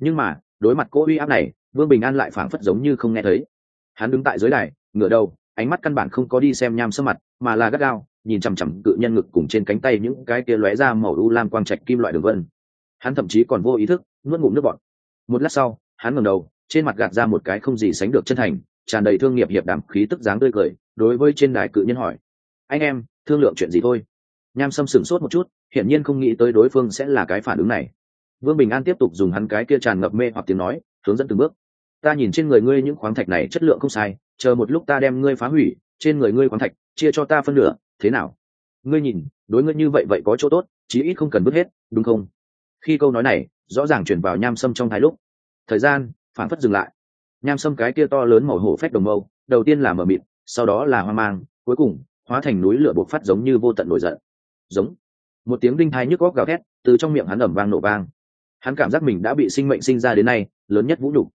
A: Nhưng mà, đối mặt cỗ uy áp này, vương bình an lại phảng phất giống như không nghe thấy. Hắn đứng tại dưới đài, ngửa đầu, ánh mắt căn bản không có đi xem nham sơ mặt, mà là gắt gao, nhìn chằm chằm cự nhân ngực cùng trên cánh tay những cái kia lóe ra màu u lam quang trạch kim loại đường vân. Hắn thậm chí còn vô ý thức, nuốt ngụm nước bọt. Một lát sau, hắn ngẩng đầu, trên mặt gạt ra một cái không gì sánh được chân thành tràn đầy thương nghiệp hiệp đảm khí tức dáng tươi cười, đối với trên đài cự nhân hỏi. Anh em, thương lượng chuyện gì thôi? Nham sâm sửng sốt một chút, hiển nhiên không nghĩ tới đối phương sẽ là cái phản ứng này. Vương bình an tiếp tục dùng hắn cái kia tràn ngập mê hoặc tiếng nói, hướng dẫn từng bước. Ta nhìn trên người ngươi những khoáng thạch này chất lượng không sai, chờ một lúc ta đem ngươi phá hủy, trên người ngươi khoáng thạch, chia cho ta phân nửa, thế nào? Ngươi nhìn, đối ngươi như vậy vậy có chỗ tốt, chí ít không cần bước hết, đúng không? Khi câu nói này, rõ ràng chuyển vào nham sâm trong thái lúc. Thời gian, phản phất dừng lại nham sâm cái kia to lớn màu hổ phách đồng mâu, đầu tiên là mờ mịt, sau đó là hoang mang, cuối cùng, hóa thành núi lửa bộc phát giống như vô tận nổi giận. Giống. Một tiếng đinh thai nhức góc gào thét, từ trong miệng hắn ẩm vang nổ vang. Hắn cảm giác mình đã bị sinh mệnh sinh ra đến nay, lớn nhất vũ nhục.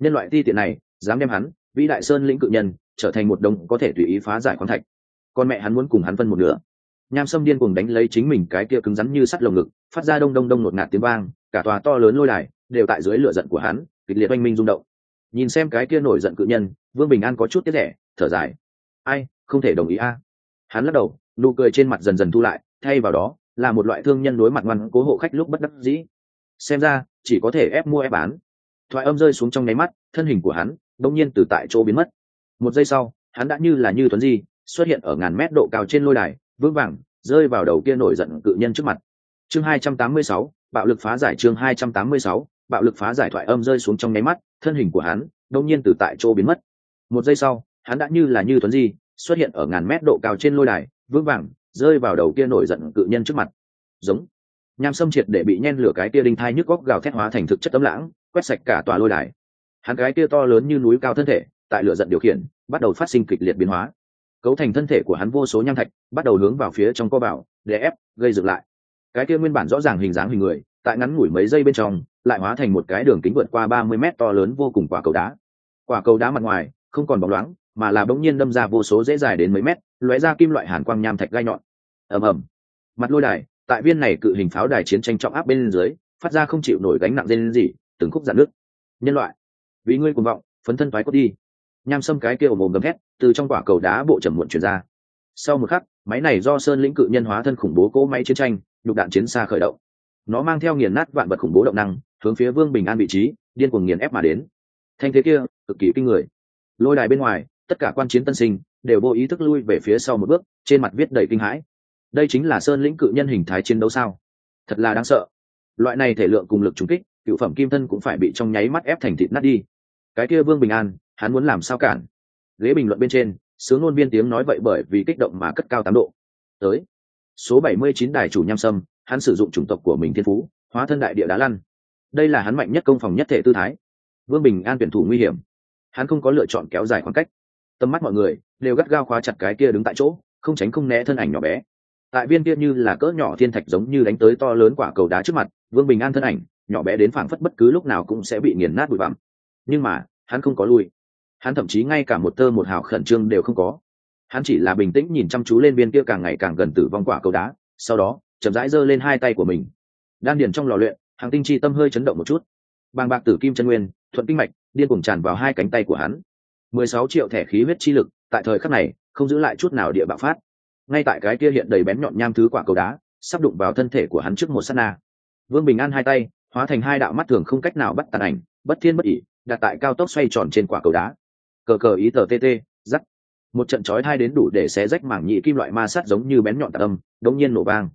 A: Nhân loại ti tiện này, dám đem hắn, vĩ đại sơn lĩnh cự nhân, trở thành một đồng có thể tùy ý phá giải khoáng thạch. Con mẹ hắn muốn cùng hắn phân một nửa. Nham sâm điên cùng đánh lấy chính mình cái kia cứng rắn như sắt lồng ngực, phát ra đông đông đông ngột ngạt tiếng vang, cả tòa to lớn lôi đài, đều tại dưới lửa giận của hắn, kịch liệt oanh minh rung động nhìn xem cái kia nổi giận cự nhân vương bình an có chút tiếc rẻ thở dài. Ai không thể đồng ý a. Hắn lắc đầu nụ cười trên mặt dần dần thu lại thay vào đó là một loại thương nhân đối mặt ngoan cố hộ khách lúc bất đắc dĩ. Xem ra chỉ có thể ép mua ép bán. Thoại âm rơi xuống trong nháy mắt thân hình của hắn đông nhiên từ tại chỗ biến mất. Một giây sau hắn đã như là như tuấn di xuất hiện ở ngàn mét độ cao trên lôi đài vững vàng rơi vào đầu kia nổi giận cự nhân trước mặt. Chương 286, bạo lực phá giải chương 286, bạo lực phá giải thoại âm rơi xuống trong nháy mắt thân hình của hắn đông nhiên từ tại chỗ biến mất. Một giây sau, hắn đã như là như tuấn di, xuất hiện ở ngàn mét độ cao trên lôi đài, vững vàng, rơi vào đầu kia nổi giận cự nhân trước mặt. Giống. Nham sâm triệt để bị nhen lửa cái kia đinh thai nhức góc gào thét hóa thành thực chất tấm lãng, quét sạch cả tòa lôi đài. Hắn cái kia to lớn như núi cao thân thể, tại lửa giận điều khiển, bắt đầu phát sinh kịch liệt biến hóa. Cấu thành thân thể của hắn vô số nham thạch, bắt đầu hướng vào phía trong co bảo để ép, gây dựng lại. Cái kia nguyên bản rõ ràng hình dáng hình người, tại ngắn ngủi mấy giây bên trong lại hóa thành một cái đường kính vượt qua ba mươi mét to lớn vô cùng quả cầu đá. Quả cầu đá mặt ngoài, không còn bóng loáng, mà là bỗng nhiên đâm ra vô số dễ dài đến mấy mét, lóe ra kim loại hàn quang nham thạch gai nhọn. Ầm ầm. Mặt lôi đài, tại viên này cự hình pháo đài chiến tranh trọng áp bên dưới, phát ra không chịu nổi gánh nặng lên gì từng khúc giãn nước nhân loại, vì ngươi cuồng vọng, phấn thân thoái cốt đi. Nham sâm cái kia ồm ồm gầm hét từ trong quả cầu đá bộ trầm muộn truyền ra. Sau một khắc, máy này do sơn lĩnh cự nhân hóa thân khủng bố cỗ máy chiến tranh nhục đạn chiến xa khởi động. Nó mang theo nghiền nát vạn vật khủng bố động năng hướng phía vương bình an vị trí, điên cuồng nghiền ép mà đến. Thanh thế kia, cực kỳ kinh người. Lôi đài bên ngoài, tất cả quan chiến tân sinh đều vô ý thức lui về phía sau một bước, trên mặt viết đầy kinh hãi. Đây chính là sơn lĩnh cự nhân hình thái chiến đấu sao? Thật là đáng sợ. Loại này thể lượng cùng lực trùng kích, cựu phẩm kim thân cũng phải bị trong nháy mắt ép thành thịt nát đi. Cái kia vương bình an, hắn muốn làm sao cản? Ghế bình luận bên trên, sướng ngôn viên tiếng nói vậy bởi vì kích động mà cất cao tám độ. Tới. Số bảy mươi chín đài chủ nham sâm, hắn sử dụng chủng tộc của mình thiên phú, hóa thân đại địa đá lăn đây là hắn mạnh nhất công phòng nhất thể tư thái. Vương bình an tuyển thủ nguy hiểm. Hắn không có lựa chọn kéo dài khoảng cách. Tầm mắt mọi người đều gắt gao khóa chặt cái kia đứng tại chỗ, không tránh không né thân ảnh nhỏ bé. Tại viên kia như là cỡ nhỏ thiên thạch giống như đánh tới to lớn quả cầu đá trước mặt, vương bình an thân ảnh nhỏ bé đến phảng phất bất cứ lúc nào cũng sẽ bị nghiền nát bụi bặm. Nhưng mà, hắn không có lui. Hắn thậm chí ngay cả một tơ một hào khẩn trương đều không có. Hắn chỉ là bình tĩnh nhìn chăm chú lên viên kia càng ngày càng gần tử vong quả cầu đá, sau đó, chậm rãi giơ lên hai tay của mình. Đan điền trong lò luyện hàng tinh chi tâm hơi chấn động một chút. Bàng bạc tử kim chân nguyên, thuận kinh mạch, điên cuồng tràn vào hai cánh tay của hắn. Mười sáu triệu thẻ khí huyết chi lực, tại thời khắc này, không giữ lại chút nào địa bạo phát. Ngay tại cái kia hiện đầy bén nhọn nham thứ quả cầu đá, sắp đụng vào thân thể của hắn trước một sát na. Vương bình an hai tay, hóa thành hai đạo mắt thường không cách nào bắt tàn ảnh, bất thiên bất ỉ đặt tại cao tốc xoay tròn trên quả cầu đá. Cờ cờ ý tờ tt giắt một trận chói thai đến đủ để xé rách mảng nhị kim loại ma sát giống như bén nhọn tạc âm, đống nhiên nổ vang.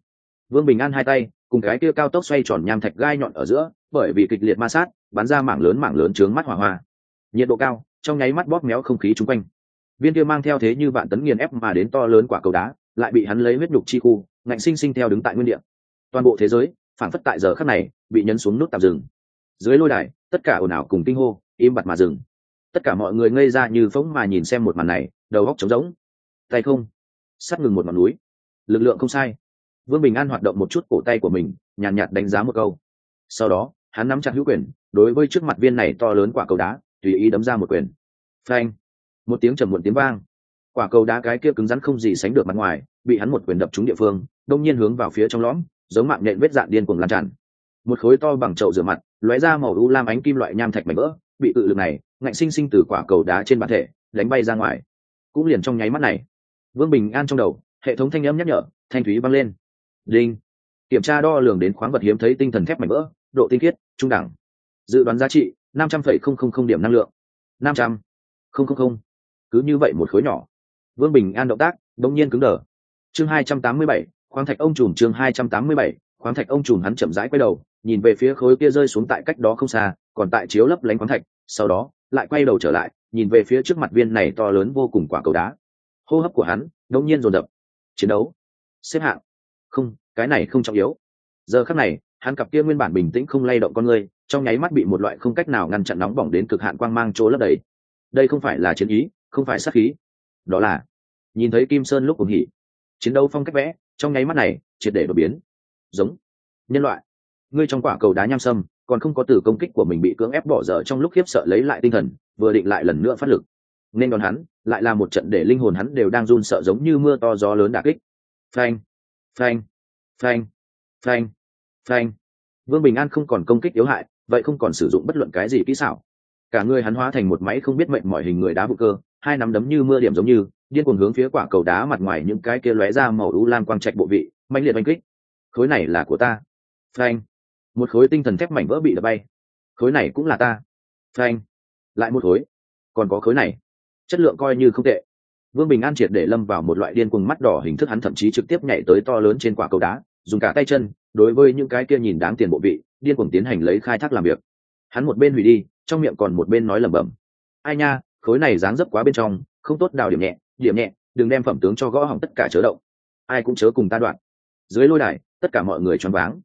A: Vương bình an hai tay cùng cái kia cao tốc xoay tròn nham thạch gai nhọn ở giữa, bởi vì kịch liệt ma sát, bắn ra mảng lớn mảng lớn trướng mắt hỏa hoa. Nhiệt độ cao, trong nháy mắt bóp méo không khí chung quanh. Viên kia mang theo thế như vạn tấn nghiền ép mà đến to lớn quả cầu đá, lại bị hắn lấy huyết nhục chi khu, ngạnh sinh sinh theo đứng tại nguyên địa. Toàn bộ thế giới phản phất tại giờ khắc này, bị nhấn xuống nút tạm dừng. Dưới lôi đài, tất cả ồn ào cùng kinh hô, im bặt mà dừng. Tất cả mọi người ngây ra như phóng mà nhìn xem một màn này, đầu góc trống rỗng. Tay không sát ngừng một ngọn núi. Lực lượng không sai vương bình an hoạt động một chút cổ tay của mình nhàn nhạt, nhạt đánh giá một câu. Sau đó hắn nắm chặt hữu quyền đối với trước mặt viên này to lớn quả cầu đá tùy ý đấm ra một quyền. Phanh! Một tiếng trầm muộn tiếng vang. Quả cầu đá cái kia cứng rắn không gì sánh được mặt ngoài bị hắn một quyền đập trúng địa phương đông nhiên hướng vào phía trong lõm giống mạng nhện vết dạn điên cuồng lan tràn. Một khối to bằng chậu rửa mặt lóe ra màu u lam ánh kim loại nham thạch mảnh vỡ bị cự lực này ngạnh sinh sinh từ quả cầu đá trên bản thể đánh bay ra ngoài. Cũng liền trong nháy mắt này vương bình an trong đầu hệ thống thanh âm nhắc nhở thanh thúy vang lên đinh. Kiểm tra đo lường đến khoáng vật hiếm thấy tinh thần thép mảnh vỡ, độ tinh khiết, trung đẳng. Dự đoán giá trị, năm trăm phẩy không không không điểm năng lượng. năm trăm. Không không không. Cứ như vậy một khối nhỏ. Vương bình an động tác đông nhiên cứng đờ. Chương hai trăm tám mươi bảy, khoáng thạch ông trùm chương hai trăm tám mươi bảy, khoáng thạch ông trùm hắn chậm rãi quay đầu, nhìn về phía khối kia rơi xuống tại cách đó không xa, còn tại chiếu lấp lánh khoáng thạch, sau đó, lại quay đầu trở lại, nhìn về phía trước mặt viên này to lớn vô cùng quả cầu đá. Hô hấp của hắn đông nhiên dồn dập. Chiến đấu. Xếp hạng không, cái này không trọng yếu. Giờ khắc này, hắn cặp kia nguyên bản bình tĩnh không lay động con người, trong nháy mắt bị một loại không cách nào ngăn chặn nóng bỏng đến cực hạn quang mang chỗ lấp đầy. Đây không phải là chiến ý, không phải sát khí. Đó là, nhìn thấy kim sơn lúc cùng hỉ. Chiến đấu phong cách vẽ, trong nháy mắt này, triệt để đột biến. Giống, nhân loại. Ngươi trong quả cầu đá nham sâm, còn không có từ công kích của mình bị cưỡng ép bỏ dở trong lúc khiếp sợ lấy lại tinh thần, vừa định lại lần nữa phát lực. Nên còn hắn, lại là một trận để linh hồn hắn đều đang run sợ giống như mưa to gió lớn đà kích. Phanh phanh. Phanh. Phanh. Phanh. Vương bình an không còn công kích yếu hại, vậy không còn sử dụng bất luận cái gì kỹ xảo. Cả người hắn hóa thành một máy không biết mệnh mọi hình người đá vụ cơ, hai nắm đấm như mưa điểm giống như, điên cuồng hướng phía quả cầu đá mặt ngoài những cái kia lóe ra màu u lam quang trạch bộ vị mạnh liệt oanh kích. Khối này là của ta. Phanh. Một khối tinh thần thép mảnh vỡ bị đập bay. Khối này cũng là ta. Phanh. Lại một khối. Còn có khối này. Chất lượng coi như không tệ vương bình an triệt để lâm vào một loại điên cuồng mắt đỏ hình thức, hắn thậm chí trực tiếp nhảy tới to lớn trên quả cầu đá, dùng cả tay chân, đối với những cái kia nhìn đáng tiền bộ vị, điên cuồng tiến hành lấy khai thác làm việc. Hắn một bên hủy đi, trong miệng còn một bên nói lẩm bẩm. Ai nha, khối này dáng dấp quá bên trong, không tốt đào điểm nhẹ điểm nhẹ, đừng đem phẩm tướng cho gõ hỏng tất cả chớ động. Ai cũng chớ cùng ta đoạn. Dưới lôi đài, tất cả mọi người choáng váng.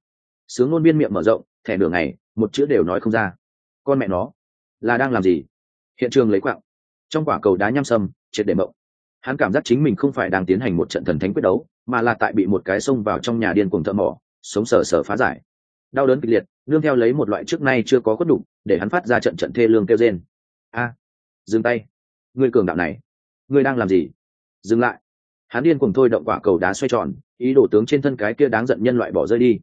A: Sướng ngôn biên miệng mở rộng, thẻ đường này một chữ đều nói không ra. Con mẹ nó, là đang làm gì? Hiện trường lấy quạng. Trong quả cầu đá nhăm sâm, triệt để mộng hắn cảm giác chính mình không phải đang tiến hành một trận thần thánh quyết đấu, mà là tại bị một cái xông vào trong nhà điên cuồng thợ mỏ, sống sờ sờ phá giải. Đau đớn kịch liệt, nương theo lấy một loại trước nay chưa có cốt đủ, để hắn phát ra trận trận thê lương kêu trên a, dừng tay. Người cường đạo này người đang làm gì? Dừng lại. Hắn điên cùng thôi động quả cầu đá xoay tròn, ý đồ tướng trên thân cái kia đáng giận nhân loại bỏ rơi đi.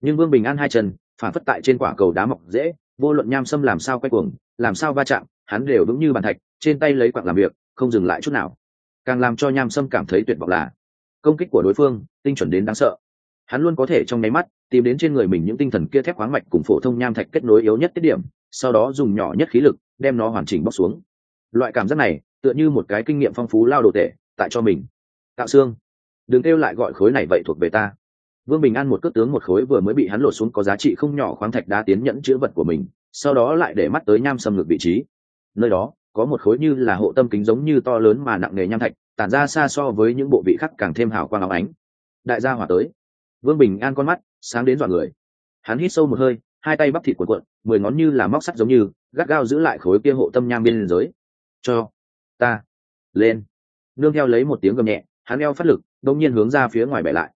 A: Nhưng vương bình an hai chân, phản phất tại trên quả cầu đá mọc dễ vô luận nham sâm làm sao quay cuồng, làm sao va chạm, hắn đều vững như bàn thạch, trên tay lấy quặng làm việc, không dừng lại chút nào càng làm cho nham sâm cảm thấy tuyệt vọng là công kích của đối phương, tinh chuẩn đến đáng sợ. Hắn luôn có thể trong nháy mắt tìm đến trên người mình những tinh thần kia thép khoáng mạch cùng phổ thông nham thạch kết nối yếu nhất tiết điểm, sau đó dùng nhỏ nhất khí lực đem nó hoàn chỉnh bóc xuống. Loại cảm giác này tựa như một cái kinh nghiệm phong phú lao đồ tệ tại cho mình. Tạo xương. Đừng kêu lại gọi khối này vậy thuộc về ta. Vương bình an một cước tướng một khối vừa mới bị hắn lột xuống có giá trị không nhỏ khoáng thạch đá tiến nhẫn chữ vật của mình, sau đó lại để mắt tới nham xâm ngược vị trí. Nơi đó có một khối như là hộ tâm kính giống như to lớn mà nặng nề nham thạch, tản ra xa so với những bộ vị khác càng thêm hào quang áo ánh. Đại gia hỏa tới. Vương bình an con mắt, sáng đến dọn người. Hắn hít sâu một hơi, hai tay bắp thịt cuộn cuộn, mười ngón như là móc sắt giống như, gắt gao giữ lại khối kia hộ tâm nham biên giới cho ta, lên. Nương theo lấy một tiếng gầm nhẹ, hắn eo phát lực đông nhiên hướng ra phía ngoài bẻ lại.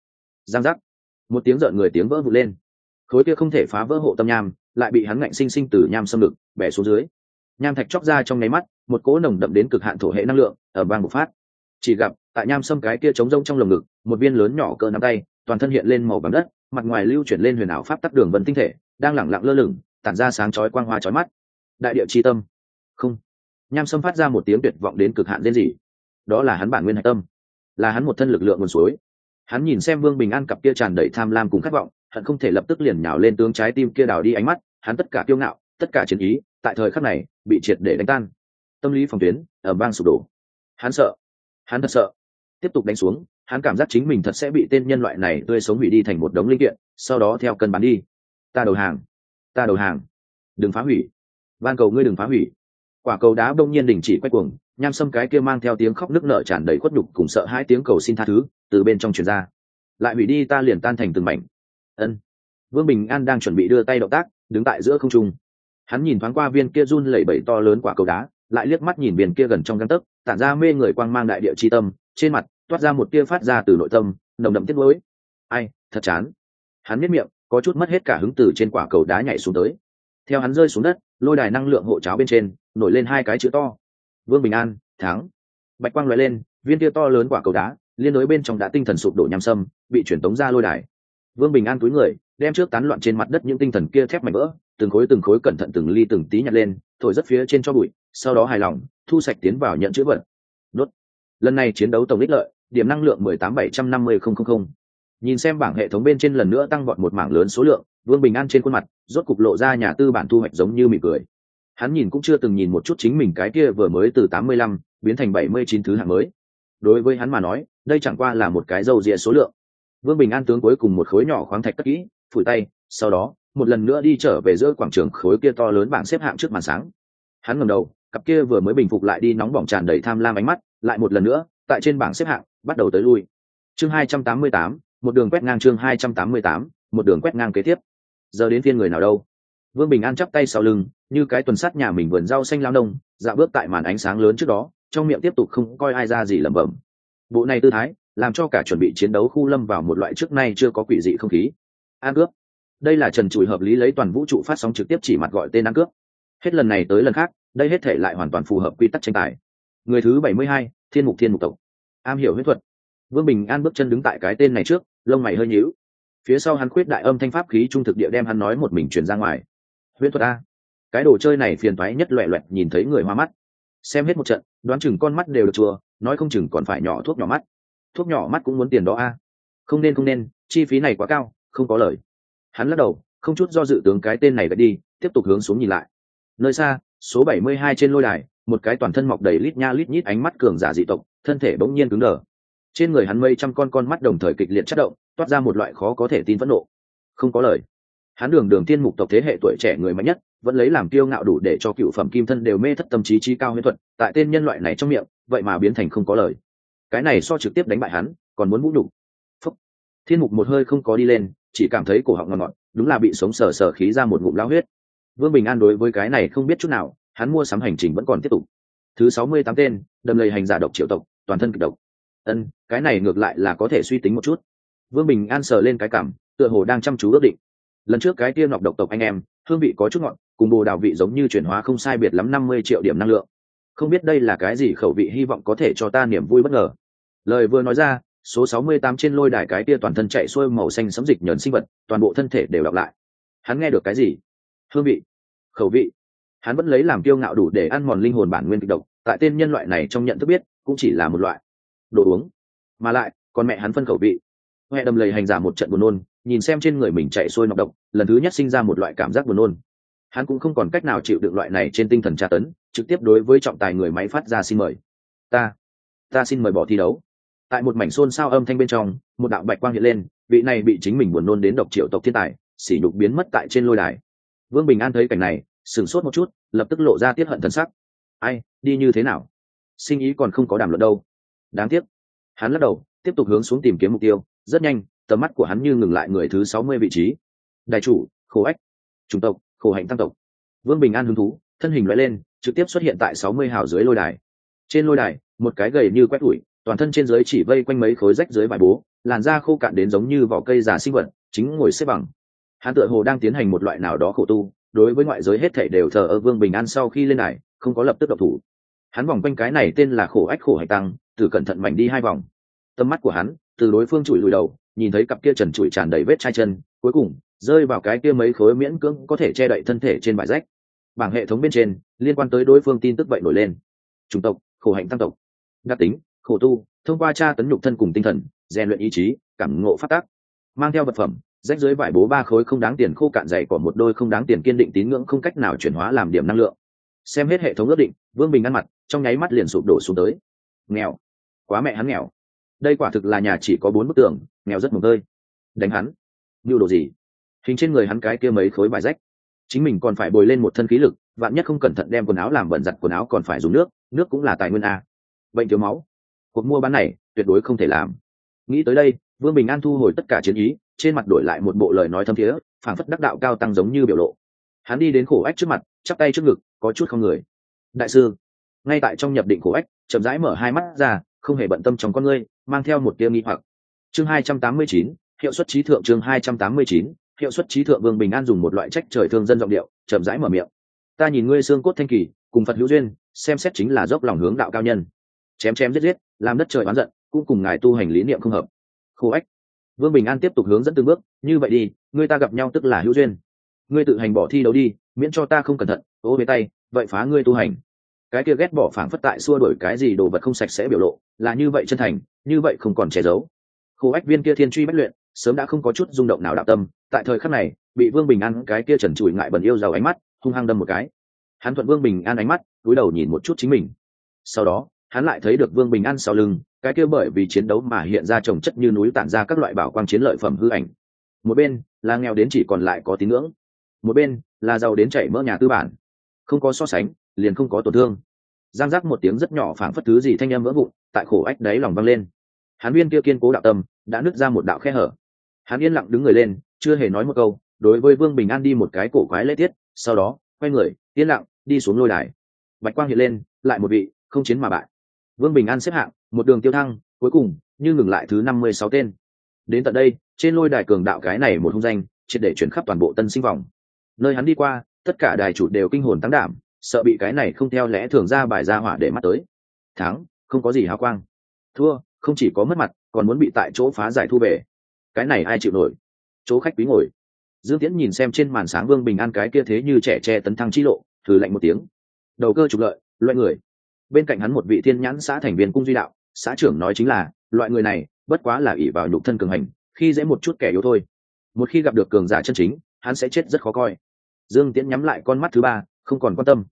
A: Giang giác. Một tiếng rợn người tiếng vỡ vụt lên. Khối kia không thể phá vỡ hộ tâm nham, lại bị hắn ngạnh sinh sinh từ nham xâm lực bẻ xuống dưới nham thạch chóc ra trong nháy mắt, một cỗ nồng đậm đến cực hạn thổ hệ năng lượng, ở bang bộc phát. Chỉ gặp, tại nham sâm cái kia trống rông trong lồng ngực, một viên lớn nhỏ cỡ nắm tay, toàn thân hiện lên màu bằng đất, mặt ngoài lưu chuyển lên huyền ảo pháp tắc đường vân tinh thể, đang lẳng lặng lơ lửng, tản ra sáng chói quang hoa chói mắt. Đại địa chi tâm. Không. Nham sâm phát ra một tiếng tuyệt vọng đến cực hạn đến gì đó là hắn bản nguyên hạch tâm. Là hắn một thân lực lượng nguồn suối. Hắn nhìn xem vương bình an cặp kia tràn đầy tham lam cùng khát vọng, hận không thể lập tức liền nhào lên tướng trái tim kia đào đi ánh mắt, hắn tất cả kiêu ngạo, tất cả chiến ý tại thời khắc này, bị triệt để đánh tan. Tâm lý phòng tuyến ở bang sụp đổ. Hắn sợ. Hắn thật sợ. Tiếp tục đánh xuống, hắn cảm giác chính mình thật sẽ bị tên nhân loại này tươi sống hủy đi thành một đống linh kiện, sau đó theo cân bán đi. Ta đầu hàng. Ta đầu hàng. Đừng phá hủy. Van cầu ngươi đừng phá hủy. Quả cầu đá đông nhiên đình chỉ quay cuồng, nham sâm cái kia mang theo tiếng khóc nức nở tràn đầy khuất nhục cùng sợ hai tiếng cầu xin tha thứ, từ bên trong truyền ra. Lại hủy đi ta liền tan thành từng mảnh. Ân. Vương bình an đang chuẩn bị đưa tay động tác, đứng tại giữa không trung hắn nhìn thoáng qua viên kia run lẩy bẩy to lớn quả cầu đá, lại liếc mắt nhìn viên kia gần trong găng tấc, tản ra mê người quang mang đại địa chi tâm, trên mặt toát ra một tia phát ra từ nội tâm, nồng đậm tiết lối ai, thật chán. Hắn biết miệng, có chút mất hết cả hứng từ trên quả cầu đá nhảy xuống tới. Theo hắn rơi xuống đất, lôi đài năng lượng hộ cháo bên trên, nổi lên hai cái chữ to. Vương bình an, thắng. Bạch quang loại lên, viên tia to lớn quả cầu đá, liên đối bên trong đã tinh thần sụp đổ nham sâm, bị chuyển tống ra lôi đài. Vương bình an túi người, đem trước tán loạn trên mặt đất những tinh thần kia thép mảnh vỡ từng khối từng khối cẩn thận từng ly từng tí nhặt lên, thổi rất phía trên cho bụi, sau đó hài lòng, thu sạch tiến vào nhận chữ vật. Đốt. Lần này chiến đấu tổng ích lợi, điểm năng lượng mười tám bảy trăm năm mươi không không không. Nhìn xem bảng hệ thống bên trên lần nữa tăng vọt một mảng lớn số lượng, vương bình an trên khuôn mặt, rốt cục lộ ra nhà tư bản thu hoạch giống như mỉm cười. Hắn nhìn cũng chưa từng nhìn một chút chính mình cái kia vừa mới từ tám mươi lăm biến thành bảy mươi chín thứ hạng mới. Đối với hắn mà nói, đây chẳng qua là một cái dầu rịa số lượng. Vương bình an tướng cuối cùng một khối nhỏ khoáng thạch cất kỹ, phủi tay, sau đó một lần nữa đi trở về giữa quảng trường khối kia to lớn bảng xếp hạng trước màn sáng. Hắn ngầm đầu, cặp kia vừa mới bình phục lại đi nóng bỏng tràn đầy tham lam ánh mắt, lại một lần nữa, tại trên bảng xếp hạng, bắt đầu tới lui. Chương hai trăm tám mươi tám, một đường quét ngang chương hai trăm tám mươi tám, một đường quét ngang kế tiếp. Giờ đến phiên người nào đâu? Vương bình an chắp tay sau lưng, như cái tuần sắt nhà mình vườn rau xanh lao nông dạ bước tại màn ánh sáng lớn trước đó, trong miệng tiếp tục không coi ai ra gì lẩm bẩm. Bộ này tư thái, làm cho cả chuẩn bị chiến đấu khu lâm vào một loại trước nay chưa có quỷ dị không khí. An cướp đây là trần trụi hợp lý lấy toàn vũ trụ phát sóng trực tiếp chỉ mặt gọi tên ăn cướp. Hết lần này tới lần khác, đây hết thể lại hoàn toàn phù hợp quy tắc tranh tài. Người thứ bảy mươi hai, thiên mục thiên mục tộc. Am hiểu huyết thuật. Vương bình an bước chân đứng tại cái tên này trước, lông mày hơi nhíu. Phía sau hắn khuyết đại âm thanh pháp khí trung thực địa đem hắn nói một mình truyền ra ngoài. Huyết thuật a. Cái đồ chơi này phiền thoái nhất loẹ loẹt nhìn thấy người hoa mắt. Xem hết một trận, đoán chừng con mắt đều được chùa, nói không chừng còn phải nhỏ thuốc nhỏ mắt. Thuốc nhỏ mắt cũng muốn tiền đó a. Không nên không nên, chi phí này quá cao, không có lời hắn lắc đầu, không chút do dự tướng cái tên này gật đi, tiếp tục hướng xuống nhìn lại. Nơi xa, số bảy mươi hai trên lôi đài, một cái toàn thân mọc đầy lít nha lít nhít ánh mắt cường giả dị tộc, thân thể bỗng nhiên cứng đờ. Trên người hắn mây trăm con con mắt đồng thời kịch liệt chất động, toát ra một loại khó có thể tin phẫn nộ. Không có lời. Hắn đường đường tiên mục tộc thế hệ tuổi trẻ người mạnh nhất, vẫn lấy làm kiêu ngạo đủ để cho cựu phẩm kim thân đều mê thất tâm trí trí cao huyễn thuật, tại tên nhân loại này trong miệng, vậy mà biến thành không có lời. Cái này so trực tiếp đánh bại hắn, còn muốn vũ nhục. Phúc. Thiên mục một hơi không có đi lên chỉ cảm thấy cổ họng ngọt ngọt, đúng là bị sống sờ sờ khí ra một ngụm lao huyết. Vương bình an đối với cái này không biết chút nào, hắn mua sắm hành trình vẫn còn tiếp tục. Thứ sáu mươi tám tên, đầm lầy hành giả độc triệu tộc, toàn thân kịch độc. Ân, cái này ngược lại là có thể suy tính một chút. Vương bình an sờ lên cái cảm, tựa hồ đang chăm chú ước định. Lần trước cái tiên nọc độc tộc anh em, hương vị có chút ngọt, cùng bồ đào vị giống như chuyển hóa không sai biệt lắm năm mươi triệu điểm năng lượng. Không biết đây là cái gì khẩu vị hy vọng có thể cho ta niềm vui bất ngờ. Lời vừa nói ra số sáu mươi tám trên lôi đài cái kia toàn thân chạy xuôi màu xanh sấm dịch nhờn sinh vật, toàn bộ thân thể đều đọc lại. Hắn nghe được cái gì? Hương vị. Khẩu vị. Hắn vẫn lấy làm kiêu ngạo đủ để ăn mòn linh hồn bản nguyên kịch độc, tại tên nhân loại này trong nhận thức biết, cũng chỉ là một loại. Đồ uống. Mà lại, còn mẹ hắn phân khẩu vị. Huệ đầm lầy hành giả một trận buồn nôn, nhìn xem trên người mình chạy xuôi nọc độc, lần thứ nhất sinh ra một loại cảm giác buồn nôn. Hắn cũng không còn cách nào chịu được loại này trên tinh thần tra tấn, trực tiếp đối với trọng tài người máy phát ra xin mời. Ta ta xin mời bỏ thi đấu tại một mảnh xôn xao âm thanh bên trong, một đạo bạch quang hiện lên, vị này bị chính mình buồn nôn đến độc triệu tộc thiên tài, sỉ nhục biến mất tại trên lôi đài. Vương bình an thấy cảnh này, sửng sốt một chút, lập tức lộ ra tiết hận thân sắc. Ai, đi như thế nào? Sinh ý còn không có đàm luận đâu. Đáng tiếc. Hắn lắc đầu, tiếp tục hướng xuống tìm kiếm mục tiêu, rất nhanh, tầm mắt của hắn như ngừng lại người thứ sáu mươi vị trí. Đại chủ, khổ ách. Chủng tộc, khổ hạnh tăng tộc. Vương bình an hứng thú, thân hình loại lên, trực tiếp xuất hiện tại sáu mươi hào dưới lôi đài. Trên lôi đài, một cái gầy như quét ủi toàn thân trên dưới chỉ vây quanh mấy khối rách dưới vải bố, làn da khô cạn đến giống như vỏ cây già sinh vật, chính ngồi xếp bằng. Hắn tựa hồ đang tiến hành một loại nào đó khổ tu, đối với ngoại giới hết thảy đều thờ ơ vương bình an sau khi lên đài, không có lập tức độc thủ. Hắn vòng quanh cái này tên là khổ ách khổ hạnh tăng, từ cẩn thận mảnh đi hai vòng. Tầm mắt của hắn, từ đối phương chùi lùi đầu, nhìn thấy cặp kia trần trụi tràn đầy vết chai chân, cuối cùng, rơi vào cái kia mấy khối miễn cưỡng có thể che đậy thân thể trên bãi rách. Bảng hệ thống bên trên, liên quan tới đối phương tin tức vậy nổi lên. Chủng tộc, khổ hạnh tăng tộc. Đặc tính khổ tu, thông qua tra tấn nhục thân cùng tinh thần, rèn luyện ý chí, cảm ngộ phát tác mang theo vật phẩm, rách dưới vải bố ba khối không đáng tiền khô cạn dày của một đôi không đáng tiền kiên định tín ngưỡng không cách nào chuyển hóa làm điểm năng lượng. Xem hết hệ thống ước định, vương bình ăn mặt, trong nháy mắt liền sụp đổ xuống tới. Nghèo. Quá mẹ hắn nghèo. Đây quả thực là nhà chỉ có bốn bức tường, nghèo rất mồm tơi. Đánh hắn. Mưu đồ gì? Hình trên người hắn cái kia mấy khối vải rách. Chính mình còn phải bồi lên một thân khí lực, vạn nhất không cẩn thận đem quần áo làm bẩn giặt quần áo còn phải dùng nước nước cũng là tài nguyên a. Bệnh thiếu máu cuộc mua bán này tuyệt đối không thể làm. Nghĩ tới đây, vương bình an thu hồi tất cả chiến ý, trên mặt đổi lại một bộ lời nói thâm thiế, phảng phất đắc đạo cao tăng giống như biểu lộ. Hắn đi đến khổ ách trước mặt, chắp tay trước ngực, có chút không người. Đại sư. Ngay tại trong nhập định khổ ách, chậm rãi mở hai mắt ra, không hề bận tâm trong con ngươi, mang theo một tia nghi hoặc. Chương hai trăm tám mươi chín, hiệu suất trí thượng chương hai trăm tám mươi chín, hiệu suất trí thượng vương bình an dùng một loại trách trời thương dân giọng điệu, chậm rãi mở miệng. Ta nhìn ngươi xương cốt thanh kỳ, cùng phật hữu duyên, xem xét chính là dốc lòng hướng đạo cao nhân chém chém giết giết, làm đất trời oán giận, cũng cùng ngài tu hành lý niệm không hợp. Khô ách. Vương bình an tiếp tục hướng dẫn từng bước, như vậy đi người ta gặp nhau tức là hữu duyên. Ngươi tự hành bỏ thi đấu đi, miễn cho ta không cẩn thận, ô bế tay, vậy phá ngươi tu hành. Cái kia ghét bỏ phảng phất tại xua đổi cái gì đồ vật không sạch sẽ biểu lộ, là như vậy chân thành, như vậy không còn che giấu. Khổ ách viên kia thiên truy bất luyện, sớm đã không có chút rung động nào đạo tâm, tại thời khắc này, bị vương bình an cái kia trần trụi ngại bẩn yêu giàu ánh mắt, hung hăng đâm một cái. Hắn thuận vương bình an ánh mắt, cúi đầu nhìn một chút chính mình. Sau đó hắn lại thấy được vương bình an sau lưng, cái kia bởi vì chiến đấu mà hiện ra trồng chất như núi tản ra các loại bảo quang chiến lợi phẩm hư ảnh. Một bên, là nghèo đến chỉ còn lại có tín ngưỡng. Một bên, là giàu đến chảy mỡ nhà tư bản. Không có so sánh, liền không có tổn thương. Giang giác một tiếng rất nhỏ phảng phất thứ gì thanh âm vỡ vụn, tại khổ ách đáy lòng văng lên. Hắn viên kia kiên cố đạo tâm, đã nứt ra một đạo khe hở. Hắn yên lặng đứng người lên, chưa hề nói một câu, đối với vương bình an đi một cái cổ quái lễ tiết, sau đó, quay người, yên lặng, đi xuống lôi đài. Bạch quang hiện lên, lại một vị, không chiến mà bại vương bình an xếp hạng, một đường tiêu thăng, cuối cùng, như ngừng lại thứ năm mươi sáu tên. Đến tận đây, trên lôi đài cường đạo cái này một hung danh, triệt để chuyển khắp toàn bộ tân sinh vòng. Nơi hắn đi qua, tất cả đài chủ đều kinh hồn tăng đảm, sợ bị cái này không theo lẽ thường ra bài ra hỏa để mắt tới. Thắng, không có gì hào quang. Thua, không chỉ có mất mặt, còn muốn bị tại chỗ phá giải thu về. Cái này ai chịu nổi? Chỗ khách quý ngồi. Dương tiễn nhìn xem trên màn sáng vương bình an cái kia thế như trẻ tre tấn thăng chi lộ, thử lạnh một tiếng. Đầu cơ trục lợi, loại người bên cạnh hắn một vị thiên nhãn xã thành viên cung duy đạo, xã trưởng nói chính là, loại người này, bất quá là ỷ vào nhục thân cường hành, khi dễ một chút kẻ yếu thôi. Một khi gặp được cường giả chân chính, hắn sẽ chết rất khó coi. Dương tiễn nhắm lại con mắt thứ ba, không còn quan tâm.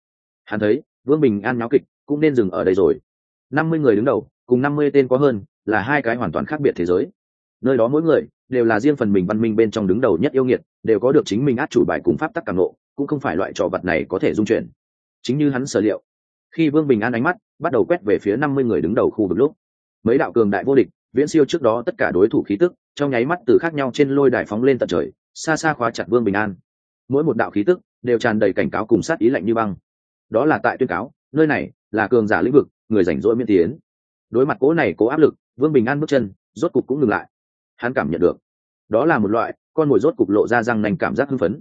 A: Hắn thấy, vương bình an nháo kịch, cũng nên dừng ở đây rồi. Năm mươi người đứng đầu, cùng năm mươi tên có hơn, là hai cái hoàn toàn khác biệt thế giới. Nơi đó mỗi người, đều là riêng phần mình văn minh bên trong đứng đầu nhất yêu nghiệt, đều có được chính mình át chủ bài cùng pháp tắc càng nộ cũng không phải loại trò vật này có thể dung chuyển. Chính như hắn sở liệu khi vương bình an ánh mắt bắt đầu quét về phía năm mươi người đứng đầu khu vực lúc, mấy đạo cường đại vô địch, viễn siêu trước đó tất cả đối thủ khí tức, trong nháy mắt từ khác nhau trên lôi đài phóng lên tận trời, xa xa khóa chặt vương bình an. Mỗi một đạo khí tức đều tràn đầy cảnh cáo cùng sát ý lạnh như băng. Đó là tại tuyên cáo, nơi này là cường giả lĩnh vực, người rảnh rỗi miễn tiến. Đối mặt cố này cố áp lực, vương bình an bước chân, rốt cục cũng ngừng lại. Hắn cảm nhận được, đó là một loại, con mồi rốt cục lộ ra răng nành cảm giác hưng phấn.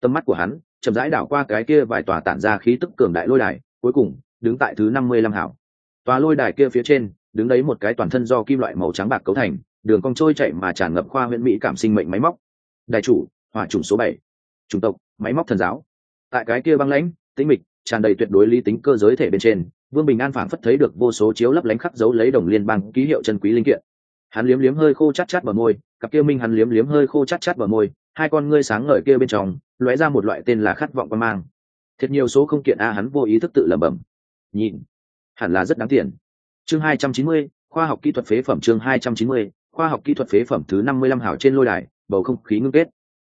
A: Tầm mắt của hắn chậm rãi đảo qua cái kia vài tòa tản ra khí tức cường đại lôi đài, cuối cùng đứng tại thứ năm mươi lăm hảo. Tòa lôi đài kia phía trên, đứng đấy một cái toàn thân do kim loại màu trắng bạc cấu thành, đường cong trôi chạy mà tràn ngập khoa huyện mỹ cảm sinh mệnh máy móc. Đại chủ, hỏa chủng số bảy. Chủng tộc, máy móc thần giáo. Tại cái kia băng lãnh, tĩnh mịch, tràn đầy tuyệt đối lý tính cơ giới thể bên trên, vương bình an phảng phất thấy được vô số chiếu lấp lánh khắc dấu lấy đồng liên bang ký hiệu chân quý linh kiện. Hắn liếm liếm hơi khô chát chát bờ môi, cặp kia minh hắn liếm liếm hơi khô chát chát bờ môi, hai con ngươi sáng ngời kia bên trong, lóe ra một loại tên là khát vọng quan mang. Thiệt nhiều số không kiện a, hắn vô ý thức tự lẩm bẩm nhìn. Hẳn là rất đáng tiền. Chương hai trăm chín mươi, khoa học kỹ thuật phế phẩm chương hai trăm chín mươi, khoa học kỹ thuật phế phẩm thứ năm mươi lăm hảo trên lôi đài, bầu không khí ngưng kết.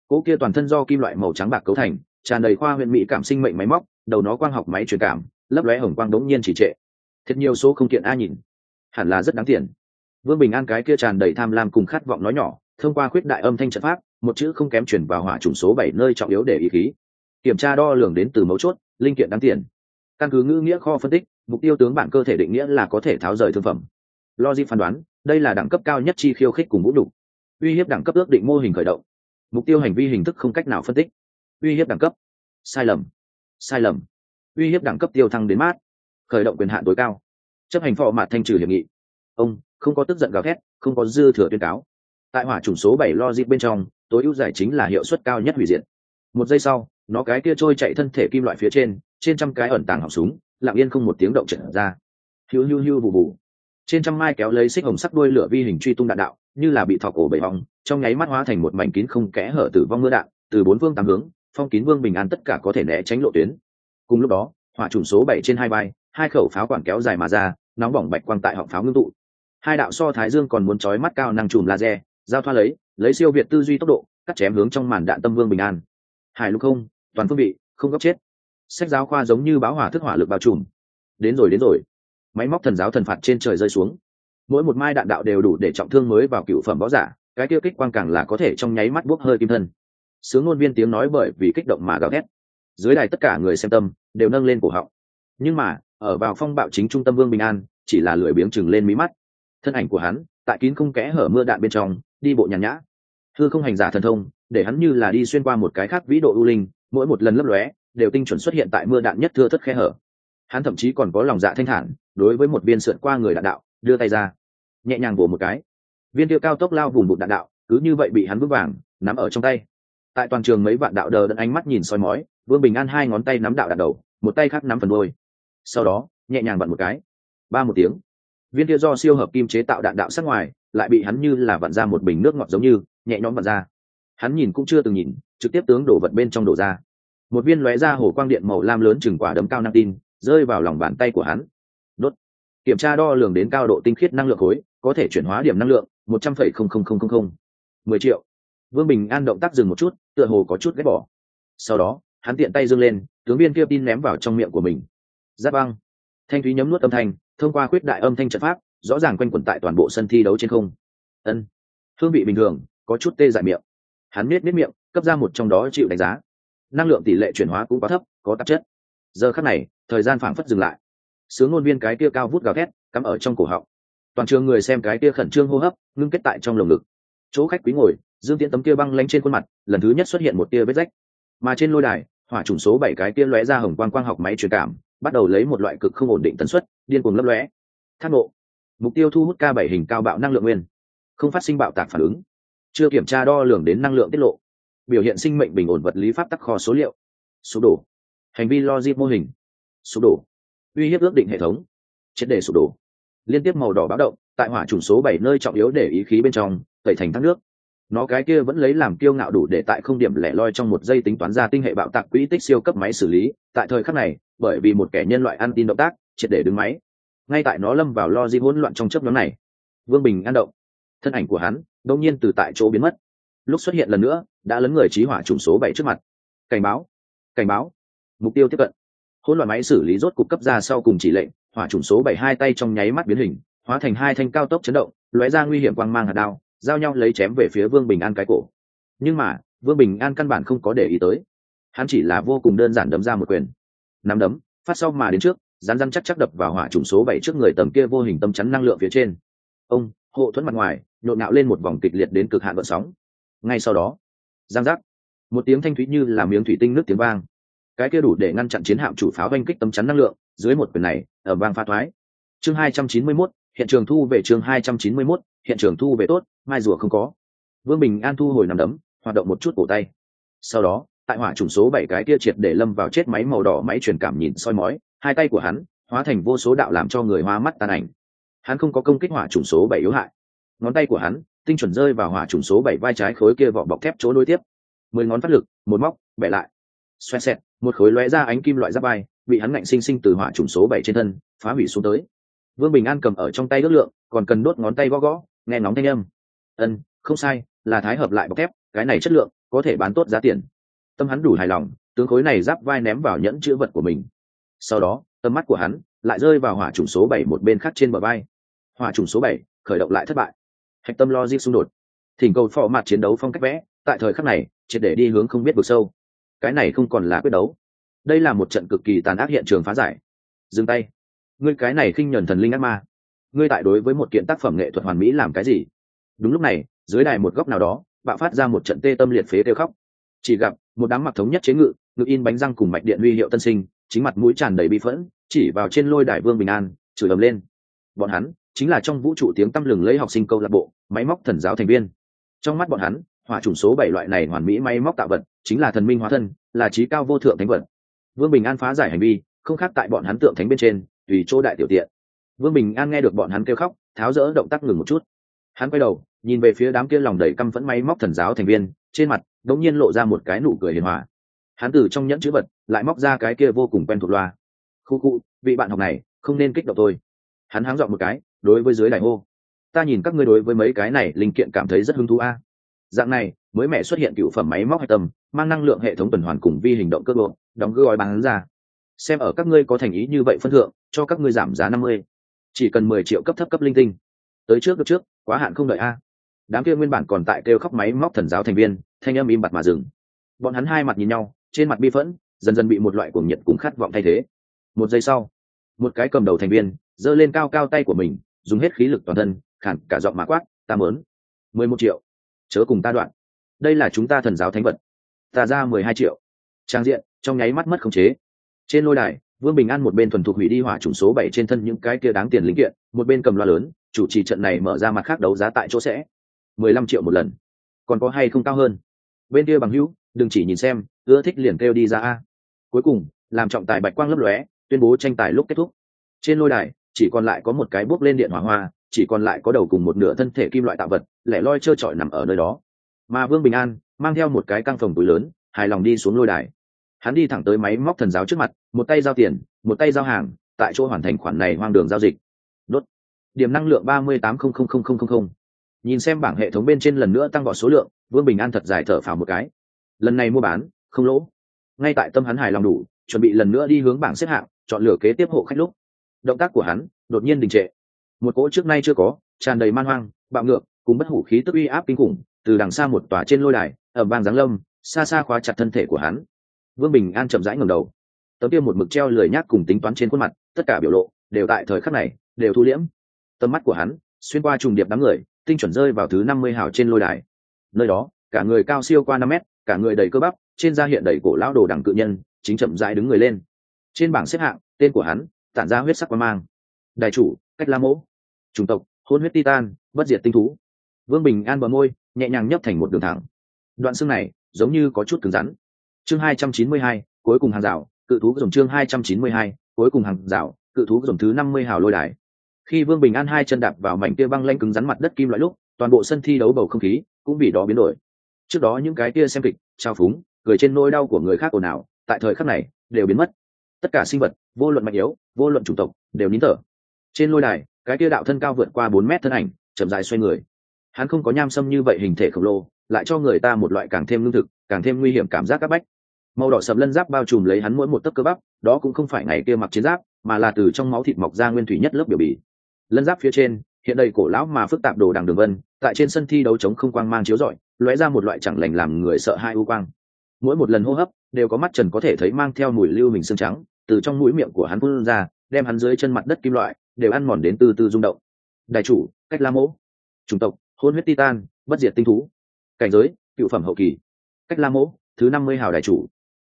A: Cỗ kia toàn thân do kim loại màu trắng bạc cấu thành, tràn đầy khoa huyện mỹ cảm sinh mệnh máy móc, đầu nó quang học máy truyền cảm, lấp lóe hồng quang đống nhiên chỉ trệ. Thật nhiều số không kiện a nhìn. Hẳn là rất đáng tiền. Vương bình an cái kia tràn đầy tham lam cùng khát vọng nói nhỏ, thông qua khuyết đại âm thanh trận pháp, một chữ không kém chuyển vào hỏa trùng số bảy nơi trọng yếu để ý khí. Kiểm tra đo lường đến từ mấu chốt, linh kiện đáng tiền căn cứ ngữ nghĩa kho phân tích, mục tiêu tướng bản cơ thể định nghĩa là có thể tháo rời thương phẩm. Logic phán đoán, đây là đẳng cấp cao nhất chi khiêu khích cùng vũ đủ uy hiếp đẳng cấp ước định mô hình khởi động. Mục tiêu hành vi hình thức không cách nào phân tích. Uy hiếp đẳng cấp. Sai lầm. Sai lầm. Uy hiếp đẳng cấp tiêu thăng đến mát. Khởi động quyền hạn tối cao. Chấp hành phò mạt thanh trừ hiệp nghị. Ông, không có tức giận gào thét, không có dư thừa tuyên cáo. Tại hỏa chủng số bảy logic bên trong, tối ưu giải chính là hiệu suất cao nhất hủy diệt. Một giây sau, nó cái kia trôi chạy thân thể kim loại phía trên trên trăm cái ẩn tàng họng súng, lặng yên không một tiếng động trận ra. Hiu hiu hiu bù bù trên trăm mai kéo lấy xích hồng sắc đuôi lửa vi hình truy tung đạn đạo, như là bị thọ cổ bầy vòng trong nháy mắt hóa thành một mảnh kín không kẽ hở tử vong mưa đạn, từ bốn phương tám hướng, phong kín vương bình an tất cả có thể né tránh lộ tuyến. Cùng lúc đó, hỏa trùng số bảy trên hai bay hai khẩu pháo quản kéo dài mà ra, nóng bỏng bạch quang tại họng pháo ngưng tụ. Hai đạo so thái dương còn muốn trói mắt cao năng chùm laser, giao thoa lấy lấy siêu việt tư duy tốc độ, cắt chém hướng trong màn đạn tâm vương bình an. Hải lục không, toàn phương bị không góc chết sách giáo khoa giống như báo hỏa thức hỏa lực bao trùm. Đến rồi đến rồi. Máy móc thần giáo thần phạt trên trời rơi xuống. Mỗi một mai đạn đạo đều đủ để trọng thương mới vào cựu phẩm võ giả, cái tiêu kích quang càng là có thể trong nháy mắt bốc hơi kim thân. Sướng ngôn viên tiếng nói bởi vì kích động mà gào thét. Dưới đài tất cả người xem tâm đều nâng lên cổ họng. Nhưng mà, ở vào phong bạo chính trung tâm vương bình an, chỉ là lười biếng chừng lên mí mắt. Thân ảnh của hắn, tại kín không kẽ hở mưa đạn bên trong, đi bộ nhàn nhã. Thư không hành giả thần thông, để hắn như là đi xuyên qua một cái khác vĩ độ ưu linh, mỗi một lần lấp lóe đều tinh chuẩn xuất hiện tại mưa đạn nhất thưa thất khe hở. Hắn thậm chí còn có lòng dạ thanh thản, đối với một viên sượn qua người đạn đạo, đưa tay ra. Nhẹ nhàng bổ một cái. Viên tiêu cao tốc lao vùng bụt đạn đạo, cứ như vậy bị hắn vững vàng, nắm ở trong tay. Tại toàn trường mấy vạn đạo đờ đẫn ánh mắt nhìn soi mói, vương bình an hai ngón tay nắm đạo đạn đầu, một tay khác nắm phần đôi sau đó, nhẹ nhàng vặn một cái. Ba một tiếng. Viên tiêu do siêu hợp kim chế tạo đạn đạo sát ngoài, lại bị hắn như là vặn ra một bình nước ngọt giống như, nhẹ nhõm vặn ra. Hắn nhìn cũng chưa từng nhìn, trực tiếp tướng đổ vật bên trong đổ ra một viên lóe ra hồ quang điện màu lam lớn chừng quả đấm cao năm tin, rơi vào lòng bàn tay của hắn. Đốt. Kiểm tra đo lường đến cao độ tinh khiết năng lượng khối, có thể chuyển hóa điểm năng lượng, một trăm phẩy không không không không không. Mười triệu. Vương bình an động tác dừng một chút, tựa hồ có chút ghét bỏ. Sau đó, hắn tiện tay dâng lên, tướng viên kia tin ném vào trong miệng của mình. Giáp băng. Thanh thúy nhấm nuốt âm thanh, thông qua khuyết đại âm thanh trận pháp, rõ ràng quanh quẩn tại toàn bộ sân thi đấu trên không. Ân. Hương vị bình thường, có chút tê dại miệng. Hắn miết miết miệng, cấp ra một trong đó chịu đánh giá năng lượng tỷ lệ chuyển hóa cũng quá thấp, có tạp chất. Giờ khắc này, thời gian phảng phất dừng lại. Sướng ngôn viên cái kia cao vút gào thét, cắm ở trong cổ họng. Toàn trường người xem cái kia khẩn trương hô hấp, ngưng kết tại trong lồng ngực. Chỗ khách quý ngồi, dương tiễn tấm kia băng lanh trên khuôn mặt, lần thứ nhất xuất hiện một tia vết rách. Mà trên lôi đài, hỏa trùng số bảy cái tia lóe ra hồng quang quang học máy truyền cảm, bắt đầu lấy một loại cực không ổn định tần suất, điên cuồng lấp lóe. Thác ngộ. Mục tiêu thu hút k bảy hình cao bạo năng lượng nguyên. Không phát sinh bạo tạc phản ứng. Chưa kiểm tra đo lường đến năng lượng tiết lộ biểu hiện sinh mệnh bình ổn vật lý pháp tắc kho số liệu. Sụp đổ. Hành vi logic mô hình. Sụp đổ. Uy hiếp ước định hệ thống. Triệt đề sụp đổ. Liên tiếp màu đỏ báo động, tại hỏa chủng số bảy nơi trọng yếu để ý khí bên trong, tẩy thành thác nước. Nó cái kia vẫn lấy làm kiêu ngạo đủ để tại không điểm lẻ loi trong một giây tính toán ra tinh hệ bạo tạc quỹ tích siêu cấp máy xử lý. Tại thời khắc này, bởi vì một kẻ nhân loại ăn tin động tác, triệt để đứng máy. Ngay tại nó lâm vào lo di hỗn loạn trong chấp nhóm này. Vương bình an động. Thân ảnh của hắn, đông nhiên từ tại chỗ biến mất lúc xuất hiện lần nữa, đã lấn người trí hỏa trùng số bảy trước mặt. Cảnh báo cảnh báo. Mục tiêu tiếp cận. Hỗn loạn máy xử lý rốt cục cấp ra sau cùng chỉ lệnh, hỏa trùng số bảy hai tay trong nháy mắt biến hình, hóa thành hai thanh cao tốc chấn động, lóe ra nguy hiểm quang mang hạt đao, giao nhau lấy chém về phía vương bình an cái cổ. Nhưng mà, vương bình an căn bản không có để ý tới. Hắn chỉ là vô cùng đơn giản đấm ra một quyền. Nắm đấm, phát sau mà đến trước rán răn chắc chắc đập vào hỏa trùng số bảy trước người tầm kia vô hình tâm chắn năng lượng phía trên. Ông, hộ thuẫn mặt ngoài, nhộn nạo lên một vòng kịch liệt đến cực hạn vận sóng ngay sau đó giang giác. Một tiếng thanh thúy như là miếng thủy tinh nước tiếng vang. Cái kia đủ để ngăn chặn chiến hạm chủ pháo oanh kích tấm chắn năng lượng dưới một quyền này ở vang pha thoái. Chương hai trăm chín mươi 291, hiện trường thu về chương hai trăm chín mươi 291, hiện trường thu về tốt mai rùa không có. Vương bình an thu hồi nằm đấm hoạt động một chút cổ tay. Sau đó tại hỏa trùng số bảy cái kia triệt để lâm vào chết máy màu đỏ máy truyền cảm nhìn soi mói hai tay của hắn hóa thành vô số đạo làm cho người hoa mắt tàn ảnh. Hắn không có công kích hỏa trùng số bảy yếu hại. Ngón tay của hắn tinh chuẩn rơi vào hỏa trùng số bảy vai trái khối kia vỏ bọc thép chỗ nối tiếp. Mười ngón phát lực, một móc, bẻ lại. Xoẹt xẹt, một khối lóe ra ánh kim loại giáp vai, bị hắn ngạnh sinh sinh từ hỏa trùng số bảy trên thân, phá hủy xuống tới. Vương bình an cầm ở trong tay ước lượng, còn cần đốt ngón tay gõ gõ, nghe nóng thanh âm. Ân, không sai, là thái hợp lại bọc thép, cái này chất lượng, có thể bán tốt giá tiền. Tâm hắn đủ hài lòng, tướng khối này giáp vai ném vào nhẫn chữ vật của mình. Sau đó, tầm mắt của hắn lại rơi vào hỏa trùng số bảy một bên khác trên bờ vai. Hỏa trùng số bảy, khởi động lại thất bại hạch tâm logic xung đột. Thỉnh cầu phò mặt chiến đấu phong cách vẽ, tại thời khắc này, triệt để đi hướng không biết vực sâu. Cái này không còn là quyết đấu. Đây là một trận cực kỳ tàn ác hiện trường phá giải. Dừng tay. Ngươi cái này khinh nhuần thần linh ác ma. Ngươi tại đối với một kiện tác phẩm nghệ thuật hoàn mỹ làm cái gì? Đúng lúc này, dưới đài một góc nào đó, bạo phát ra một trận tê tâm liệt phế kêu khóc. Chỉ gặp, một đám mặc thống nhất chế ngự ngự in bánh răng cùng mạch điện huy hiệu tân sinh, chính mặt mũi tràn đầy bi phẫn, chỉ vào trên lôi đài vương bình an, chửi ầm lên. Bọn hắn chính là trong vũ trụ tiếng tăm lừng lấy học sinh câu lạc bộ, máy móc thần giáo thành viên. Trong mắt bọn hắn, hỏa chủng số bảy loại này hoàn mỹ máy móc tạo vật, chính là thần minh hóa thân, là trí cao vô thượng thánh vật. Vương bình an phá giải hành vi, không khác tại bọn hắn tượng thánh bên trên, tùy chỗ đại tiểu tiện. Vương bình an nghe được bọn hắn kêu khóc, tháo rỡ động tác ngừng một chút. Hắn quay đầu, nhìn về phía đám kia lòng đầy căm phẫn máy móc thần giáo thành viên, trên mặt đống nhiên lộ ra một cái nụ cười hiền hòa. Hắn từ trong nhẫn chữ vật, lại móc ra cái kia vô cùng quen thuộc loa. Khu khu, vị bạn học này, không nên kích động tôi. Hắn háng dọn một cái đối với dưới đại hô. Ta nhìn các ngươi đối với mấy cái này linh kiện cảm thấy rất hứng thú a. Dạng này, mới mẹ xuất hiện cựu phẩm máy móc hạch tâm, mang năng lượng hệ thống tuần hoàn cùng vi hình động cơ bộ đóng gói bán ra. Xem ở các ngươi có thành ý như vậy phân thượng, cho các ngươi giảm giá năm mươi. Chỉ cần mười triệu cấp thấp cấp linh tinh. Tới trước được trước, quá hạn không đợi a. Đám kia nguyên bản còn tại kêu khóc máy móc thần giáo thành viên, thanh âm im bặt mà dừng. Bọn hắn hai mặt nhìn nhau, trên mặt bi phẫn, dần dần bị một loại cuồng nhiệt cùng khát vọng thay thế. Một giây sau, một cái cầm đầu thành viên, giơ lên cao cao tay của mình dùng hết khí lực toàn thân khản cả giọng mã quát, ta mớn, mười một triệu, chớ cùng ta đoạn. Đây là chúng ta thần giáo thánh vật. Ta ra mười hai triệu. Trang diện, trong nháy mắt mất khống chế. Trên lôi đài, vương bình an một bên thuần thục hủy đi hỏa chủng số bảy trên thân những cái kia đáng tiền linh kiện, một bên cầm loa lớn, chủ trì trận này mở ra mặt khác đấu giá tại chỗ sẽ. mười lăm triệu một lần. Còn có hay không cao hơn? Bên kia bằng hữu, đừng chỉ nhìn xem, ưa thích liền kêu đi ra a. Cuối cùng, làm trọng tài bạch quang lấp lóe, tuyên bố tranh tài lúc kết thúc. Trên lôi đài chỉ còn lại có một cái bước lên điện hỏa hoa, chỉ còn lại có đầu cùng một nửa thân thể kim loại tạo vật, lẻ loi trơ trọi nằm ở nơi đó. Mà vương bình an, mang theo một cái căng phòng túi lớn, hài lòng đi xuống lôi đài. Hắn đi thẳng tới máy móc thần giáo trước mặt, một tay giao tiền, một tay giao hàng, tại chỗ hoàn thành khoản này hoang đường giao dịch. Đốt. Điểm năng lượng ba mươi tám nhìn xem bảng hệ thống bên trên lần nữa tăng gọn số lượng, vương bình an thật dài thở phào một cái. Lần này mua bán, không lỗ. Ngay tại tâm hắn hài lòng đủ, chuẩn bị lần nữa đi hướng bảng xếp hạng, chọn lựa kế tiếp hộ khách lúc động tác của hắn đột nhiên đình trệ. Một cỗ trước nay chưa có, tràn đầy man hoang, bạo ngược, cùng bất hủ khí tức uy áp kinh khủng, từ đằng xa một tòa trên lôi đài ở bang giáng lâm, xa xa khóa chặt thân thể của hắn. Vương bình an chậm rãi ngầm đầu. Tấm kia một mực treo lười nhác cùng tính toán trên khuôn mặt, tất cả biểu lộ đều tại thời khắc này đều thu liễm. Tầm mắt của hắn xuyên qua trùng điệp đám người, tinh chuẩn rơi vào thứ năm mươi hào trên lôi đài. Nơi đó, cả người cao siêu qua năm mét, cả người đầy cơ bắp, trên da hiện đầy cổ lão đồ đẳng cự nhân, chính chậm rãi đứng người lên. Trên bảng xếp hạng, tên của hắn tản ra huyết sắc quang mang. Đại chủ, cách la mỗ. Chủng tộc, hôn huyết titan, bất diệt tinh thú. Vương bình an bờ môi, nhẹ nhàng nhấp thành một đường thẳng. Đoạn xương này, giống như có chút cứng rắn. Chương hai trăm chín mươi hai, cuối cùng hàng rào, cự thú dùng chương hai trăm chín mươi hai, cuối cùng hàng rào, cự thú dùng thứ năm mươi hào lôi đài. Khi vương bình an hai chân đạp vào mảnh kia băng lanh cứng rắn mặt đất kim loại lúc, toàn bộ sân thi đấu bầu không khí cũng vì đó biến đổi. Trước đó những cái kia xem kịch, trao phúng, cười trên nỗi đau của người khác ồn ào, tại thời khắc này đều biến mất. Tất cả sinh vật vô luận mạnh yếu, vô luận chủng tộc, đều nín thở. Trên lôi đài, cái kia đạo thân cao vượt qua bốn mét thân ảnh, chậm dài xoay người. Hắn không có nham sâm như vậy hình thể khổng lồ, lại cho người ta một loại càng thêm lương thực, càng thêm nguy hiểm cảm giác áp bách. Màu đỏ sầm lân giáp bao trùm lấy hắn mỗi một tấc cơ bắp, đó cũng không phải ngày kia mặc chiến giáp, mà là từ trong máu thịt mọc ra nguyên thủy nhất lớp biểu bì. Lân giáp phía trên, hiện đầy cổ lão mà phức tạp đồ đằng đường vân, tại trên sân thi đấu chống không quang mang chiếu rọi, lóe ra một loại chẳng lành làm người sợ hai u quang. Mỗi một lần hô hấp, đều có mắt trần có thể thấy mang theo mùi lưu mình xương trắng từ trong mũi miệng của hắn phun ra, đem hắn dưới chân mặt đất kim loại đều ăn mòn đến từ từ rung động. Đại chủ, cách la mỗ. Chủng tộc, hôn huyết titan, bất diệt tinh thú. Cảnh giới, cựu phẩm hậu kỳ. Cách la mỗ, thứ năm mươi hào đại chủ.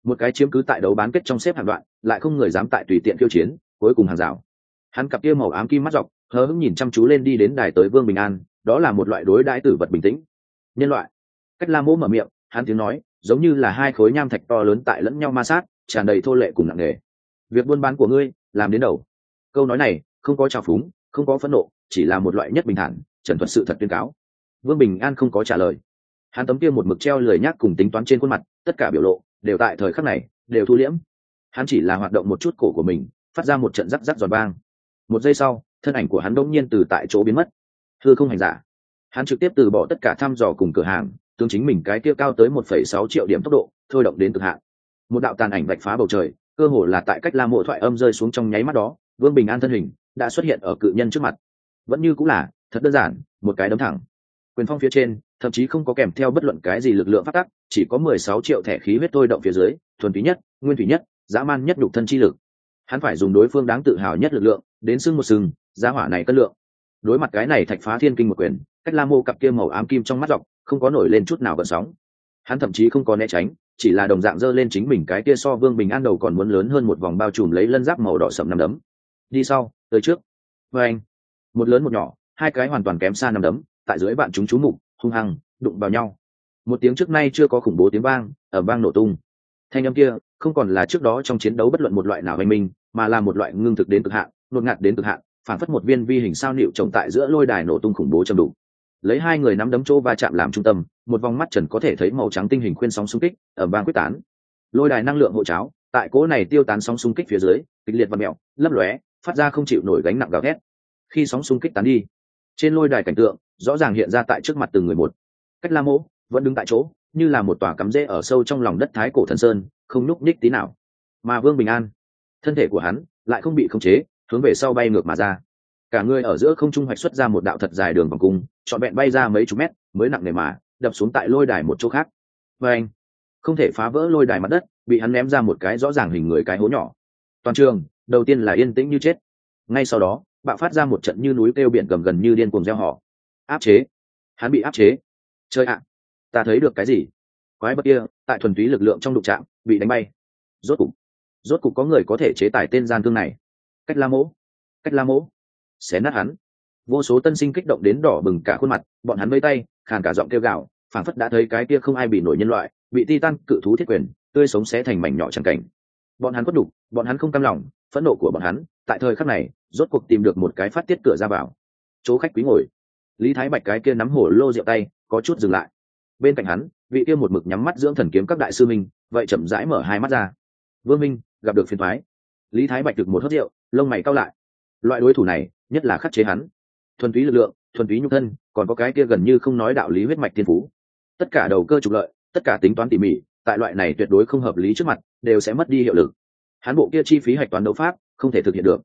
A: Một cái chiếm cứ tại đấu bán kết trong xếp hạng đoạn, lại không người dám tại tùy tiện khiêu chiến, cuối cùng hàng rào. Hắn cặp kia màu ám kim mắt dọc, hờ hững nhìn chăm chú lên đi đến đài tới vương bình an, đó là một loại đối đãi tử vật bình tĩnh. Nhân loại. Cách la mỗ mở miệng, hắn tiếng nói, giống như là hai khối nham thạch to lớn tại lẫn nhau ma sát, tràn đầy thô lệ cùng nặng nề việc buôn bán của ngươi làm đến đầu. Câu nói này không có trào phúng, không có phẫn nộ, chỉ là một loại nhất bình thản, trần thuật sự thật tuyên cáo. Vương bình an không có trả lời. Hắn tấm kia một mực treo lười nhác cùng tính toán trên khuôn mặt, tất cả biểu lộ đều tại thời khắc này đều thu liễm. Hắn chỉ là hoạt động một chút cổ của mình, phát ra một trận rắc rắc giòn vang. Một giây sau, thân ảnh của hắn đông nhiên từ tại chỗ biến mất. Thưa không hành giả, hắn trực tiếp từ bỏ tất cả thăm dò cùng cửa hàng tương chính mình cái kia cao tới một phẩy sáu triệu điểm tốc độ, thôi động đến cực hạn. Một đạo tàn ảnh vạch phá bầu trời cơ hồ là tại cách la mộ thoại âm rơi xuống trong nháy mắt đó, vương bình an thân hình đã xuất hiện ở cự nhân trước mặt. Vẫn như cũng là, thật đơn giản, một cái đấm thẳng. Quyền phong phía trên, thậm chí không có kèm theo bất luận cái gì lực lượng phát tắc chỉ có mười sáu triệu thẻ khí huyết thôi động phía dưới, thuần túy nhất, nguyên thủy nhất, dã man nhất đục thân chi lực. Hắn phải dùng đối phương đáng tự hào nhất lực lượng, đến sưng một sừng, giá hỏa này cất lượng. Đối mặt cái này thạch phá thiên kinh một quyền, cách la mô cặp kia màu ám kim trong mắt dọc, không có nổi lên chút nào gợn sóng hắn thậm chí không có né tránh, chỉ là đồng dạng dơ lên chính mình cái kia so vương bình an đầu còn muốn lớn hơn một vòng bao trùm lấy lân giáp màu đỏ sậm nằm đấm. Đi sau, tới trước. Vê anh, một lớn một nhỏ, hai cái hoàn toàn kém xa nằm đấm, tại dưới bạn chúng chú mục, hung hăng, đụng vào nhau. Một tiếng trước nay chưa có khủng bố tiếng vang ở vang nổ tung. Thanh âm kia, không còn là trước đó trong chiến đấu bất luận một loại nào hành minh, mà là một loại ngưng thực đến cực hạn, nột ngạt đến cực hạn, phản phất một viên vi hình sao nịu trồng tại giữa lôi đài nổ tung khủng bố châm đủ lấy hai người nắm đấm chỗ va chạm làm trung tâm, một vòng mắt trần có thể thấy màu trắng tinh hình khuyên sóng xung kích ở bang quyết tán. Lôi đài năng lượng hộ cháo, tại cỗ này tiêu tán sóng xung kích phía dưới, kịch liệt và mẹo, lấp lóe, phát ra không chịu nổi gánh nặng gào thét. Khi sóng xung kích tán đi, trên lôi đài cảnh tượng rõ ràng hiện ra tại trước mặt từng người một. Cách la mỗ vẫn đứng tại chỗ, như là một tòa cắm rễ ở sâu trong lòng đất thái cổ thần sơn, không nhúc nhích tí nào. Mà vương bình an, thân thể của hắn lại không bị khống chế, hướng về sau bay ngược mà ra cả người ở giữa không trung hoạch xuất ra một đạo thật dài đường vòng cung, trọn vẹn bay ra mấy chục mét, mới nặng nề mà, đập xuống tại lôi đài một chỗ khác. Và anh, không thể phá vỡ lôi đài mặt đất, bị hắn ném ra một cái rõ ràng hình người cái hố nhỏ. Toàn trường, đầu tiên là yên tĩnh như chết. Ngay sau đó, bạo phát ra một trận như núi kêu biển gầm gần như điên cuồng gieo họ. Áp chế. Hắn bị áp chế. Chơi ạ, ta thấy được cái gì? Quái vật kia, tại thuần túy lực lượng trong đụng trạm bị đánh bay. Rốt cục rốt cục có người có thể chế tài tên gian thương này. Cách la mỗ. Cách la mỗ xé nát hắn. Vô số tân sinh kích động đến đỏ bừng cả khuôn mặt, bọn hắn vây tay, khàn cả giọng kêu gạo phảng phất đã thấy cái kia không ai bị nổi nhân loại, bị ti tan cự thú thiết quyền, tươi sống xé thành mảnh nhỏ chẳng cảnh. Bọn hắn quất đục bọn hắn không cam lòng, phẫn nộ của bọn hắn, tại thời khắc này, rốt cuộc tìm được một cái phát tiết cửa ra vào. Chỗ khách quý ngồi. Lý thái bạch cái kia nắm hổ lô rượu tay, có chút dừng lại. Bên cạnh hắn, vị kia một mực nhắm mắt dưỡng thần kiếm các đại sư minh, vậy chậm rãi mở hai mắt ra. Vương minh, gặp được phiền thoái lý thái bạch được một hớt rượu, lông mày cao lại. Loại đối thủ này nhất là khắc chế hắn. Thuần túy lực lượng, thuần túy nhục thân, còn có cái kia gần như không nói đạo lý huyết mạch thiên phú. Tất cả đầu cơ trục lợi, tất cả tính toán tỉ mỉ, tại loại này tuyệt đối không hợp lý trước mặt, đều sẽ mất đi hiệu lực. Hắn bộ kia chi phí hạch toán đấu pháp, không thể thực hiện được.